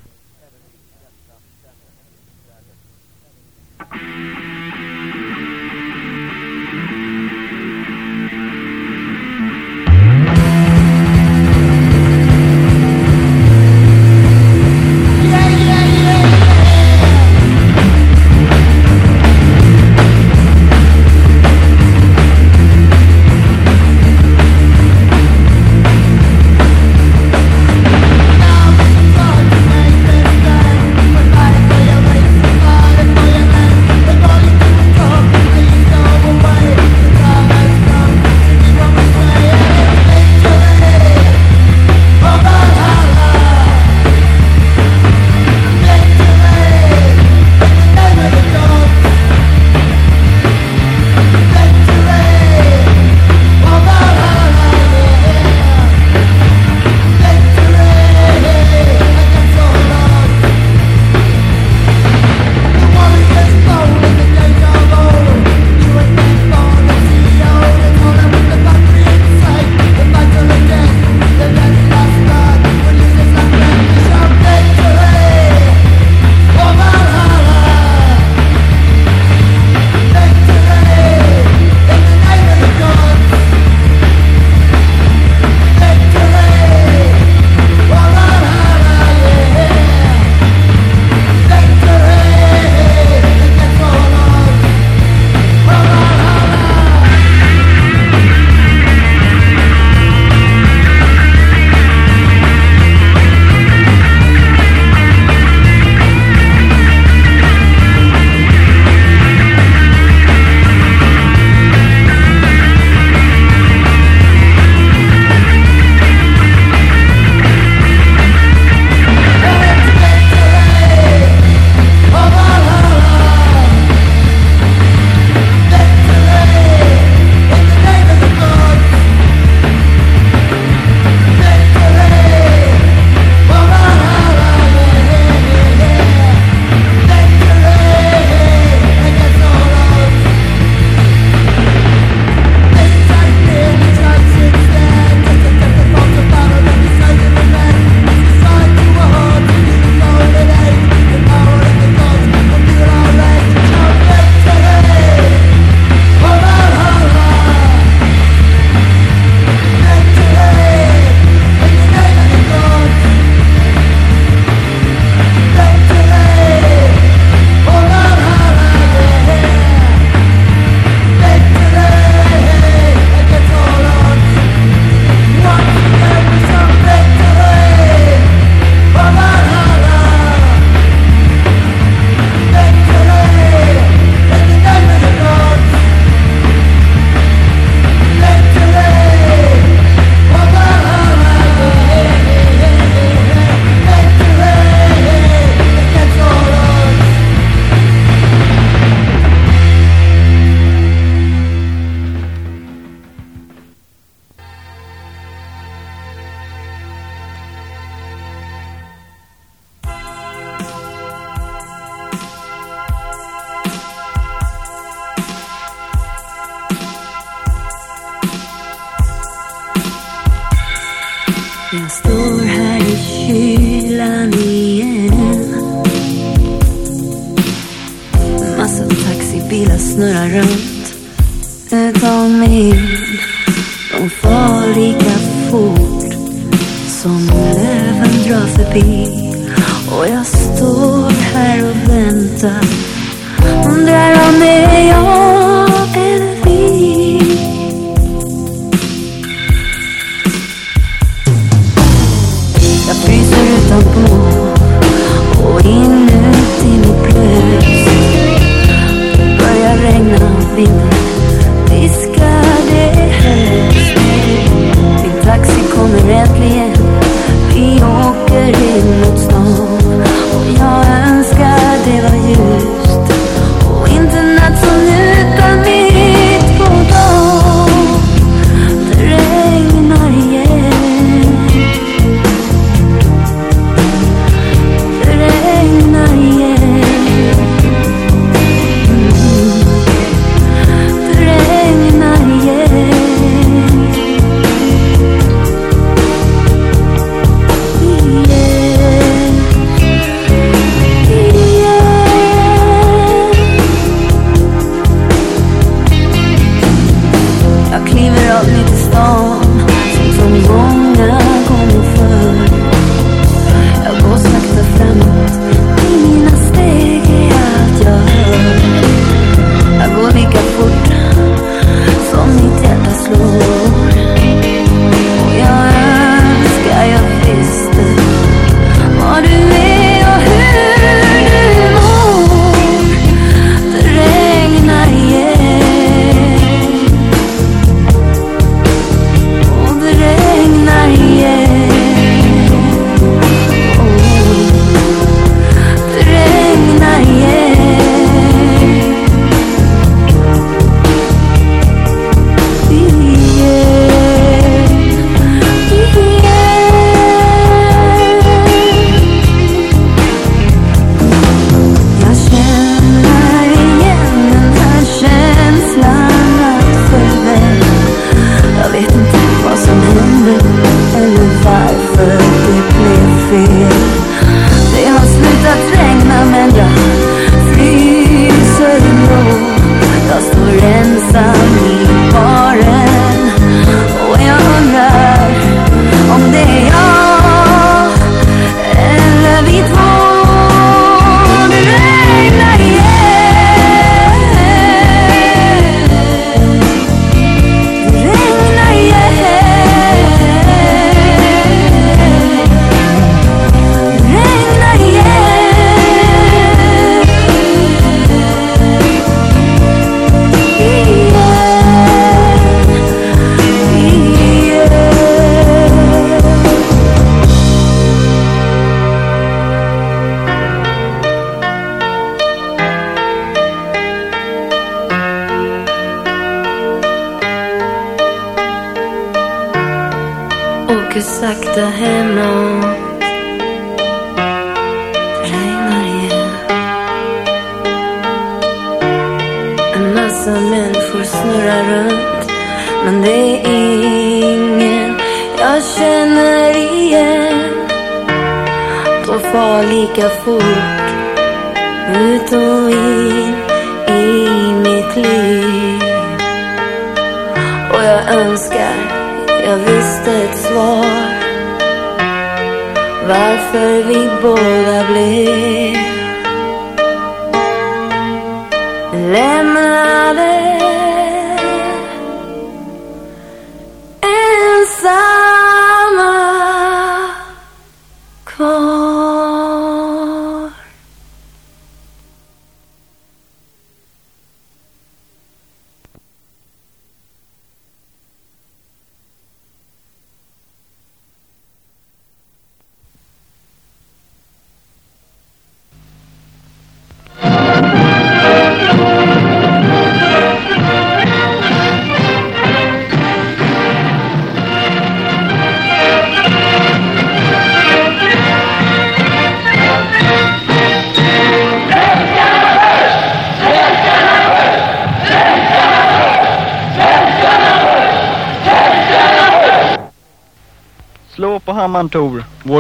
Står ensam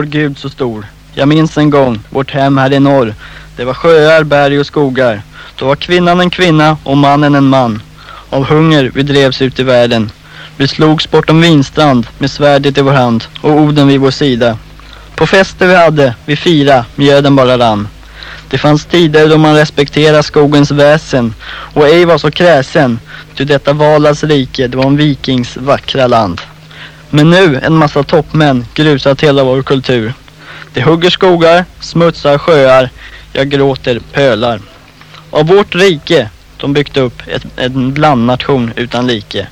Gud så stor. Jag minns en gång, vårt hem här i norr. Det var sjöar, berg och skogar. Då var kvinnan en kvinna och mannen en man. Av hunger vi drevs ut i världen. Vi slogs bortom vinstrand med svärdet i vår hand och Oden vid vår sida. På fester vi hade, vi fira, mjöden bara rann. Det fanns tider då man respekterade skogens väsen och ej var så kräsen. Ty detta Valas rike, det var en vikings vackra land. Men nu en massa toppmän grusat hela vår kultur. De hugger skogar, smutsar sjöar, jag gråter pölar. Av vårt rike, de byggt upp ett, en blandnation utan like.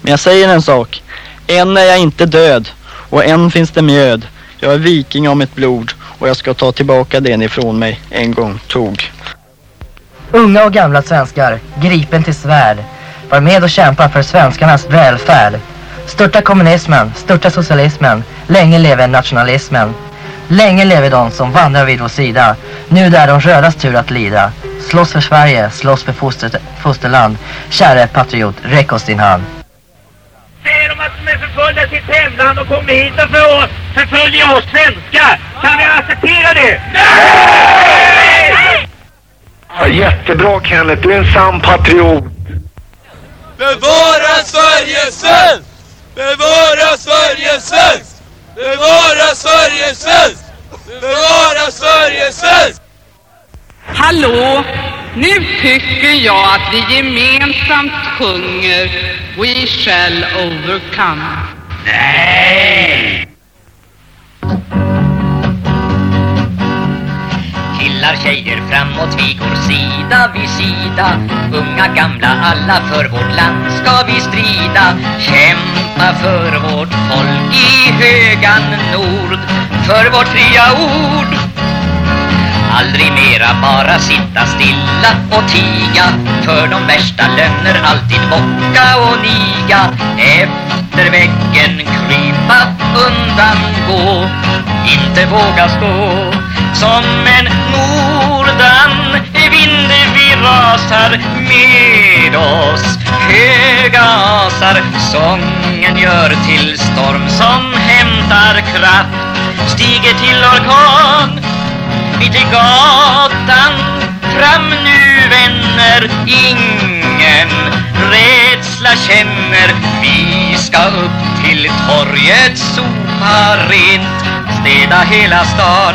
Men jag säger en sak, än är jag inte död och än finns det mjöd. Jag är viking av mitt blod och jag ska ta tillbaka det ni från mig en gång tog. Unga och gamla svenskar, gripen till svärd. Var med och kämpa för svenskarnas välfärd. Störta kommunismen, störta socialismen. Länge leve nationalismen. Länge leve de som vandrar vid vår sida. Nu där de rödas tur att lida. Slåss för Sverige, slåss för foster, fosterland. Käre patriot, räck oss din hand. Säger de att de är förföljda i sitt hemland och kommer hit och för att förfölja oss svenskar? Kan vi acceptera det? Nej! Ja, jättebra Kenneth, du är en sann patriot. Bevara Sverige svenskt! Bevara Sverige svenskt! Bevara Sverige svenskt! Bevara Sverige svenskt! Hallå! Nu tycker jag att vi gemensamt sjunger We shall overcome. Nej! Killar, tjejer, framåt, vi går sida vid sida. Unga, gamla, alla för vårt land ska vi strida. Kämpa för vårt folk i högan nord För vårt fria ord. Aldrig mera bara sitta stilla och tiga För de värsta lögner alltid bocka och niga. Efter väggen krypa undan gå Inte våga stå som en nordan vind vi rasar med oss. Höga asar sången gör till storm som hämtar kraft. Stiger till orkan mitt i gatan. Fram nu vänner, ingen rädsla känner. Vi ska upp till torget, sopa rent, städa hela stan.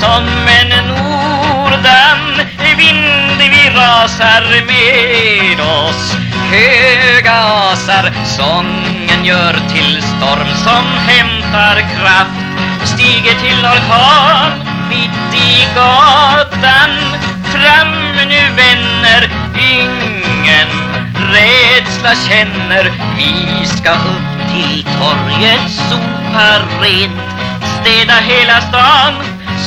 som en nordan vind vi rasar med oss. Höga asar Sången gör till storm som hämtar kraft. Stiger till orkan mitt i gatan. Fram nu vänner, ingen rädsla känner. Vi ska upp till torget, sopa rent Städa hela stan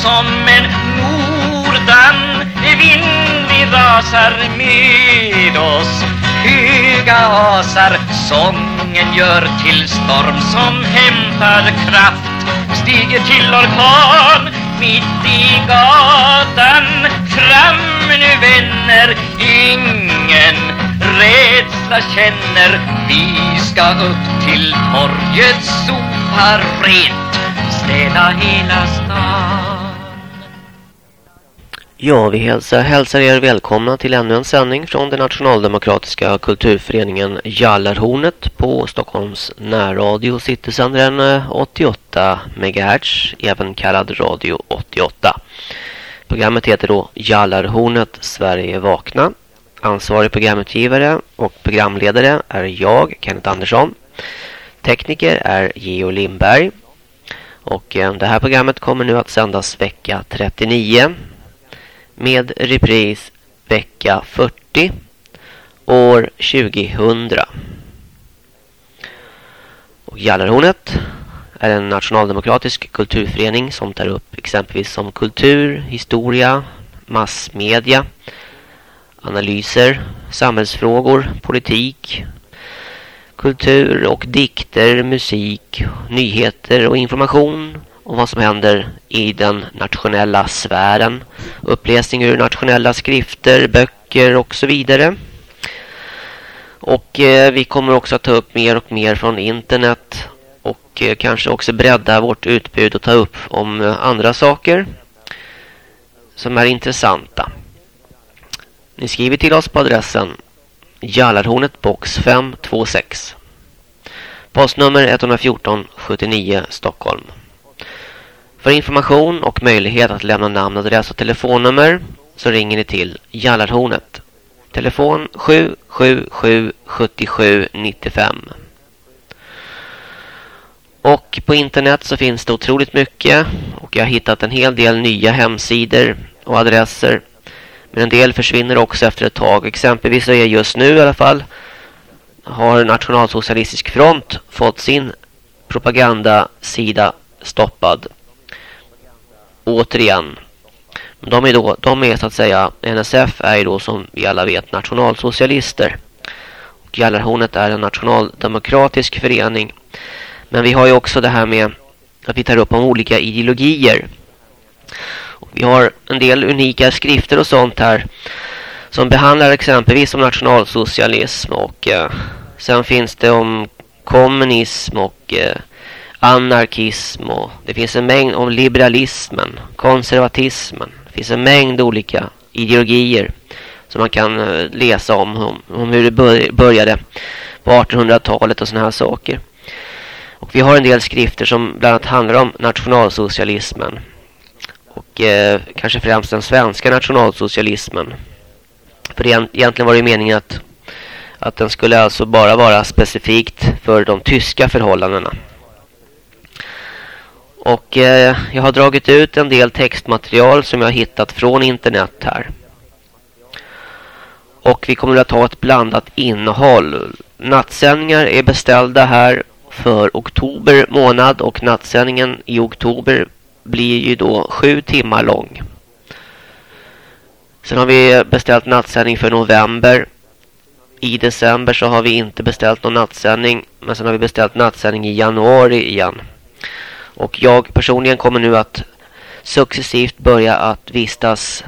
som en nordan vind Vi rasar med oss höga asar Sången gör till storm som hämtar kraft. Stiger till orkan mitt i gatan. Fram nu vänner, ingen rädsla känner. Vi ska upp till torget, sopa rent. Städa hela stan. Ja, vi hälsar, hälsar er välkomna till ännu en sändning från den nationaldemokratiska kulturföreningen Jallarhornet på Stockholms närradio Citysändaren 88 MHz, även kallad Radio 88. Programmet heter då Jallarhornet Sverige vakna. Ansvarig programutgivare och programledare är jag, Kenneth Andersson. Tekniker är Geo Lindberg. Och eh, det här programmet kommer nu att sändas vecka 39 med repris vecka 40 år 2000. Och Jallarhornet är en nationaldemokratisk kulturförening som tar upp exempelvis som kultur, historia, massmedia, analyser, samhällsfrågor, politik, kultur och dikter, musik, nyheter och information om vad som händer i den nationella sfären. Uppläsning ur nationella skrifter, böcker och så vidare. Och eh, vi kommer också att ta upp mer och mer från internet och eh, kanske också bredda vårt utbud och ta upp om eh, andra saker som är intressanta. Ni skriver till oss på adressen Jallarhornet box 526. Postnummer 114 79 Stockholm. För information och möjlighet att lämna namn, adress och telefonnummer så ringer ni till Jallarhornet. Telefon 777 77 95. Och på internet så finns det otroligt mycket och jag har hittat en hel del nya hemsidor och adresser. Men en del försvinner också efter ett tag. Exempelvis så är just nu i alla fall har Nationalsocialistisk front fått sin propagandasida stoppad. Återigen. De är, då, de är så att säga, NSF är ju då som vi alla vet nationalsocialister. Och Jallarhornet är en nationaldemokratisk förening. Men vi har ju också det här med att vi tar upp om olika ideologier. Och vi har en del unika skrifter och sånt här som behandlar exempelvis om nationalsocialism och eh, sen finns det om kommunism och eh, anarkism och det finns en mängd om liberalismen, konservatismen. Det finns en mängd olika ideologier som man kan eh, läsa om, om, om hur det började på 1800-talet och såna här saker. Och vi har en del skrifter som bland annat handlar om nationalsocialismen. Och eh, kanske främst den svenska nationalsocialismen. För egentligen var det meningen att, att den skulle alltså bara vara specifikt för de tyska förhållandena. Och eh, jag har dragit ut en del textmaterial som jag har hittat från internet här. Och vi kommer att ha ett blandat innehåll. Nattsändningar är beställda här för oktober månad och nattsändningen i oktober blir ju då sju timmar lång. Sen har vi beställt nattsändning för november. I december så har vi inte beställt någon nattsändning. Men sen har vi beställt nattsändning i januari igen. Och jag personligen kommer nu att successivt börja att vistas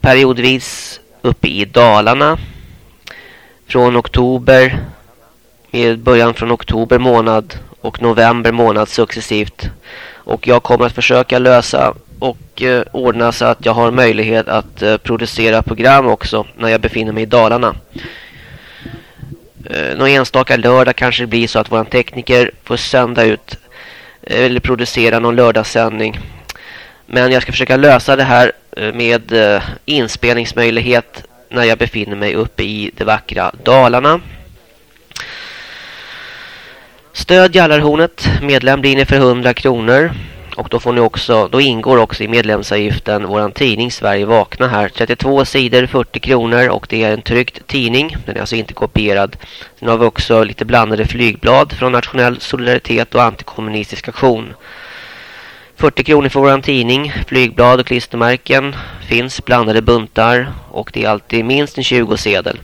periodvis uppe i Dalarna. Från oktober med början från oktober månad och november månad successivt. Och jag kommer att försöka lösa och eh, ordna så att jag har möjlighet att eh, producera program också när jag befinner mig i Dalarna. Eh, någon enstaka lördag kanske det blir så att våran tekniker får sända ut Eh, eller producera någon lördagssändning. Men jag ska försöka lösa det här eh, med eh, inspelningsmöjlighet när jag befinner mig uppe i det vackra Dalarna. Stöd Jallarhornet. Medlem blir ni för 100 kronor. Och då får ni också, då ingår också i medlemsavgiften våran tidning Sverige vakna här. 32 sidor, 40 kronor och det är en tryckt tidning. Den är alltså inte kopierad. Sen har vi också lite blandade flygblad från Nationell Solidaritet och Antikommunistisk Aktion. 40 kronor för våran tidning, flygblad och klistermärken. Finns blandade buntar och det är alltid minst en 20-sedel.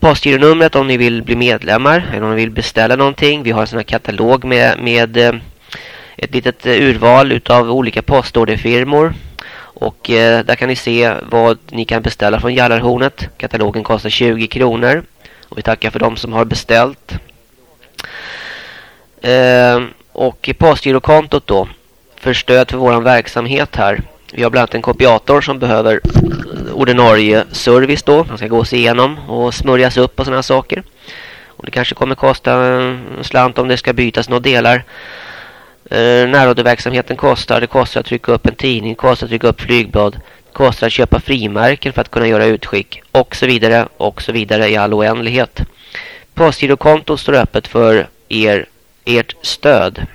Postgironumret om ni vill bli medlemmar eller om ni vill beställa någonting. Vi har en sån här katalog med, med eh, ett litet eh, urval utav olika postorderfirmor. Och eh, där kan ni se vad ni kan beställa från Jallarhornet. Katalogen kostar 20 kronor. Och vi tackar för de som har beställt. Eh, och postgirokontot då. För stöd för vår verksamhet här. Vi har bland annat en kopiator som behöver ordinarie service då. Den ska gås igenom och smörjas upp och sådana saker. Och det kanske kommer kosta en slant om det ska bytas några delar. Eh, närradioverksamheten kostar. Det kostar att trycka upp en tidning. Det kostar att trycka upp flygblad. Det kostar att köpa frimärken för att kunna göra utskick. Och så vidare. Och så vidare i all oändlighet. Postgirokonto står öppet för er, ert stöd.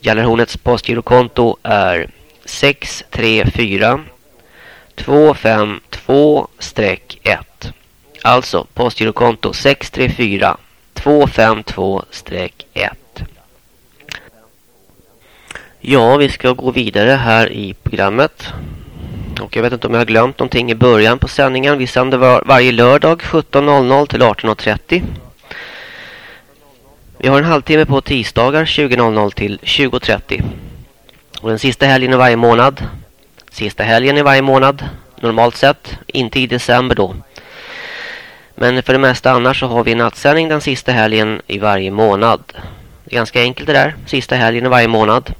Gallerhornets postgirokonto är 634 252-1. Alltså postgirokonto 634 252-1. Ja, vi ska gå vidare här i programmet. Och jag vet inte om jag har glömt någonting i början på sändningen. Vi sänder var varje lördag 17.00 till 18.30. Vi har en halvtimme på tisdagar 20.00 till 20.30. Och den sista helgen i varje månad. Sista helgen i varje månad. Normalt sett. Inte i december då. Men för det mesta annars så har vi nattsändning den sista helgen i varje månad. Ganska enkelt det där. Sista helgen i varje månad.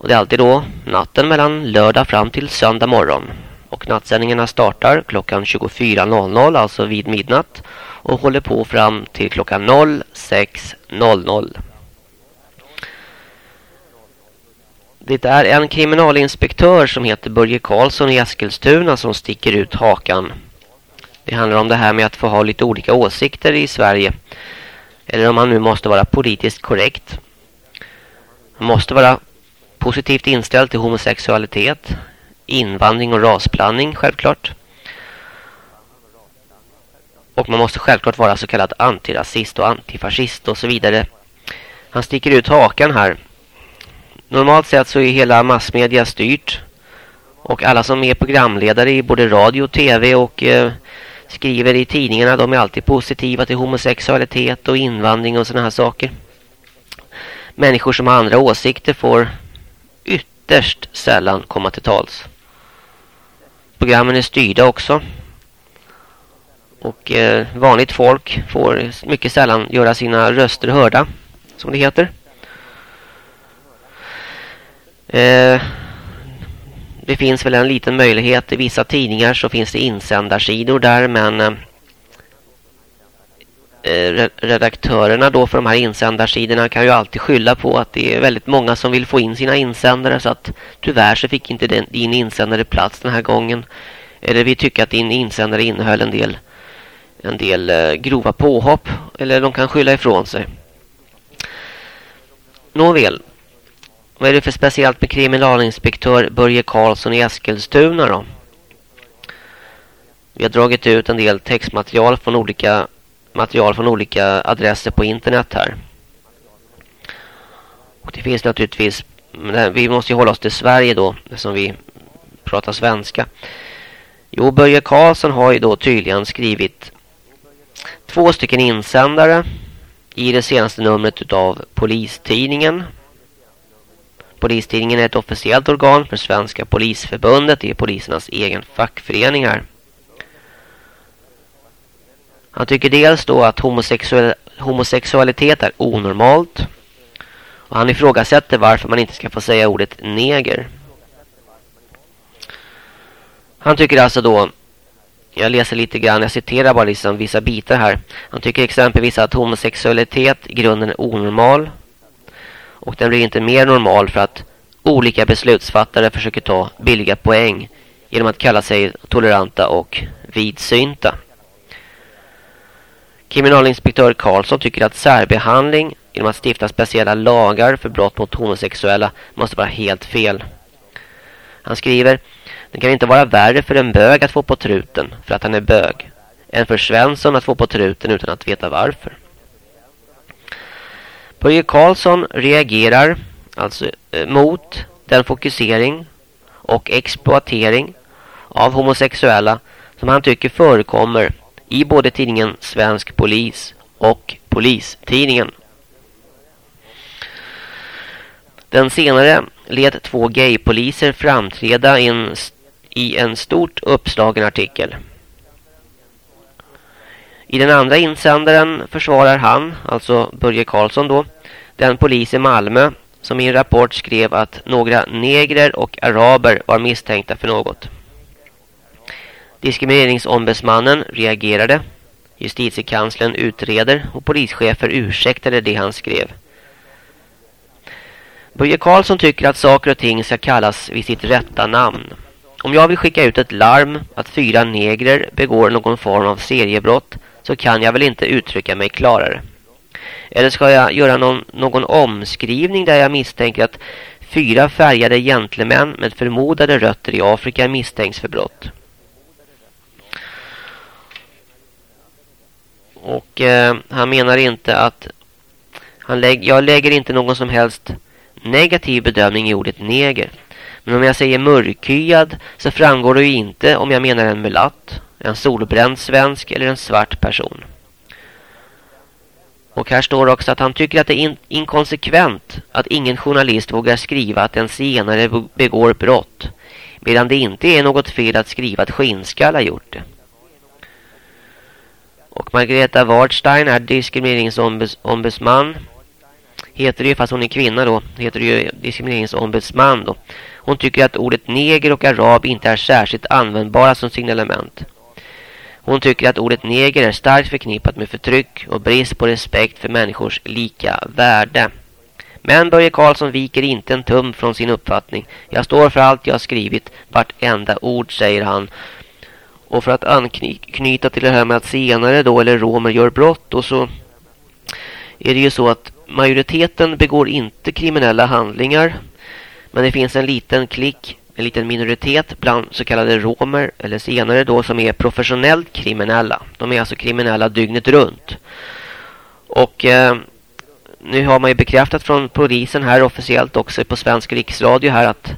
Och det är alltid då natten mellan lördag fram till söndag morgon. Och nattsändningarna startar klockan 24.00, alltså vid midnatt. Och håller på fram till klockan 06.00. Det är en kriminalinspektör som heter Börje Karlsson i Eskilstuna som sticker ut hakan. Det handlar om det här med att få ha lite olika åsikter i Sverige. Eller om man nu måste vara politiskt korrekt. Man måste vara positivt inställd till homosexualitet, invandring och rasblandning självklart. Och man måste självklart vara så kallad antirasist och antifascist och så vidare. Han sticker ut hakan här. Normalt sett så är hela massmedia styrt. Och alla som är programledare i både radio, tv och eh, skriver i tidningarna, de är alltid positiva till homosexualitet och invandring och sådana här saker. Människor som har andra åsikter får ytterst sällan komma till tals. Programmen är styrda också. Och eh, vanligt folk får mycket sällan göra sina röster hörda, som det heter. Eh, det finns väl en liten möjlighet. I vissa tidningar så finns det insändarsidor där men eh, Eh, redaktörerna då för de här insändarsidorna kan ju alltid skylla på att det är väldigt många som vill få in sina insändare så att tyvärr så fick inte den, din insändare plats den här gången. Eller vi tycker att din insändare innehöll en del en del eh, grova påhopp eller de kan skylla ifrån sig. Nåväl, vad är det för speciellt med kriminalinspektör Börje Karlsson i Eskilstuna då? Vi har dragit ut en del textmaterial från olika material från olika adresser på internet här. Och det finns naturligtvis vi måste ju hålla oss till Sverige då som vi pratar svenska. Jo, Börje Karlsson har ju då tydligen skrivit två stycken insändare i det senaste numret av Polistidningen Polistidningen är ett officiellt organ för Svenska polisförbundet. Det är polisernas egen fackförening här. Han tycker dels då att homosexuell, homosexualitet är onormalt. Och han ifrågasätter varför man inte ska få säga ordet neger. Han tycker alltså då, jag läser lite grann, jag citerar bara liksom vissa bitar här. Han tycker exempelvis att homosexualitet i grunden är onormal. Och den blir inte mer normal för att olika beslutsfattare försöker ta billiga poäng genom att kalla sig toleranta och vidsynta. Kriminalinspektör Karlsson tycker att särbehandling genom att stifta speciella lagar för brott mot homosexuella måste vara helt fel. Han skriver, det kan inte vara värre för en bög att få på truten för att han är bög än för Svensson att få på truten utan att veta varför. Börje Karlsson reagerar alltså eh, mot den fokusering och exploatering av homosexuella som han tycker förekommer i både tidningen Svensk Polis och Polistidningen. Den senare lät två gaypoliser framträda i en, i en stort uppslagen artikel. I den andra insändaren försvarar han, alltså Börje Karlsson då, den polis i Malmö som i en rapport skrev att några negrer och araber var misstänkta för något. Diskrimineringsombudsmannen reagerade. Justitiekanslern utreder och polischefer ursäktade det han skrev. Börje Karlsson tycker att saker och ting ska kallas vid sitt rätta namn. Om jag vill skicka ut ett larm att fyra negrer begår någon form av seriebrott så kan jag väl inte uttrycka mig klarare. Eller ska jag göra någon, någon omskrivning där jag misstänker att fyra färgade gentlemän med förmodade rötter i Afrika misstänks för brott? Och eh, han menar inte att han lägg, jag lägger inte någon som helst negativ bedömning i ordet neger. Men om jag säger mörkhyad så framgår det ju inte om jag menar en mulatt, en solbränd svensk eller en svart person. Och här står också att han tycker att det är in inkonsekvent att ingen journalist vågar skriva att en senare begår brott. Medan det inte är något fel att skriva att Skinnskall har gjort det. Och Margareta Wardstein är diskrimineringsombudsman. Heter det ju, fast hon är kvinna då, heter det ju diskrimineringsombudsman då. Hon tycker att ordet neger och arab inte är särskilt användbara som signalement. Hon tycker att ordet neger är starkt förknippat med förtryck och brist på respekt för människors lika värde. Men Börje Karlsson viker inte en tum från sin uppfattning. Jag står för allt jag har skrivit, vartenda ord, säger han. Och för att anknyta till det här med att senare då, eller romer gör brott, och så är det ju så att majoriteten begår inte kriminella handlingar. Men det finns en liten klick en liten minoritet bland så kallade romer eller senare då som är professionellt kriminella. De är alltså kriminella dygnet runt. Och eh, nu har man ju bekräftat från polisen här officiellt också på svensk riksradio här att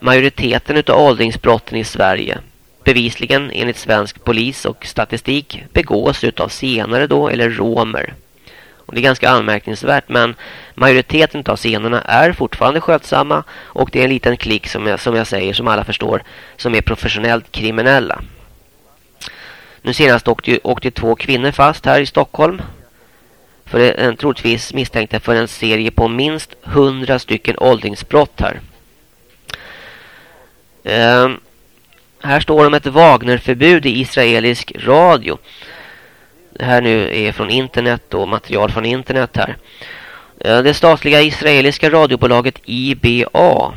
majoriteten av åldringsbrotten i Sverige bevisligen enligt svensk polis och statistik begås utav senare då eller romer. Och det är ganska anmärkningsvärt men majoriteten av scenerna är fortfarande skötsamma och det är en liten klick som jag, som jag säger som alla förstår som är professionellt kriminella. Nu senast åkte, åkte två kvinnor fast här i Stockholm för en troligtvis misstänkta för en serie på minst 100 stycken åldringsbrott här. Ehm här står det om ett Wagnerförbud i israelisk radio. Det här nu är från internet och material från internet här. Eh, det statliga israeliska radiobolaget IBA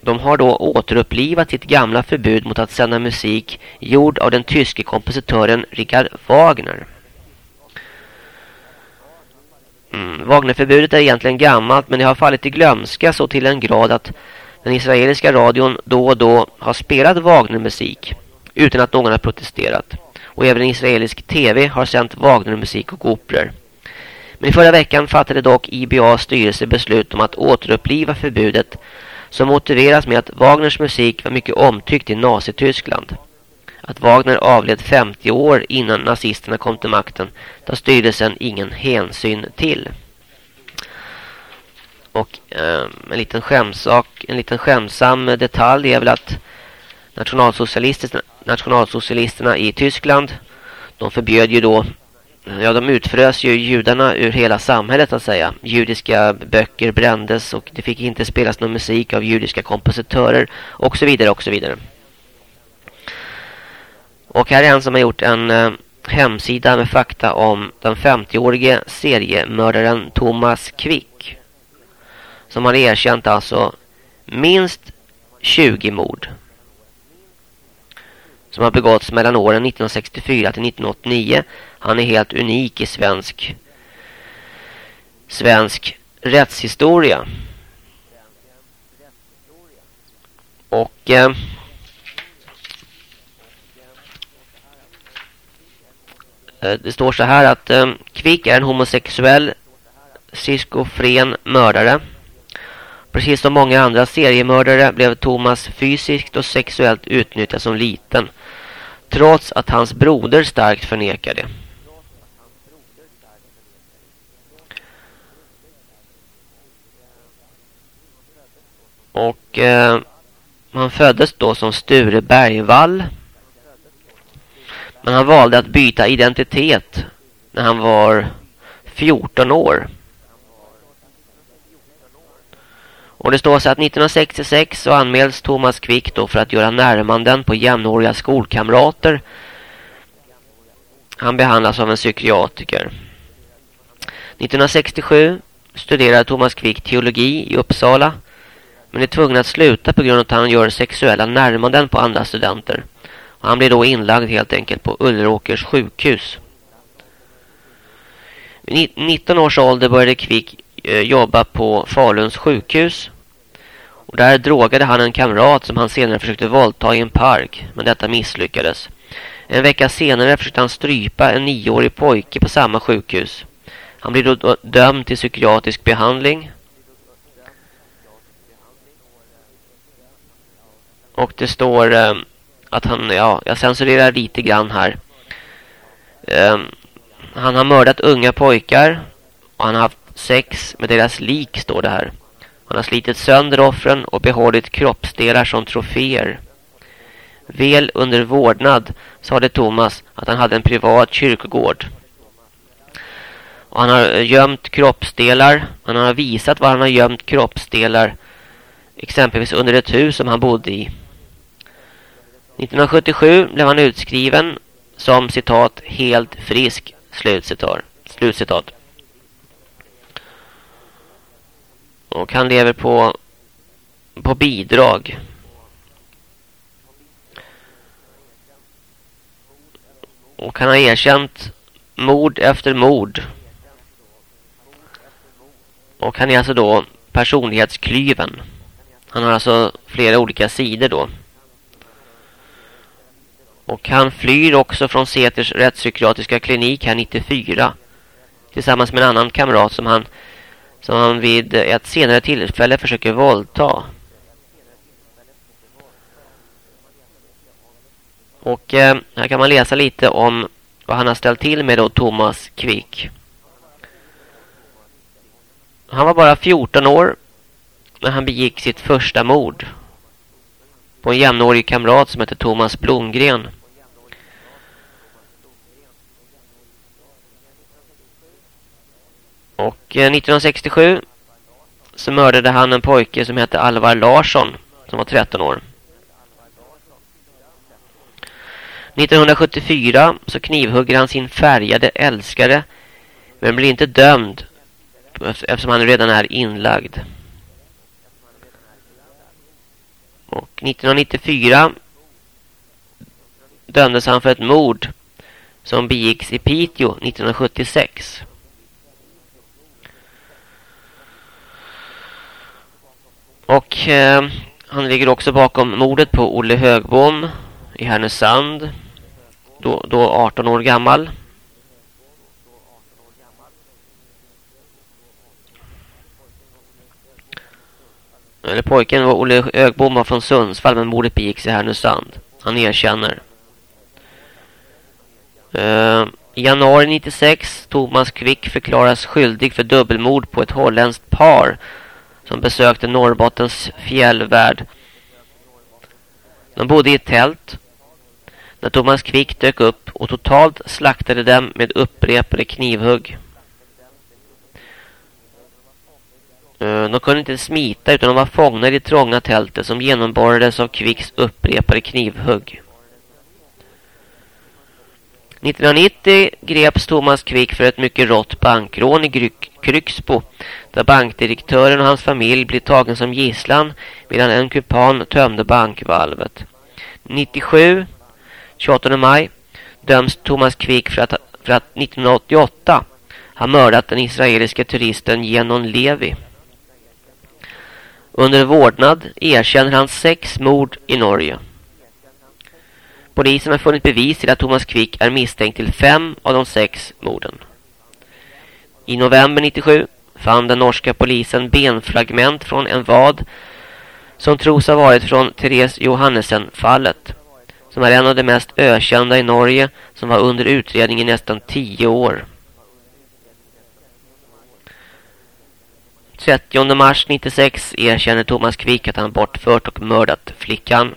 de har då återupplivat sitt gamla förbud mot att sända musik gjord av den tyske kompositören Richard Wagner. Mm, Wagnerförbudet är egentligen gammalt men det har fallit i glömska så till en grad att den israeliska radion då och då har spelat Wagnermusik utan att någon har protesterat och även israelisk tv har sänt Wagnermusik och operor. Men i förra veckan fattade dock IBAs styrelse beslut om att återuppliva förbudet som motiveras med att Wagners musik var mycket omtyckt i Nazityskland. Att Wagner avled 50 år innan nazisterna kom till makten tar styrelsen ingen hänsyn till. Och eh, en liten skämsak, en liten skämsam detalj är väl att nationalsocialisterna, nationalsocialisterna i Tyskland de förbjöd ju då ja de utfrös ju judarna ur hela samhället att säga. Judiska böcker brändes och det fick inte spelas någon musik av judiska kompositörer och så vidare och så vidare. Och här är en som har gjort en eh, hemsida med fakta om den 50-årige seriemördaren Thomas Quick. Som har erkänt alltså minst 20 mord som har begåtts mellan åren 1964 till 1989. Han är helt unik i svensk svensk rättshistoria. Och eh, eh det står så här att eh, Kvick är en homosexuell schizofren mördare. Precis som många andra seriemördare blev Thomas fysiskt och sexuellt utnyttjad som liten trots att hans broder starkt förnekade. Och eh, han föddes då som Sture Bergvall. Men han valde att byta identitet när han var 14 år. Och det står så att 1966 så anmäls Thomas Quick då för att göra närmanden på jämnåriga skolkamrater. Han behandlas av en psykiatriker. 1967 studerade Thomas Quick teologi i Uppsala. Men är tvungen att sluta på grund av att han gör sexuella närmanden på andra studenter. Och han blir då inlagd helt enkelt på Ulleråkers sjukhus. Vid 19 års ålder började Quick Eh, jobba på Faluns sjukhus. Och där drogade han en kamrat som han senare försökte våldta i en park, men detta misslyckades. En vecka senare försökte han strypa en nioårig pojke på samma sjukhus. Han blev då dömd till psykiatrisk behandling. Och det står eh, att han, ja, jag censurerar lite grann här. Eh, han har mördat unga pojkar och han har haft sex med deras lik, står det här. Han har slitit sönder offren och behållit kroppsdelar som troféer. Väl under vårdnad sade Thomas att han hade en privat kyrkogård. Och han har eh, gömt kroppsdelar. Han har visat var han har gömt kroppsdelar. Exempelvis under ett hus som han bodde i. 1977 blev han utskriven som citat helt frisk slutcitat. slutcitat. Och han lever på på bidrag. Och han har erkänt mord efter mord. Och han är alltså då personlighetsklyven. Han har alltså flera olika sidor då. Och han flyr också från Seters rättspsykiatriska klinik här 94. Tillsammans med en annan kamrat som han, som han vid ett senare tillfälle försöker våldta. Och eh, här kan man läsa lite om vad han har ställt till med då Thomas Quick. Han var bara 14 år när han begick sitt första mord på en jämnårig kamrat som heter Thomas Blomgren. Och eh, 1967 så mördade han en pojke som hette Alvar Larsson som var 13 år. 1974 så knivhugger han sin färgade älskare men blir inte dömd eftersom han redan är inlagd. Och 1994 dömdes han för ett mord som begicks i Piteå 1976. Och eh, han ligger också bakom mordet på Olle Högbom i Härnösand. Då, då 18 år gammal. Eller pojken var Olle Högbom var från Sundsvall men mordet begicks i Härnösand. Han erkänner. Uh, I januari 96 Thomas Quick förklaras skyldig för dubbelmord på ett holländskt par som besökte Norrbottens fjällvärld. De bodde i ett tält när Thomas Quick dök upp och totalt slaktade dem med upprepade knivhugg. Eh, de kunde inte smita utan de var fångade i trånga tältet som genomborrades av Kvicks upprepade knivhugg. 1990 greps Thomas Quick för ett mycket rått bankrån i Kryxbo där bankdirektören och hans familj blev tagen som gisslan medan en kupan tömde bankvalvet. 97, 28 maj, döms Thomas Quick för att, för att 1988 ha mördat den israeliska turisten Genon Levi. Under vårdnad erkänner han sex mord i Norge. Polisen har funnit bevis till att Thomas Quick är misstänkt till fem av de sex morden. I november 97 fann den norska polisen benfragment från en vad som tros ha varit från Therese Johannesen-fallet som är en av de mest ökända i Norge som var under utredning i nästan tio år. 30 mars 96 erkänner Thomas Quick att han bortfört och mördat flickan.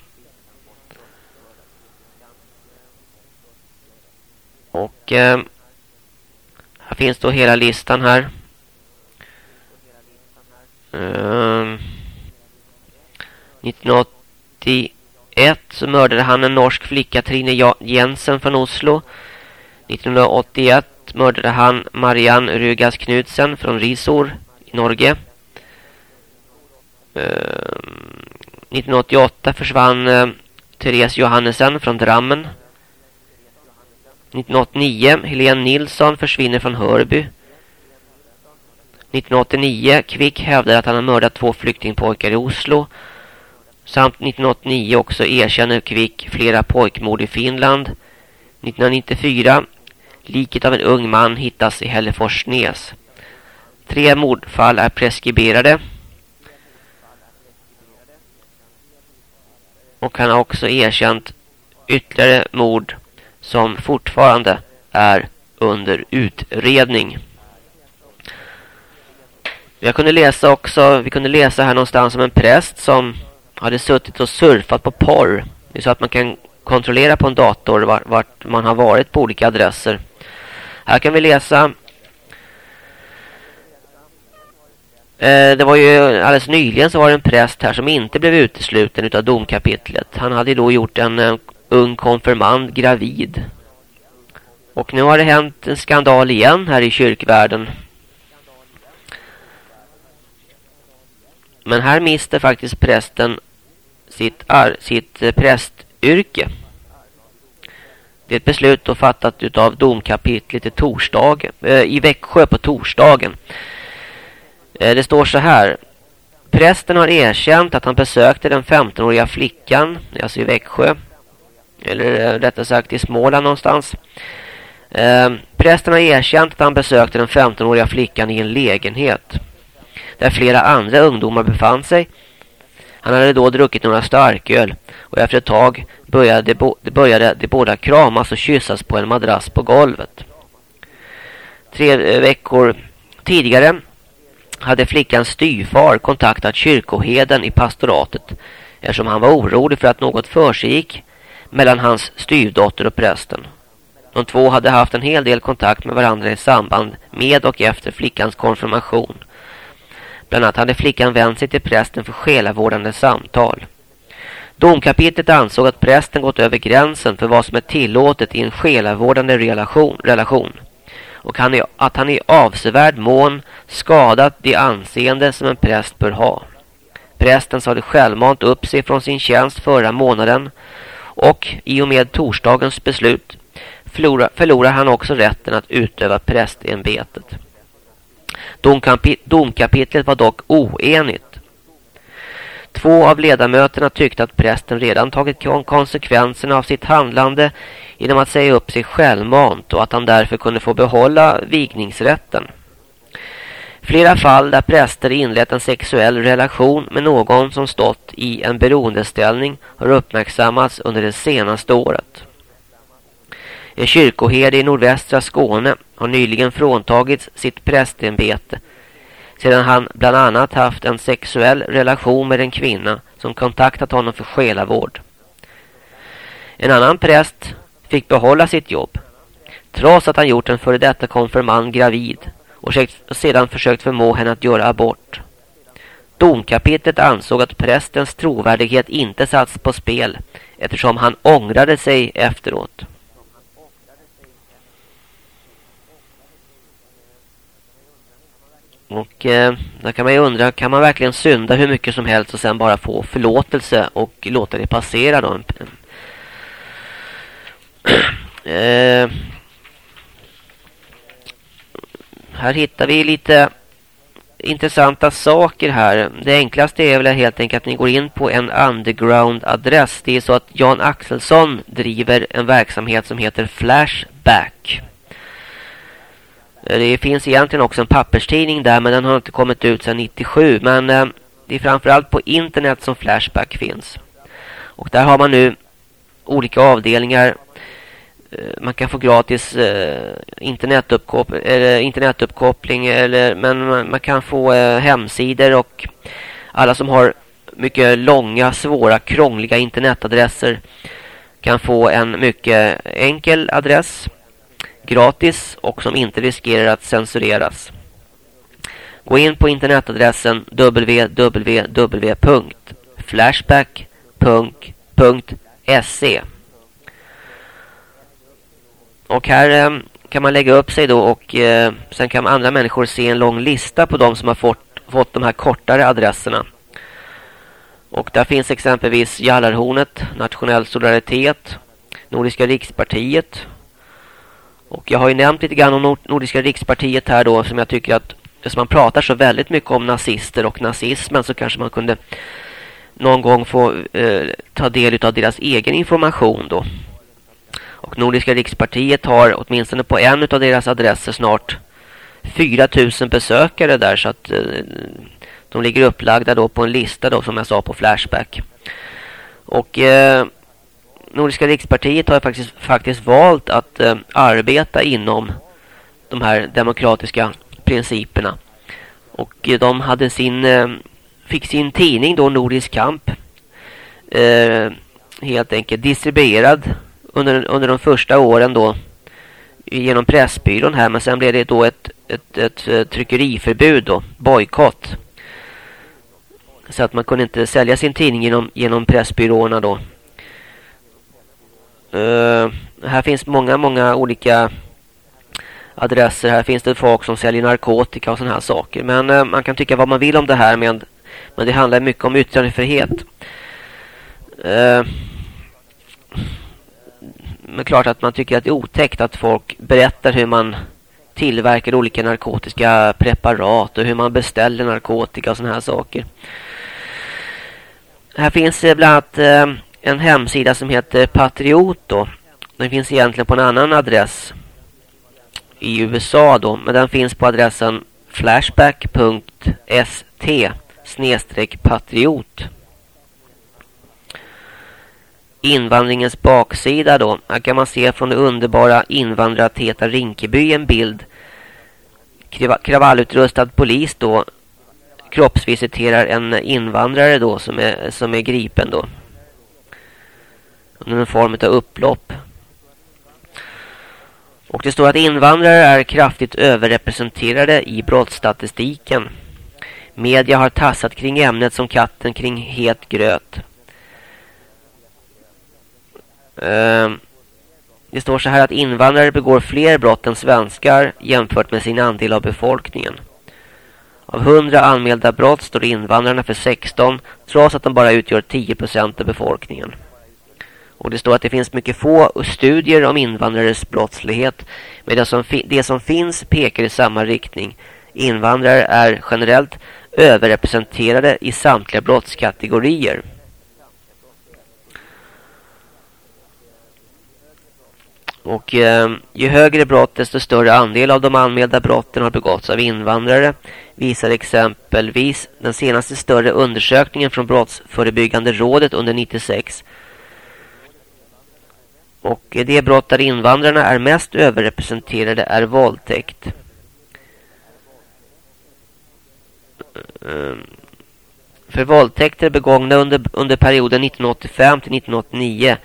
Och eh, här finns då hela listan här. Eh, 1981 så mördade han en norsk flicka Trine Jensen från Oslo. 1981 mördade han Marianne Rugas Knudsen från Risor i Norge. Ehm, 1988 försvann eh, Therese Johannesen från Drammen. 1989 Helene Nilsson försvinner från Hörby. 1989 Kvick hävdar att han har mördat två flyktingpojkar i Oslo. Samt 1989 också erkänner Kvick flera pojkmord i Finland. 1994 liket av en ung man hittas i Hälleforsnäs. Tre mordfall är preskriberade. Och han har också erkänt ytterligare mord som fortfarande är under utredning. Jag kunde läsa också, vi kunde läsa här någonstans om en präst som hade suttit och surfat på porr. Det är så att man kan kontrollera på en dator vart, vart man har varit på olika adresser. Här kan vi läsa eh, det var ju alldeles nyligen så var det en präst här som inte blev utesluten utav domkapitlet. Han hade då gjort en eh, ung konfirmand gravid. Och nu har det hänt en skandal igen här i kyrkvärlden. Men här mister faktiskt prästen sitt, ar, sitt prästyrke. Det är ett beslut då fattat utav domkapitlet i, torsdag, eh, i Växjö på torsdagen. Eh, det står så här. Prästen har erkänt att han besökte den 15-åriga flickan, alltså i Växjö. Eller eh, rättare sagt i Småland någonstans. Eh, prästen har erkänt att han besökte den 15-åriga flickan i en lägenhet. Där flera andra ungdomar befann sig. Han hade då druckit några starköl. Och efter ett tag började de, började de båda kramas och kyssas på en madrass på golvet. Tre eh, veckor tidigare hade flickans styvfar kontaktat kyrkoheden i pastoratet eftersom han var orolig för att något försiggick mellan hans styvdotter och prästen. De två hade haft en hel del kontakt med varandra i samband med och efter flickans konfirmation. Bland annat hade flickan vänt sig till prästen för själavårdande samtal. Domkapitlet ansåg att prästen gått över gränsen för vad som är tillåtet i en själavårdande relation. relation och han är, att han i avsevärd mån skadat det anseende som en präst bör ha. Prästen sade självmant upp sig från sin tjänst förra månaden och i och med torsdagens beslut förlorar, förlorar han också rätten att utöva prästämbetet. Domkapit domkapitlet var dock oenigt. Två av ledamöterna tyckte att prästen redan tagit konsekvenserna av sitt handlande genom att säga upp sig självmant och att han därför kunde få behålla vigningsrätten. Flera fall där präster inlett en sexuell relation med någon som stått i en beroendeställning har uppmärksammats under det senaste året. En kyrkoherde i nordvästra Skåne har nyligen fråntagits sitt prästämbete sedan han bland annat haft en sexuell relation med en kvinna som kontaktat honom för själavård. En annan präst fick behålla sitt jobb trots att han gjort en före detta konfirmand gravid och sedan försökt förmå henne att göra abort. Domkapitlet ansåg att prästens trovärdighet inte satts på spel eftersom han ångrade sig efteråt. Och eh, där kan man ju undra, kan man verkligen synda hur mycket som helst och sen bara få förlåtelse och låta det passera då? eh, här hittar vi lite intressanta saker här. Det enklaste är väl helt enkelt att ni går in på en underground-adress. Det är så att Jan Axelsson driver en verksamhet som heter Flashback. Eh, det finns egentligen också en papperstidning där men den har inte kommit ut sedan 97. Men eh, det är framförallt på internet som Flashback finns. Och där har man nu olika avdelningar. Eh, man kan få gratis eh, internetuppkop eller internetuppkoppling eller, men man, man kan få eh, hemsidor och alla som har mycket långa, svåra, krångliga internetadresser kan få en mycket enkel adress gratis och som inte riskerar att censureras. Gå in på internetadressen www.flashback.se och här eh, kan man lägga upp sig då och eh, sen kan andra människor se en lång lista på de som har fått, fått de här kortare adresserna. Och där finns exempelvis Jallarhornet, Nationell Solidaritet, Nordiska Rikspartiet, och jag har ju nämnt lite grann om Nordiska rikspartiet här då som jag tycker att eftersom man pratar så väldigt mycket om nazister och nazismen så kanske man kunde någon gång få eh, ta del av deras egen information då. Och Nordiska rikspartiet har åtminstone på en av deras adresser snart 4000 besökare där så att eh, de ligger upplagda då på en lista då som jag sa på Flashback. Och eh, Nordiska rikspartiet har faktiskt, faktiskt valt att eh, arbeta inom de här demokratiska principerna. Och eh, de hade sin, eh, fick sin tidning då, Nordisk kamp, eh, helt enkelt distribuerad under, under de första åren då genom Pressbyrån här. Men sen blev det då ett, ett, ett, ett tryckeriförbud då, bojkott. Så att man kunde inte sälja sin tidning genom, genom Pressbyråerna då. Uh, här finns många, många olika adresser. Här finns det folk som säljer narkotika och sådana här saker. Men uh, man kan tycka vad man vill om det här. Med, men det handlar mycket om yttrandefrihet. Uh, men klart att man tycker att det är otäckt att folk berättar hur man tillverkar olika narkotiska preparat och hur man beställer narkotika och sådana här saker. Här finns bland annat eh, en hemsida som heter Patriot då. Den finns egentligen på en annan adress i USA då. Men den finns på adressen flashback.st snedstreck patriot. Invandringens baksida då. Här kan man se från det underbara invandrartäta Rinkeby en bild. Kravallutrustad polis då kroppsvisiterar en invandrare då som är, som är gripen då under en form av upplopp. Och det står att invandrare är kraftigt överrepresenterade i brottsstatistiken. Media har tassat kring ämnet som katten kring het gröt. Ehm, det står så här att invandrare begår fler brott än svenskar jämfört med sin andel av befolkningen. Av 100 anmälda brott står invandrarna för 16 trots att de bara utgör 10% av befolkningen. Och det står att det finns mycket få studier om invandrares brottslighet. Men det som, det som finns pekar i samma riktning. Invandrare är generellt överrepresenterade i samtliga brottskategorier. Och eh, ju högre brott desto större andel av de anmälda brotten har begåtts av invandrare visar exempelvis den senaste större undersökningen från Brottsförebyggande rådet under 96 och eh, det brott där invandrarna är mest överrepresenterade är våldtäkt. Ehm, för våldtäkter begångna under, under perioden 1985 till 1989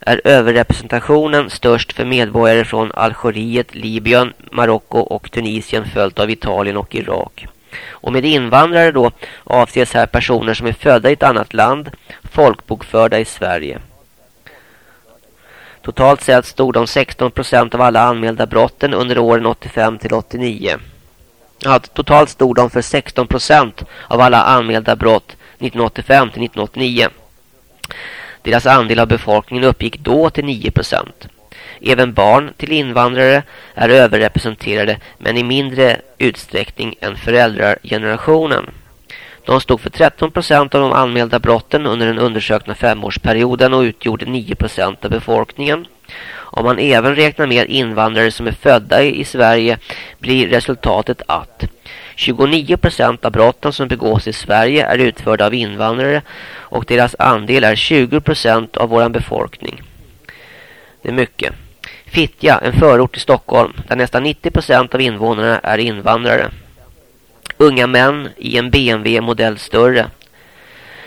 är överrepresentationen störst för medborgare från Algeriet, Libyen, Marocko och Tunisien följt av Italien och Irak. Och med invandrare då avses här personer som är födda i ett annat land, folkbokförda i Sverige. Totalt sett stod de 16 procent av alla anmälda brotten under åren 85 till 89. Ja, totalt stod de för 16% av alla anmälda brott 1985 till 1989. Deras andel av befolkningen uppgick då till 9%. Även barn till invandrare är överrepresenterade men i mindre utsträckning än föräldragenerationen. De stod för 13 procent av de anmälda brotten under den undersökna femårsperioden och utgjorde 9 procent av befolkningen. Om man även räknar med invandrare som är födda i Sverige blir resultatet att 29 procent av brotten som begås i Sverige är utförda av invandrare och deras andel är 20 procent av vår befolkning. Det är mycket. Fittja, en förort i Stockholm, där nästan 90 procent av invånarna är invandrare. Unga män i en BMW modell större.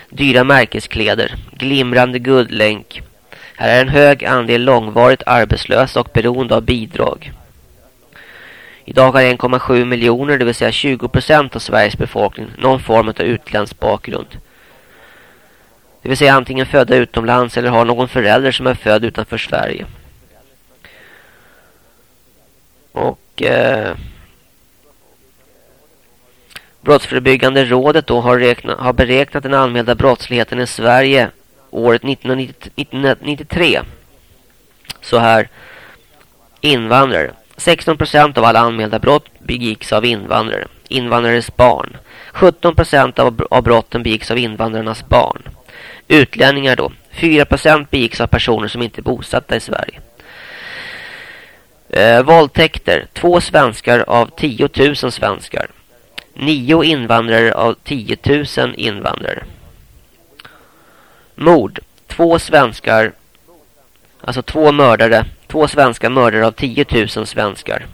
Dyra märkeskläder. Glimrande guldlänk. Här är en hög andel långvarigt arbetslösa och beroende av bidrag. Idag har 1,7 miljoner, det vill säga 20% av Sveriges befolkning, någon form av utländsk bakgrund. Det vill säga antingen födda utomlands eller har någon förälder som är född utanför Sverige. Och... Eh, Brottsförebyggande rådet då har, räknat, har beräknat den anmälda brottsligheten i Sverige året 1993. Så här. Invandrare. 16% av alla anmälda brott begicks av invandrare. Invandrares barn. 17% av, av brotten begicks av invandrarnas barn. Utlänningar då. 4% begicks av personer som inte är bosatta i Sverige. Eh, våldtäkter. Två svenskar av 10 000 svenskar. Nio invandrare av 10 000 invandrare. Mord. två svenskar, alltså två mördare, två svenska mördare av 10 000 svenskar.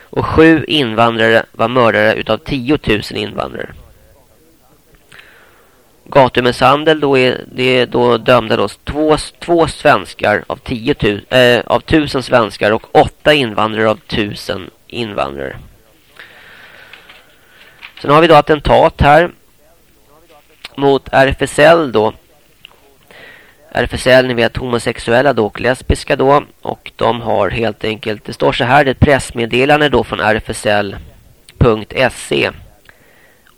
Och sju invandrare var mördare utav 10 000 invandrare. Gatumisshandel då är det är då dömda då två, två svenskar av 10 000, eh, av tusen svenskar och åtta invandrare av tusen invandrare. Sen har vi då attentat här mot RFSL då. RFSL, ni vet homosexuella då och lesbiska då. Och de har helt enkelt, det står så här, det är ett pressmeddelande då från RFSL.se.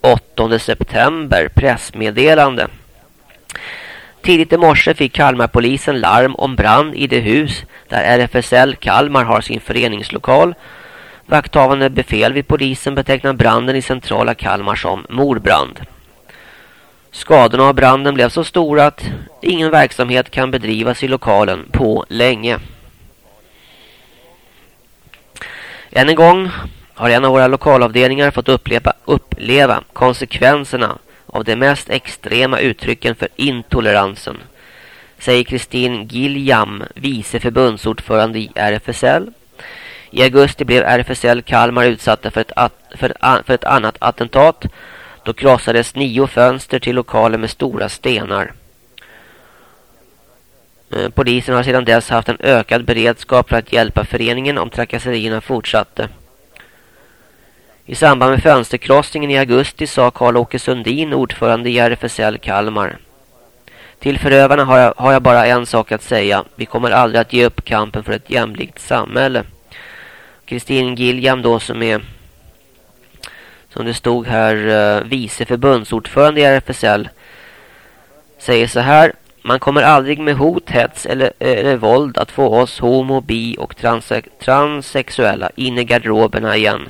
8 september, pressmeddelande. Tidigt i morse fick Kalmarpolisen larm om brand i det hus där RFSL Kalmar har sin föreningslokal. Vakthavande befäl vid polisen betecknar branden i centrala Kalmar som mordbrand. Skadorna av branden blev så stora att ingen verksamhet kan bedrivas i lokalen på länge. Än en gång har en av våra lokalavdelningar fått uppleva, uppleva konsekvenserna av de mest extrema uttrycken för intoleransen, säger Kristin Giljam, vice förbundsordförande i RFSL. I augusti blev RFSL Kalmar utsatta för ett, för, för ett annat attentat. Då krossades nio fönster till lokaler med stora stenar. Eh, polisen har sedan dess haft en ökad beredskap för att hjälpa föreningen om trakasserierna fortsatte. I samband med fönsterkrossningen i augusti sa Karl-Åke Sundin, ordförande i RFSL Kalmar. Till förövarna har jag, har jag bara en sak att säga. Vi kommer aldrig att ge upp kampen för ett jämlikt samhälle. Kristin Gilliam då som är som det stod här eh, vice förbundsordförande i RFSL säger så här man kommer aldrig med hot, hets eller, eller våld att få oss homo, bi och transe transsexuella in i garderoberna igen.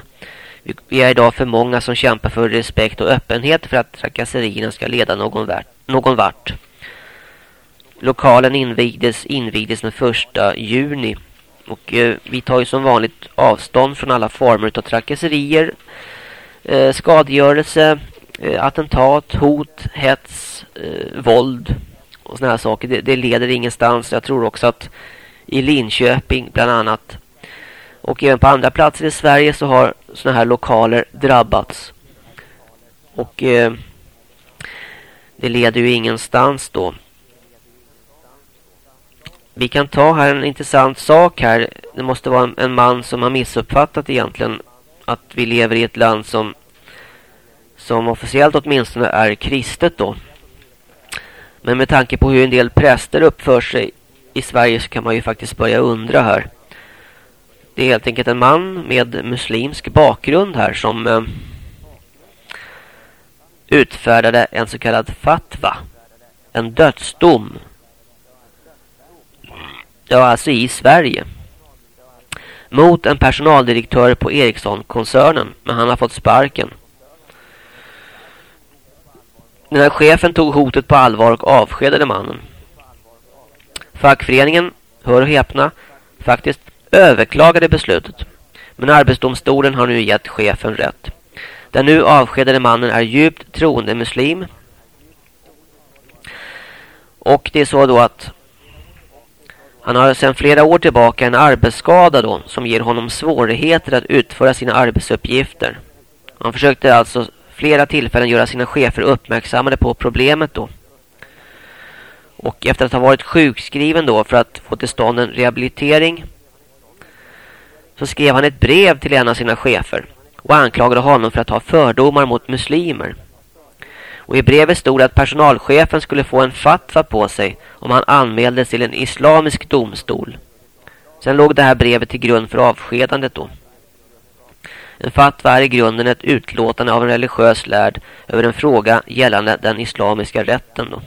Vi är idag för många som kämpar för respekt och öppenhet för att trakasserierna ska leda någon, vart, någon vart. Lokalen invigdes, invigdes den första juni. Och eh, vi tar ju som vanligt avstånd från alla former av trakasserier, eh, skadegörelse, eh, attentat, hot, hets, eh, våld och såna här saker. Det, det leder ingenstans. Jag tror också att i Linköping bland annat och även på andra platser i Sverige så har såna här lokaler drabbats. Och eh, det leder ju ingenstans då. Vi kan ta här en intressant sak här. Det måste vara en, en man som har missuppfattat egentligen att vi lever i ett land som som officiellt åtminstone är kristet då. Men med tanke på hur en del präster uppför sig i Sverige så kan man ju faktiskt börja undra här. Det är helt enkelt en man med muslimsk bakgrund här som eh, utfärdade en så kallad fatwa. En dödsdom. Ja, alltså i Sverige. Mot en personaldirektör på Ericsson-koncernen. Men han har fått sparken. Den här chefen tog hotet på allvar och avskedade mannen. Fackföreningen, hör och häpna, faktiskt överklagade beslutet. Men arbetsdomstolen har nu gett chefen rätt. Den nu avskedade mannen är djupt troende muslim. Och det är så då att han har sedan flera år tillbaka en arbetsskada då som ger honom svårigheter att utföra sina arbetsuppgifter. Han försökte alltså flera tillfällen göra sina chefer uppmärksammade på problemet då. Och efter att ha varit sjukskriven då för att få till stånd en rehabilitering så skrev han ett brev till en av sina chefer och anklagade honom för att ha fördomar mot muslimer. Och i brevet stod att personalchefen skulle få en fatwa på sig om han anmäldes till en islamisk domstol. Sen låg det här brevet till grund för avskedandet då. En fatwa är i grunden ett utlåtande av en religiös lärd över en fråga gällande den islamiska rätten då.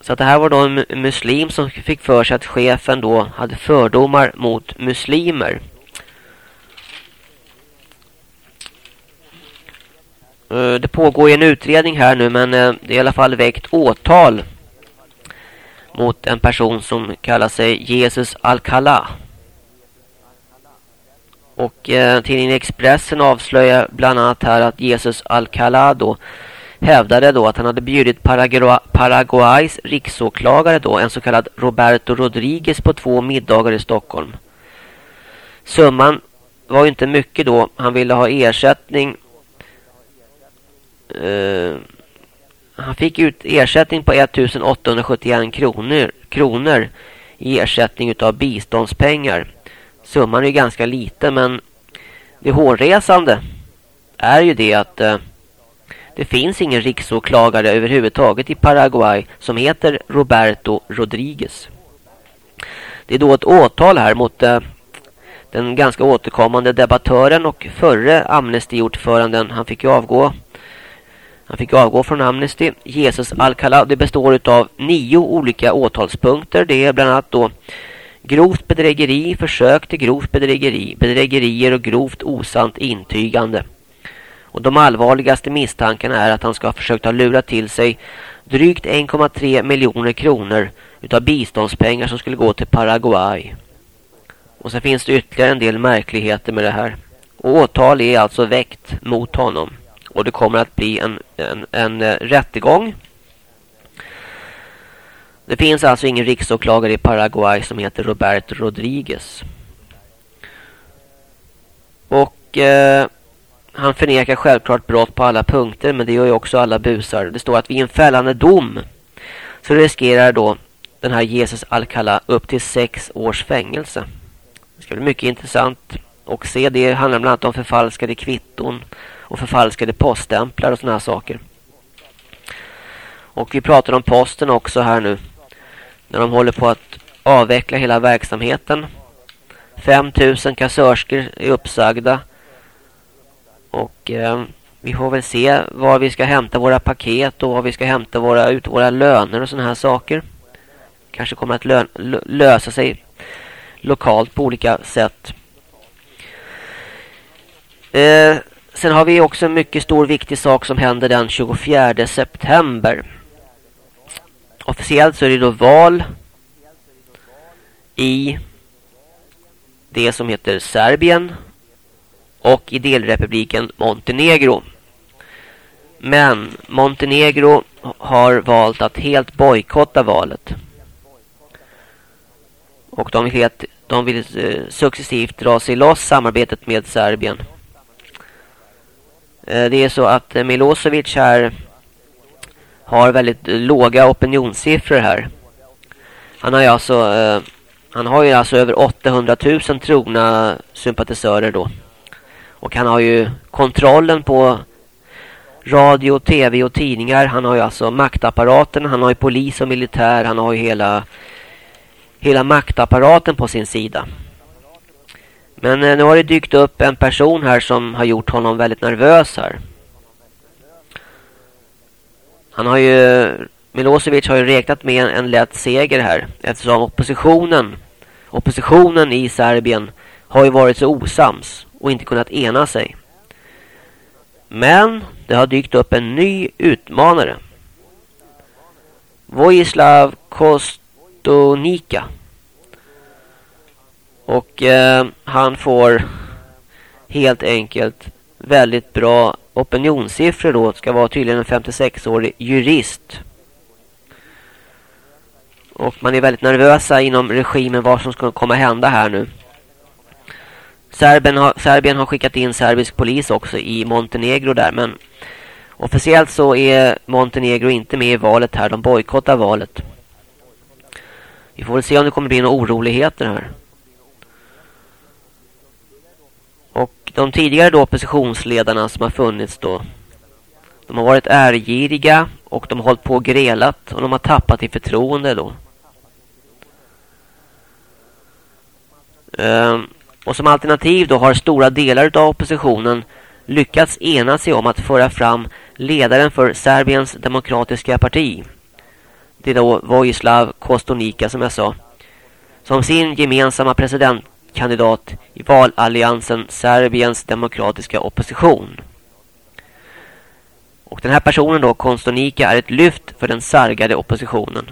Så att det här var då en muslim som fick för sig att chefen då hade fördomar mot muslimer. Eh, det pågår en utredning här nu men eh, det är i alla fall väckt åtal mot en person som kallar sig Jesus Alcala. Och eh, tidningen Expressen avslöjar bland annat här att Jesus Alcala då hävdade då att han hade bjudit Paragu Paraguays riksåklagare då, en så kallad Roberto Rodriguez på två middagar i Stockholm. Summan var ju inte mycket då. Han ville ha ersättning. Uh, han fick ut ersättning på 1871 kronor, kronor i ersättning utav biståndspengar. Summan är ganska liten men det hårresande är ju det att eh, det finns ingen riksåklagare överhuvudtaget i Paraguay som heter Roberto Rodriguez. Det är då ett åtal här mot eh, den ganska återkommande debattören och förre Amnesty-ordföranden. Han fick ju avgå. Han fick avgå från Amnesty. Jesus Alcala. Det består av nio olika åtalspunkter. Det är bland annat då grovt bedrägeri, försök till grovt bedrägeri, bedrägerier och grovt osant intygande. Och de allvarligaste misstankarna är att han ska ha försökt ha lurat till sig drygt 1,3 miljoner kronor utav biståndspengar som skulle gå till Paraguay. Och så finns det ytterligare en del märkligheter med det här. Och åtal är alltså väckt mot honom. Och det kommer att bli en, en, en eh, rättegång. Det finns alltså ingen riksåklagare i Paraguay som heter Roberto Rodriguez. Och eh, han förnekar självklart brott på alla punkter men det gör ju också alla busar. Det står att vid en fällande dom så riskerar då den här Jesus Alcala upp till sex års fängelse. Det ska bli mycket intressant att se. Det handlar bland annat om förfalskade kvitton och förfalskade poststämplar och sådana här saker. Och vi pratar om posten också här nu. När de håller på att avveckla hela verksamheten. 5000 kassörskor är uppsagda. Och eh, vi får väl se var vi ska hämta våra paket och var vi ska hämta våra, ut våra löner och sådana här saker. Kanske kommer att lö lösa sig lokalt på olika sätt. Eh, sen har vi också en mycket stor viktig sak som händer den 24 september. Officiellt så är det då val i det som heter Serbien och i delrepubliken Montenegro. Men Montenegro har valt att helt bojkotta valet. Och de vill, de vill eh, successivt dra sig loss samarbetet med Serbien. Eh, det är så att eh, Milosevic här har väldigt eh, låga opinionssiffror här. Han har ju alltså, eh, han har ju alltså över 800 000 trogna sympatisörer då. Och han har ju kontrollen på radio, tv och tidningar. Han har ju alltså maktapparaten, han har ju polis och militär, han har ju hela hela maktapparaten på sin sida. Men eh, nu har det dykt upp en person här som har gjort honom väldigt nervös här. Han har ju Milosevic har ju räknat med en, lätt seger här eftersom oppositionen oppositionen i Serbien har ju varit så osams och inte kunnat ena sig. Men det har dykt upp en ny utmanare. Vojislav Kostonika. Och eh, han får helt enkelt väldigt bra opinionssiffror då. Ska vara tydligen en 56-årig jurist. Och man är väldigt nervösa inom regimen vad som ska komma hända här nu. Serbien har, Serbien har skickat in serbisk polis också i Montenegro där. Men officiellt så är Montenegro inte med i valet här. De bojkottar valet. Vi får väl se om det kommer bli några oroligheter här. Och de tidigare då oppositionsledarna som har funnits då. De har varit ärgiriga och de har hållit på och grelat och de har tappat i förtroende då. Ehm, och som alternativ då har stora delar av oppositionen lyckats ena sig om att föra fram ledaren för Serbiens demokratiska parti det är då Vojislav Kostonika som jag sa. Som sin gemensamma president kandidat i valalliansen Serbiens demokratiska opposition. Och den här personen då, Konstonika, är ett lyft för den sargade oppositionen.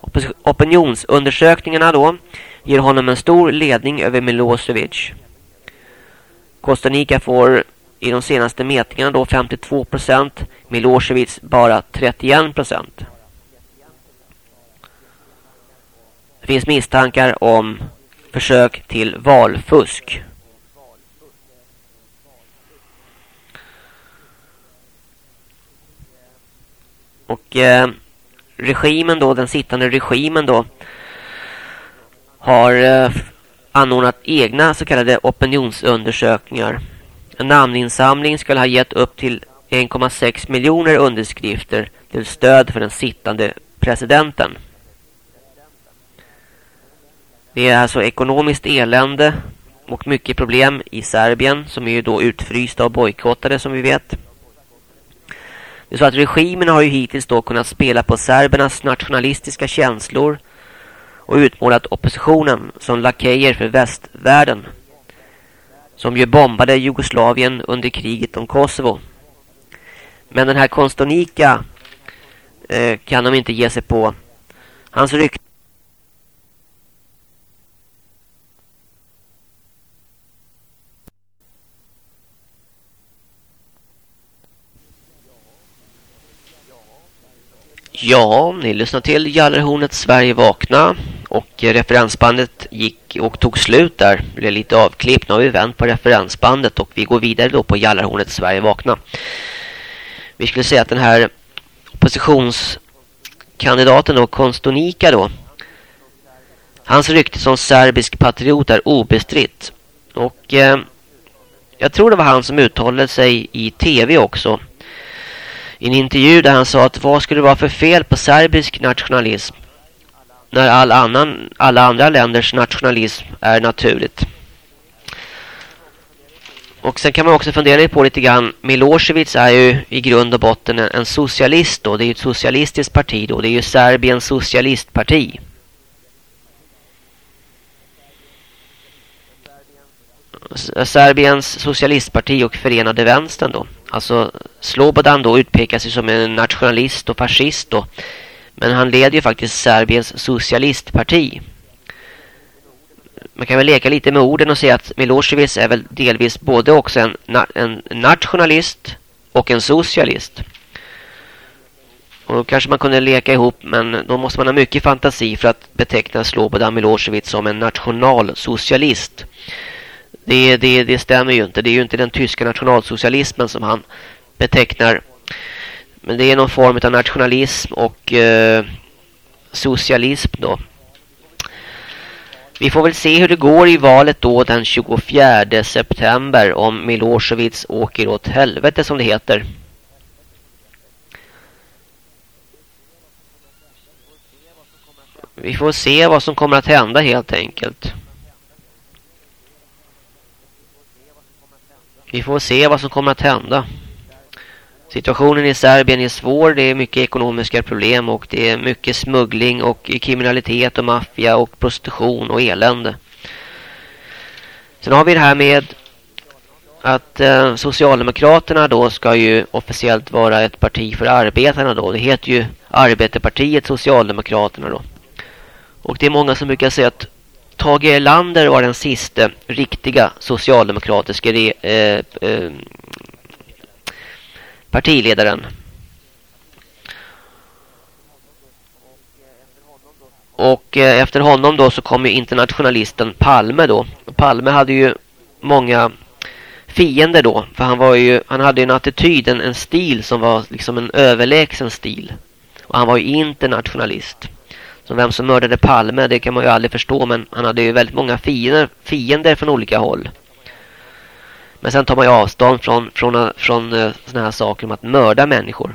Oppos opinionsundersökningarna då ger honom en stor ledning över Milosevic. Kostonika får i de senaste mätningarna då 52 procent. Milosevic bara 31 procent. Det finns misstankar om försök till valfusk. Och eh, regimen då, den sittande regimen då har eh, anordnat egna så kallade opinionsundersökningar. En namninsamling skulle ha gett upp till 1,6 miljoner underskrifter till stöd för den sittande presidenten. Det är alltså ekonomiskt elände och mycket problem i Serbien som är ju då utfrysta och bojkottade som vi vet. Det är så att regimen har ju hittills då kunnat spela på serbernas nationalistiska känslor och utmålat oppositionen som lakejer för västvärlden som ju bombade Jugoslavien under kriget om Kosovo. Men den här Konstonika eh, kan de inte ge sig på. Hans rykte Ja, ni lyssnar till Jallarhornet Sverige vakna och referensbandet gick och tog slut där. Det blev lite avklippt. Nu har vi vänt på referensbandet och vi går vidare då på Jallarhornet Sverige vakna. Vi skulle säga att den här oppositionskandidaten då, Konstonika då, hans rykte som serbisk patriot är obestritt. Och eh, jag tror det var han som uttalade sig i tv också i en intervju där han sa att vad skulle det vara för fel på serbisk nationalism när all annan, alla andra länders nationalism är naturligt. Och sen kan man också fundera på lite grann, Milosevic är ju i grund och botten en, socialist då, det är ju ett socialistiskt parti då, det är ju Serbiens socialistparti. Serbiens socialistparti och förenade vänstern då. Alltså Slobodan då utpekar sig som en nationalist och fascist då. Men han leder ju faktiskt Serbiens socialistparti. Man kan väl leka lite med orden och säga att Milosevic är väl delvis både också en, en nationalist och en socialist. Och då kanske man kunde leka ihop men då måste man ha mycket fantasi för att beteckna Slobodan Milosevic som en nationalsocialist. Det, det, det stämmer ju inte. Det är ju inte den tyska nationalsocialismen som han betecknar. Men det är någon form av nationalism och eh, socialism då. Vi får väl se hur det går i valet då den 24 september om Milosevic åker åt helvete som det heter. Vi får se vad som kommer att hända helt enkelt. Vi får se vad som kommer att hända. Situationen i Serbien är svår. Det är mycket ekonomiska problem och det är mycket smuggling och kriminalitet och maffia och prostitution och elände. Sen har vi det här med att eh, Socialdemokraterna då ska ju officiellt vara ett parti för arbetarna då. Det heter ju Arbetarpartiet Socialdemokraterna då. Och det är många som brukar säga att Tage Erlander var den sista riktiga socialdemokratiska eh, eh, partiledaren. Och eh, efter honom då så kom ju internationalisten Palme då. Palme hade ju många fiender då. För han var ju, han hade ju en attityd, en, en stil som var liksom en överlägsen stil. Och han var ju internationalist. Som vem som mördade Palme, det kan man ju aldrig förstå. Men han hade ju väldigt många fiender, fiender från olika håll. Men sen tar man ju avstånd från, från, från uh, här saker om att mörda människor.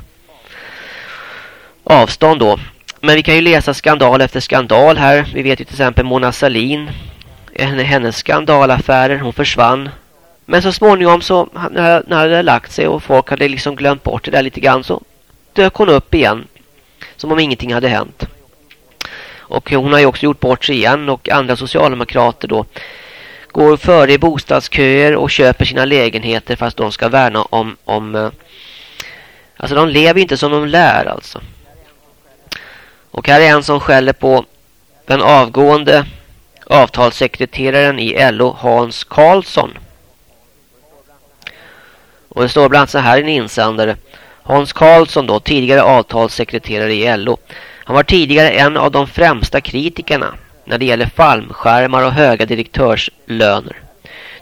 Avstånd då. Men vi kan ju läsa skandal efter skandal här. Vi vet ju till exempel Mona Salin. Hennes skandalaffärer, hon försvann. Men så småningom så när, när det hade lagt sig och folk hade liksom glömt bort det där lite grann så dök hon upp igen. Som om ingenting hade hänt. Och hon har ju också gjort bort sig igen och andra socialdemokrater då går före i bostadsköer och köper sina lägenheter fast de ska värna om, om eh, alltså de lever inte som de lär alltså. Och här är en som skäller på den avgående avtalssekreteraren i LO Hans Karlsson. Och det står bland annat så här i en insändare. Hans Karlsson då, tidigare avtalssekreterare i LO. Han var tidigare en av de främsta kritikerna när det gäller fallskärmar och höga direktörslöner.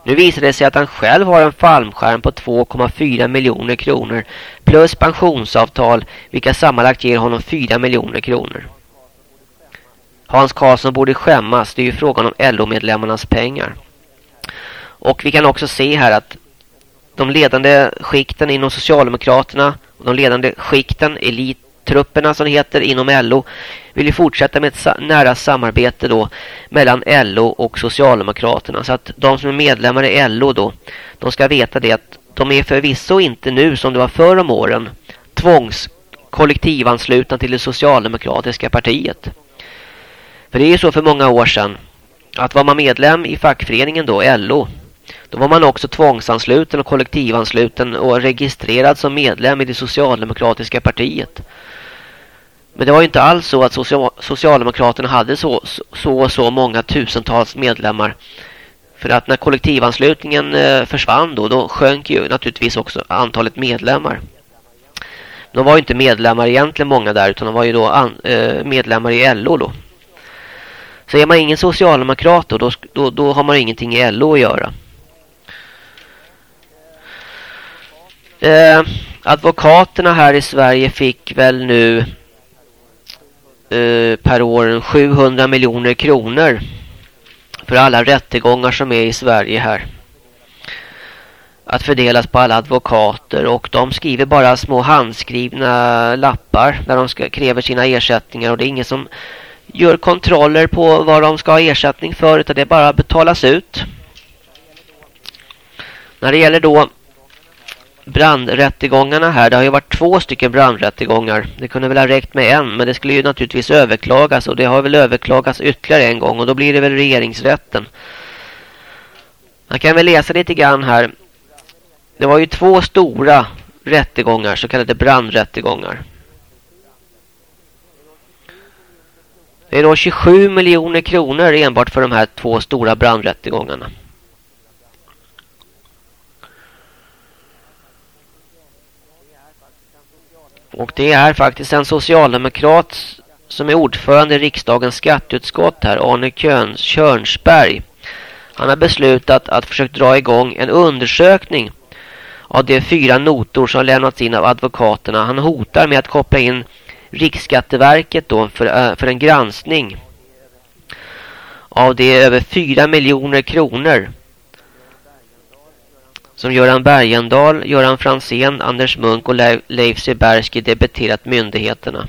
Nu visar det sig att han själv har en fallskärm på 2,4 miljoner kronor plus pensionsavtal vilka sammanlagt ger honom 4 miljoner kronor. Hans Karlsson borde skämmas, det är ju frågan om LO-medlemmarnas pengar. Och vi kan också se här att de ledande skikten inom Socialdemokraterna och de ledande skikten, trupperna som det heter inom LO vill ju fortsätta med ett nära samarbete då mellan LO och Socialdemokraterna. Så att de som är medlemmar i LO då, de ska veta det att de är förvisso inte nu som det var förr om åren tvångs kollektivanslutna till det socialdemokratiska partiet. För det är ju så för många år sedan att var man medlem i fackföreningen då, LO, då var man också tvångsansluten och kollektivansluten och registrerad som medlem i det socialdemokratiska partiet. Men det var ju inte alls så att Socialdemokraterna hade så, så så många tusentals medlemmar. För att när kollektivanslutningen eh, försvann då, då sjönk ju naturligtvis också antalet medlemmar. De var ju inte medlemmar egentligen många där utan de var ju då an, eh, medlemmar i LO då. Så är man ingen socialdemokrat då, då, då har man ingenting i LO att göra. Eh, advokaterna här i Sverige fick väl nu eh, per år 700 miljoner kronor för alla rättegångar som är i Sverige här. Att fördelas på alla advokater och de skriver bara små handskrivna lappar där de ska, kräver sina ersättningar och det är ingen som gör kontroller på vad de ska ha ersättning för utan det bara betalas ut. När det gäller då brandrättegångarna här. Det har ju varit två stycken brandrättegångar. Det kunde väl ha räckt med en. Men det skulle ju naturligtvis överklagas. Och det har väl överklagats ytterligare en gång. Och då blir det väl regeringsrätten. Man kan väl läsa lite grann här. Det var ju två stora rättegångar. Så kallade brandrättegångar. Det är då 27 miljoner kronor enbart för de här två stora brandrättegångarna. Och det är faktiskt en socialdemokrat som är ordförande i riksdagens skatteutskott här, Arne Körnsberg. Han har beslutat att försöka dra igång en undersökning av de fyra notor som lämnats in av advokaterna. Han hotar med att koppla in Riksskatteverket då för, för en granskning av de över 4 miljoner kronor som Göran Bergendal, Göran Fransén, Anders Munk och Leif Seberski debiterat myndigheterna.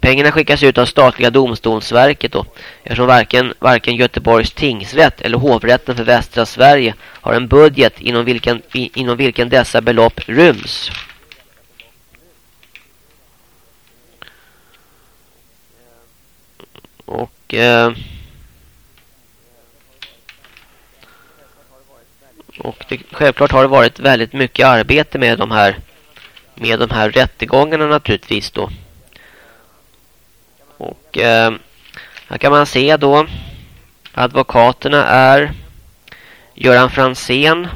Pengarna skickas ut av statliga domstolsverket då, eftersom varken, varken Göteborgs tingsrätt eller hovrätten för västra Sverige har en budget inom vilken, inom vilken dessa belopp ryms. Och... Eh, Och det, självklart har det varit väldigt mycket arbete med de här med de här rättegångarna naturligtvis då. Och eh, här kan man se då advokaterna är Göran Fransén.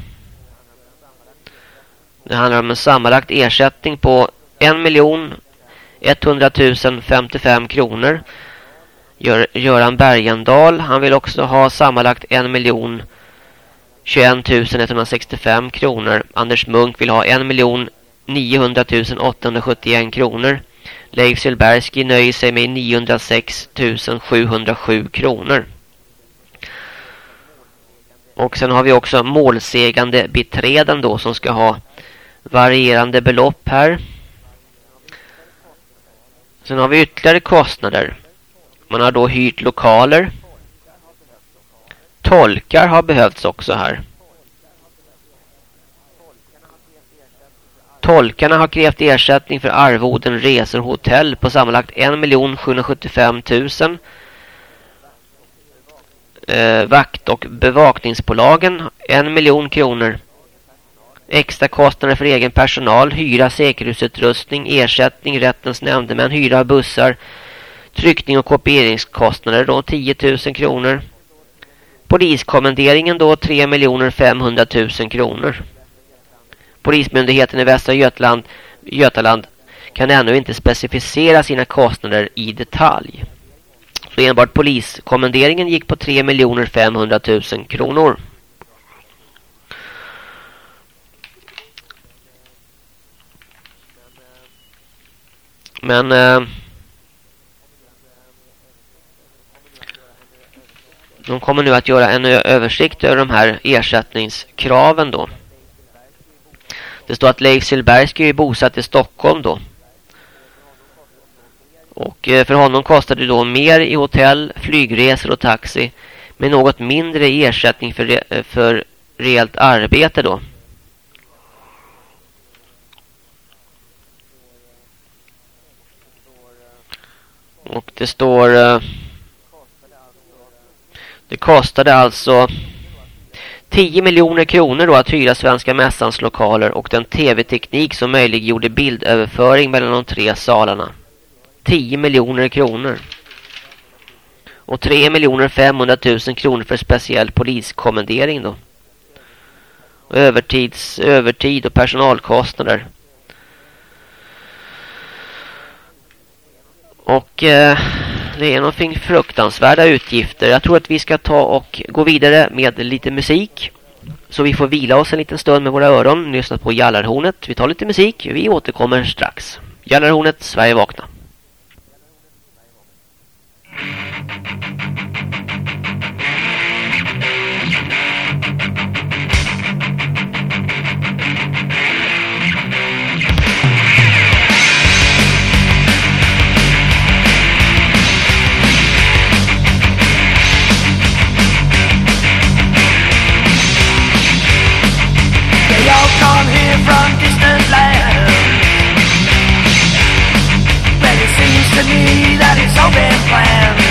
Det handlar om en sammanlagt ersättning på 1 miljon 100 000 55 kronor. Gör, Göran Bergendal, han vill också ha sammanlagt 1 miljon 21 165 kronor. Anders Munk vill ha 1 miljon 900 871 kronor. Leif Silberski nöjer sig med 906 707 kronor. Och sen har vi också målsegande beträden då som ska ha varierande belopp här. Sen har vi ytterligare kostnader. Man har då hyrt lokaler. Tolkar har behövts också här. Tolkarna har krävt ersättning för arvoden, resor och hotell på sammanlagt 1 775 000. Eh, vakt- och bevakningsbolagen 1 miljon kronor. Extra kostnader för egen personal, hyra, säkerhetsutrustning, ersättning, rättens nämndemän, hyra bussar, tryckning och kopieringskostnader då 10 000 kronor. Poliskommenderingen då 3 500 000 kronor. Polismyndigheten i Västra Götaland, Götaland kan ännu inte specificera sina kostnader i detalj. Så enbart poliskommenderingen gick på 3 500 000 kronor. Men eh, de kommer nu att göra en översikt över de här ersättningskraven då. Det står att Leif Silbergsky är bosatt i Stockholm då. Och eh, för honom kostar det då mer i hotell, flygresor och taxi med något mindre ersättning för, re eh, för reellt arbete då. Och det står... Eh, det kostade alltså 10 miljoner kronor då att hyra Svenska Mässans lokaler och den tv-teknik som möjliggjorde bildöverföring mellan de tre salarna. 10 miljoner kronor. Och 3 miljoner 500 000 kronor för speciell poliskommendering då. Och övertids, övertid och personalkostnader. Och eh, det är någonting fruktansvärda utgifter. Jag tror att vi ska ta och gå vidare med lite musik. Så vi får vila oss en liten stund med våra öron. Lyssna på Jallarhornet. Vi tar lite musik. Vi återkommer strax. Jallarhornet, Sverige vakna. To me that it's all been planned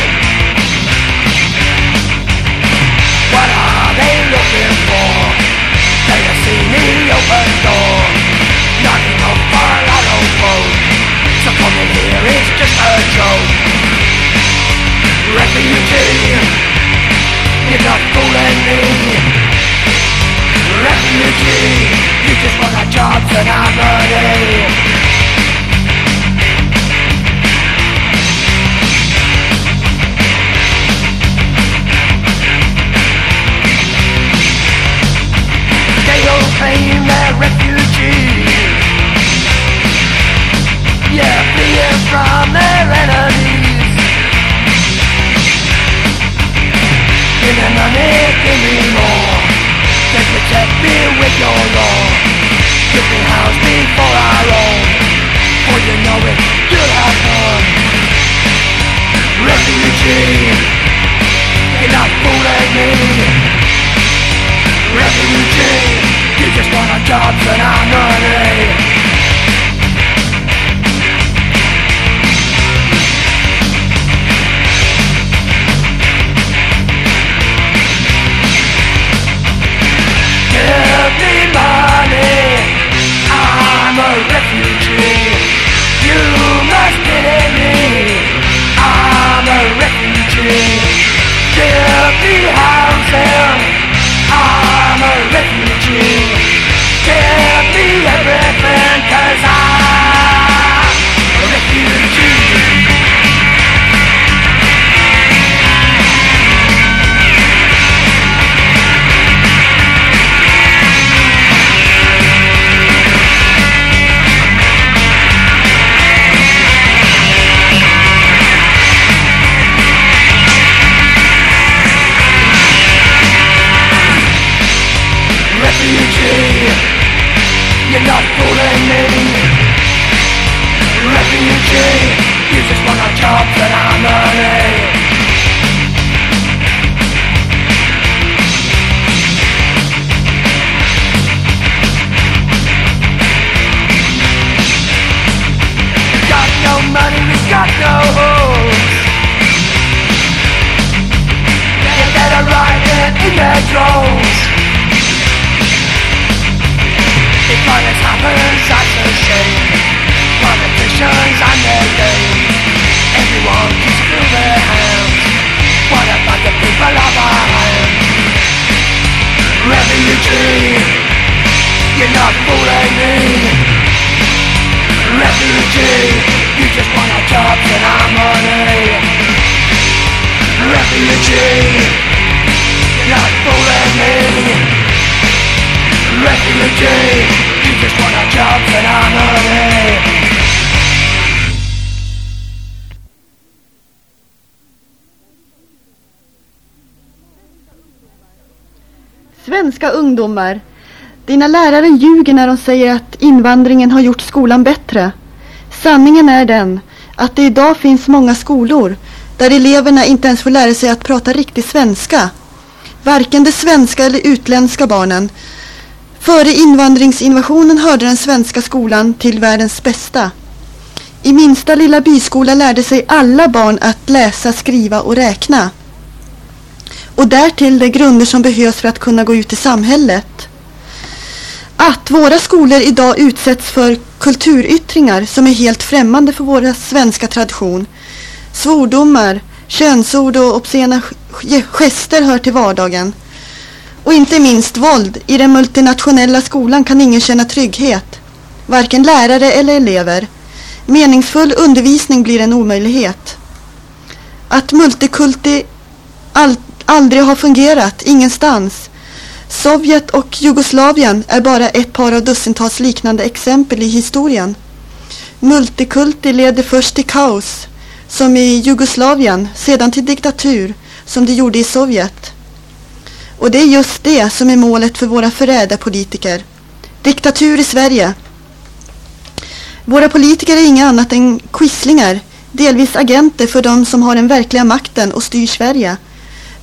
What are they looking for? They have seen me open door. Knocking on Farlado Road So coming here is just a joke. Refugee You're not fooling me. Refugee You just want a job and I'm money claim Yeah, fleeing from their enemies. Give money, give me more. With your law. Own For you know it, fun Refugee You're not fooling me. Refugee Job and I'm Give me money I'm a refugee. You must pity me. I'm a refugee. Give me ungdomar. Dina lärare ljuger när de säger att invandringen har gjort skolan bättre. Sanningen är den att det idag finns många skolor där eleverna inte ens får lära sig att prata riktig svenska. Varken de svenska eller utländska barnen. Före invandringsinvasionen hörde den svenska skolan till världens bästa. I minsta lilla byskola lärde sig alla barn att läsa, skriva och räkna. Och därtill de grunder som behövs för att kunna gå ut i samhället. Att våra skolor idag utsätts för kulturyttringar som är helt främmande för vår svenska tradition. Svordomar, könsord och obscena gester hör till vardagen. Och inte minst våld. I den multinationella skolan kan ingen känna trygghet. Varken lärare eller elever. Meningsfull undervisning blir en omöjlighet. Att multikulti aldrig har fungerat, ingenstans. Sovjet och Jugoslavien är bara ett par av dussintals liknande exempel i historien. Multikulti leder först till kaos, som i Jugoslavien, sedan till diktatur, som det gjorde i Sovjet. Och det är just det som är målet för våra förrädarpolitiker. Diktatur i Sverige. Våra politiker är inga annat än quislingar, delvis agenter för de som har den verkliga makten och styr Sverige.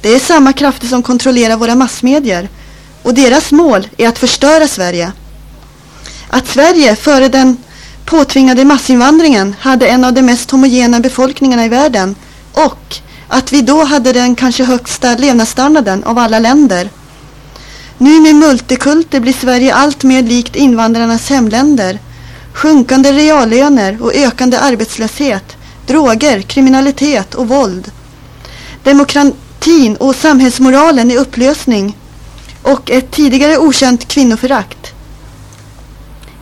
Det är samma krafter som kontrollerar våra massmedier och deras mål är att förstöra Sverige. Att Sverige före den påtvingade massinvandringen hade en av de mest homogena befolkningarna i världen och att vi då hade den kanske högsta levnadsstandarden av alla länder. Nu med multikulter blir Sverige allt mer likt invandrarnas hemländer. Sjunkande reallöner och ökande arbetslöshet, droger, kriminalitet och våld. Demokratin och samhällsmoralen i upplösning och ett tidigare okänt kvinnoförakt.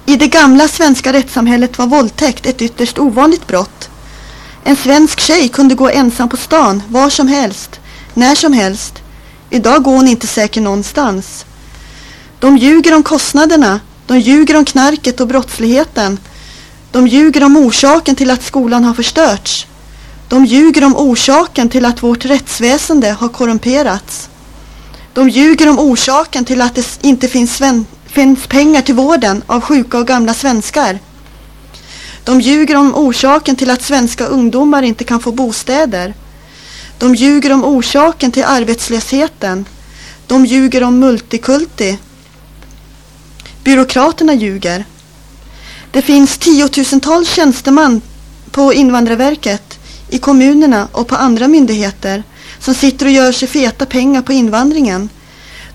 I det gamla svenska rättssamhället var våldtäkt ett ytterst ovanligt brott. En svensk tjej kunde gå ensam på stan, var som helst, när som helst. Idag går hon inte säker någonstans. De ljuger om kostnaderna, de ljuger om knarket och brottsligheten. De ljuger om orsaken till att skolan har förstörts. De ljuger om orsaken till att vårt rättsväsende har korrumperats. De ljuger om orsaken till att det inte finns, finns pengar till vården av sjuka och gamla svenskar. De ljuger om orsaken till att svenska ungdomar inte kan få bostäder. De ljuger om orsaken till arbetslösheten. De ljuger om multikulti. Byråkraterna ljuger. Det finns tiotusentals tjänstemän på Invandrarverket, i kommunerna och på andra myndigheter som sitter och gör sig feta pengar på invandringen.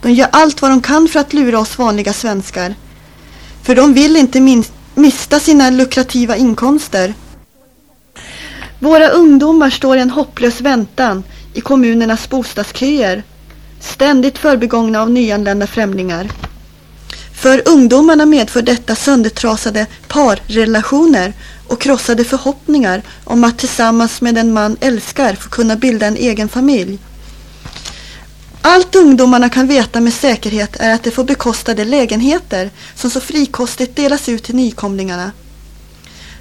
De gör allt vad de kan för att lura oss vanliga svenskar. För de vill inte mista sina lukrativa inkomster. Våra ungdomar står i en hopplös väntan i kommunernas bostadsköer. Ständigt förbigångna av nyanlända främlingar. För ungdomarna medför detta söndertrasade parrelationer och krossade förhoppningar om att tillsammans med en man älskar få kunna bilda en egen familj. Allt ungdomarna kan veta med säkerhet är att de får bekostade lägenheter som så frikostigt delas ut till nykomlingarna.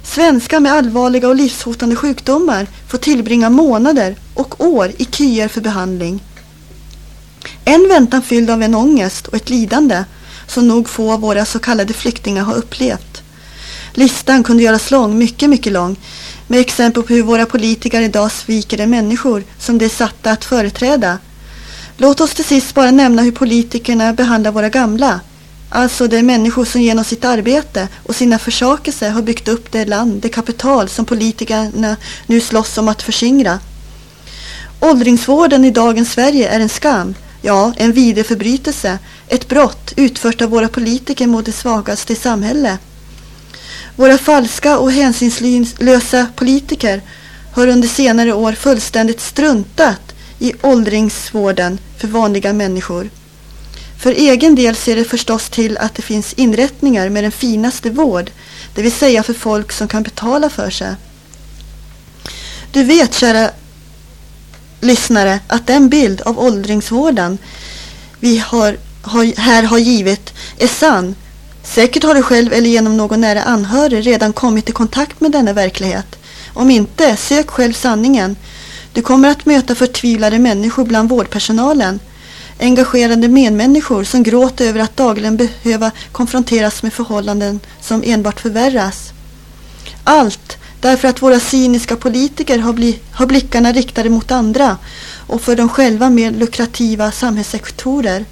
Svenskar med allvarliga och livshotande sjukdomar får tillbringa månader och år i köer för behandling. En väntan fylld av en ångest och ett lidande som nog få av våra så kallade flyktingar har upplevt. Listan kunde göras lång, mycket, mycket lång, med exempel på hur våra politiker idag sviker de människor som de är satta att företräda. Låt oss till sist bara nämna hur politikerna behandlar våra gamla. Alltså de människor som genom sitt arbete och sina försakelser har byggt upp det land, det kapital som politikerna nu slåss om att förskingra. Åldringsvården i dagens Sverige är en skam, ja en vidrig förbrytelse, ett brott utfört av våra politiker mot de svagaste i samhället. Våra falska och hänsynslösa politiker har under senare år fullständigt struntat i åldringsvården för vanliga människor. För egen del ser det förstås till att det finns inrättningar med den finaste vård, det vill säga för folk som kan betala för sig. Du vet, kära lyssnare, att den bild av åldringsvården vi har, har, här har givit är sann. Säkert har du själv eller genom någon nära anhörig redan kommit i kontakt med denna verklighet. Om inte, sök själv sanningen. Du kommer att möta förtvivlade människor bland vårdpersonalen. Engagerade medmänniskor som gråter över att dagligen behöva konfronteras med förhållanden som enbart förvärras. Allt därför att våra cyniska politiker har, bli, har blickarna riktade mot andra och för dem själva mer lukrativa samhällssektorer.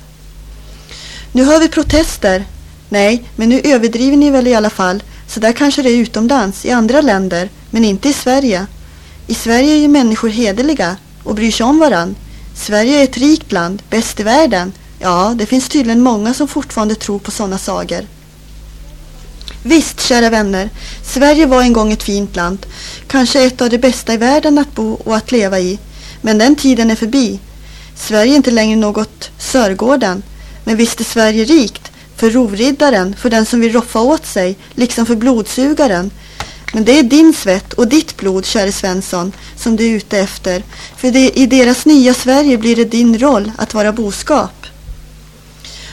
Nu hör vi protester. Nej, men nu överdriver ni väl i alla fall. Så där kanske det är utomlands, i andra länder, men inte i Sverige. I Sverige är ju människor hederliga och bryr sig om varann. Sverige är ett rikt land, bäst i världen. Ja, det finns tydligen många som fortfarande tror på sådana sagor. Visst, kära vänner, Sverige var en gång ett fint land. Kanske ett av de bästa i världen att bo och att leva i. Men den tiden är förbi. Sverige är inte längre något Sörgården. Men visst är Sverige rikt. För rovriddaren, för den som vill roffa åt sig, liksom för blodsugaren. Men det är din svett och ditt blod, käre Svensson, som du är ute efter. För det, i deras nya Sverige blir det din roll att vara boskap.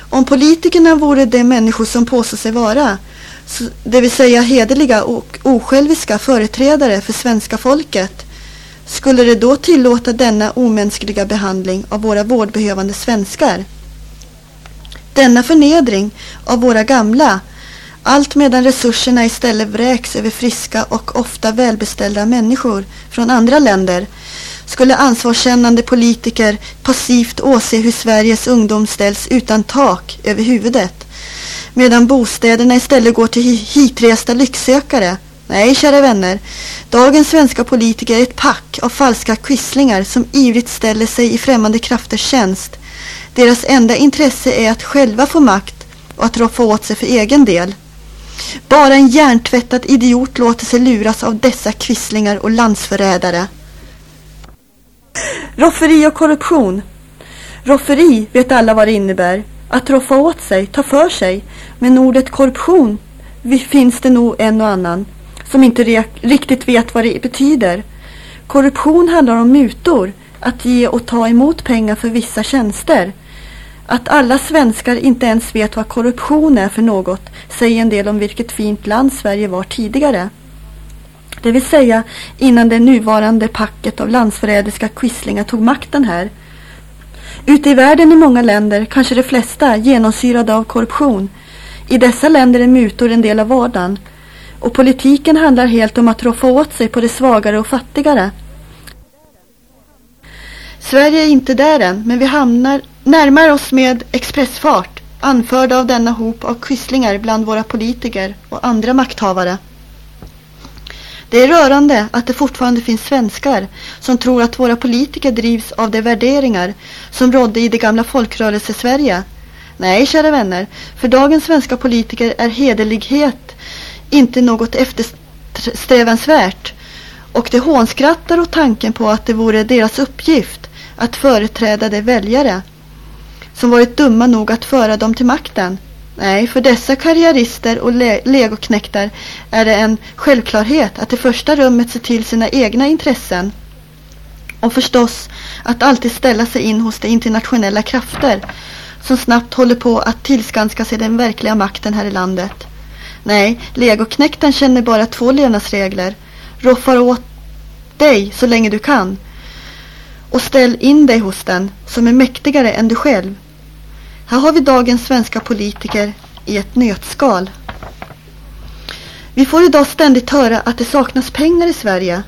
Om politikerna vore de människor som påstår sig vara, det vill säga hederliga och osjälviska företrädare för svenska folket, skulle det då tillåta denna omänskliga behandling av våra vårdbehövande svenskar? Denna förnedring av våra gamla, allt medan resurserna istället vräks över friska och ofta välbeställda människor från andra länder, skulle ansvarskännande politiker passivt åse hur Sveriges ungdom ställs utan tak över huvudet, medan bostäderna istället går till hitresta lycksökare. Nej, kära vänner, dagens svenska politiker är ett pack av falska quislingar som ivrigt ställer sig i främmande krafters tjänst. Deras enda intresse är att själva få makt och att roffa åt sig för egen del. Bara en hjärntvättad idiot låter sig luras av dessa quislingar och landsförrädare. Rofferi och korruption. Rofferi vet alla vad det innebär. Att roffa åt sig, ta för sig. Men ordet korruption finns det nog en och annan som inte riktigt vet vad det betyder. Korruption handlar om mutor, att ge och ta emot pengar för vissa tjänster. Att alla svenskar inte ens vet vad korruption är för något säger en del om vilket fint land Sverige var tidigare. Det vill säga innan det nuvarande packet av landsförrädiska quislingar tog makten här. Ute i världen i många länder, kanske de flesta, genomsyrade av korruption. I dessa länder är mutor en del av vardagen. Och politiken handlar helt om att roffa åt sig på de svagare och fattigare. Sverige är inte där än, men vi hamnar närmar oss med expressfart, anförda av denna hop av quislingar bland våra politiker och andra makthavare. Det är rörande att det fortfarande finns svenskar som tror att våra politiker drivs av de värderingar som rådde i det gamla folkrörelse-Sverige. Nej, kära vänner, för dagens svenska politiker är hederlighet inte något eftersträvansvärt och de hånskrattar åt tanken på att det vore deras uppgift att företräda de väljare som varit dumma nog att föra dem till makten. Nej, för dessa karriärister och le legoknäktar är det en självklarhet att i första rummet se till sina egna intressen och förstås att alltid ställa sig in hos de internationella krafter som snabbt håller på att tillskanska sig den verkliga makten här i landet. Nej, legoknäkten känner bara två levnadsregler. Roffar åt dig så länge du kan och ställ in dig hos den som är mäktigare än du själv. Här har vi dagens svenska politiker i ett nötskal. Vi får idag ständigt höra att det saknas pengar i Sverige.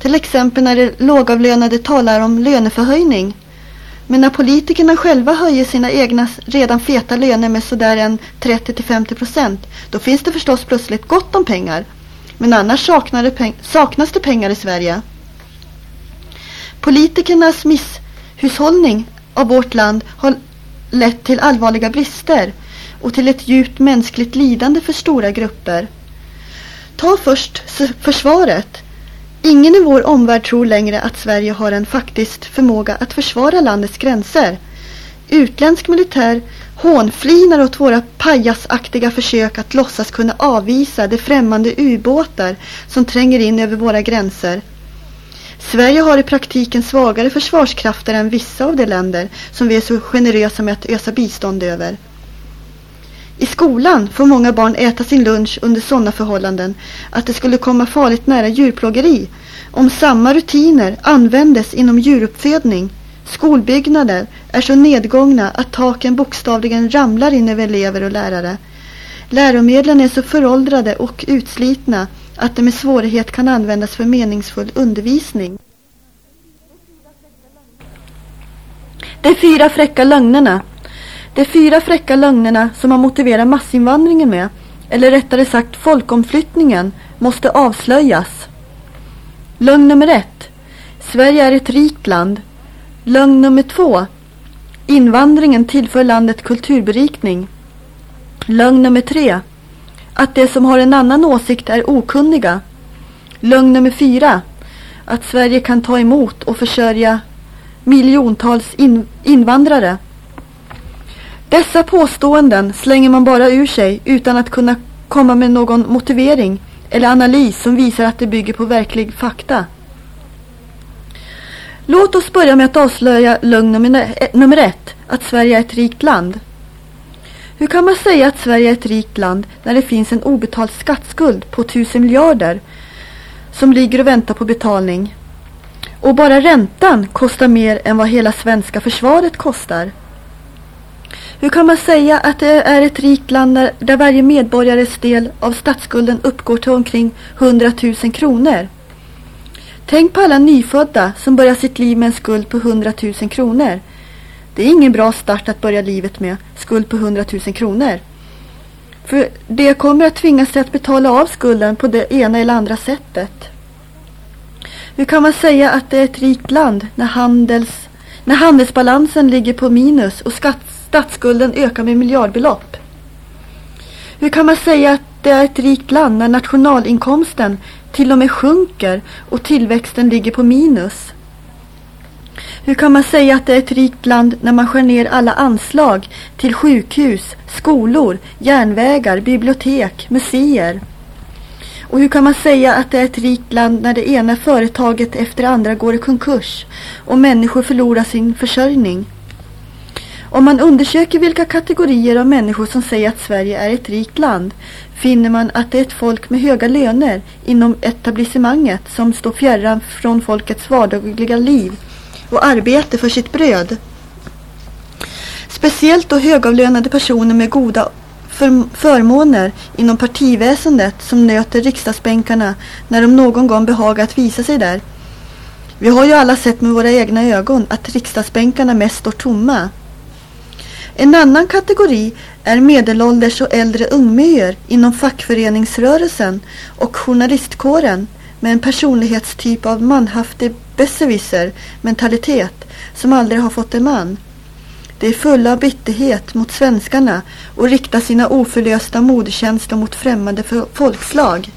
Till exempel när de lågavlönade talar om löneförhöjning. Men när politikerna själva höjer sina egna redan feta löner med sådär en 30-50 procent, då finns det förstås plötsligt gott om pengar. Men annars saknas det pengar i Sverige. Politikernas misshushållning av vårt land har lett till allvarliga brister och till ett djupt mänskligt lidande för stora grupper. Ta först försvaret. Ingen i vår omvärld tror längre att Sverige har en faktisk förmåga att försvara landets gränser. Utländsk militär hånflinar åt våra pajasaktiga försök att låtsas kunna avvisa de främmande ubåtar som tränger in över våra gränser. Sverige har i praktiken svagare försvarskrafter än vissa av de länder som vi är så generösa med att ösa bistånd över. I skolan får många barn äta sin lunch under sådana förhållanden att det skulle komma farligt nära djurplågeri om samma rutiner användes inom djuruppfödning. Skolbyggnader är så nedgångna att taken bokstavligen ramlar in över elever och lärare. Läromedlen är så föråldrade och utslitna att de med svårighet kan användas för meningsfull undervisning. De fyra fräcka lögnerna. De fyra fräcka lögnerna som man motiverar massinvandringen med, eller rättare sagt folkomflyttningen, måste avslöjas. Lögn nummer ett. Sverige är ett rikt land. Lögn nummer två. Invandringen tillför landet kulturberikning. Lögn nummer tre. Att de som har en annan åsikt är okunniga. Lögn nummer fyra. Att Sverige kan ta emot och försörja miljontals in invandrare. Dessa påståenden slänger man bara ur sig utan att kunna komma med någon motivering eller analys som visar att det bygger på verklig fakta. Låt oss börja med att avslöja lögn nummer, eh, ett, att Sverige är ett rikt land. Hur kan man säga att Sverige är ett rikt land när det finns en obetald skattskuld på tusen miljarder som ligger och väntar på betalning? Och bara räntan kostar mer än vad hela svenska försvaret kostar. Hur kan man säga att det är ett rikt land där, där varje medborgares del av statsskulden uppgår till omkring 100 000 kronor? Tänk på alla nyfödda som börjar sitt liv med en skuld på 100 000 kronor. Det är ingen bra start att börja livet med, skuld på 100 000 kronor. För det kommer att tvinga sig att betala av skulden på det ena eller andra sättet. Hur kan man säga att det är ett rikt land när, handels, när handelsbalansen ligger på minus och skatt, statsskulden ökar med miljardbelopp? Hur kan man säga att det är ett rikt land när nationalinkomsten till och med sjunker och tillväxten ligger på minus? Hur kan man säga att det är ett rikt land när man skär ner alla anslag till sjukhus, skolor, järnvägar, bibliotek, museer? Och hur kan man säga att det är ett rikt land när det ena företaget efter det andra går i konkurs och människor förlorar sin försörjning? Om man undersöker vilka kategorier av människor som säger att Sverige är ett rikt land finner man att det är ett folk med höga löner inom etablissemanget som står fjärran från folkets vardagliga liv och arbete för sitt bröd. Speciellt då högavlönade personer med goda förmåner inom partiväsendet som nöter riksdagsbänkarna när de någon gång behagat visa sig där. Vi har ju alla sett med våra egna ögon att riksdagsbänkarna mest står tomma. En annan kategori är medelålders och äldre ungmyr inom fackföreningsrörelsen och journalistkåren med en personlighetstyp av manhaftig besserwisser mentalitet som aldrig har fått en man. De är fulla av bitterhet mot svenskarna och riktar sina oförlösta modkänslor mot främmande folkslag.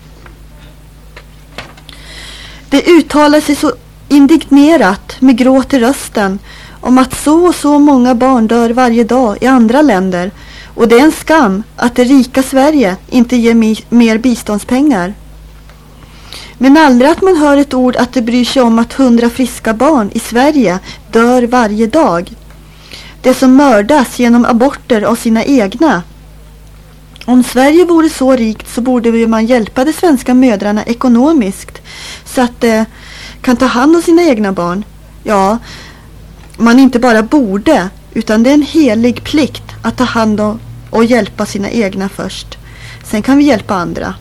De uttalar sig så indignerat med gråt i rösten om att så och så många barn dör varje dag i andra länder och det är en skam att det rika Sverige inte ger mer biståndspengar. Men aldrig att man hör ett ord att det bryr sig om att hundra friska barn i Sverige dör varje dag. Det som mördas genom aborter av sina egna. Om Sverige vore så rikt så borde man hjälpa de svenska mödrarna ekonomiskt så att de kan ta hand om sina egna barn. Ja, man inte bara borde utan det är en helig plikt att ta hand om och hjälpa sina egna först. Sen kan vi hjälpa andra.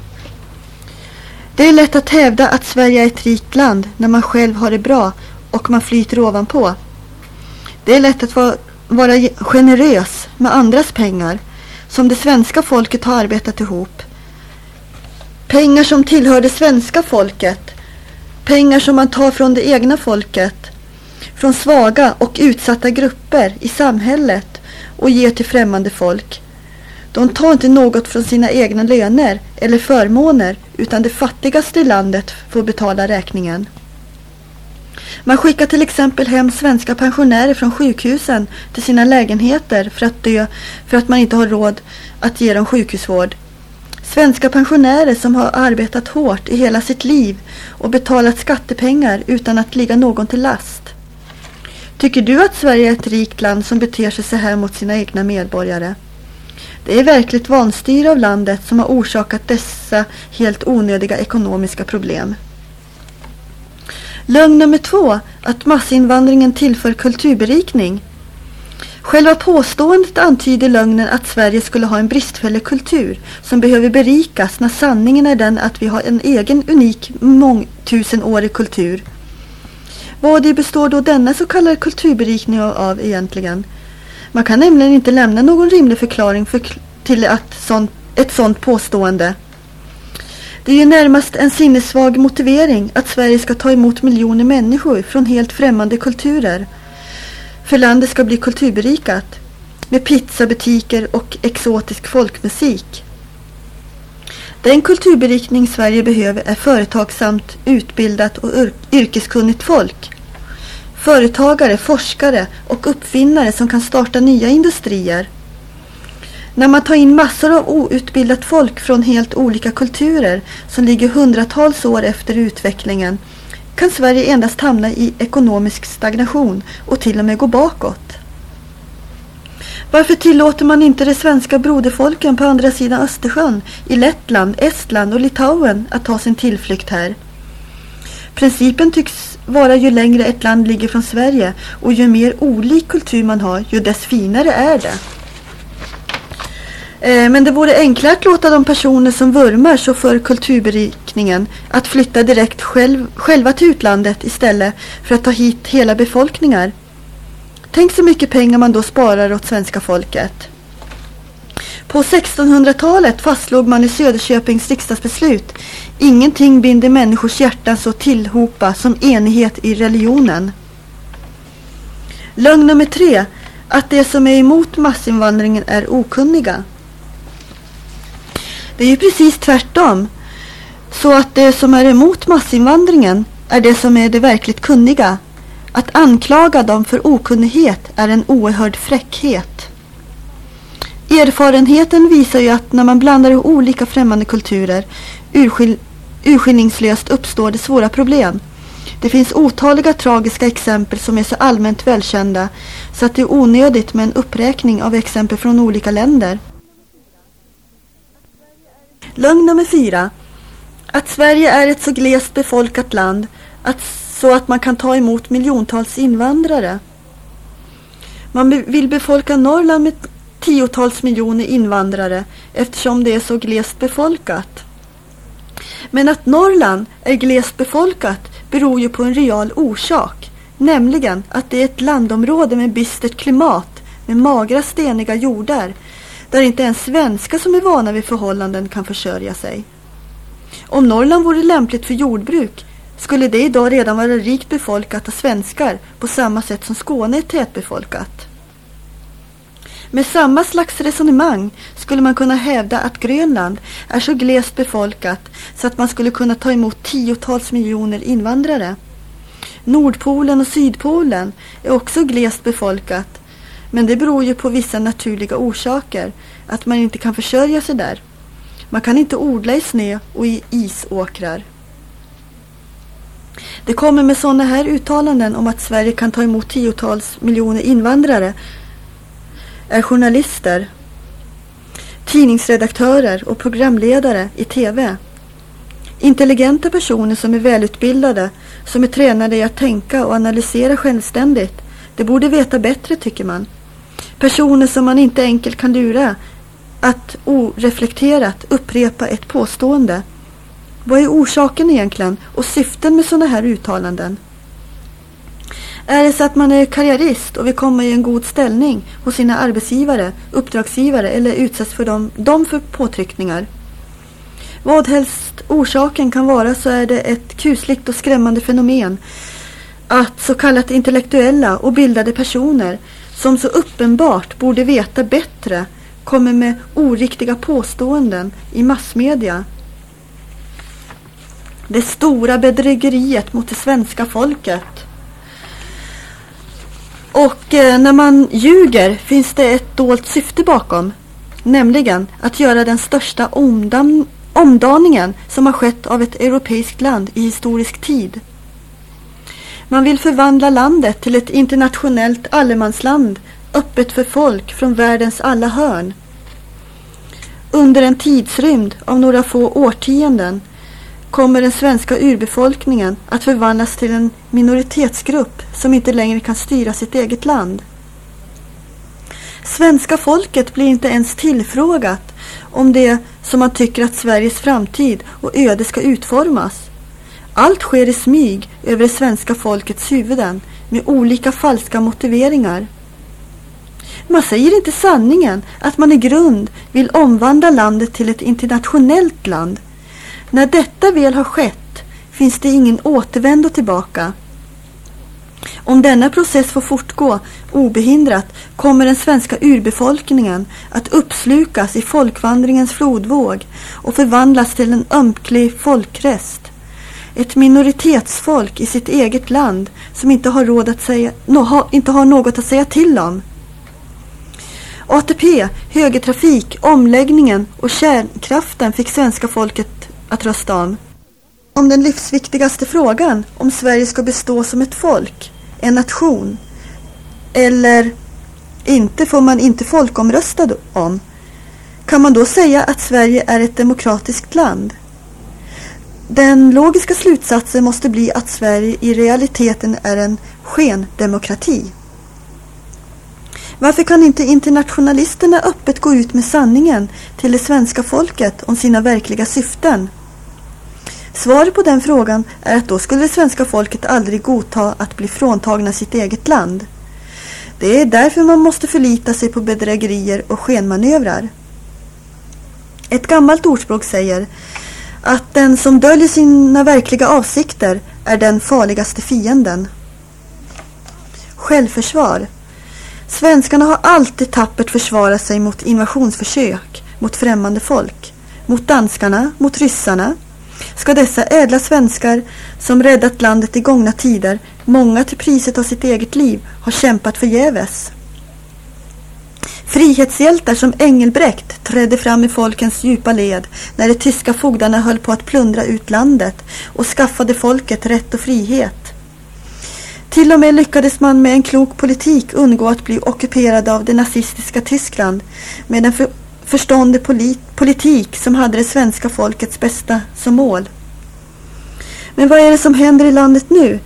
Det är lätt att hävda att Sverige är ett rikt land när man själv har det bra och man flyter ovanpå. Det är lätt att vara, vara generös med andras pengar som det svenska folket har arbetat ihop. Pengar som tillhör det svenska folket. Pengar som man tar från det egna folket. Från svaga och utsatta grupper i samhället och ger till främmande folk. De tar inte något från sina egna löner eller förmåner utan det fattigaste i landet får betala räkningen. Man skickar till exempel hem svenska pensionärer från sjukhusen till sina lägenheter för att dö för att man inte har råd att ge dem sjukhusvård. Svenska pensionärer som har arbetat hårt i hela sitt liv och betalat skattepengar utan att ligga någon till last. Tycker du att Sverige är ett rikt land som beter sig så här mot sina egna medborgare? Det är verkligt vanstyre av landet som har orsakat dessa helt onödiga ekonomiska problem. Lögn nummer två, att massinvandringen tillför kulturberikning. Själva påståendet antyder lögnen att Sverige skulle ha en bristfällig kultur som behöver berikas när sanningen är den att vi har en egen unik mångtusenårig kultur. Vad består då denna så kallade kulturberikning av egentligen? Man kan nämligen inte lämna någon rimlig förklaring för, till att sånt, ett sådant påstående. Det är ju närmast en sinnessvag motivering att Sverige ska ta emot miljoner människor från helt främmande kulturer. För landet ska bli kulturberikat med pizzabutiker och exotisk folkmusik. Den kulturberikning Sverige behöver är företagsamt, utbildat och yrkeskunnigt folk. Företagare, forskare och uppfinnare som kan starta nya industrier. När man tar in massor av outbildat folk från helt olika kulturer som ligger hundratals år efter utvecklingen kan Sverige endast hamna i ekonomisk stagnation och till och med gå bakåt. Varför tillåter man inte de svenska broderfolken på andra sidan Östersjön, i Lettland, Estland och Litauen att ta sin tillflykt här? Principen tycks vara ju längre ett land ligger från Sverige och ju mer olik kultur man har, ju dess finare är det. Eh, men det vore enklare att låta de personer som vurmar så för kulturberikningen att flytta direkt själv, själva till utlandet istället för att ta hit hela befolkningar. Tänk så mycket pengar man då sparar åt svenska folket. På 1600-talet fastslog man i Söderköpings riksdagsbeslut Ingenting binder människors hjärtan så tillhopa som enighet i religionen. Lögn nummer tre, att de som är emot massinvandringen är okunniga. Det är ju precis tvärtom. Så att de som är emot massinvandringen är de som är de verkligt kunniga. Att anklaga dem för okunnighet är en oerhörd fräckhet. Erfarenheten visar ju att när man blandar ihop olika främmande kulturer urskil urskillningslöst uppstår det svåra problem. Det finns otaliga tragiska exempel som är så allmänt välkända så att det är onödigt med en uppräkning av exempel från olika länder. Lögn nummer fyra. Att Sverige är ett så glest befolkat land att, så att man kan ta emot miljontals invandrare. Man vill befolka Norrland med tiotals miljoner invandrare eftersom det är så glest befolkat. Men att Norrland är glest befolkat beror ju på en real orsak. Nämligen att det är ett landområde med bistert klimat med magra steniga jordar där inte ens svenskar som är vana vid förhållanden kan försörja sig. Om Norrland vore lämpligt för jordbruk skulle det idag redan vara rikt befolkat av svenskar på samma sätt som Skåne är tätbefolkat. Med samma slags resonemang skulle man kunna hävda att Grönland är så glest befolkat så att man skulle kunna ta emot tiotals miljoner invandrare. Nordpolen och Sydpolen är också glest befolkat men det beror ju på vissa naturliga orsaker att man inte kan försörja sig där. Man kan inte odla i snö och i isåkrar. Det kommer med sådana här uttalanden om att Sverige kan ta emot tiotals miljoner invandrare är journalister, tidningsredaktörer och programledare i TV. Intelligenta personer som är välutbildade, som är tränade i att tänka och analysera självständigt. De borde veta bättre tycker man. Personer som man inte enkelt kan lura att oreflekterat upprepa ett påstående. Vad är orsaken egentligen och syften med sådana här uttalanden? Är det så att man är karriärist och vill komma i en god ställning hos sina arbetsgivare, uppdragsgivare eller utsätts för dem, dem för påtryckningar? Vad helst orsaken kan vara så är det ett kusligt och skrämmande fenomen att så kallat intellektuella och bildade personer som så uppenbart borde veta bättre kommer med oriktiga påståenden i massmedia. Det stora bedrägeriet mot det svenska folket och eh, när man ljuger finns det ett dolt syfte bakom. Nämligen att göra den största omdam omdaningen som har skett av ett europeiskt land i historisk tid. Man vill förvandla landet till ett internationellt allemansland öppet för folk från världens alla hörn. Under en tidsrymd av några få årtionden kommer den svenska urbefolkningen att förvandlas till en minoritetsgrupp som inte längre kan styra sitt eget land. Svenska folket blir inte ens tillfrågat om det som man tycker att Sveriges framtid och öde ska utformas. Allt sker i smyg över det svenska folkets huvuden med olika falska motiveringar. Man säger inte sanningen att man i grund vill omvandla landet till ett internationellt land. När detta väl har skett finns det ingen återvändo tillbaka. Om denna process får fortgå obehindrat kommer den svenska urbefolkningen att uppslukas i folkvandringens flodvåg och förvandlas till en ömklig folkrest. Ett minoritetsfolk i sitt eget land som inte har, råd att säga, no, inte har något att säga till om. ATP, högertrafik, omläggningen och kärnkraften fick svenska folket att rösta om. Om den livsviktigaste frågan, om Sverige ska bestå som ett folk, en nation, eller inte får man inte folkomrösta om. Kan man då säga att Sverige är ett demokratiskt land? Den logiska slutsatsen måste bli att Sverige i realiteten är en skendemokrati. Varför kan inte internationalisterna öppet gå ut med sanningen till det svenska folket om sina verkliga syften? Svaret på den frågan är att då skulle det svenska folket aldrig godta att bli fråntagna sitt eget land. Det är därför man måste förlita sig på bedrägerier och skenmanövrar. Ett gammalt ordspråk säger att den som döljer sina verkliga avsikter är den farligaste fienden. Självförsvar. Svenskarna har alltid tappert försvarat sig mot invasionsförsök, mot främmande folk, mot danskarna, mot ryssarna. Ska dessa ädla svenskar som räddat landet i gångna tider, många till priset av sitt eget liv, har kämpat förgäves. Frihetshjältar som Engelbrekt trädde fram i folkens djupa led när de tyska fogdarna höll på att plundra ut landet och skaffade folket rätt och frihet. Till och med lyckades man med en klok politik undgå att bli ockuperad av det nazistiska Tyskland med en för förståndig polit politik som hade det svenska folkets bästa som mål. Men vad är det som händer i landet nu?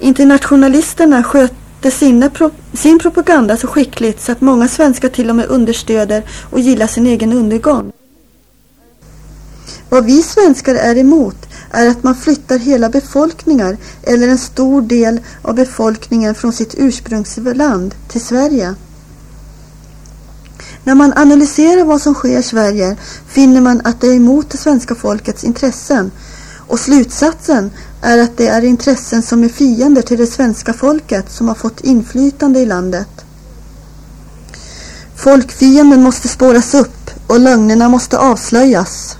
Internationalisterna sköter sina pro sin propaganda så skickligt så att många svenskar till och med understöder och gillar sin egen undergång. Vad vi svenskar är emot är att man flyttar hela befolkningar eller en stor del av befolkningen från sitt ursprungsland till Sverige. När man analyserar vad som sker i Sverige finner man att det är emot det svenska folkets intressen och slutsatsen är att det är intressen som är fiender till det svenska folket som har fått inflytande i landet. Folkfienden måste spåras upp och lögnerna måste avslöjas.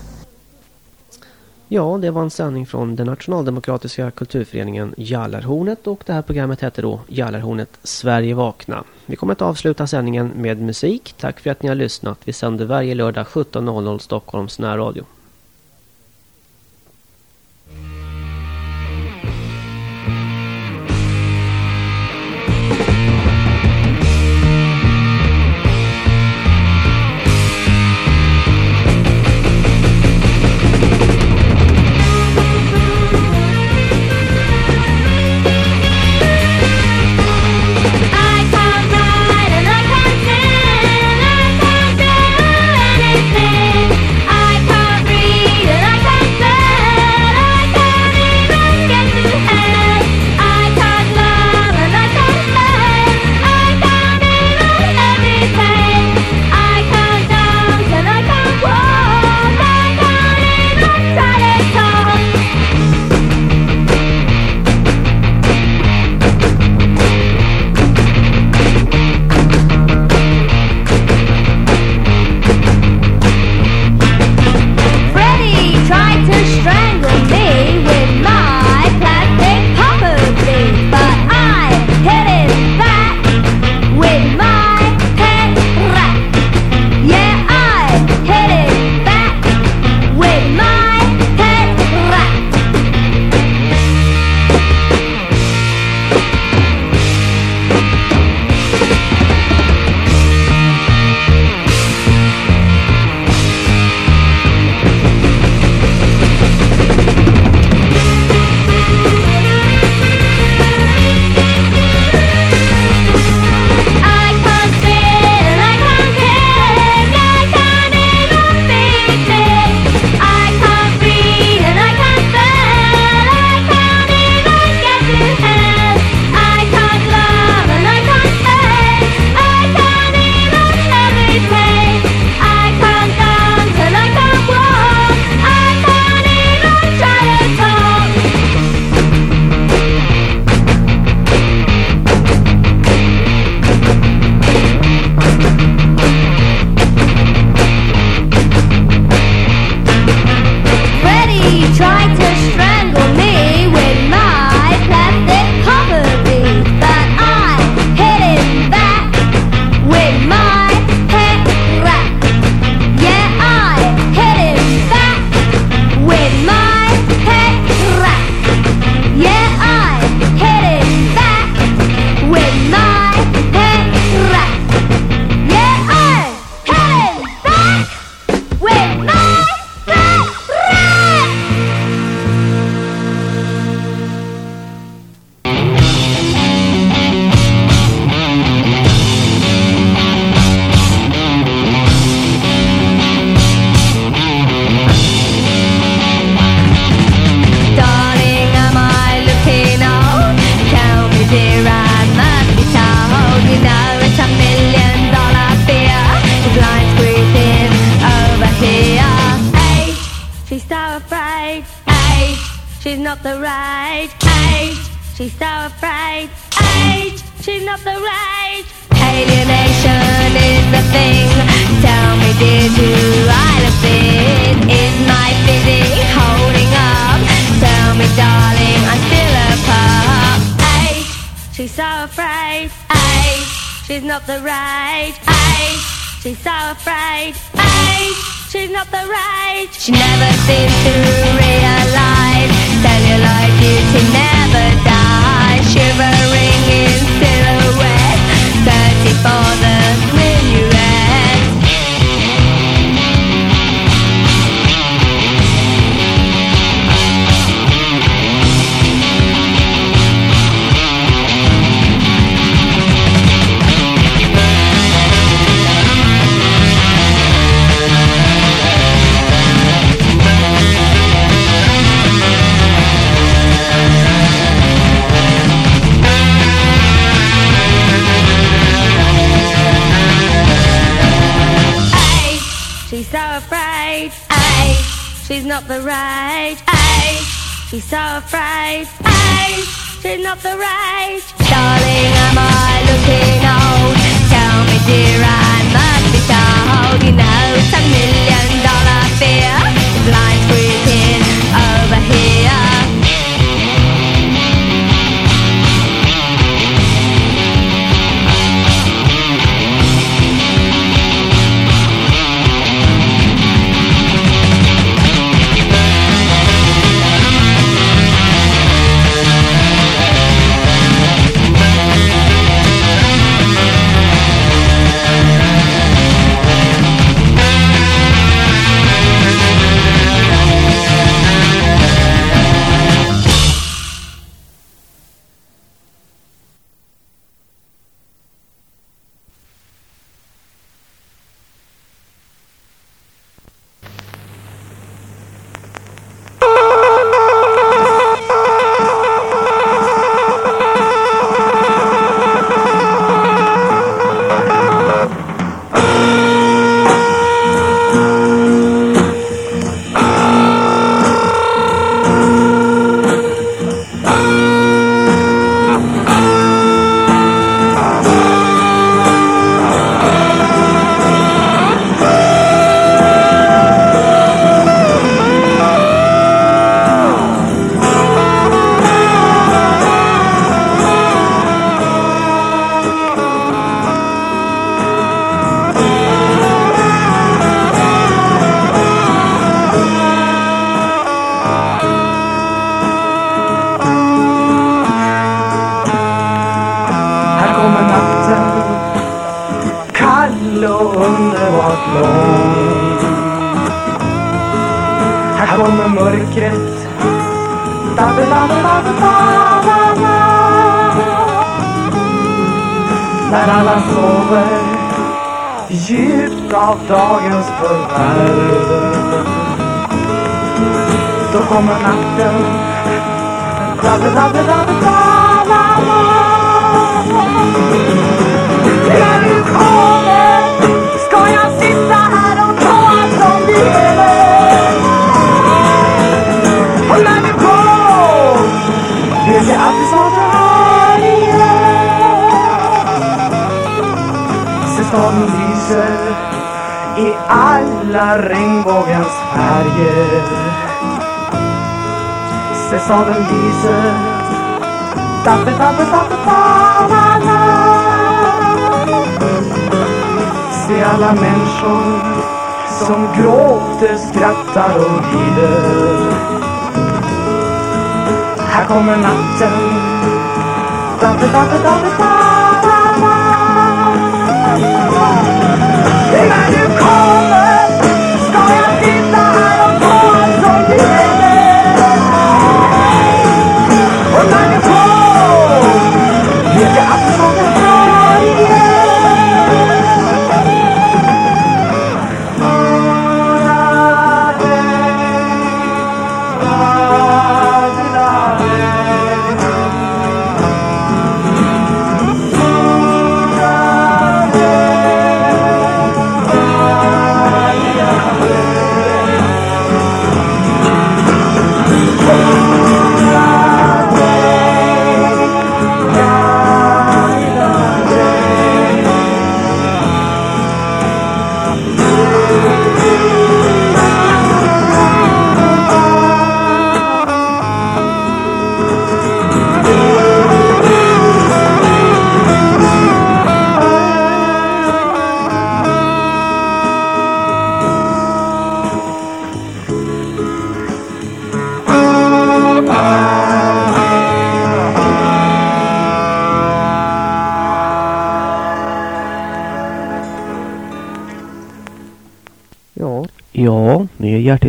Ja, det var en sändning från den nationaldemokratiska kulturföreningen Jallarhornet och det här programmet hette då Jallarhornet Sverige vakna. Vi kommer att avsluta sändningen med musik. Tack för att ni har lyssnat. Vi sänder varje lördag 17.00 Stockholms närradio.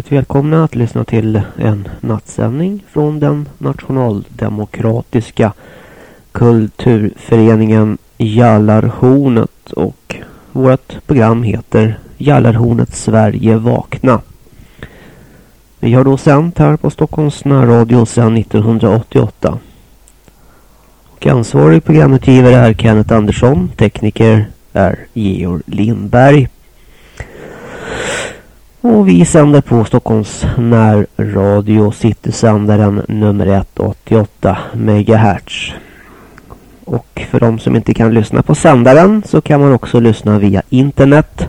Hjärtligt välkomna att lyssna till en nattsändning från den nationaldemokratiska kulturföreningen Jallarhornet och vårt program heter Jallarhornet Sverige vakna. Vi har då sänt här på Stockholms närradio sedan 1988. Och ansvarig programutgivare är Kenneth Andersson, tekniker är Georg Lindberg. Och vi sänder på Stockholms närradio Citysändaren nummer 188 MHz. Och för de som inte kan lyssna på sändaren så kan man också lyssna via internet.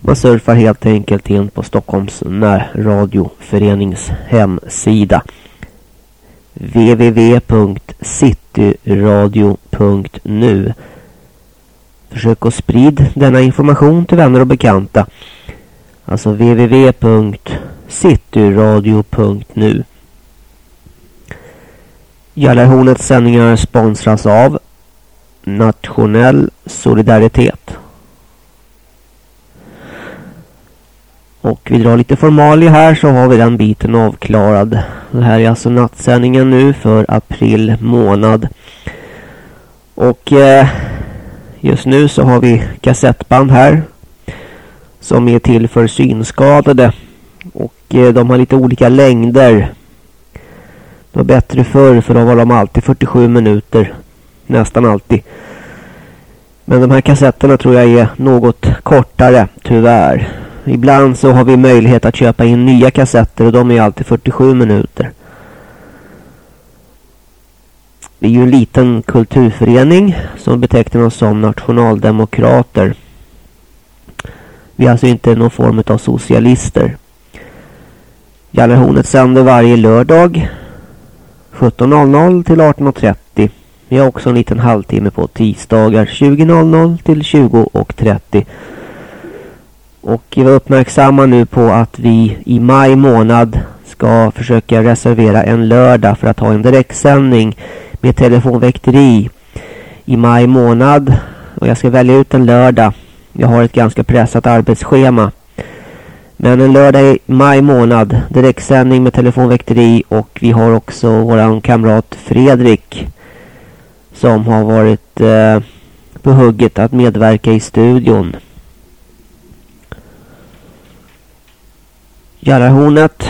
Man surfar helt enkelt in på Stockholms närradioförenings hemsida www.cityradio.nu Försök att sprida denna information till vänner och bekanta. Alltså www.cityradio.nu Jallarhornets sändningar sponsras av Nationell Solidaritet. Och vi drar lite formalia här så har vi den biten avklarad. Det här är alltså nattsändningen nu för april månad. Och eh, just nu så har vi kassettband här. Som är till för synskadade. Och eh, de har lite olika längder. Det var bättre förr för då var de alltid 47 minuter. Nästan alltid. Men de här kassetterna tror jag är något kortare, tyvärr. Ibland så har vi möjlighet att köpa in nya kassetter och de är alltid 47 minuter. Vi är ju en liten kulturförening som betecknar oss som nationaldemokrater. Vi är alltså inte någon form av socialister. Gallerhornet sänder varje lördag 17.00 till 18.30. Vi har också en liten halvtimme på tisdagar 20.00 till 20.30. Och vi var uppmärksamma nu på att vi i maj månad ska försöka reservera en lördag för att ha en direktsändning med telefonväkteri i maj månad. Och jag ska välja ut en lördag. Jag har ett ganska pressat arbetsschema. Men en lördag i maj månad direktsändning med telefonväkteri och vi har också våran kamrat Fredrik som har varit eh, på hugget att medverka i studion. Jallarhornet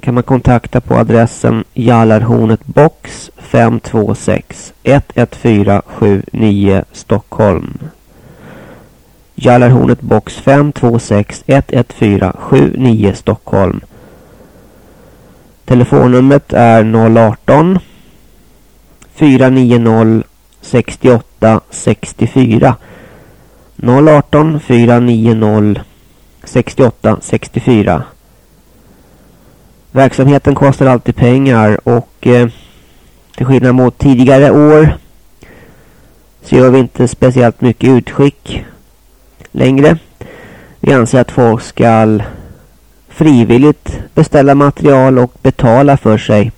kan man kontakta på adressen Jallarhornet box 526 114 79 Stockholm. Jallarhornet box 526 114 79 Stockholm. Telefonnumret är 018 490 68 64 018 490 68 64 Verksamheten kostar alltid pengar och eh, till skillnad mot tidigare år så gör vi inte speciellt mycket utskick längre. Vi anser att folk ska frivilligt beställa material och betala för sig.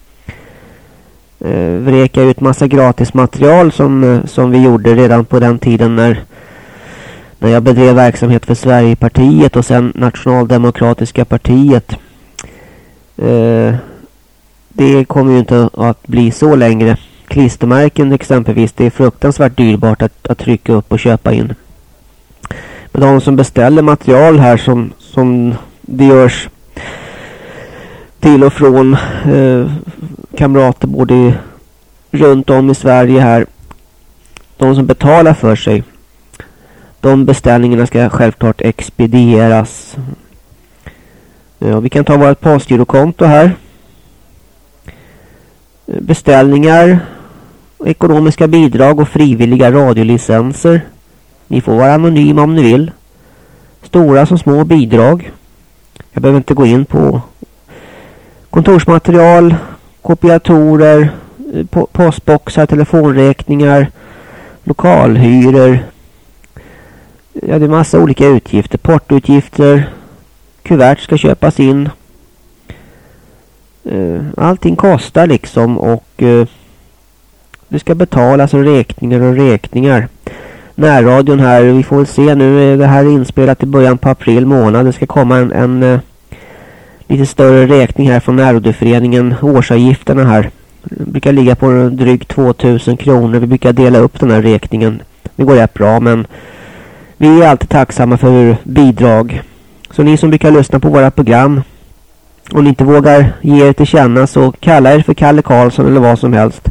Eh, vreka ut massa gratis material som, eh, som vi gjorde redan på den tiden när, när jag bedrev verksamhet för Sverigepartiet och sen Nationaldemokratiska partiet. Eh, det kommer ju inte att bli så längre. Klistermärken exempelvis, det är fruktansvärt dyrbart att, att trycka upp och köpa in. De som beställer material här som, som det görs till och från eh, kamrater både runt om i Sverige här. De som betalar för sig. De beställningarna ska självklart expedieras. Ja, vi kan ta vårt postgirokonto här. Beställningar, ekonomiska bidrag och frivilliga radiolicenser. Ni får vara anonyma om ni vill. Stora som små bidrag. Jag behöver inte gå in på kontorsmaterial, kopiatorer, eh, postboxar, telefonräkningar, lokalhyror. Ja, det är massa olika utgifter. Portutgifter, kuvert ska köpas in. Eh, allting kostar liksom och eh, det ska betalas och räkningar och räkningar närradion här. Vi får väl se nu. Eh, det här är inspelat i början på april månad. Det ska komma en, en uh, lite större räkning här från närradioföreningen. Årsavgifterna här. Det brukar ligga på drygt 2000 kronor. Vi brukar dela upp den här räkningen. Det går rätt bra men vi är alltid tacksamma för bidrag. Så ni som brukar lyssna på våra program om ni inte vågar ge er till känna så kalla er för Kalle Karlsson eller vad som helst.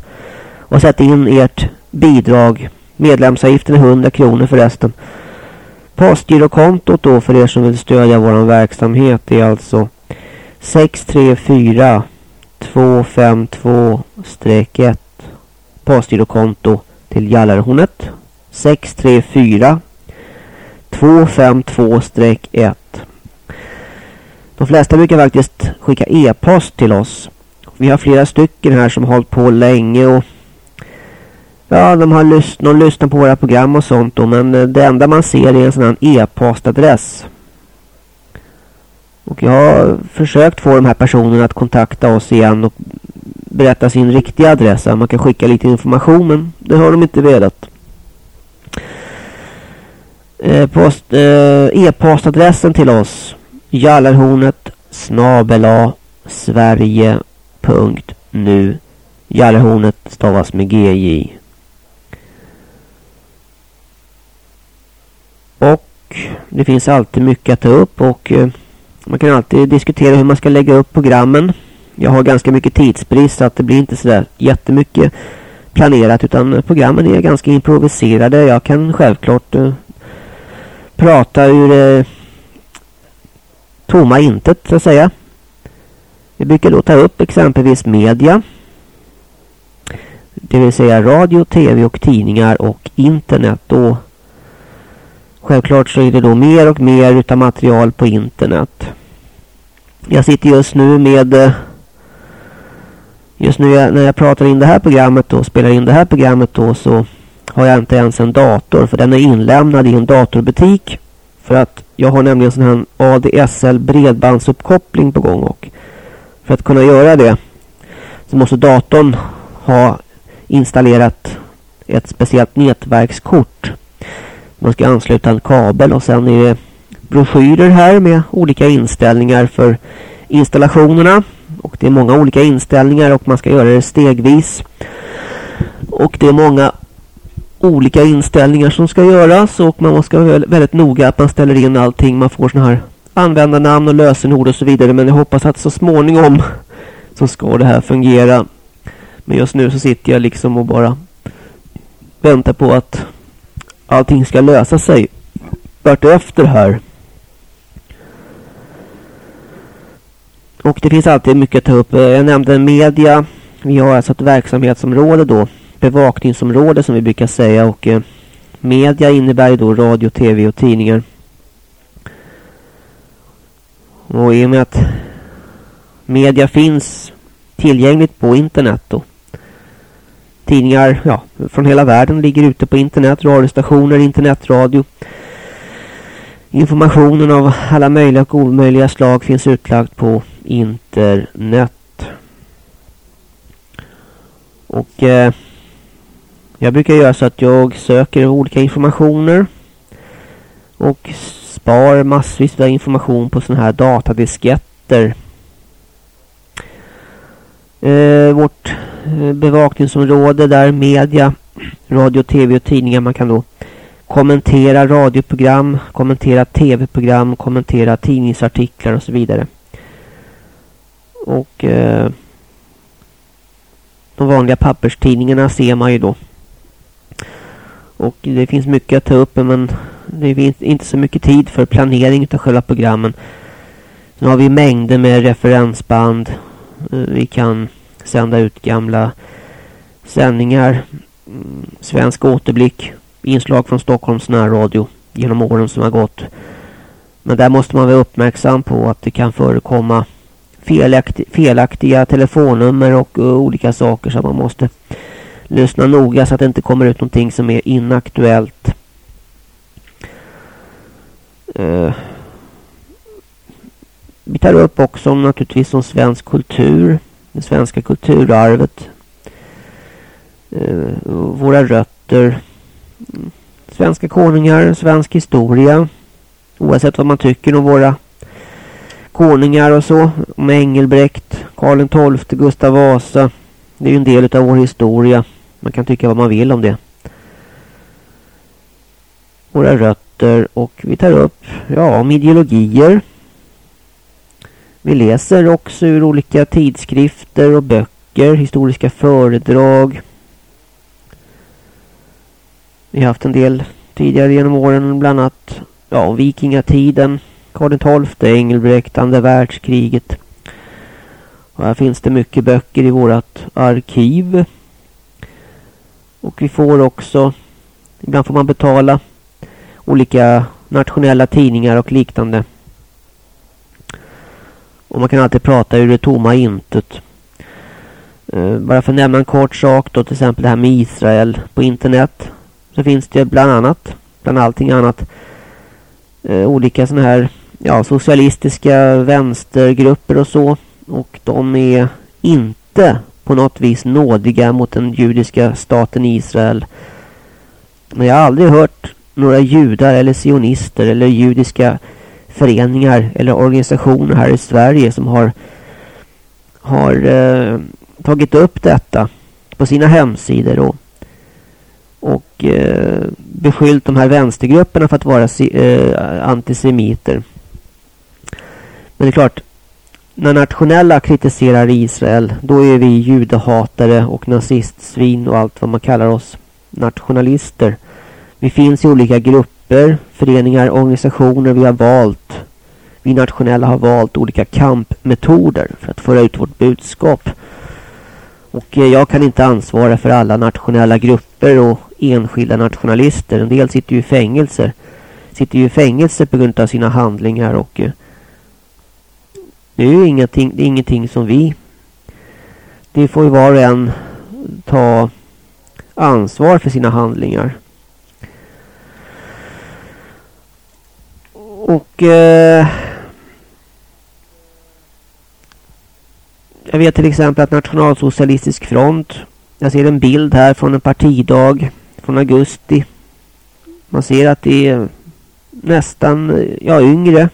Och sätt in ert bidrag. Medlemsavgiften är 100 kronor förresten. Postgirokontot då för er som vill stödja vår verksamhet är alltså 634 252-1 Postgirokonto till Jallarhornet 634 252-1 De flesta brukar faktiskt skicka e-post till oss. Vi har flera stycken här som har hållit på länge och Ja, de har lyssnat, de lyssnar på våra program och sånt då, men eh, det enda man ser är en sån här e-postadress. Och jag har försökt få de här personerna att kontakta oss igen och berätta sin riktiga adress. Man kan skicka lite information men det har de inte velat. Eh, eh e-postadressen till oss Jallarhornet snabela sverige.nu Jallarhornet stavas med GJ. Och det finns alltid mycket att ta upp och eh, man kan alltid diskutera hur man ska lägga upp programmen. Jag har ganska mycket tidsbrist så att det blir inte sådär jättemycket planerat utan programmen är ganska improviserade. Jag kan självklart eh, prata ur eh, tomma intet så att säga. Vi brukar då ta upp exempelvis media. Det vill säga radio, tv och tidningar och internet. Då Självklart så är det då mer och mer utav material på internet. Jag sitter just nu med eh, Just nu när jag pratar in det här programmet och spelar in det här programmet då så har jag inte ens en dator för den är inlämnad i en datorbutik. För att jag har nämligen sån här ADSL bredbandsuppkoppling på gång och för att kunna göra det så måste datorn ha installerat ett speciellt nätverkskort man ska ansluta en kabel och sen är det broschyrer här med olika inställningar för installationerna. Och det är många olika inställningar och man ska göra det stegvis. Och det är många olika inställningar som ska göras och man ska vara väldigt noga att man ställer in allting. Man får sådana här användarnamn och lösenord och så vidare. Men jag hoppas att så småningom så ska det här fungera. Men just nu så sitter jag liksom och bara väntar på att allting ska lösa sig efter här. Och det finns alltid mycket att ta upp. Eh, jag nämnde media. Vi har alltså ett verksamhetsområde då. Bevakningsområde som vi brukar säga. Och eh, media innebär ju då radio, tv och tidningar. Och i och med att media finns tillgängligt på internet då tidningar ja, från hela världen ligger ute på internet, radiostationer, internetradio. Informationen av alla möjliga och omöjliga slag finns utlagt på internet. Och eh, jag brukar göra så att jag söker olika informationer och spar massvis av information på sådana här datadisketter. Eh, vårt eh, bevakningsområde där media, radio, tv och tidningar man kan då kommentera radioprogram, kommentera tv-program, kommentera tidningsartiklar och så vidare. Och eh, de vanliga papperstidningarna ser man ju då. Och det finns mycket att ta upp men det finns inte så mycket tid för planering av själva programmen. Nu har vi mängder med referensband. Vi kan sända ut gamla sändningar. Mm, svensk återblick. Inslag från Stockholms närradio genom åren som har gått. Men där måste man vara uppmärksam på att det kan förekomma felaktiga, felaktiga telefonnummer och eh, olika saker så man måste lyssna noga så att det inte kommer ut någonting som är inaktuellt. Uh, vi tar upp också naturligtvis om svensk kultur det svenska kulturarvet, eh, våra rötter, Svenska konungar, svensk historia. Oavsett vad man tycker om våra konungar och så. Om Engelbrekt, Karl XII, Gustav Vasa. Det är ju en del av vår historia. Man kan tycka vad man vill om det. Våra rötter och vi tar upp ja, om ideologier. Vi läser också ur olika tidskrifter och böcker, historiska föredrag. Vi har haft en del tidigare genom åren, bland annat ja, vikingatiden, Karl XII, Engelbrekt, andra världskriget. Och här finns det mycket böcker i vårt arkiv. Och vi får också, ibland får man betala olika nationella tidningar och liknande. Och man kan alltid prata ur det tomma intet. Eh, bara för att nämna en kort sak då, till exempel det här med Israel på internet. Så finns det bland annat, bland allting annat, eh, olika sådana här ja, socialistiska vänstergrupper och så. Och de är inte på något vis nådiga mot den judiska staten Israel. Men jag har aldrig hört några judar eller sionister eller judiska föreningar eller organisationer här i Sverige som har, har eh, tagit upp detta på sina hemsidor och, och eh, beskyllt de här vänstergrupperna för att vara eh, antisemiter. Men det är klart, när nationella kritiserar Israel, då är vi judehatare och nazistsvin och allt vad man kallar oss nationalister. Vi finns i olika grupper, föreningar, organisationer. Vi har valt, vi nationella har valt olika kampmetoder för att föra ut vårt budskap. Och eh, jag kan inte ansvara för alla nationella grupper och enskilda nationalister. En del sitter ju i fängelse. Sitter ju i fängelse på grund av sina handlingar och eh, det är ju ingenting, det är ingenting som vi... Det får ju var och en ta ansvar för sina handlingar. Och... Eh, jag vet till exempel att Nationalsocialistisk front. Jag ser en bild här från en partidag från augusti. Man ser att det är nästan ja, yngre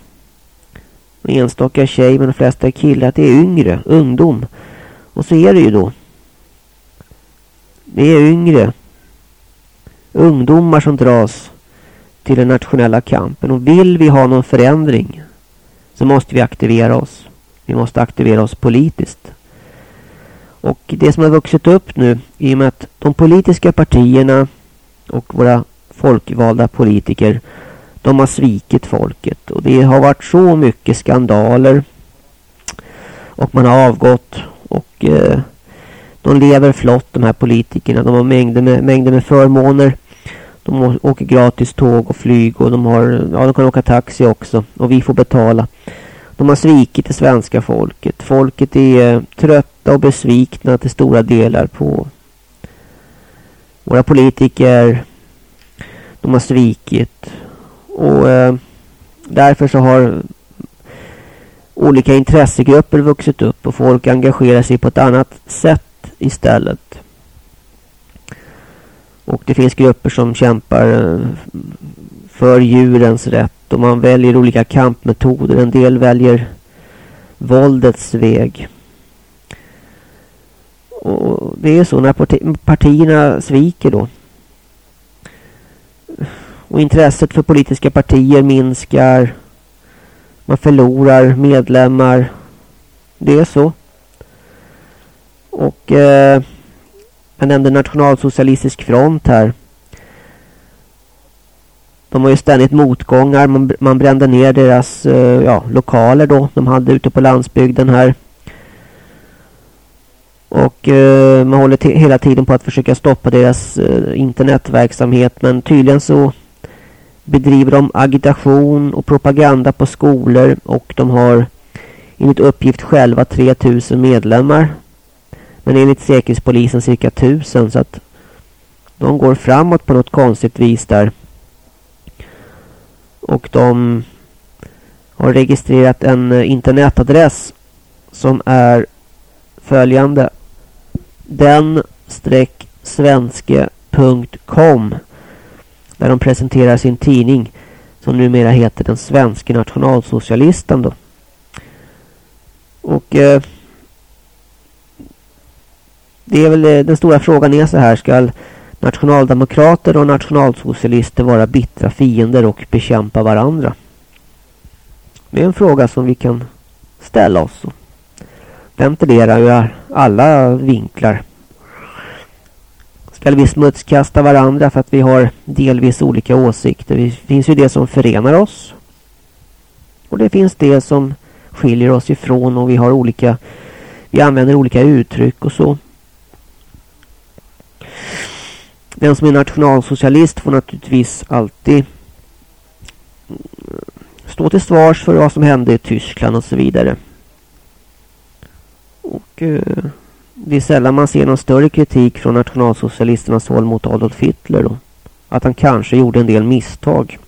enstaka tjej men de flesta är killar, att det är yngre, ungdom. Och så är det ju då. Det är yngre ungdomar som dras till den nationella kampen. Och vill vi ha någon förändring så måste vi aktivera oss. Vi måste aktivera oss politiskt. Och det som har vuxit upp nu i och med att de politiska partierna och våra folkvalda politiker de har svikit folket. Och det har varit så mycket skandaler. Och man har avgått. Och eh, de lever flott de här politikerna. De har mängder med, mängder med förmåner. De åker gratis tåg och flyg. Och de, har, ja, de kan åka taxi också. Och vi får betala. De har svikit det svenska folket. Folket är eh, trötta och besvikna till stora delar på våra politiker. De har svikit och eh, därför så har olika intressegrupper vuxit upp och folk engagerar sig på ett annat sätt istället. Och det finns grupper som kämpar eh, för djurens rätt och man väljer olika kampmetoder. En del väljer våldets väg. Och det är så när partierna sviker då och intresset för politiska partier minskar. Man förlorar medlemmar. Det är så. Och eh, jag nämnde Nationalsocialistisk front här. De har ju ständigt motgångar. Man, man brände ner deras eh, ja, lokaler då. De hade ute på landsbygden här. Och eh, man håller hela tiden på att försöka stoppa deras eh, internetverksamhet. Men tydligen så bedriver de agitation och propaganda på skolor och de har enligt uppgift själva 3000 medlemmar. Men enligt säkerhetspolisen cirka tusen. så att de går framåt på något konstigt vis där. Och de har registrerat en eh, internetadress som är följande. Den streck svenske.com Där de presenterar sin tidning som numera heter den svenska nationalsocialisten då. Och eh, det är väl eh, den stora frågan är så här. Ska nationaldemokrater och nationalsocialister vara bittra fiender och bekämpa varandra? Det är en fråga som vi kan ställa oss. Och ventilera ur alla vinklar. Ska vi smutskasta varandra för att vi har delvis olika åsikter? Det finns ju det som förenar oss. Och det finns det som skiljer oss ifrån och vi har olika vi använder olika uttryck och så. Den som är nationalsocialist får naturligtvis alltid eh, stå till svars för vad som hände i Tyskland och så vidare. Och eh, det är sällan man ser någon större kritik från nationalsocialisternas håll mot Adolf Hitler då. Att han kanske gjorde en del misstag.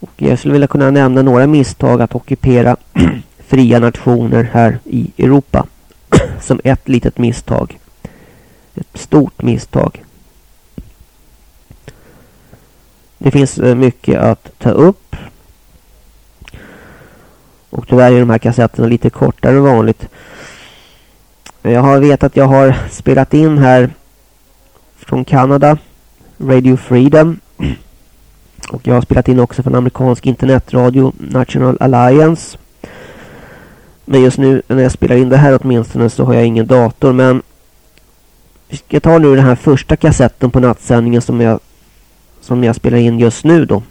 Och jag skulle vilja kunna nämna några misstag att ockupera fria nationer här i Europa. Som ett litet misstag. Ett stort misstag. Det finns eh, mycket att ta upp. Och tyvärr är de här kassetterna lite kortare än vanligt. Jag har vet att jag har spelat in här från Kanada. Radio Freedom. Och jag har spelat in också från amerikansk internetradio National Alliance. Men just nu när jag spelar in det här åtminstone så har jag ingen dator. Men vi ska ta nu den här första kassetten på nattsändningen som jag, som jag spelar in just nu då.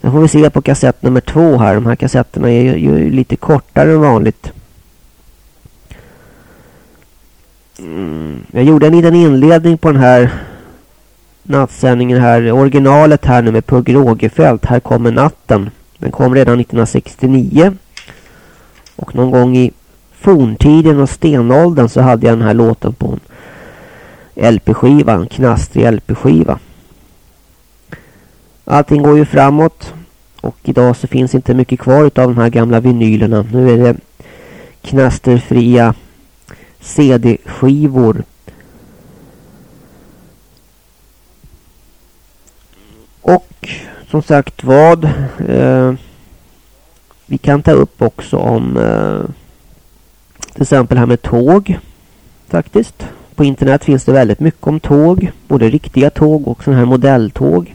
Sen får vi se på kassett nummer två här. De här kassetterna är ju, ju lite kortare än vanligt. Mm. Jag gjorde en liten inledning på den här nattsändningen här. Originalet här nu med Pugh Rogefeldt. Här kommer natten. Den kom redan 1969. Och någon gång i forntiden och stenåldern så hade jag den här låten på en LP-skiva. En knastrig LP-skiva. Allting går ju framåt. Och idag så finns inte mycket kvar av de här gamla vinylerna. Nu är det knasterfria CD-skivor. Och som sagt vad eh, vi kan ta upp också om eh, till exempel här med tåg faktiskt. På internet finns det väldigt mycket om tåg. Både riktiga tåg och sådana här modelltåg.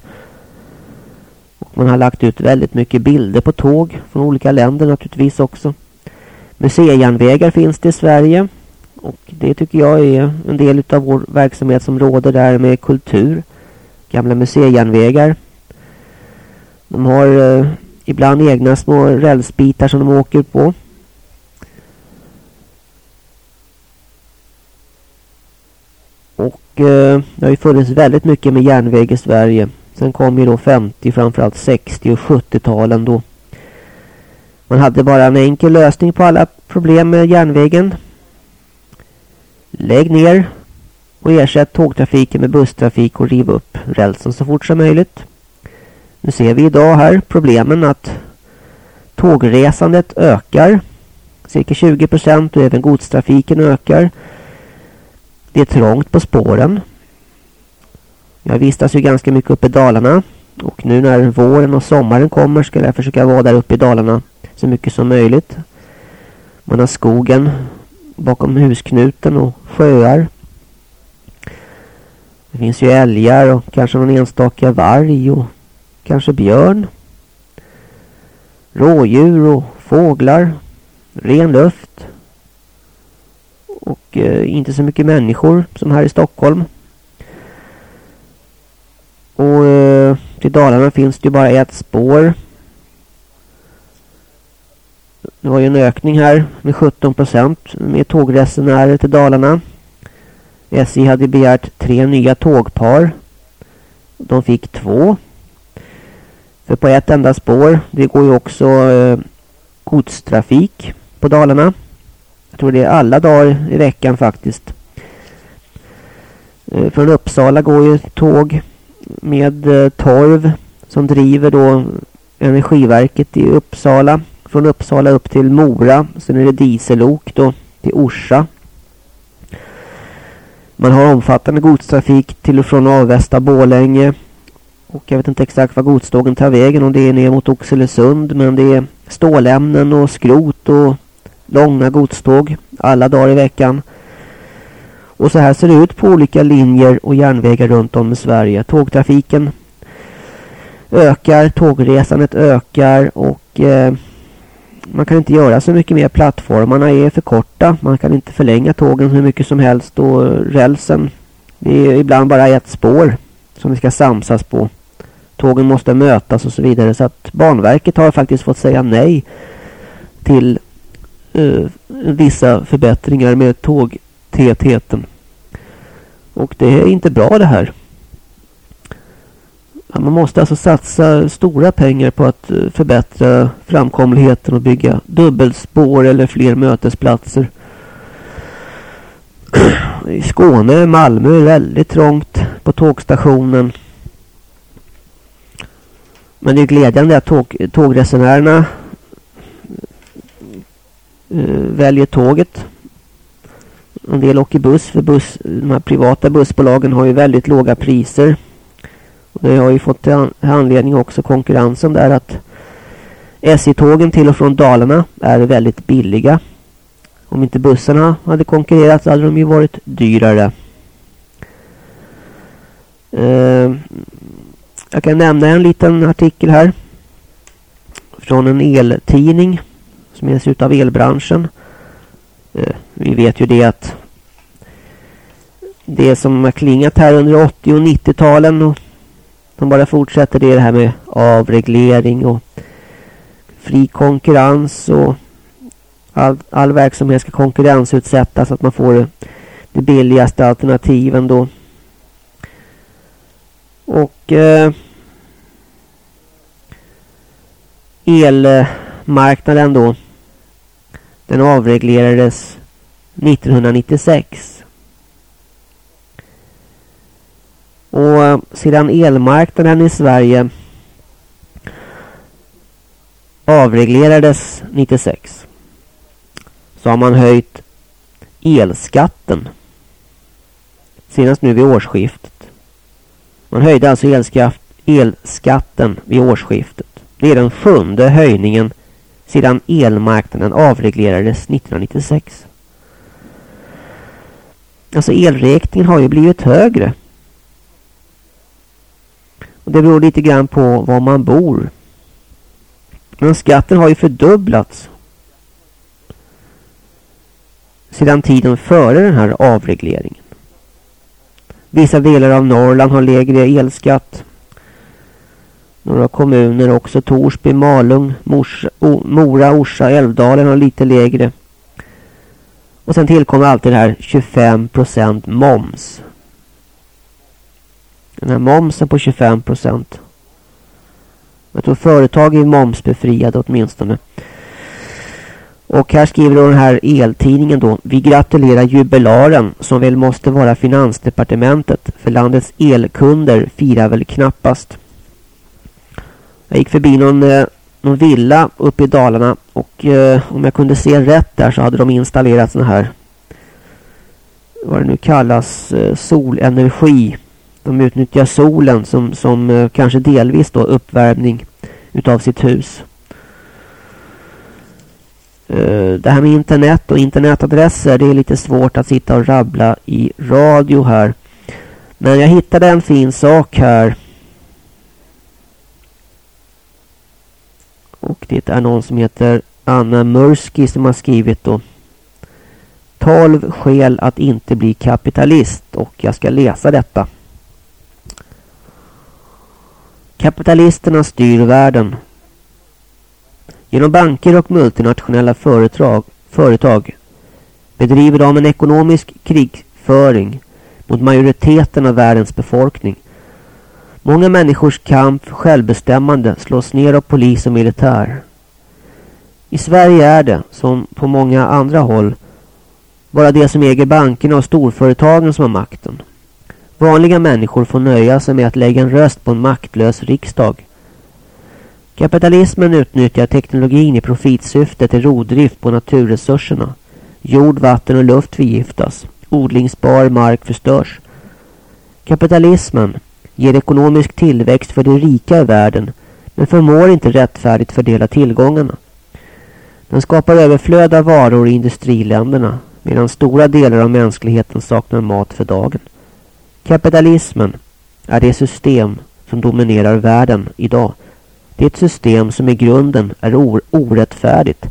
Och man har lagt ut väldigt mycket bilder på tåg från olika länder naturligtvis också. Museijärnvägar finns det i Sverige. Och det tycker jag är en del av vår verksamhetsområde där med kultur. Gamla museijärnvägar. De har eh, ibland egna små rälsbitar som de åker på. Och eh, det har ju funnits väldigt mycket med järnväg i Sverige. Sen kom ju då 50, framförallt 60 och 70-talen då. Man hade bara en enkel lösning på alla problem med järnvägen. Lägg ner och ersätt tågtrafiken med busstrafik och riv upp rälsen så fort som möjligt. Nu ser vi idag här problemen att tågresandet ökar. Cirka 20 procent och även godstrafiken ökar. Det är trångt på spåren. Jag vistas ju ganska mycket uppe i Dalarna. Och nu när våren och sommaren kommer ska jag försöka vara där uppe i Dalarna så mycket som möjligt. Man har skogen bakom husknuten och sjöar. Det finns ju älgar och kanske någon enstaka varg och kanske björn. Rådjur och fåglar. Ren luft. Och eh, inte så mycket människor som här i Stockholm. Och eh, till Dalarna finns det ju bara ett spår. Det var ju en ökning här med 17 procent med tågresenärer till Dalarna. SJ hade begärt tre nya tågpar. De fick två. För på ett enda spår, det går ju också eh, godstrafik på Dalarna. Jag tror det är alla dagar i veckan faktiskt. Eh, från Uppsala går ju tåg med eh, torv som driver då energiverket i Uppsala. Från Uppsala upp till Mora. Sen är det dieselok då till Orsa. Man har omfattande godstrafik till och från Avesta Bålänge. Och jag vet inte exakt vad godstågen tar vägen. Om det är ner mot Oxelösund. Men det är stålämnen och skrot och långa godståg. Alla dagar i veckan. Och så här ser det ut på olika linjer och järnvägar runt om i Sverige. Tågtrafiken ökar, tågresandet ökar och eh, man kan inte göra så mycket mer. Plattformarna är för korta. Man kan inte förlänga tågen hur mycket som helst och rälsen det är ibland bara ett spår som vi ska samsas på. Tågen måste mötas och så vidare så att Banverket har faktiskt fått säga nej till eh, vissa förbättringar med tågtätheten. Och det är inte bra det här. Man måste alltså satsa stora pengar på att eh, förbättra framkomligheten och bygga dubbelspår eller fler mötesplatser. I Skåne, Malmö är det väldigt trångt på tågstationen. Men det är glädjande att tåg, tågresenärerna Eh, väljer tåget. En del åker buss för buss, de här privata bussbolagen har ju väldigt låga priser. Det har ju fått till anledning också konkurrensen där att SJ-tågen till och från Dalarna är väldigt billiga. Om inte bussarna hade konkurrerat så hade de ju varit dyrare. Ehm, jag kan nämna en liten artikel här. Från en eltidning som ges ut av elbranschen. Eh, vi vet ju det att det som har klingat här under 80- och 90-talen och de bara fortsätter det här med avreglering och fri konkurrens och all, all verksamhet ska konkurrensutsättas så att man får det, det billigaste alternativen då. Och eh, elmarknaden då den avreglerades 1996. Och sedan elmarknaden i Sverige avreglerades 96 så har man höjt elskatten senast nu vid årsskiftet. Man höjde alltså elskatt, elskatten vid årsskiftet. Det är den sjunde höjningen sedan elmarknaden avreglerades 1996. Alltså elräkningen har ju blivit högre och det beror lite grann på var man bor. Men skatten har ju fördubblats. Sedan tiden före den här avregleringen. Vissa delar av Norrland har lägre elskatt. Några kommuner också. Torsby, Malung, Morsa, o, Mora, Orsa, Älvdalen har lite lägre. Och sen tillkommer alltid det här 25% moms. Den här momsen på 25 procent. Jag tror företag är momsbefriade åtminstone. Och här skriver då den här eltidningen då. Vi gratulerar jubilaren som väl måste vara finansdepartementet. För landets elkunder firar väl knappast. Jag gick förbi någon, eh, någon villa uppe i Dalarna. Och eh, om jag kunde se rätt där så hade de installerat såna här. Vad det nu kallas. Eh, solenergi de utnyttjar solen som, som kanske delvis då uppvärmning utav sitt hus. Det här med internet och internetadresser det är lite svårt att sitta och rabbla i radio här. Men jag hittade en fin sak här. Och det är någon som heter Anna Murski som har skrivit då. 12 skäl att inte bli kapitalist och jag ska läsa detta. Kapitalisterna styr världen. Genom banker och multinationella företag, företag bedriver de en ekonomisk krigföring mot majoriteten av världens befolkning. Många människors kamp för självbestämmande slås ner av polis och militär. I Sverige är det, som på många andra håll, bara de som äger bankerna och storföretagen som har makten. Vanliga människor får nöja sig med att lägga en röst på en maktlös riksdag. Kapitalismen utnyttjar teknologin i profitsyfte till rovdrift på naturresurserna. Jord, vatten och luft förgiftas. Odlingsbar mark förstörs. Kapitalismen ger ekonomisk tillväxt för de rika i världen men förmår inte rättfärdigt fördela tillgångarna. Den skapar överflöd av varor i industriländerna medan stora delar av mänskligheten saknar mat för dagen. Kapitalismen är det system som dominerar världen idag. Det är ett system som i grunden är orättfärdigt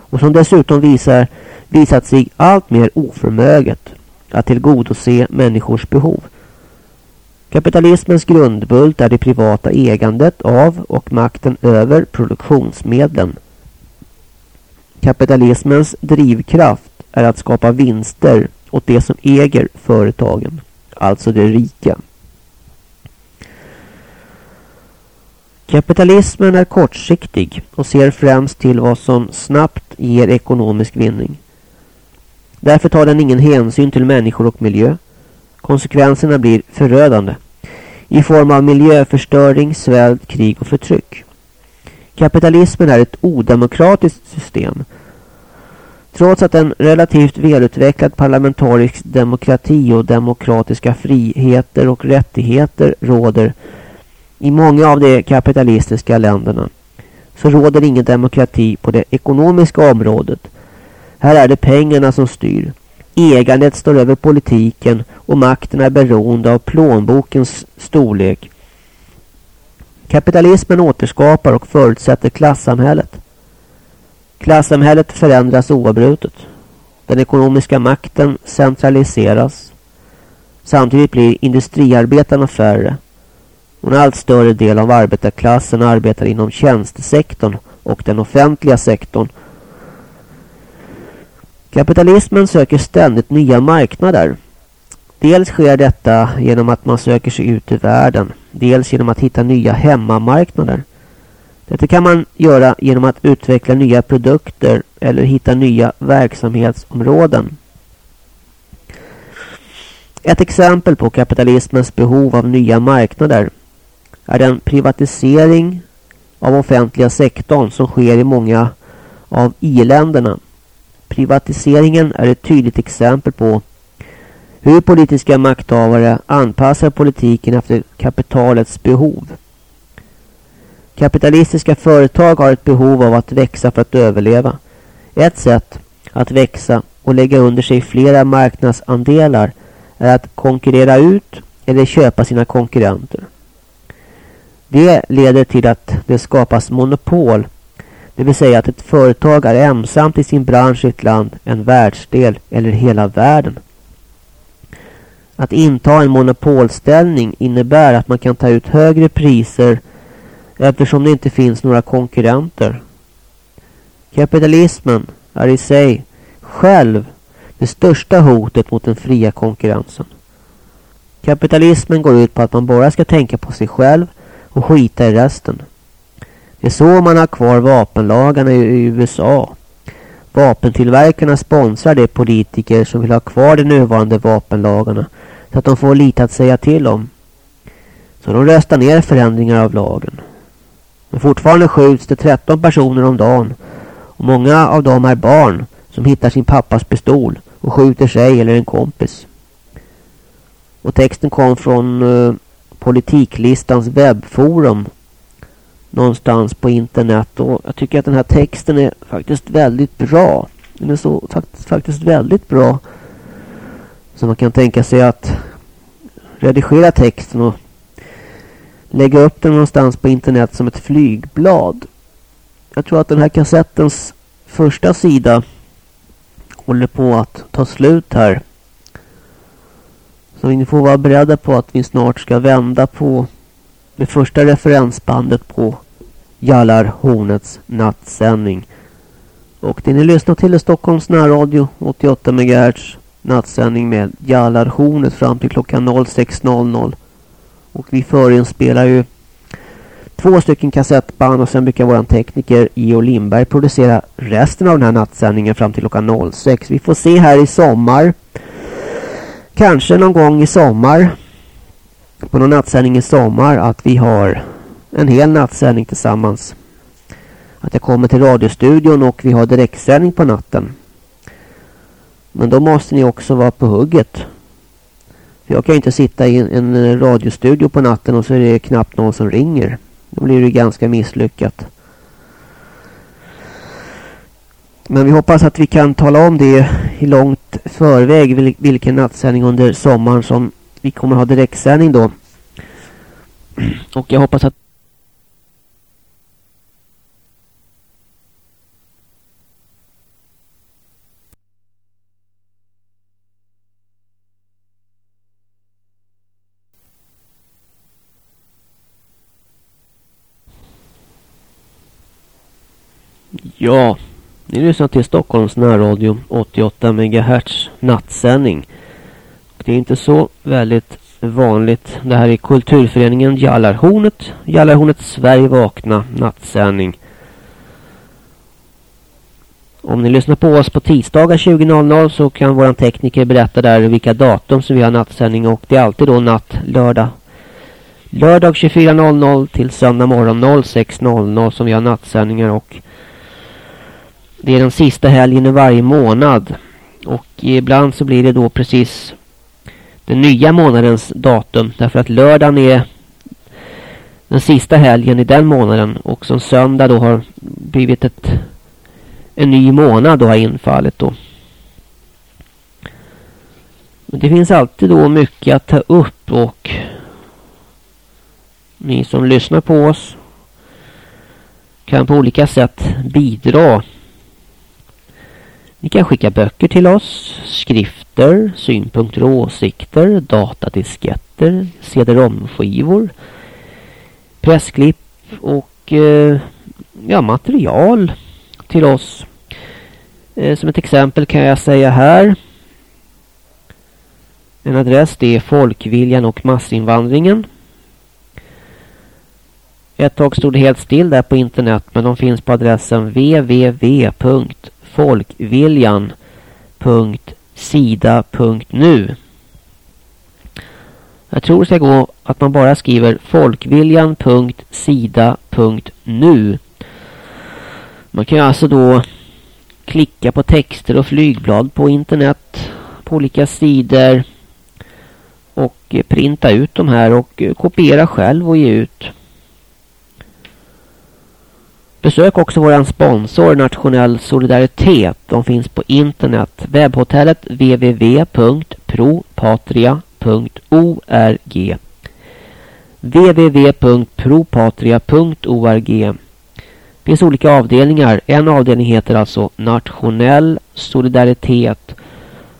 och som dessutom visar, visat sig allt mer oförmöget att tillgodose människors behov. Kapitalismens grundbult är det privata ägandet av och makten över produktionsmedlen. Kapitalismens drivkraft är att skapa vinster åt de som äger företagen, alltså de rika. Kapitalismen är kortsiktig och ser främst till vad som snabbt ger ekonomisk vinning. Därför tar den ingen hänsyn till människor och miljö. Konsekvenserna blir förödande i form av miljöförstöring, svält, krig och förtryck. Kapitalismen är ett odemokratiskt system. Trots att en relativt välutvecklad parlamentarisk demokrati och demokratiska friheter och rättigheter råder i många av de kapitalistiska länderna så råder ingen demokrati på det ekonomiska området. Här är det pengarna som styr. Ägandet står över politiken och makten är beroende av plånbokens storlek. Kapitalismen återskapar och förutsätter klassamhället. Klassamhället förändras oavbrutet. Den ekonomiska makten centraliseras. Samtidigt blir industriarbetarna färre. Och en allt större del av arbetarklassen arbetar inom tjänstesektorn och den offentliga sektorn Kapitalismen söker ständigt nya marknader. Dels sker detta genom att man söker sig ut i världen. Dels genom att hitta nya hemmamarknader. Detta kan man göra genom att utveckla nya produkter eller hitta nya verksamhetsområden. Ett exempel på kapitalismens behov av nya marknader är den privatisering av offentliga sektorn som sker i många av i-länderna. Privatiseringen är ett tydligt exempel på hur politiska makthavare anpassar politiken efter kapitalets behov. Kapitalistiska företag har ett behov av att växa för att överleva. Ett sätt att växa och lägga under sig flera marknadsandelar är att konkurrera ut eller köpa sina konkurrenter. Det leder till att det skapas monopol det vill säga att ett företag är ensamt i sin bransch i ett land, en världsdel eller hela världen. Att inta en monopolställning innebär att man kan ta ut högre priser eftersom det inte finns några konkurrenter. Kapitalismen är i sig själv det största hotet mot den fria konkurrensen. Kapitalismen går ut på att man bara ska tänka på sig själv och skita i resten. Det är så man har kvar vapenlagarna i USA. Vapentillverkarna sponsrar de politiker som vill ha kvar de nuvarande vapenlagarna så att de får lite att säga till om. Så de röstar ner förändringar av lagen. Men fortfarande skjuts det 13 personer om dagen och många av dem är barn som hittar sin pappas pistol och skjuter sig eller en kompis. Och texten kom från eh, uh, Politiklistans webbforum någonstans på internet och jag tycker att den här texten är faktiskt väldigt bra. Den är så faktiskt, faktiskt väldigt bra. Så man kan tänka sig att redigera texten och lägga upp den någonstans på internet som ett flygblad. Jag tror att den här kassettens första sida håller på att ta slut här. Så ni får vara beredda på att vi snart ska vända på det första referensbandet på Jallarhornets nattsändning. Och det ni lyssnar till är Stockholms närradio 88 MHz nattsändning med Jallarhornet fram till klockan 06.00. Och vi förinspelar ju två stycken kassettband och sen brukar vår tekniker Geo Lindberg producera resten av den här nattsändningen fram till klockan 06. Vi får se här i sommar. Kanske någon gång i sommar på någon nattsändning i sommar att vi har en hel nattsändning tillsammans. Att jag kommer till radiostudion och vi har direktsändning på natten. Men då måste ni också vara på hugget. För jag kan ju inte sitta i en, en radiostudio på natten och så är det knappt någon som ringer. Då blir det ganska misslyckat. Men vi hoppas att vi kan tala om det i långt förväg vilken nattsändning under sommaren som vi kommer ha direktsändning då. Och jag hoppas att Ja, ni lyssnar till Stockholms närradio 88 MHz nattsändning. Det är inte så väldigt vanligt. Det här är kulturföreningen Jallarhornet. Jallarhornet Sverige vakna nattsändning. Om ni lyssnar på oss på tisdagar 20.00 så kan våran tekniker berätta där vilka datum som vi har nattsändning och det är alltid då natt lördag. Lördag 24.00 till söndag morgon 06.00 som vi har nattsändningar och det är den sista helgen i varje månad. Och ibland så blir det då precis den nya månadens datum. Därför att lördagen är den sista helgen i den månaden. Och som söndag då har blivit ett, en ny månad då har infallit då. Men det finns alltid då mycket att ta upp och ni som lyssnar på oss kan på olika sätt bidra ni kan skicka böcker till oss, skrifter, synpunkter och åsikter, datadisketter, cd-rom-skivor, pressklipp och eh, ja, material till oss. Eh, som ett exempel kan jag säga här. En adress det är Folkviljan och massinvandringen. Ett tag stod det helt still där på internet men de finns på adressen www folkviljan.sida.nu Jag tror det ska gå att man bara skriver folkviljan.sida.nu Man kan alltså då klicka på texter och flygblad på internet på olika sidor och printa ut de här och kopiera själv och ge ut. Besök också vår sponsor Nationell Solidaritet. De finns på internet. Webbhotellet www.propatria.org www.propatria.org Det finns olika avdelningar. En avdelning heter alltså Nationell Solidaritet.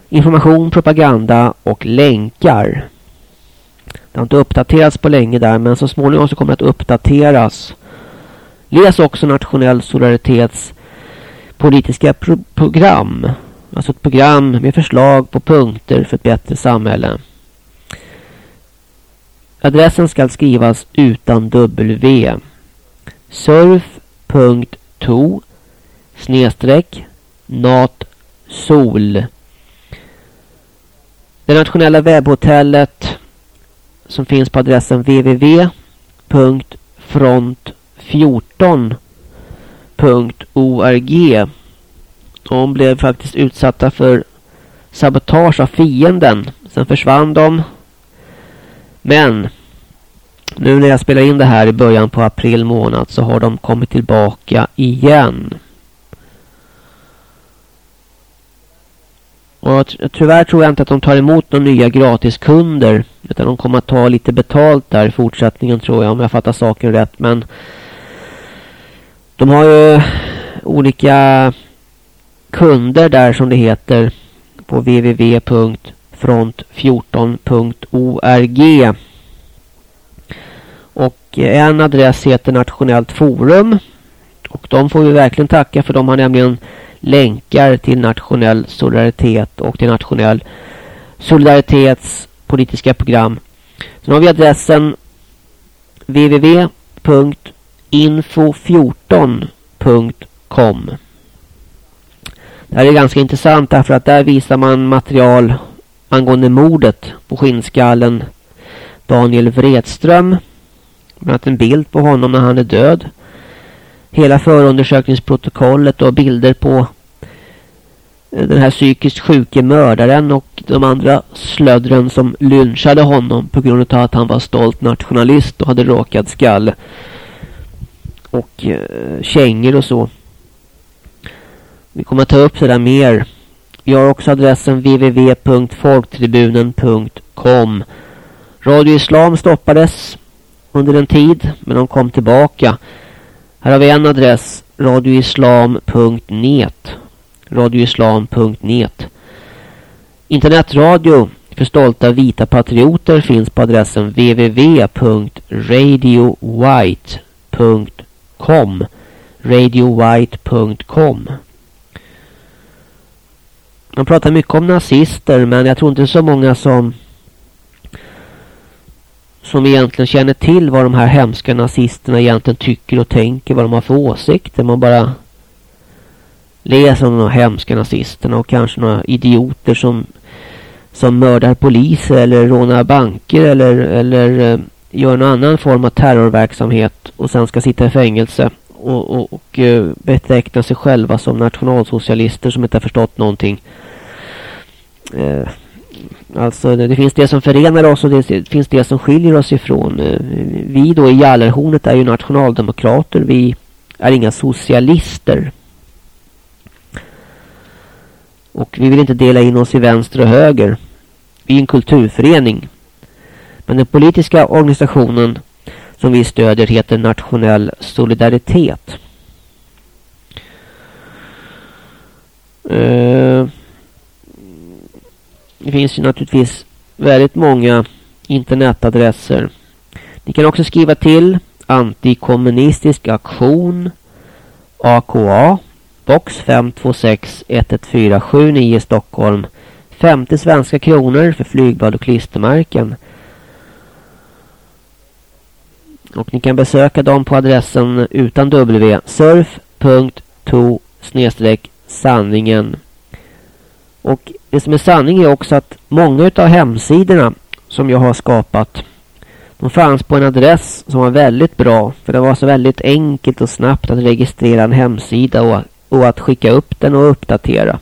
Information, propaganda och länkar. Det har inte uppdaterats på länge där men så småningom så kommer det att uppdateras. Läs också Nationell Solidaritets politiska pro program. Alltså ett program med förslag på punkter för ett bättre samhälle. Adressen ska skrivas utan W. surf.to snedstreck natsol. Det nationella webbhotellet som finns på adressen www.front 14.org. De blev faktiskt utsatta för sabotage av fienden. Sen försvann de. Men nu när jag spelar in det här i början på april månad så har de kommit tillbaka igen. Och tyvärr tror jag inte att de tar emot några nya gratiskunder. Utan de kommer att ta lite betalt där i fortsättningen tror jag om jag fattar saken rätt. Men de har ju olika kunder där som det heter på www.front14.org och eh, en adress heter Nationellt Forum och de får vi verkligen tacka för de har nämligen länkar till nationell solidaritet och till nationell solidaritets politiska program. Sen har vi adressen www info14.com Det här är ganska intressant därför att där visar man material angående mordet på skinnskallen Daniel Vredström. Bland annat en bild på honom när han är död. Hela förundersökningsprotokollet och bilder på eh, den här psykiskt sjuke mördaren och de andra slödren som lynchade honom på grund av att han var stolt nationalist och hade råkat skalle och eh, kängor och så. Vi kommer att ta upp det där mer. Vi har också adressen www.folktribunen.com Radio Islam stoppades under en tid men de kom tillbaka. Här har vi en adress radioislam.net radioislam.net Internetradio för stolta vita patrioter finns på adressen www.radiowhite.com radiowhite.com Man pratar mycket om nazister men jag tror inte så många som som egentligen känner till vad de här hemska nazisterna egentligen tycker och tänker, vad de har för åsikter. Man bara läser om de hemska nazisterna och kanske några idioter som som mördar poliser eller rånar banker eller, eller eh, gör någon annan form av terrorverksamhet och sen ska sitta i fängelse och, och, och eh, beteckna sig själva som nationalsocialister som inte har förstått någonting. Eh, Alltså det finns det som förenar oss och det finns det som skiljer oss ifrån. Eh, vi då i Gallerhornet är ju nationaldemokrater. Vi är inga socialister. Och vi vill inte dela in oss i vänster och höger. Vi är en kulturförening. Men den politiska organisationen som vi stödjer heter Nationell Solidaritet. Eh, det finns ju naturligtvis väldigt många internetadresser. Ni kan också skriva till antikommunistisk aktion AKA box 526 11479 Stockholm 50 svenska kronor för flygblad och klistermärken. Och ni kan besöka dem på adressen utan w surf.to sanningen och det som är sanning är också att många av hemsidorna som jag har skapat de fanns på en adress som var väldigt bra. För det var så väldigt enkelt och snabbt att registrera en hemsida och, och att skicka upp den och uppdatera.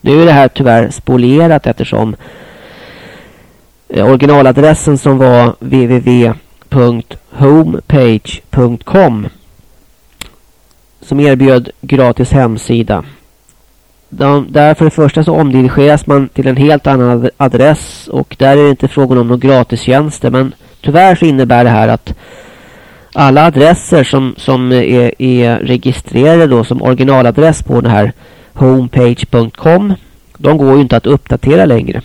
Nu är det här tyvärr spolierat eftersom eh, originaladressen som var www.homepage.com som erbjöd gratis hemsida de, där för det första så omdirigeras man till en helt annan adress och där är det inte frågan om några gratistjänster men tyvärr så innebär det här att alla adresser som, som är, är registrerade då som originaladress på den här homepage.com de går ju inte att uppdatera längre.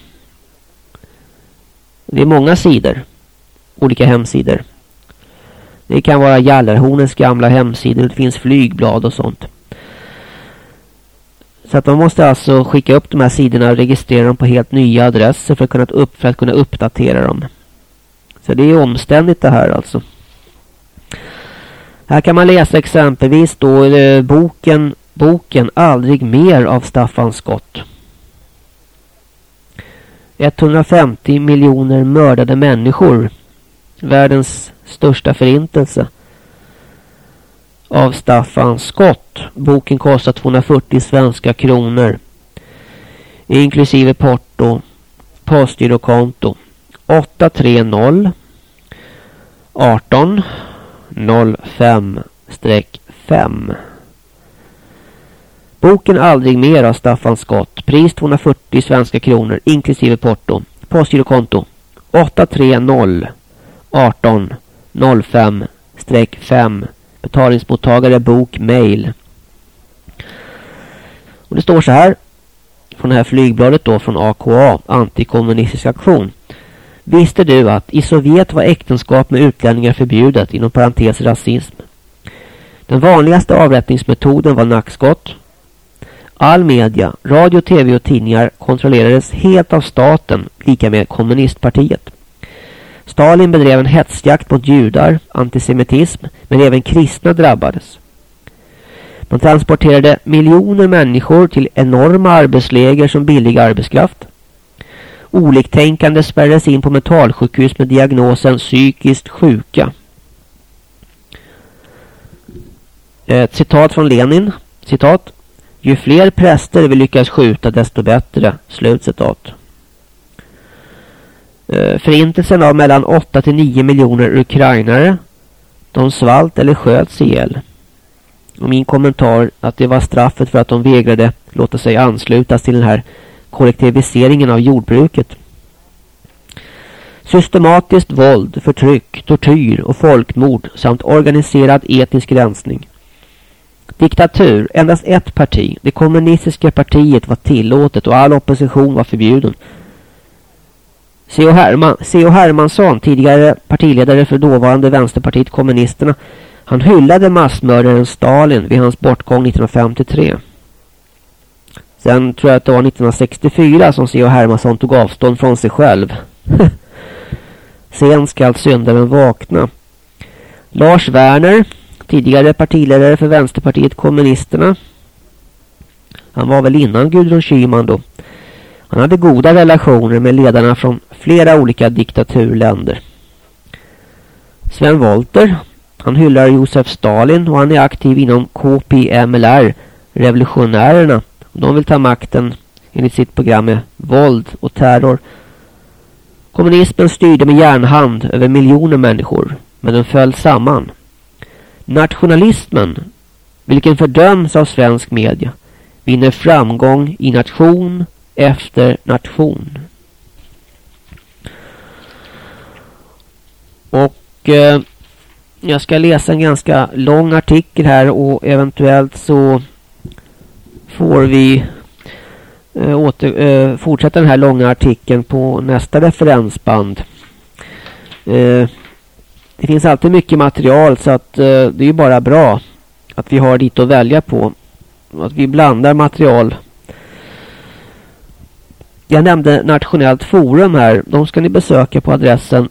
Det är många sidor. Olika hemsidor. Det kan vara Jallarhornens gamla hemsidor. Det finns flygblad och sånt. Så att man måste alltså skicka upp de här sidorna och registrera dem på helt nya adresser för att kunna, upp, för att kunna uppdatera dem. Så det är omständigt det här alltså. Här kan man läsa exempelvis då eh, boken, boken Aldrig mer av Staffan Skott. 150 miljoner mördade människor. Världens största förintelse av Staffan Skott. Boken kostar 240 svenska kronor. Inklusive porto. Postgirokonto. 830 18 05 5. Boken Aldrig mer av Staffan Skott. Pris 240 svenska kronor inklusive porto. Postgirokonto 830 18 05 5 betalningsmottagare, bok, mail. Och det står så här från det här flygbladet då från AKA, antikommunistisk aktion. Visste du att i Sovjet var äktenskap med utlänningar förbjudet inom parentes rasism? Den vanligaste avrättningsmetoden var nackskott. All media, radio, tv och tidningar kontrollerades helt av staten, lika med kommunistpartiet. Stalin bedrev en hetsjakt mot judar, antisemitism, men även kristna drabbades. Man transporterade miljoner människor till enorma arbetsläger som billig arbetskraft. Oliktänkande spärrades in på mentalsjukhus med diagnosen psykiskt sjuka. Ett citat från Lenin. Citat. Ju fler präster vi lyckas skjuta desto bättre. Slut citat. Eh, förintelsen av mellan 8 till 9 miljoner ukrainare. De svalt eller sköts ihjäl. Och min kommentar att det var straffet för att de vägrade låta sig anslutas till den här kollektiviseringen av jordbruket. Systematiskt våld, förtryck, tortyr och folkmord samt organiserad etnisk rensning. Diktatur, endast ett parti, det kommunistiska partiet var tillåtet och all opposition var förbjuden. C.O. Herman, Hermansson, tidigare partiledare för dåvarande Vänsterpartiet kommunisterna, han hyllade massmördaren Stalin vid hans bortgång 1953. Sen tror jag att det var 1964 som C.O. Hermansson tog avstånd från sig själv. Sen skall syndaren vakna. Lars Werner, tidigare partiledare för Vänsterpartiet kommunisterna. Han var väl innan Gudrun Schyman då. Han hade goda relationer med ledarna från flera olika diktaturländer. Sven Walter, han hyllar Josef Stalin och han är aktiv inom KPMLR, revolutionärerna. De vill ta makten enligt sitt program med våld och terror. Kommunismen styrde med järnhand över miljoner människor, men den föll samman. Nationalismen, vilken fördöms av svensk media, vinner framgång i nation efter nation. Och eh, jag ska läsa en ganska lång artikel här och eventuellt så får vi eh, åter, eh, fortsätta den här långa artikeln på nästa referensband. Eh, det finns alltid mycket material så att eh, det är ju bara bra att vi har lite att välja på. Att vi blandar material. Jag nämnde Nationellt forum här. De ska ni besöka på adressen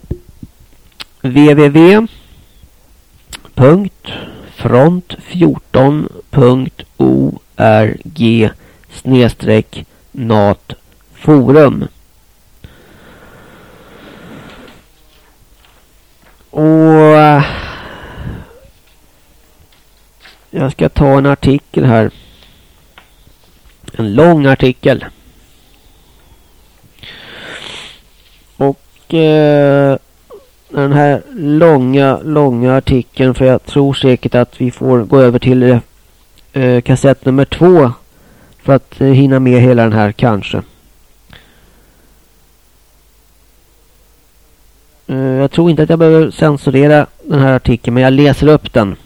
www.front14.org snedstreck natforum. Och eh, jag ska ta en artikel här. En lång artikel. Och eh, den här långa, långa artikeln. För jag tror säkert att vi får gå över till eh, kassett nummer två. För att eh, hinna med hela den här kanske. Eh, jag tror inte att jag behöver censurera den här artikeln. Men jag läser upp den.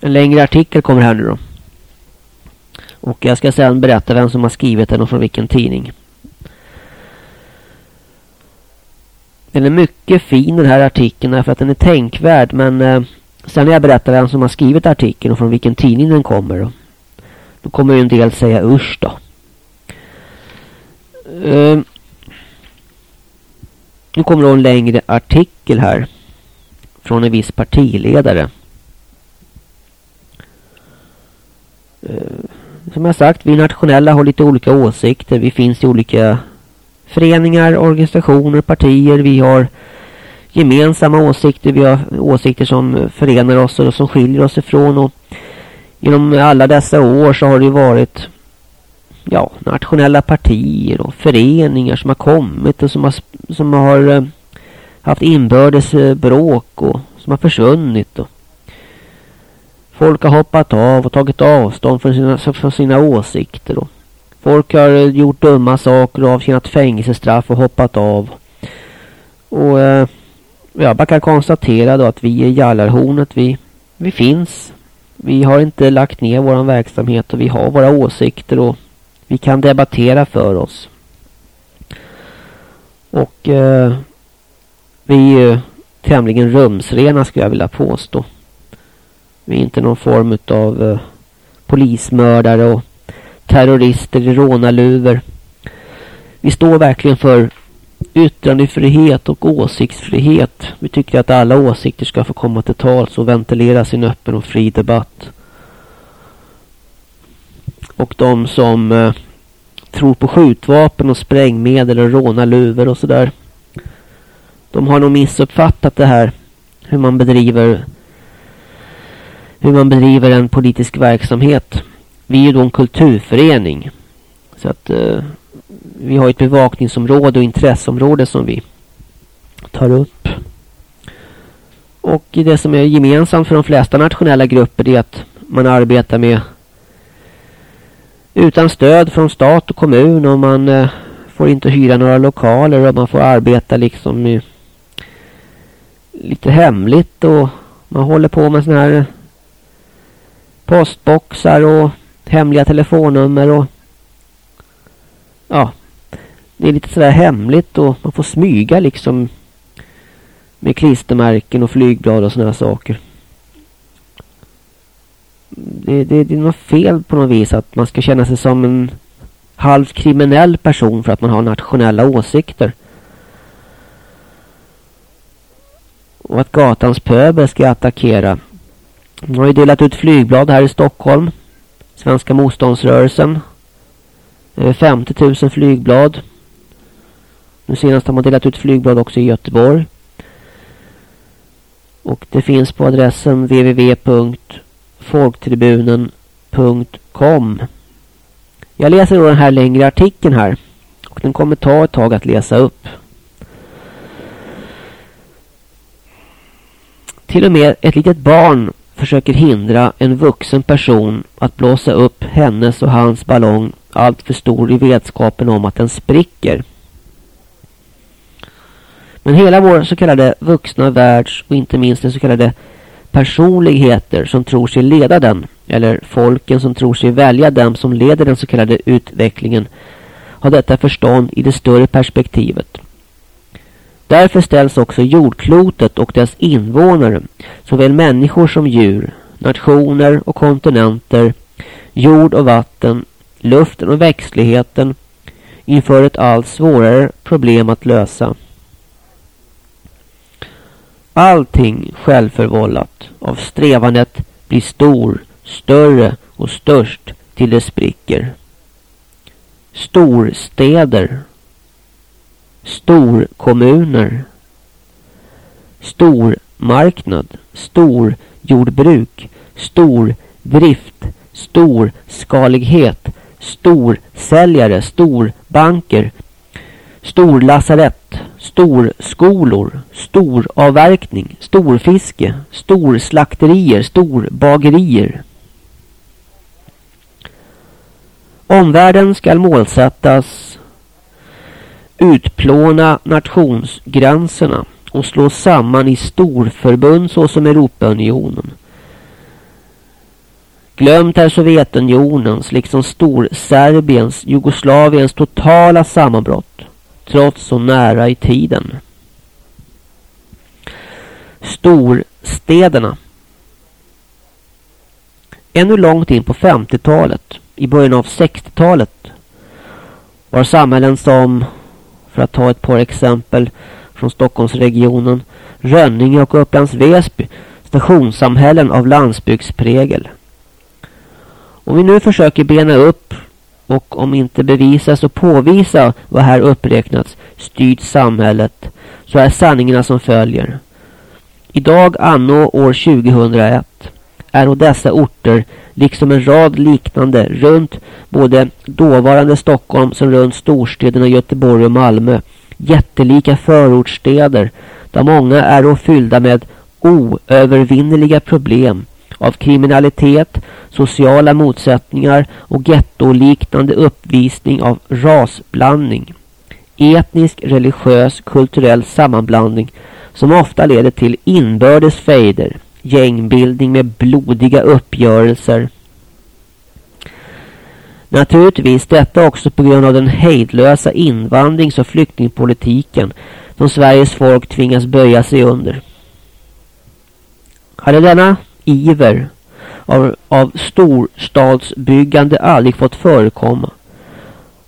En längre artikel kommer här nu då. Och jag ska sedan berätta vem som har skrivit den och från vilken tidning. Den är mycket fin den här artikeln därför att den är tänkvärd. Men eh, sen när jag berättar vem som har skrivit artikeln och från vilken tidning den kommer. Då, då kommer ju en del säga usch då. Eh, nu kommer då en längre artikel här. Från en viss partiledare. Eh, som jag sagt, vi nationella har lite olika åsikter. Vi finns i olika föreningar, organisationer, partier. Vi har gemensamma åsikter. Vi har åsikter som förenar oss och som skiljer oss ifrån. Och genom alla dessa år så har det varit ja, nationella partier och föreningar som har kommit och som har, som har eh, haft inbördes bråk och som har försvunnit. Och folk har hoppat av och tagit avstånd från sina, från sina åsikter. Och folk har gjort dumma saker och avtjänat fängelsestraff och hoppat av. Och eh, jag bara kan konstatera då att vi är Jallarhornet. Vi, vi finns. Vi har inte lagt ner vår verksamhet och vi har våra åsikter och vi kan debattera för oss. Och eh, vi är ju tämligen rumsrena skulle jag vilja påstå. Vi är inte någon form av eh, polismördare och terrorister i rånarluvor. Vi står verkligen för yttrandefrihet och åsiktsfrihet. Vi tycker att alla åsikter ska få komma till tals och ventileras i en öppen och fri debatt. Och de som eh, tror på skjutvapen och sprängmedel och rånarluvor och sådär. De har nog missuppfattat det här. Hur man bedriver hur man bedriver en politisk verksamhet. Vi är ju då en kulturförening. Så att eh, vi har ett bevakningsområde och intresseområde som vi tar upp. Och det som är gemensamt för de flesta nationella grupper är att man arbetar med utan stöd från stat och kommun och man eh, får inte hyra några lokaler och man får arbeta liksom i, lite hemligt och man håller på med såna här postboxar och hemliga telefonnummer och ja, det är lite sådär hemligt och man får smyga liksom med klistermärken och flygblad och sådana saker. Det, det, det är något fel på något vis att man ska känna sig som en halvt kriminell person för att man har nationella åsikter. Och att gatans pöbel ska attackera. De har ju delat ut flygblad här i Stockholm. Svenska motståndsrörelsen. Över 50 000 flygblad. Nu senast har man delat ut flygblad också i Göteborg. Och det finns på adressen www.folktribunen.com Jag läser då den här längre artikeln här. Och den kommer ta ett tag att läsa upp. Till och med ett litet barn försöker hindra en vuxen person att blåsa upp hennes och hans ballong allt för stor i vetskapen om att den spricker. Men hela vår så kallade vuxna världs och inte minst den så kallade personligheter som tror sig leda den eller folken som tror sig välja dem som leder den så kallade utvecklingen har detta förstånd i det större perspektivet. Därför ställs också jordklotet och dess invånare, såväl människor som djur, nationer och kontinenter, jord och vatten, luften och växtligheten inför ett allt svårare problem att lösa. Allting självförvållat av strävandet blir stor, större och störst till det spricker. Storstäder storkommuner, stormarknad, storjordbruk, stordrift, storskalighet, storsäljare, storbanker, storlasarett, storskolor, storavverkning, storfiske, storslakterier, storbagerier. Omvärlden skall målsättas utplåna nationsgränserna och slå samman i storförbund såsom Europaunionen. Glömt är Sovjetunionens, liksom Storserbiens, Jugoslaviens totala sammanbrott, trots så nära i tiden. Storstäderna. Ännu långt in på 50-talet, i början av 60-talet, var samhällen som för att ta ett par exempel från Stockholmsregionen, Rönninge och Upplands Väsby, stationssamhällen av landsbygdsprägel. Om vi nu försöker bena upp och om inte bevisa så påvisa vad här uppräknats styrt samhället så är sanningarna som följer. Idag anno år 2001 är dessa orter liksom en rad liknande runt både dåvarande Stockholm som runt storstäderna Göteborg och Malmö. Jättelika förortsstäder där många är fyllda med oövervinneliga problem av kriminalitet, sociala motsättningar och gettoliknande uppvisning av rasblandning. Etnisk, religiös, kulturell sammanblandning som ofta leder till inbördes fejder gängbildning med blodiga uppgörelser. Naturligtvis detta också på grund av den hejdlösa invandrings- och flyktingpolitiken som Sveriges folk tvingas böja sig under. Hade denna iver av, av storstadsbyggande aldrig fått förekomma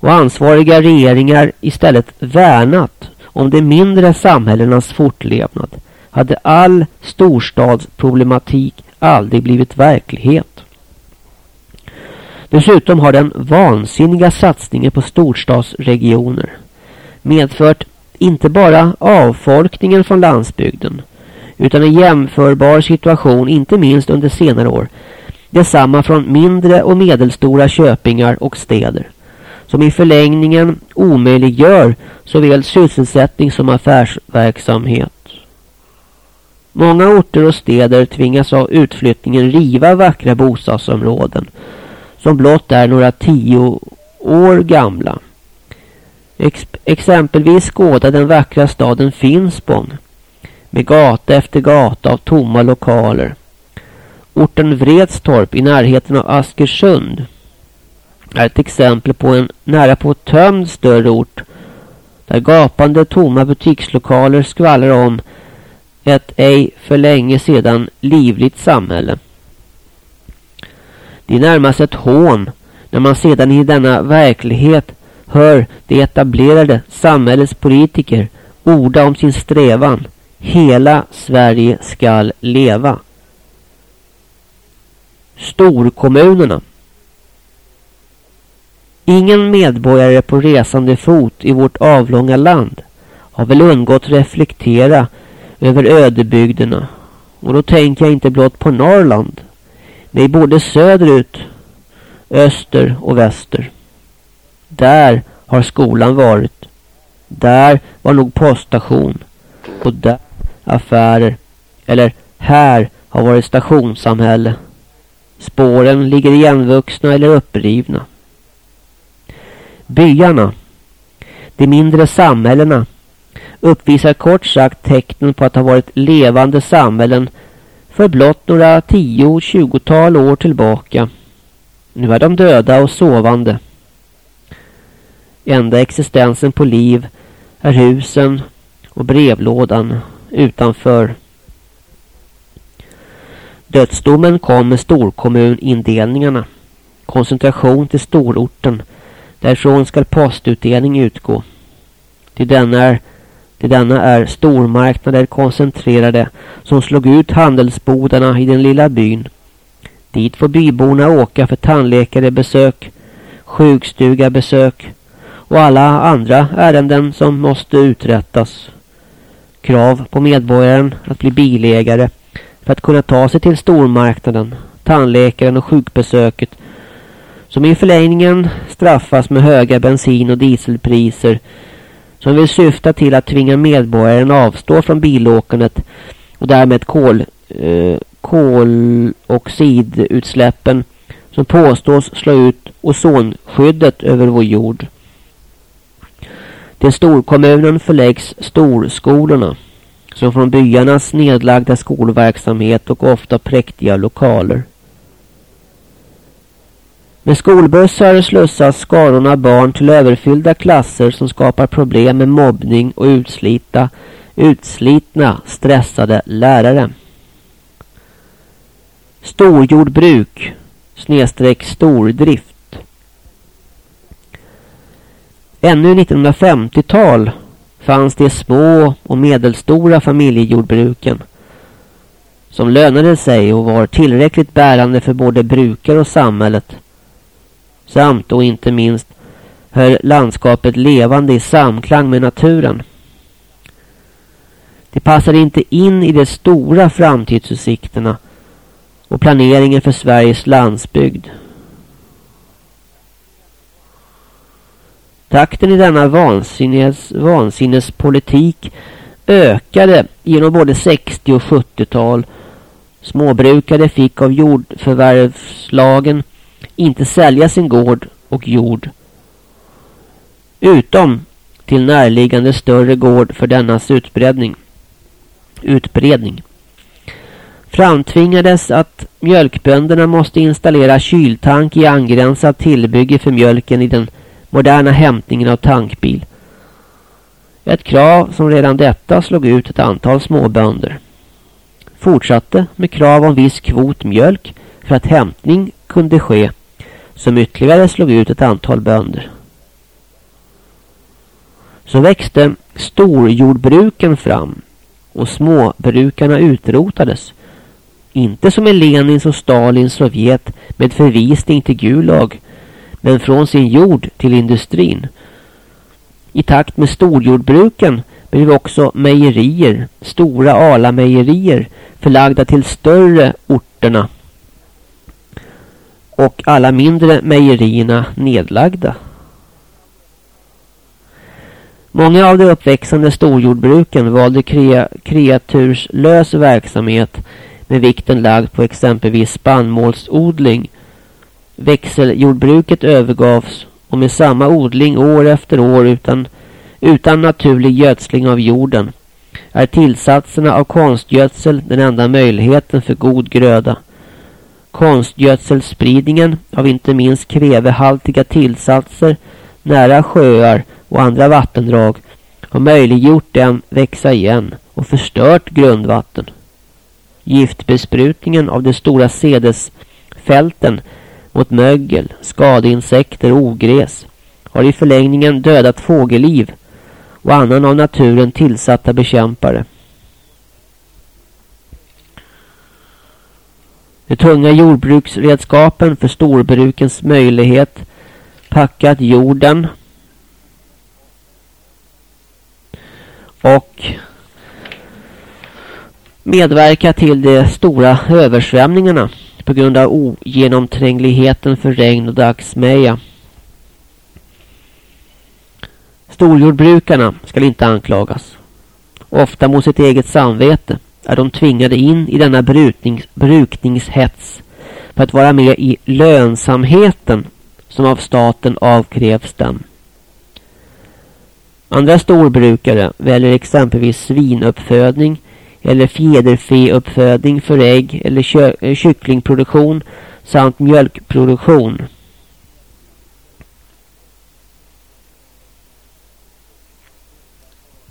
och ansvariga regeringar istället värnat om de mindre samhällenas fortlevnad hade all storstadsproblematik aldrig blivit verklighet. Dessutom har den vansinniga satsningen på storstadsregioner medfört inte bara avfolkningen från landsbygden utan en jämförbar situation inte minst under senare år. Detsamma från mindre och medelstora köpingar och städer som i förlängningen omöjliggör såväl sysselsättning som affärsverksamhet. Många orter och städer tvingas av utflyttningen riva vackra bostadsområden som blott är några tio år gamla. Ex exempelvis skåda den vackra staden Finspång med gata efter gata av tomma lokaler. Orten Vredstorp i närheten av Askersund är ett exempel på en nära på tömd större ort där gapande tomma butikslokaler skvallrar om ett ej för länge sedan livligt samhälle. Det är närmast ett hån när man sedan i denna verklighet hör de etablerade samhällets politiker orda om sin strävan. Hela Sverige skall leva. Storkommunerna. Ingen medborgare på resande fot i vårt avlånga land har väl undgått reflektera över ödebygderna. Och då tänker jag inte blott på Norrland. Nej, både söderut, öster och väster. Där har skolan varit. Där var nog poststation. Och där affärer. Eller här har varit stationssamhälle. Spåren ligger igenvuxna eller upprivna. Byarna, de mindre samhällena, uppvisar kort sagt tecknen på att ha varit levande samhällen för blott några tio-tjugotal år tillbaka. Nu är de döda och sovande. Enda existensen på liv är husen och brevlådan utanför. Dödsdomen kom med storkommunindelningarna. Koncentration till stororten. Därifrån skall postutdelning utgå. Till denna är, till denna är stormarknader koncentrerade som slog ut handelsbodarna i den lilla byn. Dit får byborna åka för tandläkarebesök, sjukstugabesök och alla andra ärenden som måste uträttas. Krav på medborgaren att bli bilägare för att kunna ta sig till stormarknaden, tandläkaren och sjukbesöket som i förlängningen straffas med höga bensin- och dieselpriser som vill syfta till att tvinga medborgaren avstå från bilåkandet och därmed kol, eh, koloxidutsläppen som påstås slå ut ozonskyddet över vår jord. Till storkommunen förläggs storskolorna som från byarnas nedlagda skolverksamhet och ofta präktiga lokaler. Med skolbussar slussas skarorna barn till överfyllda klasser som skapar problem med mobbning och utslita, utslitna, stressade lärare. Storjordbruk snedstreck stordrift. Ännu 1950-tal fanns de små och medelstora familjejordbruken som lönade sig och var tillräckligt bärande för både brukare och samhället samt och inte minst höll landskapet levande i samklang med naturen. Det passade inte in i de stora framtidsutsikterna och planeringen för Sveriges landsbygd. Takten i denna vansinnes, vansinnespolitik ökade genom både 60 och 70-tal. Småbrukare fick av jordförvärvslagen inte sälja sin gård och jord. Utom till närliggande större gård för dennas utbredning. Utbredning. Framtvingades att mjölkbönderna måste installera kyltank i angränsat tillbygge för mjölken i den moderna hämtningen av tankbil. Ett krav som redan detta slog ut ett antal småbönder. Fortsatte med krav om viss kvot mjölk för att hämtning kunde ske som ytterligare slog ut ett antal bönder. Så växte storjordbruken fram och småbrukarna utrotades. Inte som i Lenins och Stalins Sovjet med förvisning till Gulag men från sin jord till industrin. I takt med storjordbruken blev också mejerier, stora Arla-mejerier förlagda till större orterna och alla mindre mejerierna nedlagda. Många av de uppväxande storjordbruken valde krea kreaturslös verksamhet med vikten lagd på exempelvis spannmålsodling. Växeljordbruket övergavs och med samma odling år efter år utan, utan naturlig gödsling av jorden är tillsatserna av konstgödsel den enda möjligheten för god gröda. Konstgödselspridningen av inte minst kvävehaltiga tillsatser nära sjöar och andra vattendrag har möjliggjort den växa igen och förstört grundvatten. Giftbesprutningen av de stora sädesfälten mot mögel, skadeinsekter och ogräs har i förlängningen dödat fågelliv och annan av naturen tillsatta bekämpare. De tunga jordbruksredskapen för storbrukens möjlighet packat jorden och medverka till de stora översvämningarna på grund av ogenomträngligheten för regn och dagsmeja. Storjordbrukarna ska inte anklagas. Ofta mot sitt eget samvete är de tvingade in i denna bruknings, brukningshets för att vara med i lönsamheten som av staten avkrävs dem. Andra storbrukare väljer exempelvis svinuppfödning eller fjäderfeuppfödning för ägg eller kö- eh, kycklingproduktion samt mjölkproduktion.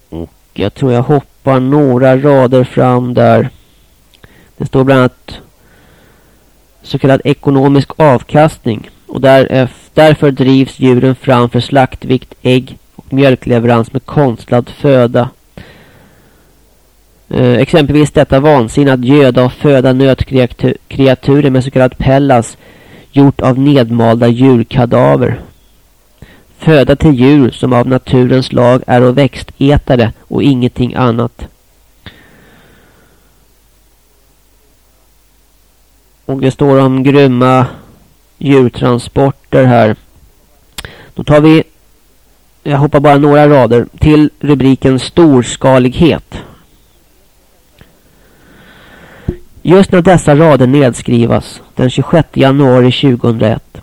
Och jag tror jag hoppar bara några rader fram där. Det står bland annat så kallad ekonomisk avkastning. Och därför drivs djuren fram för slaktvikt, ägg och mjölkleverans med konstlad föda. Eh, exempelvis detta vansinne att göda och föda nötkreaturer med så kallad pellas gjort av nedmalda djurkadaver. Föda till djur som av naturens lag är och växtätare och ingenting annat. Och det står om grymma djurtransporter här. Då tar vi, jag hoppar bara några rader, till rubriken storskalighet. Just när dessa rader nedskrivas den 26 januari 2001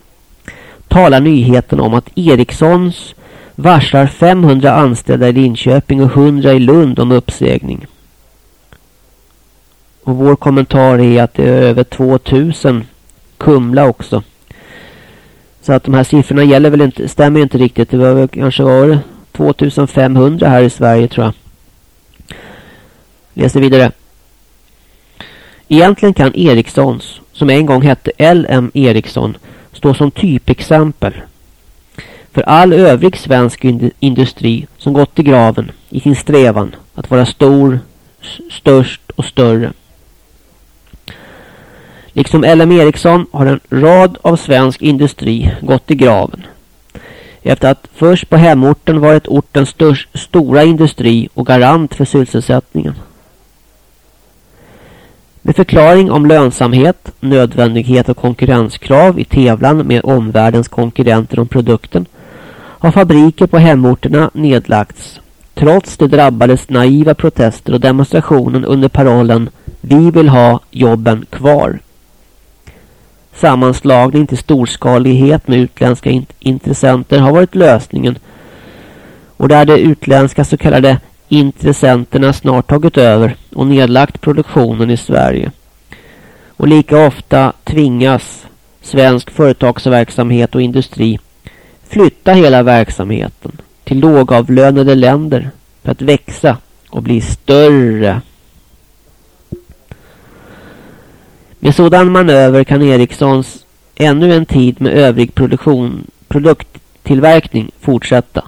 talar nyheten om att Ericssons varslar 500 anställda i Linköping och 100 i Lund om uppsägning. Och vår kommentar är att det är över 2000 Kumla också. Så att de här siffrorna gäller väl inte, stämmer inte riktigt. Det var väl kanske var 2500 här i Sverige tror jag. Läser vidare. Egentligen kan Ericssons, som en gång hette LM Ericsson, står som typexempel för all övrig svensk industri som gått i graven i sin strävan att vara stor, störst och större. Liksom LM Ericsson har en rad av svensk industri gått i graven. Efter att först på hemorten varit ortens störst, stora industri och garant för sysselsättningen. Med förklaring om lönsamhet, nödvändighet och konkurrenskrav i tävlan med omvärldens konkurrenter om produkten har fabriker på hemorterna nedlagts trots de drabbades naiva protester och demonstrationen under parollen Vi vill ha jobben kvar. Sammanslagning till storskalighet med utländska int intressenter har varit lösningen och där de utländska så kallade intressenterna snart tagit över och nedlagt produktionen i Sverige. Och lika ofta tvingas svensk företagsverksamhet och industri flytta hela verksamheten till lågavlönade länder för att växa och bli större. Med sådan manöver kan Ericssons ännu en tid med övrig produktion, produkttillverkning fortsätta.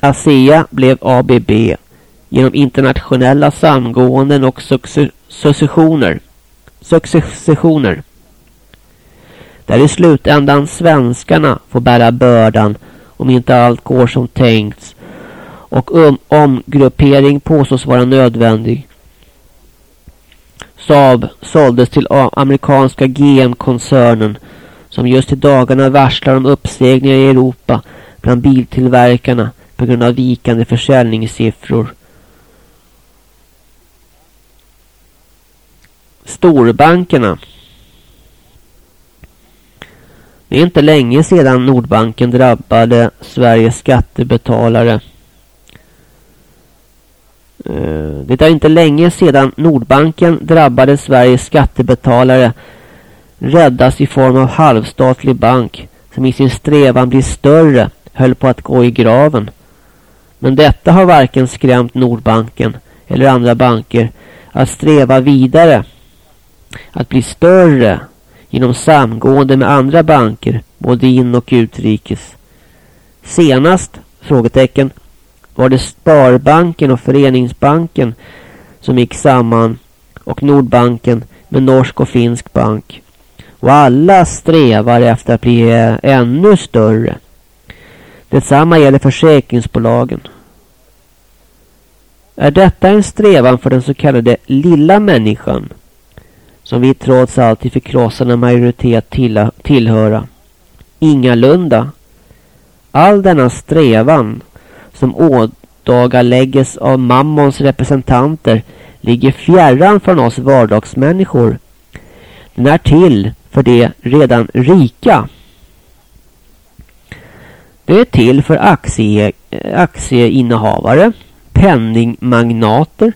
ASEA blev ABB genom internationella samgåenden och successioner. Successioner. Där i slutändan svenskarna får bära bördan om inte allt går som tänkts och um, omgruppering påstås vara nödvändig. Saab såldes till amerikanska GM-koncernen som just i dagarna varslar om uppsägningar i Europa bland biltillverkarna på grund av vikande försäljningssiffror. Storbankerna. Det är inte länge sedan Nordbanken drabbade Sveriges skattebetalare. Eh, det är inte länge sedan Nordbanken drabbade Sveriges skattebetalare räddas i form av halvstatlig bank som i sin strävan blir större höll på att gå i graven. Men detta har varken skrämt Nordbanken eller andra banker att sträva vidare. Att bli större genom samgående med andra banker, både in- och utrikes. Senast, frågetecken, var det Sparbanken och Föreningsbanken som gick samman och Nordbanken med Norsk och Finsk bank. Och alla strävar efter att bli ännu större. Detsamma gäller försäkringsbolagen. Är detta en strävan för den så kallade lilla människan? Som vi trots allt i förkrossande majoritet till tillhöra. Ingalunda. All denna strävan som ådagalägges av mammons representanter ligger fjärran från oss vardagsmänniskor. Den är till för de redan rika. Det är till för aktie, eh, aktieinnehavare, penningmagnater,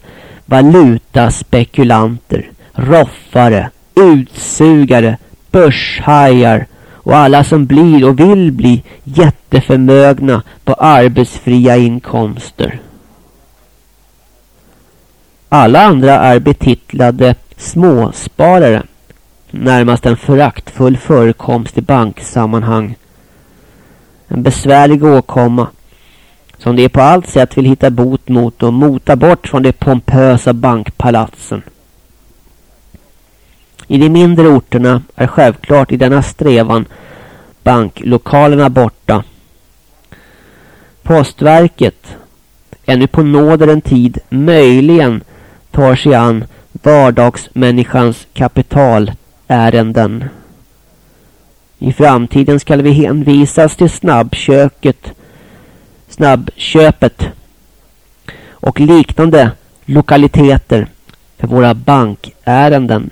valutaspekulanter, roffare, utsugare, börshajar och alla som blir och vill bli jätteförmögna på arbetsfria inkomster. Alla andra är betitlade småsparare. Närmast en föraktfull förekomst i banksammanhang. En besvärlig åkomma som de på allt sätt vill hitta bot mot och mota bort från de pompösa bankpalatsen. I de mindre orterna är självklart i denna strävan banklokalerna borta. Postverket, ännu på nåder en tid, möjligen tar sig an vardagsmänniskans kapitalärenden. I framtiden ska vi hänvisas till snabbköket, snabbköpet och liknande lokaliteter för våra bankärenden.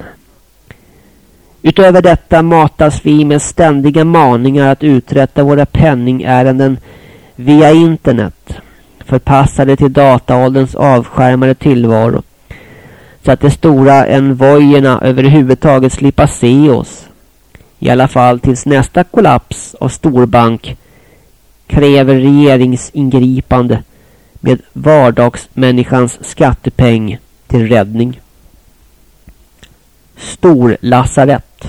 Utöver detta matas vi med ständiga maningar att uträtta våra penningärenden via internet. Förpassade till dataålderns avskärmade tillvaro. Så att de stora envojerna överhuvudtaget slipper se oss. I alla fall tills nästa kollaps av storbank kräver regeringsingripande med vardagsmänniskans skattepeng till räddning. Storlasarett.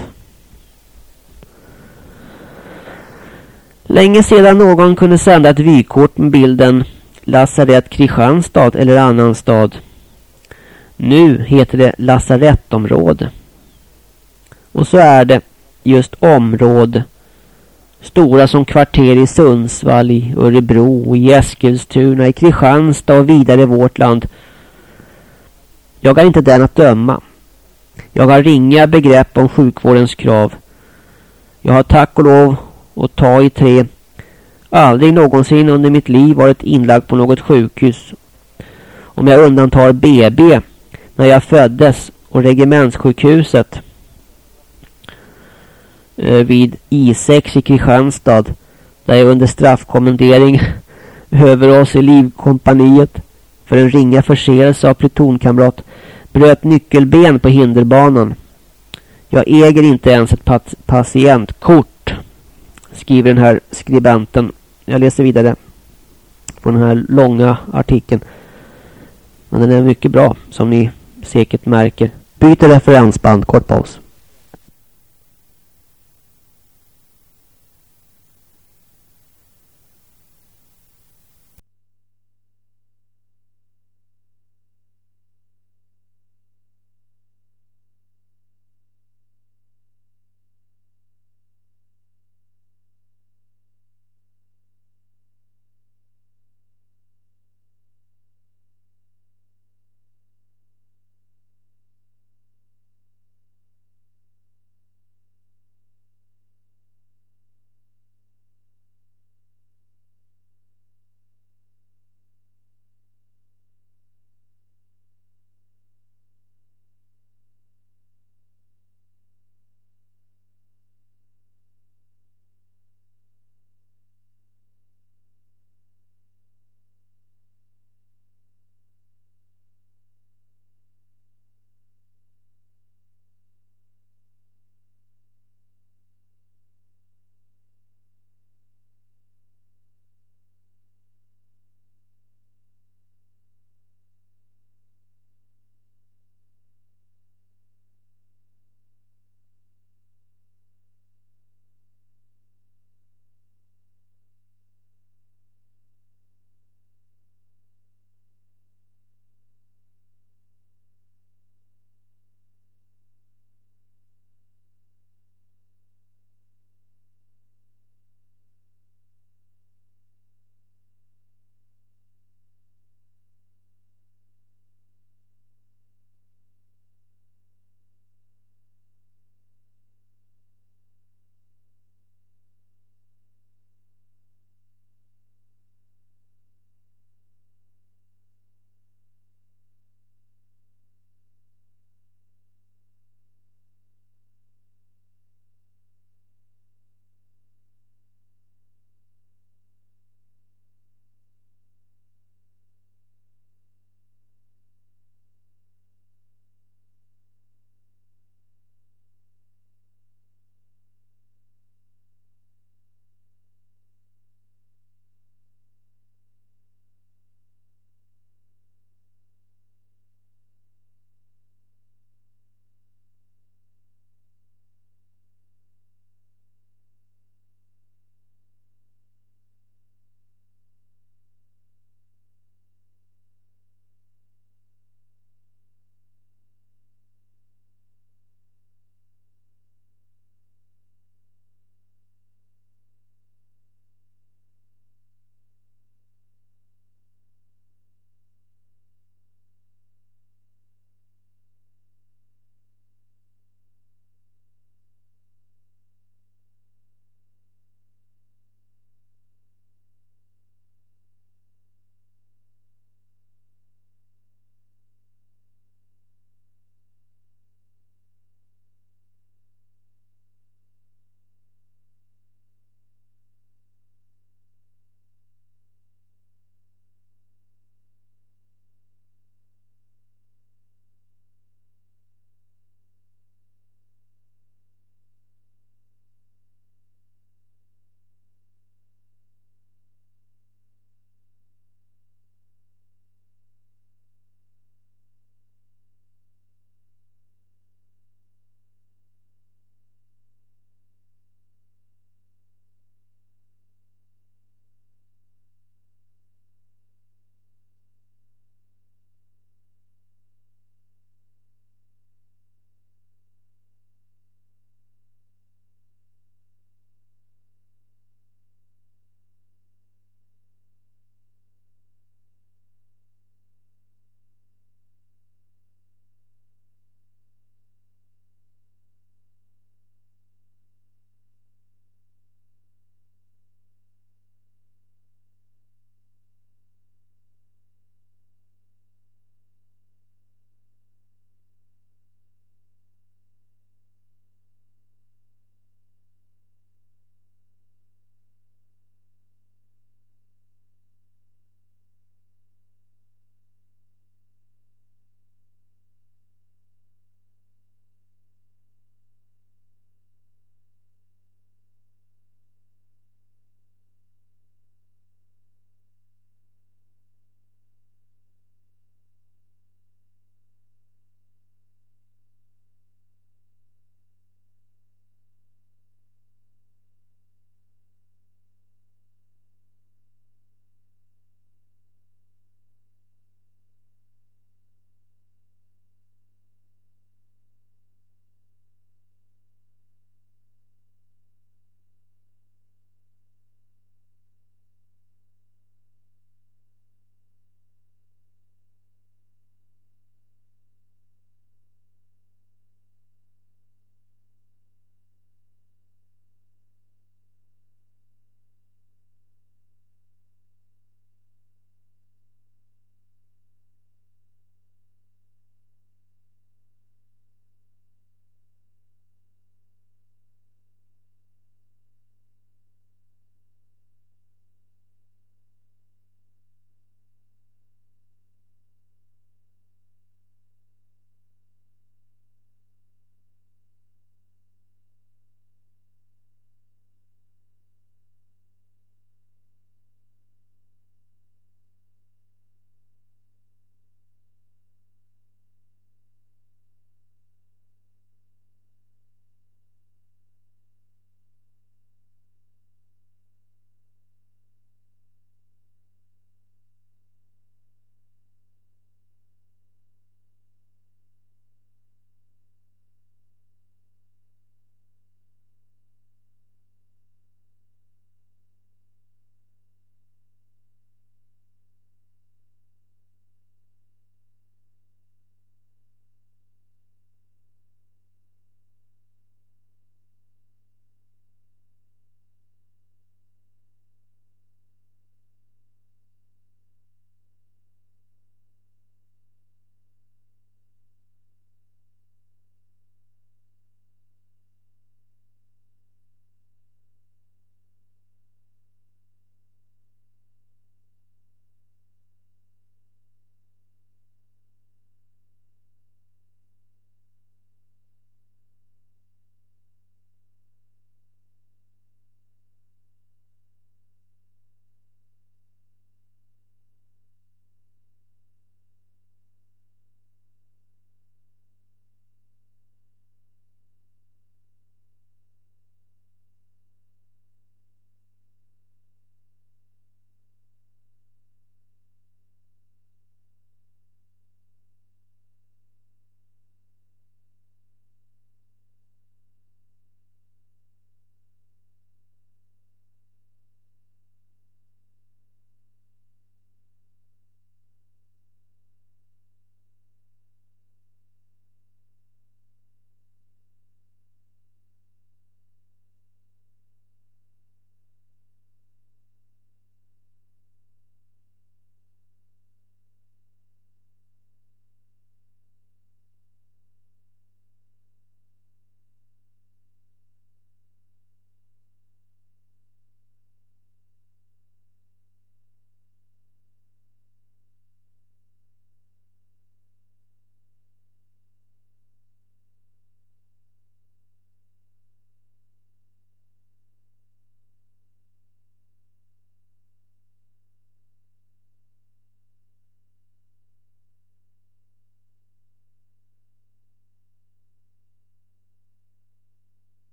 Länge sedan någon kunde sända ett vykort med bilden Lasarett Kristianstad eller annan stad. Nu heter det lasarettområde. Och så är det just område. Stora som kvarter i Sundsvall, i Örebro, i Eskilstuna, i Kristianstad och vidare i vårt land. Jag är inte den att döma. Jag har ringa begrepp om sjukvårdens krav. Jag har tack och lov att ta i tre. Aldrig någonsin under mitt liv varit inlagd på något sjukhus. Om jag undantar BB när jag föddes och regementssjukhuset Eh, vid I6 i Kristianstad där jag under straffkommendering över oss i livkompaniet för en ringa förseelse av plutonkamrat bröt nyckelben på hinderbanan. Jag äger inte ens ett pat patientkort, skriver den här skribenten. Jag läser vidare på den här långa artikeln. Men den är mycket bra, som ni säkert märker. Byter referensband, kort paus.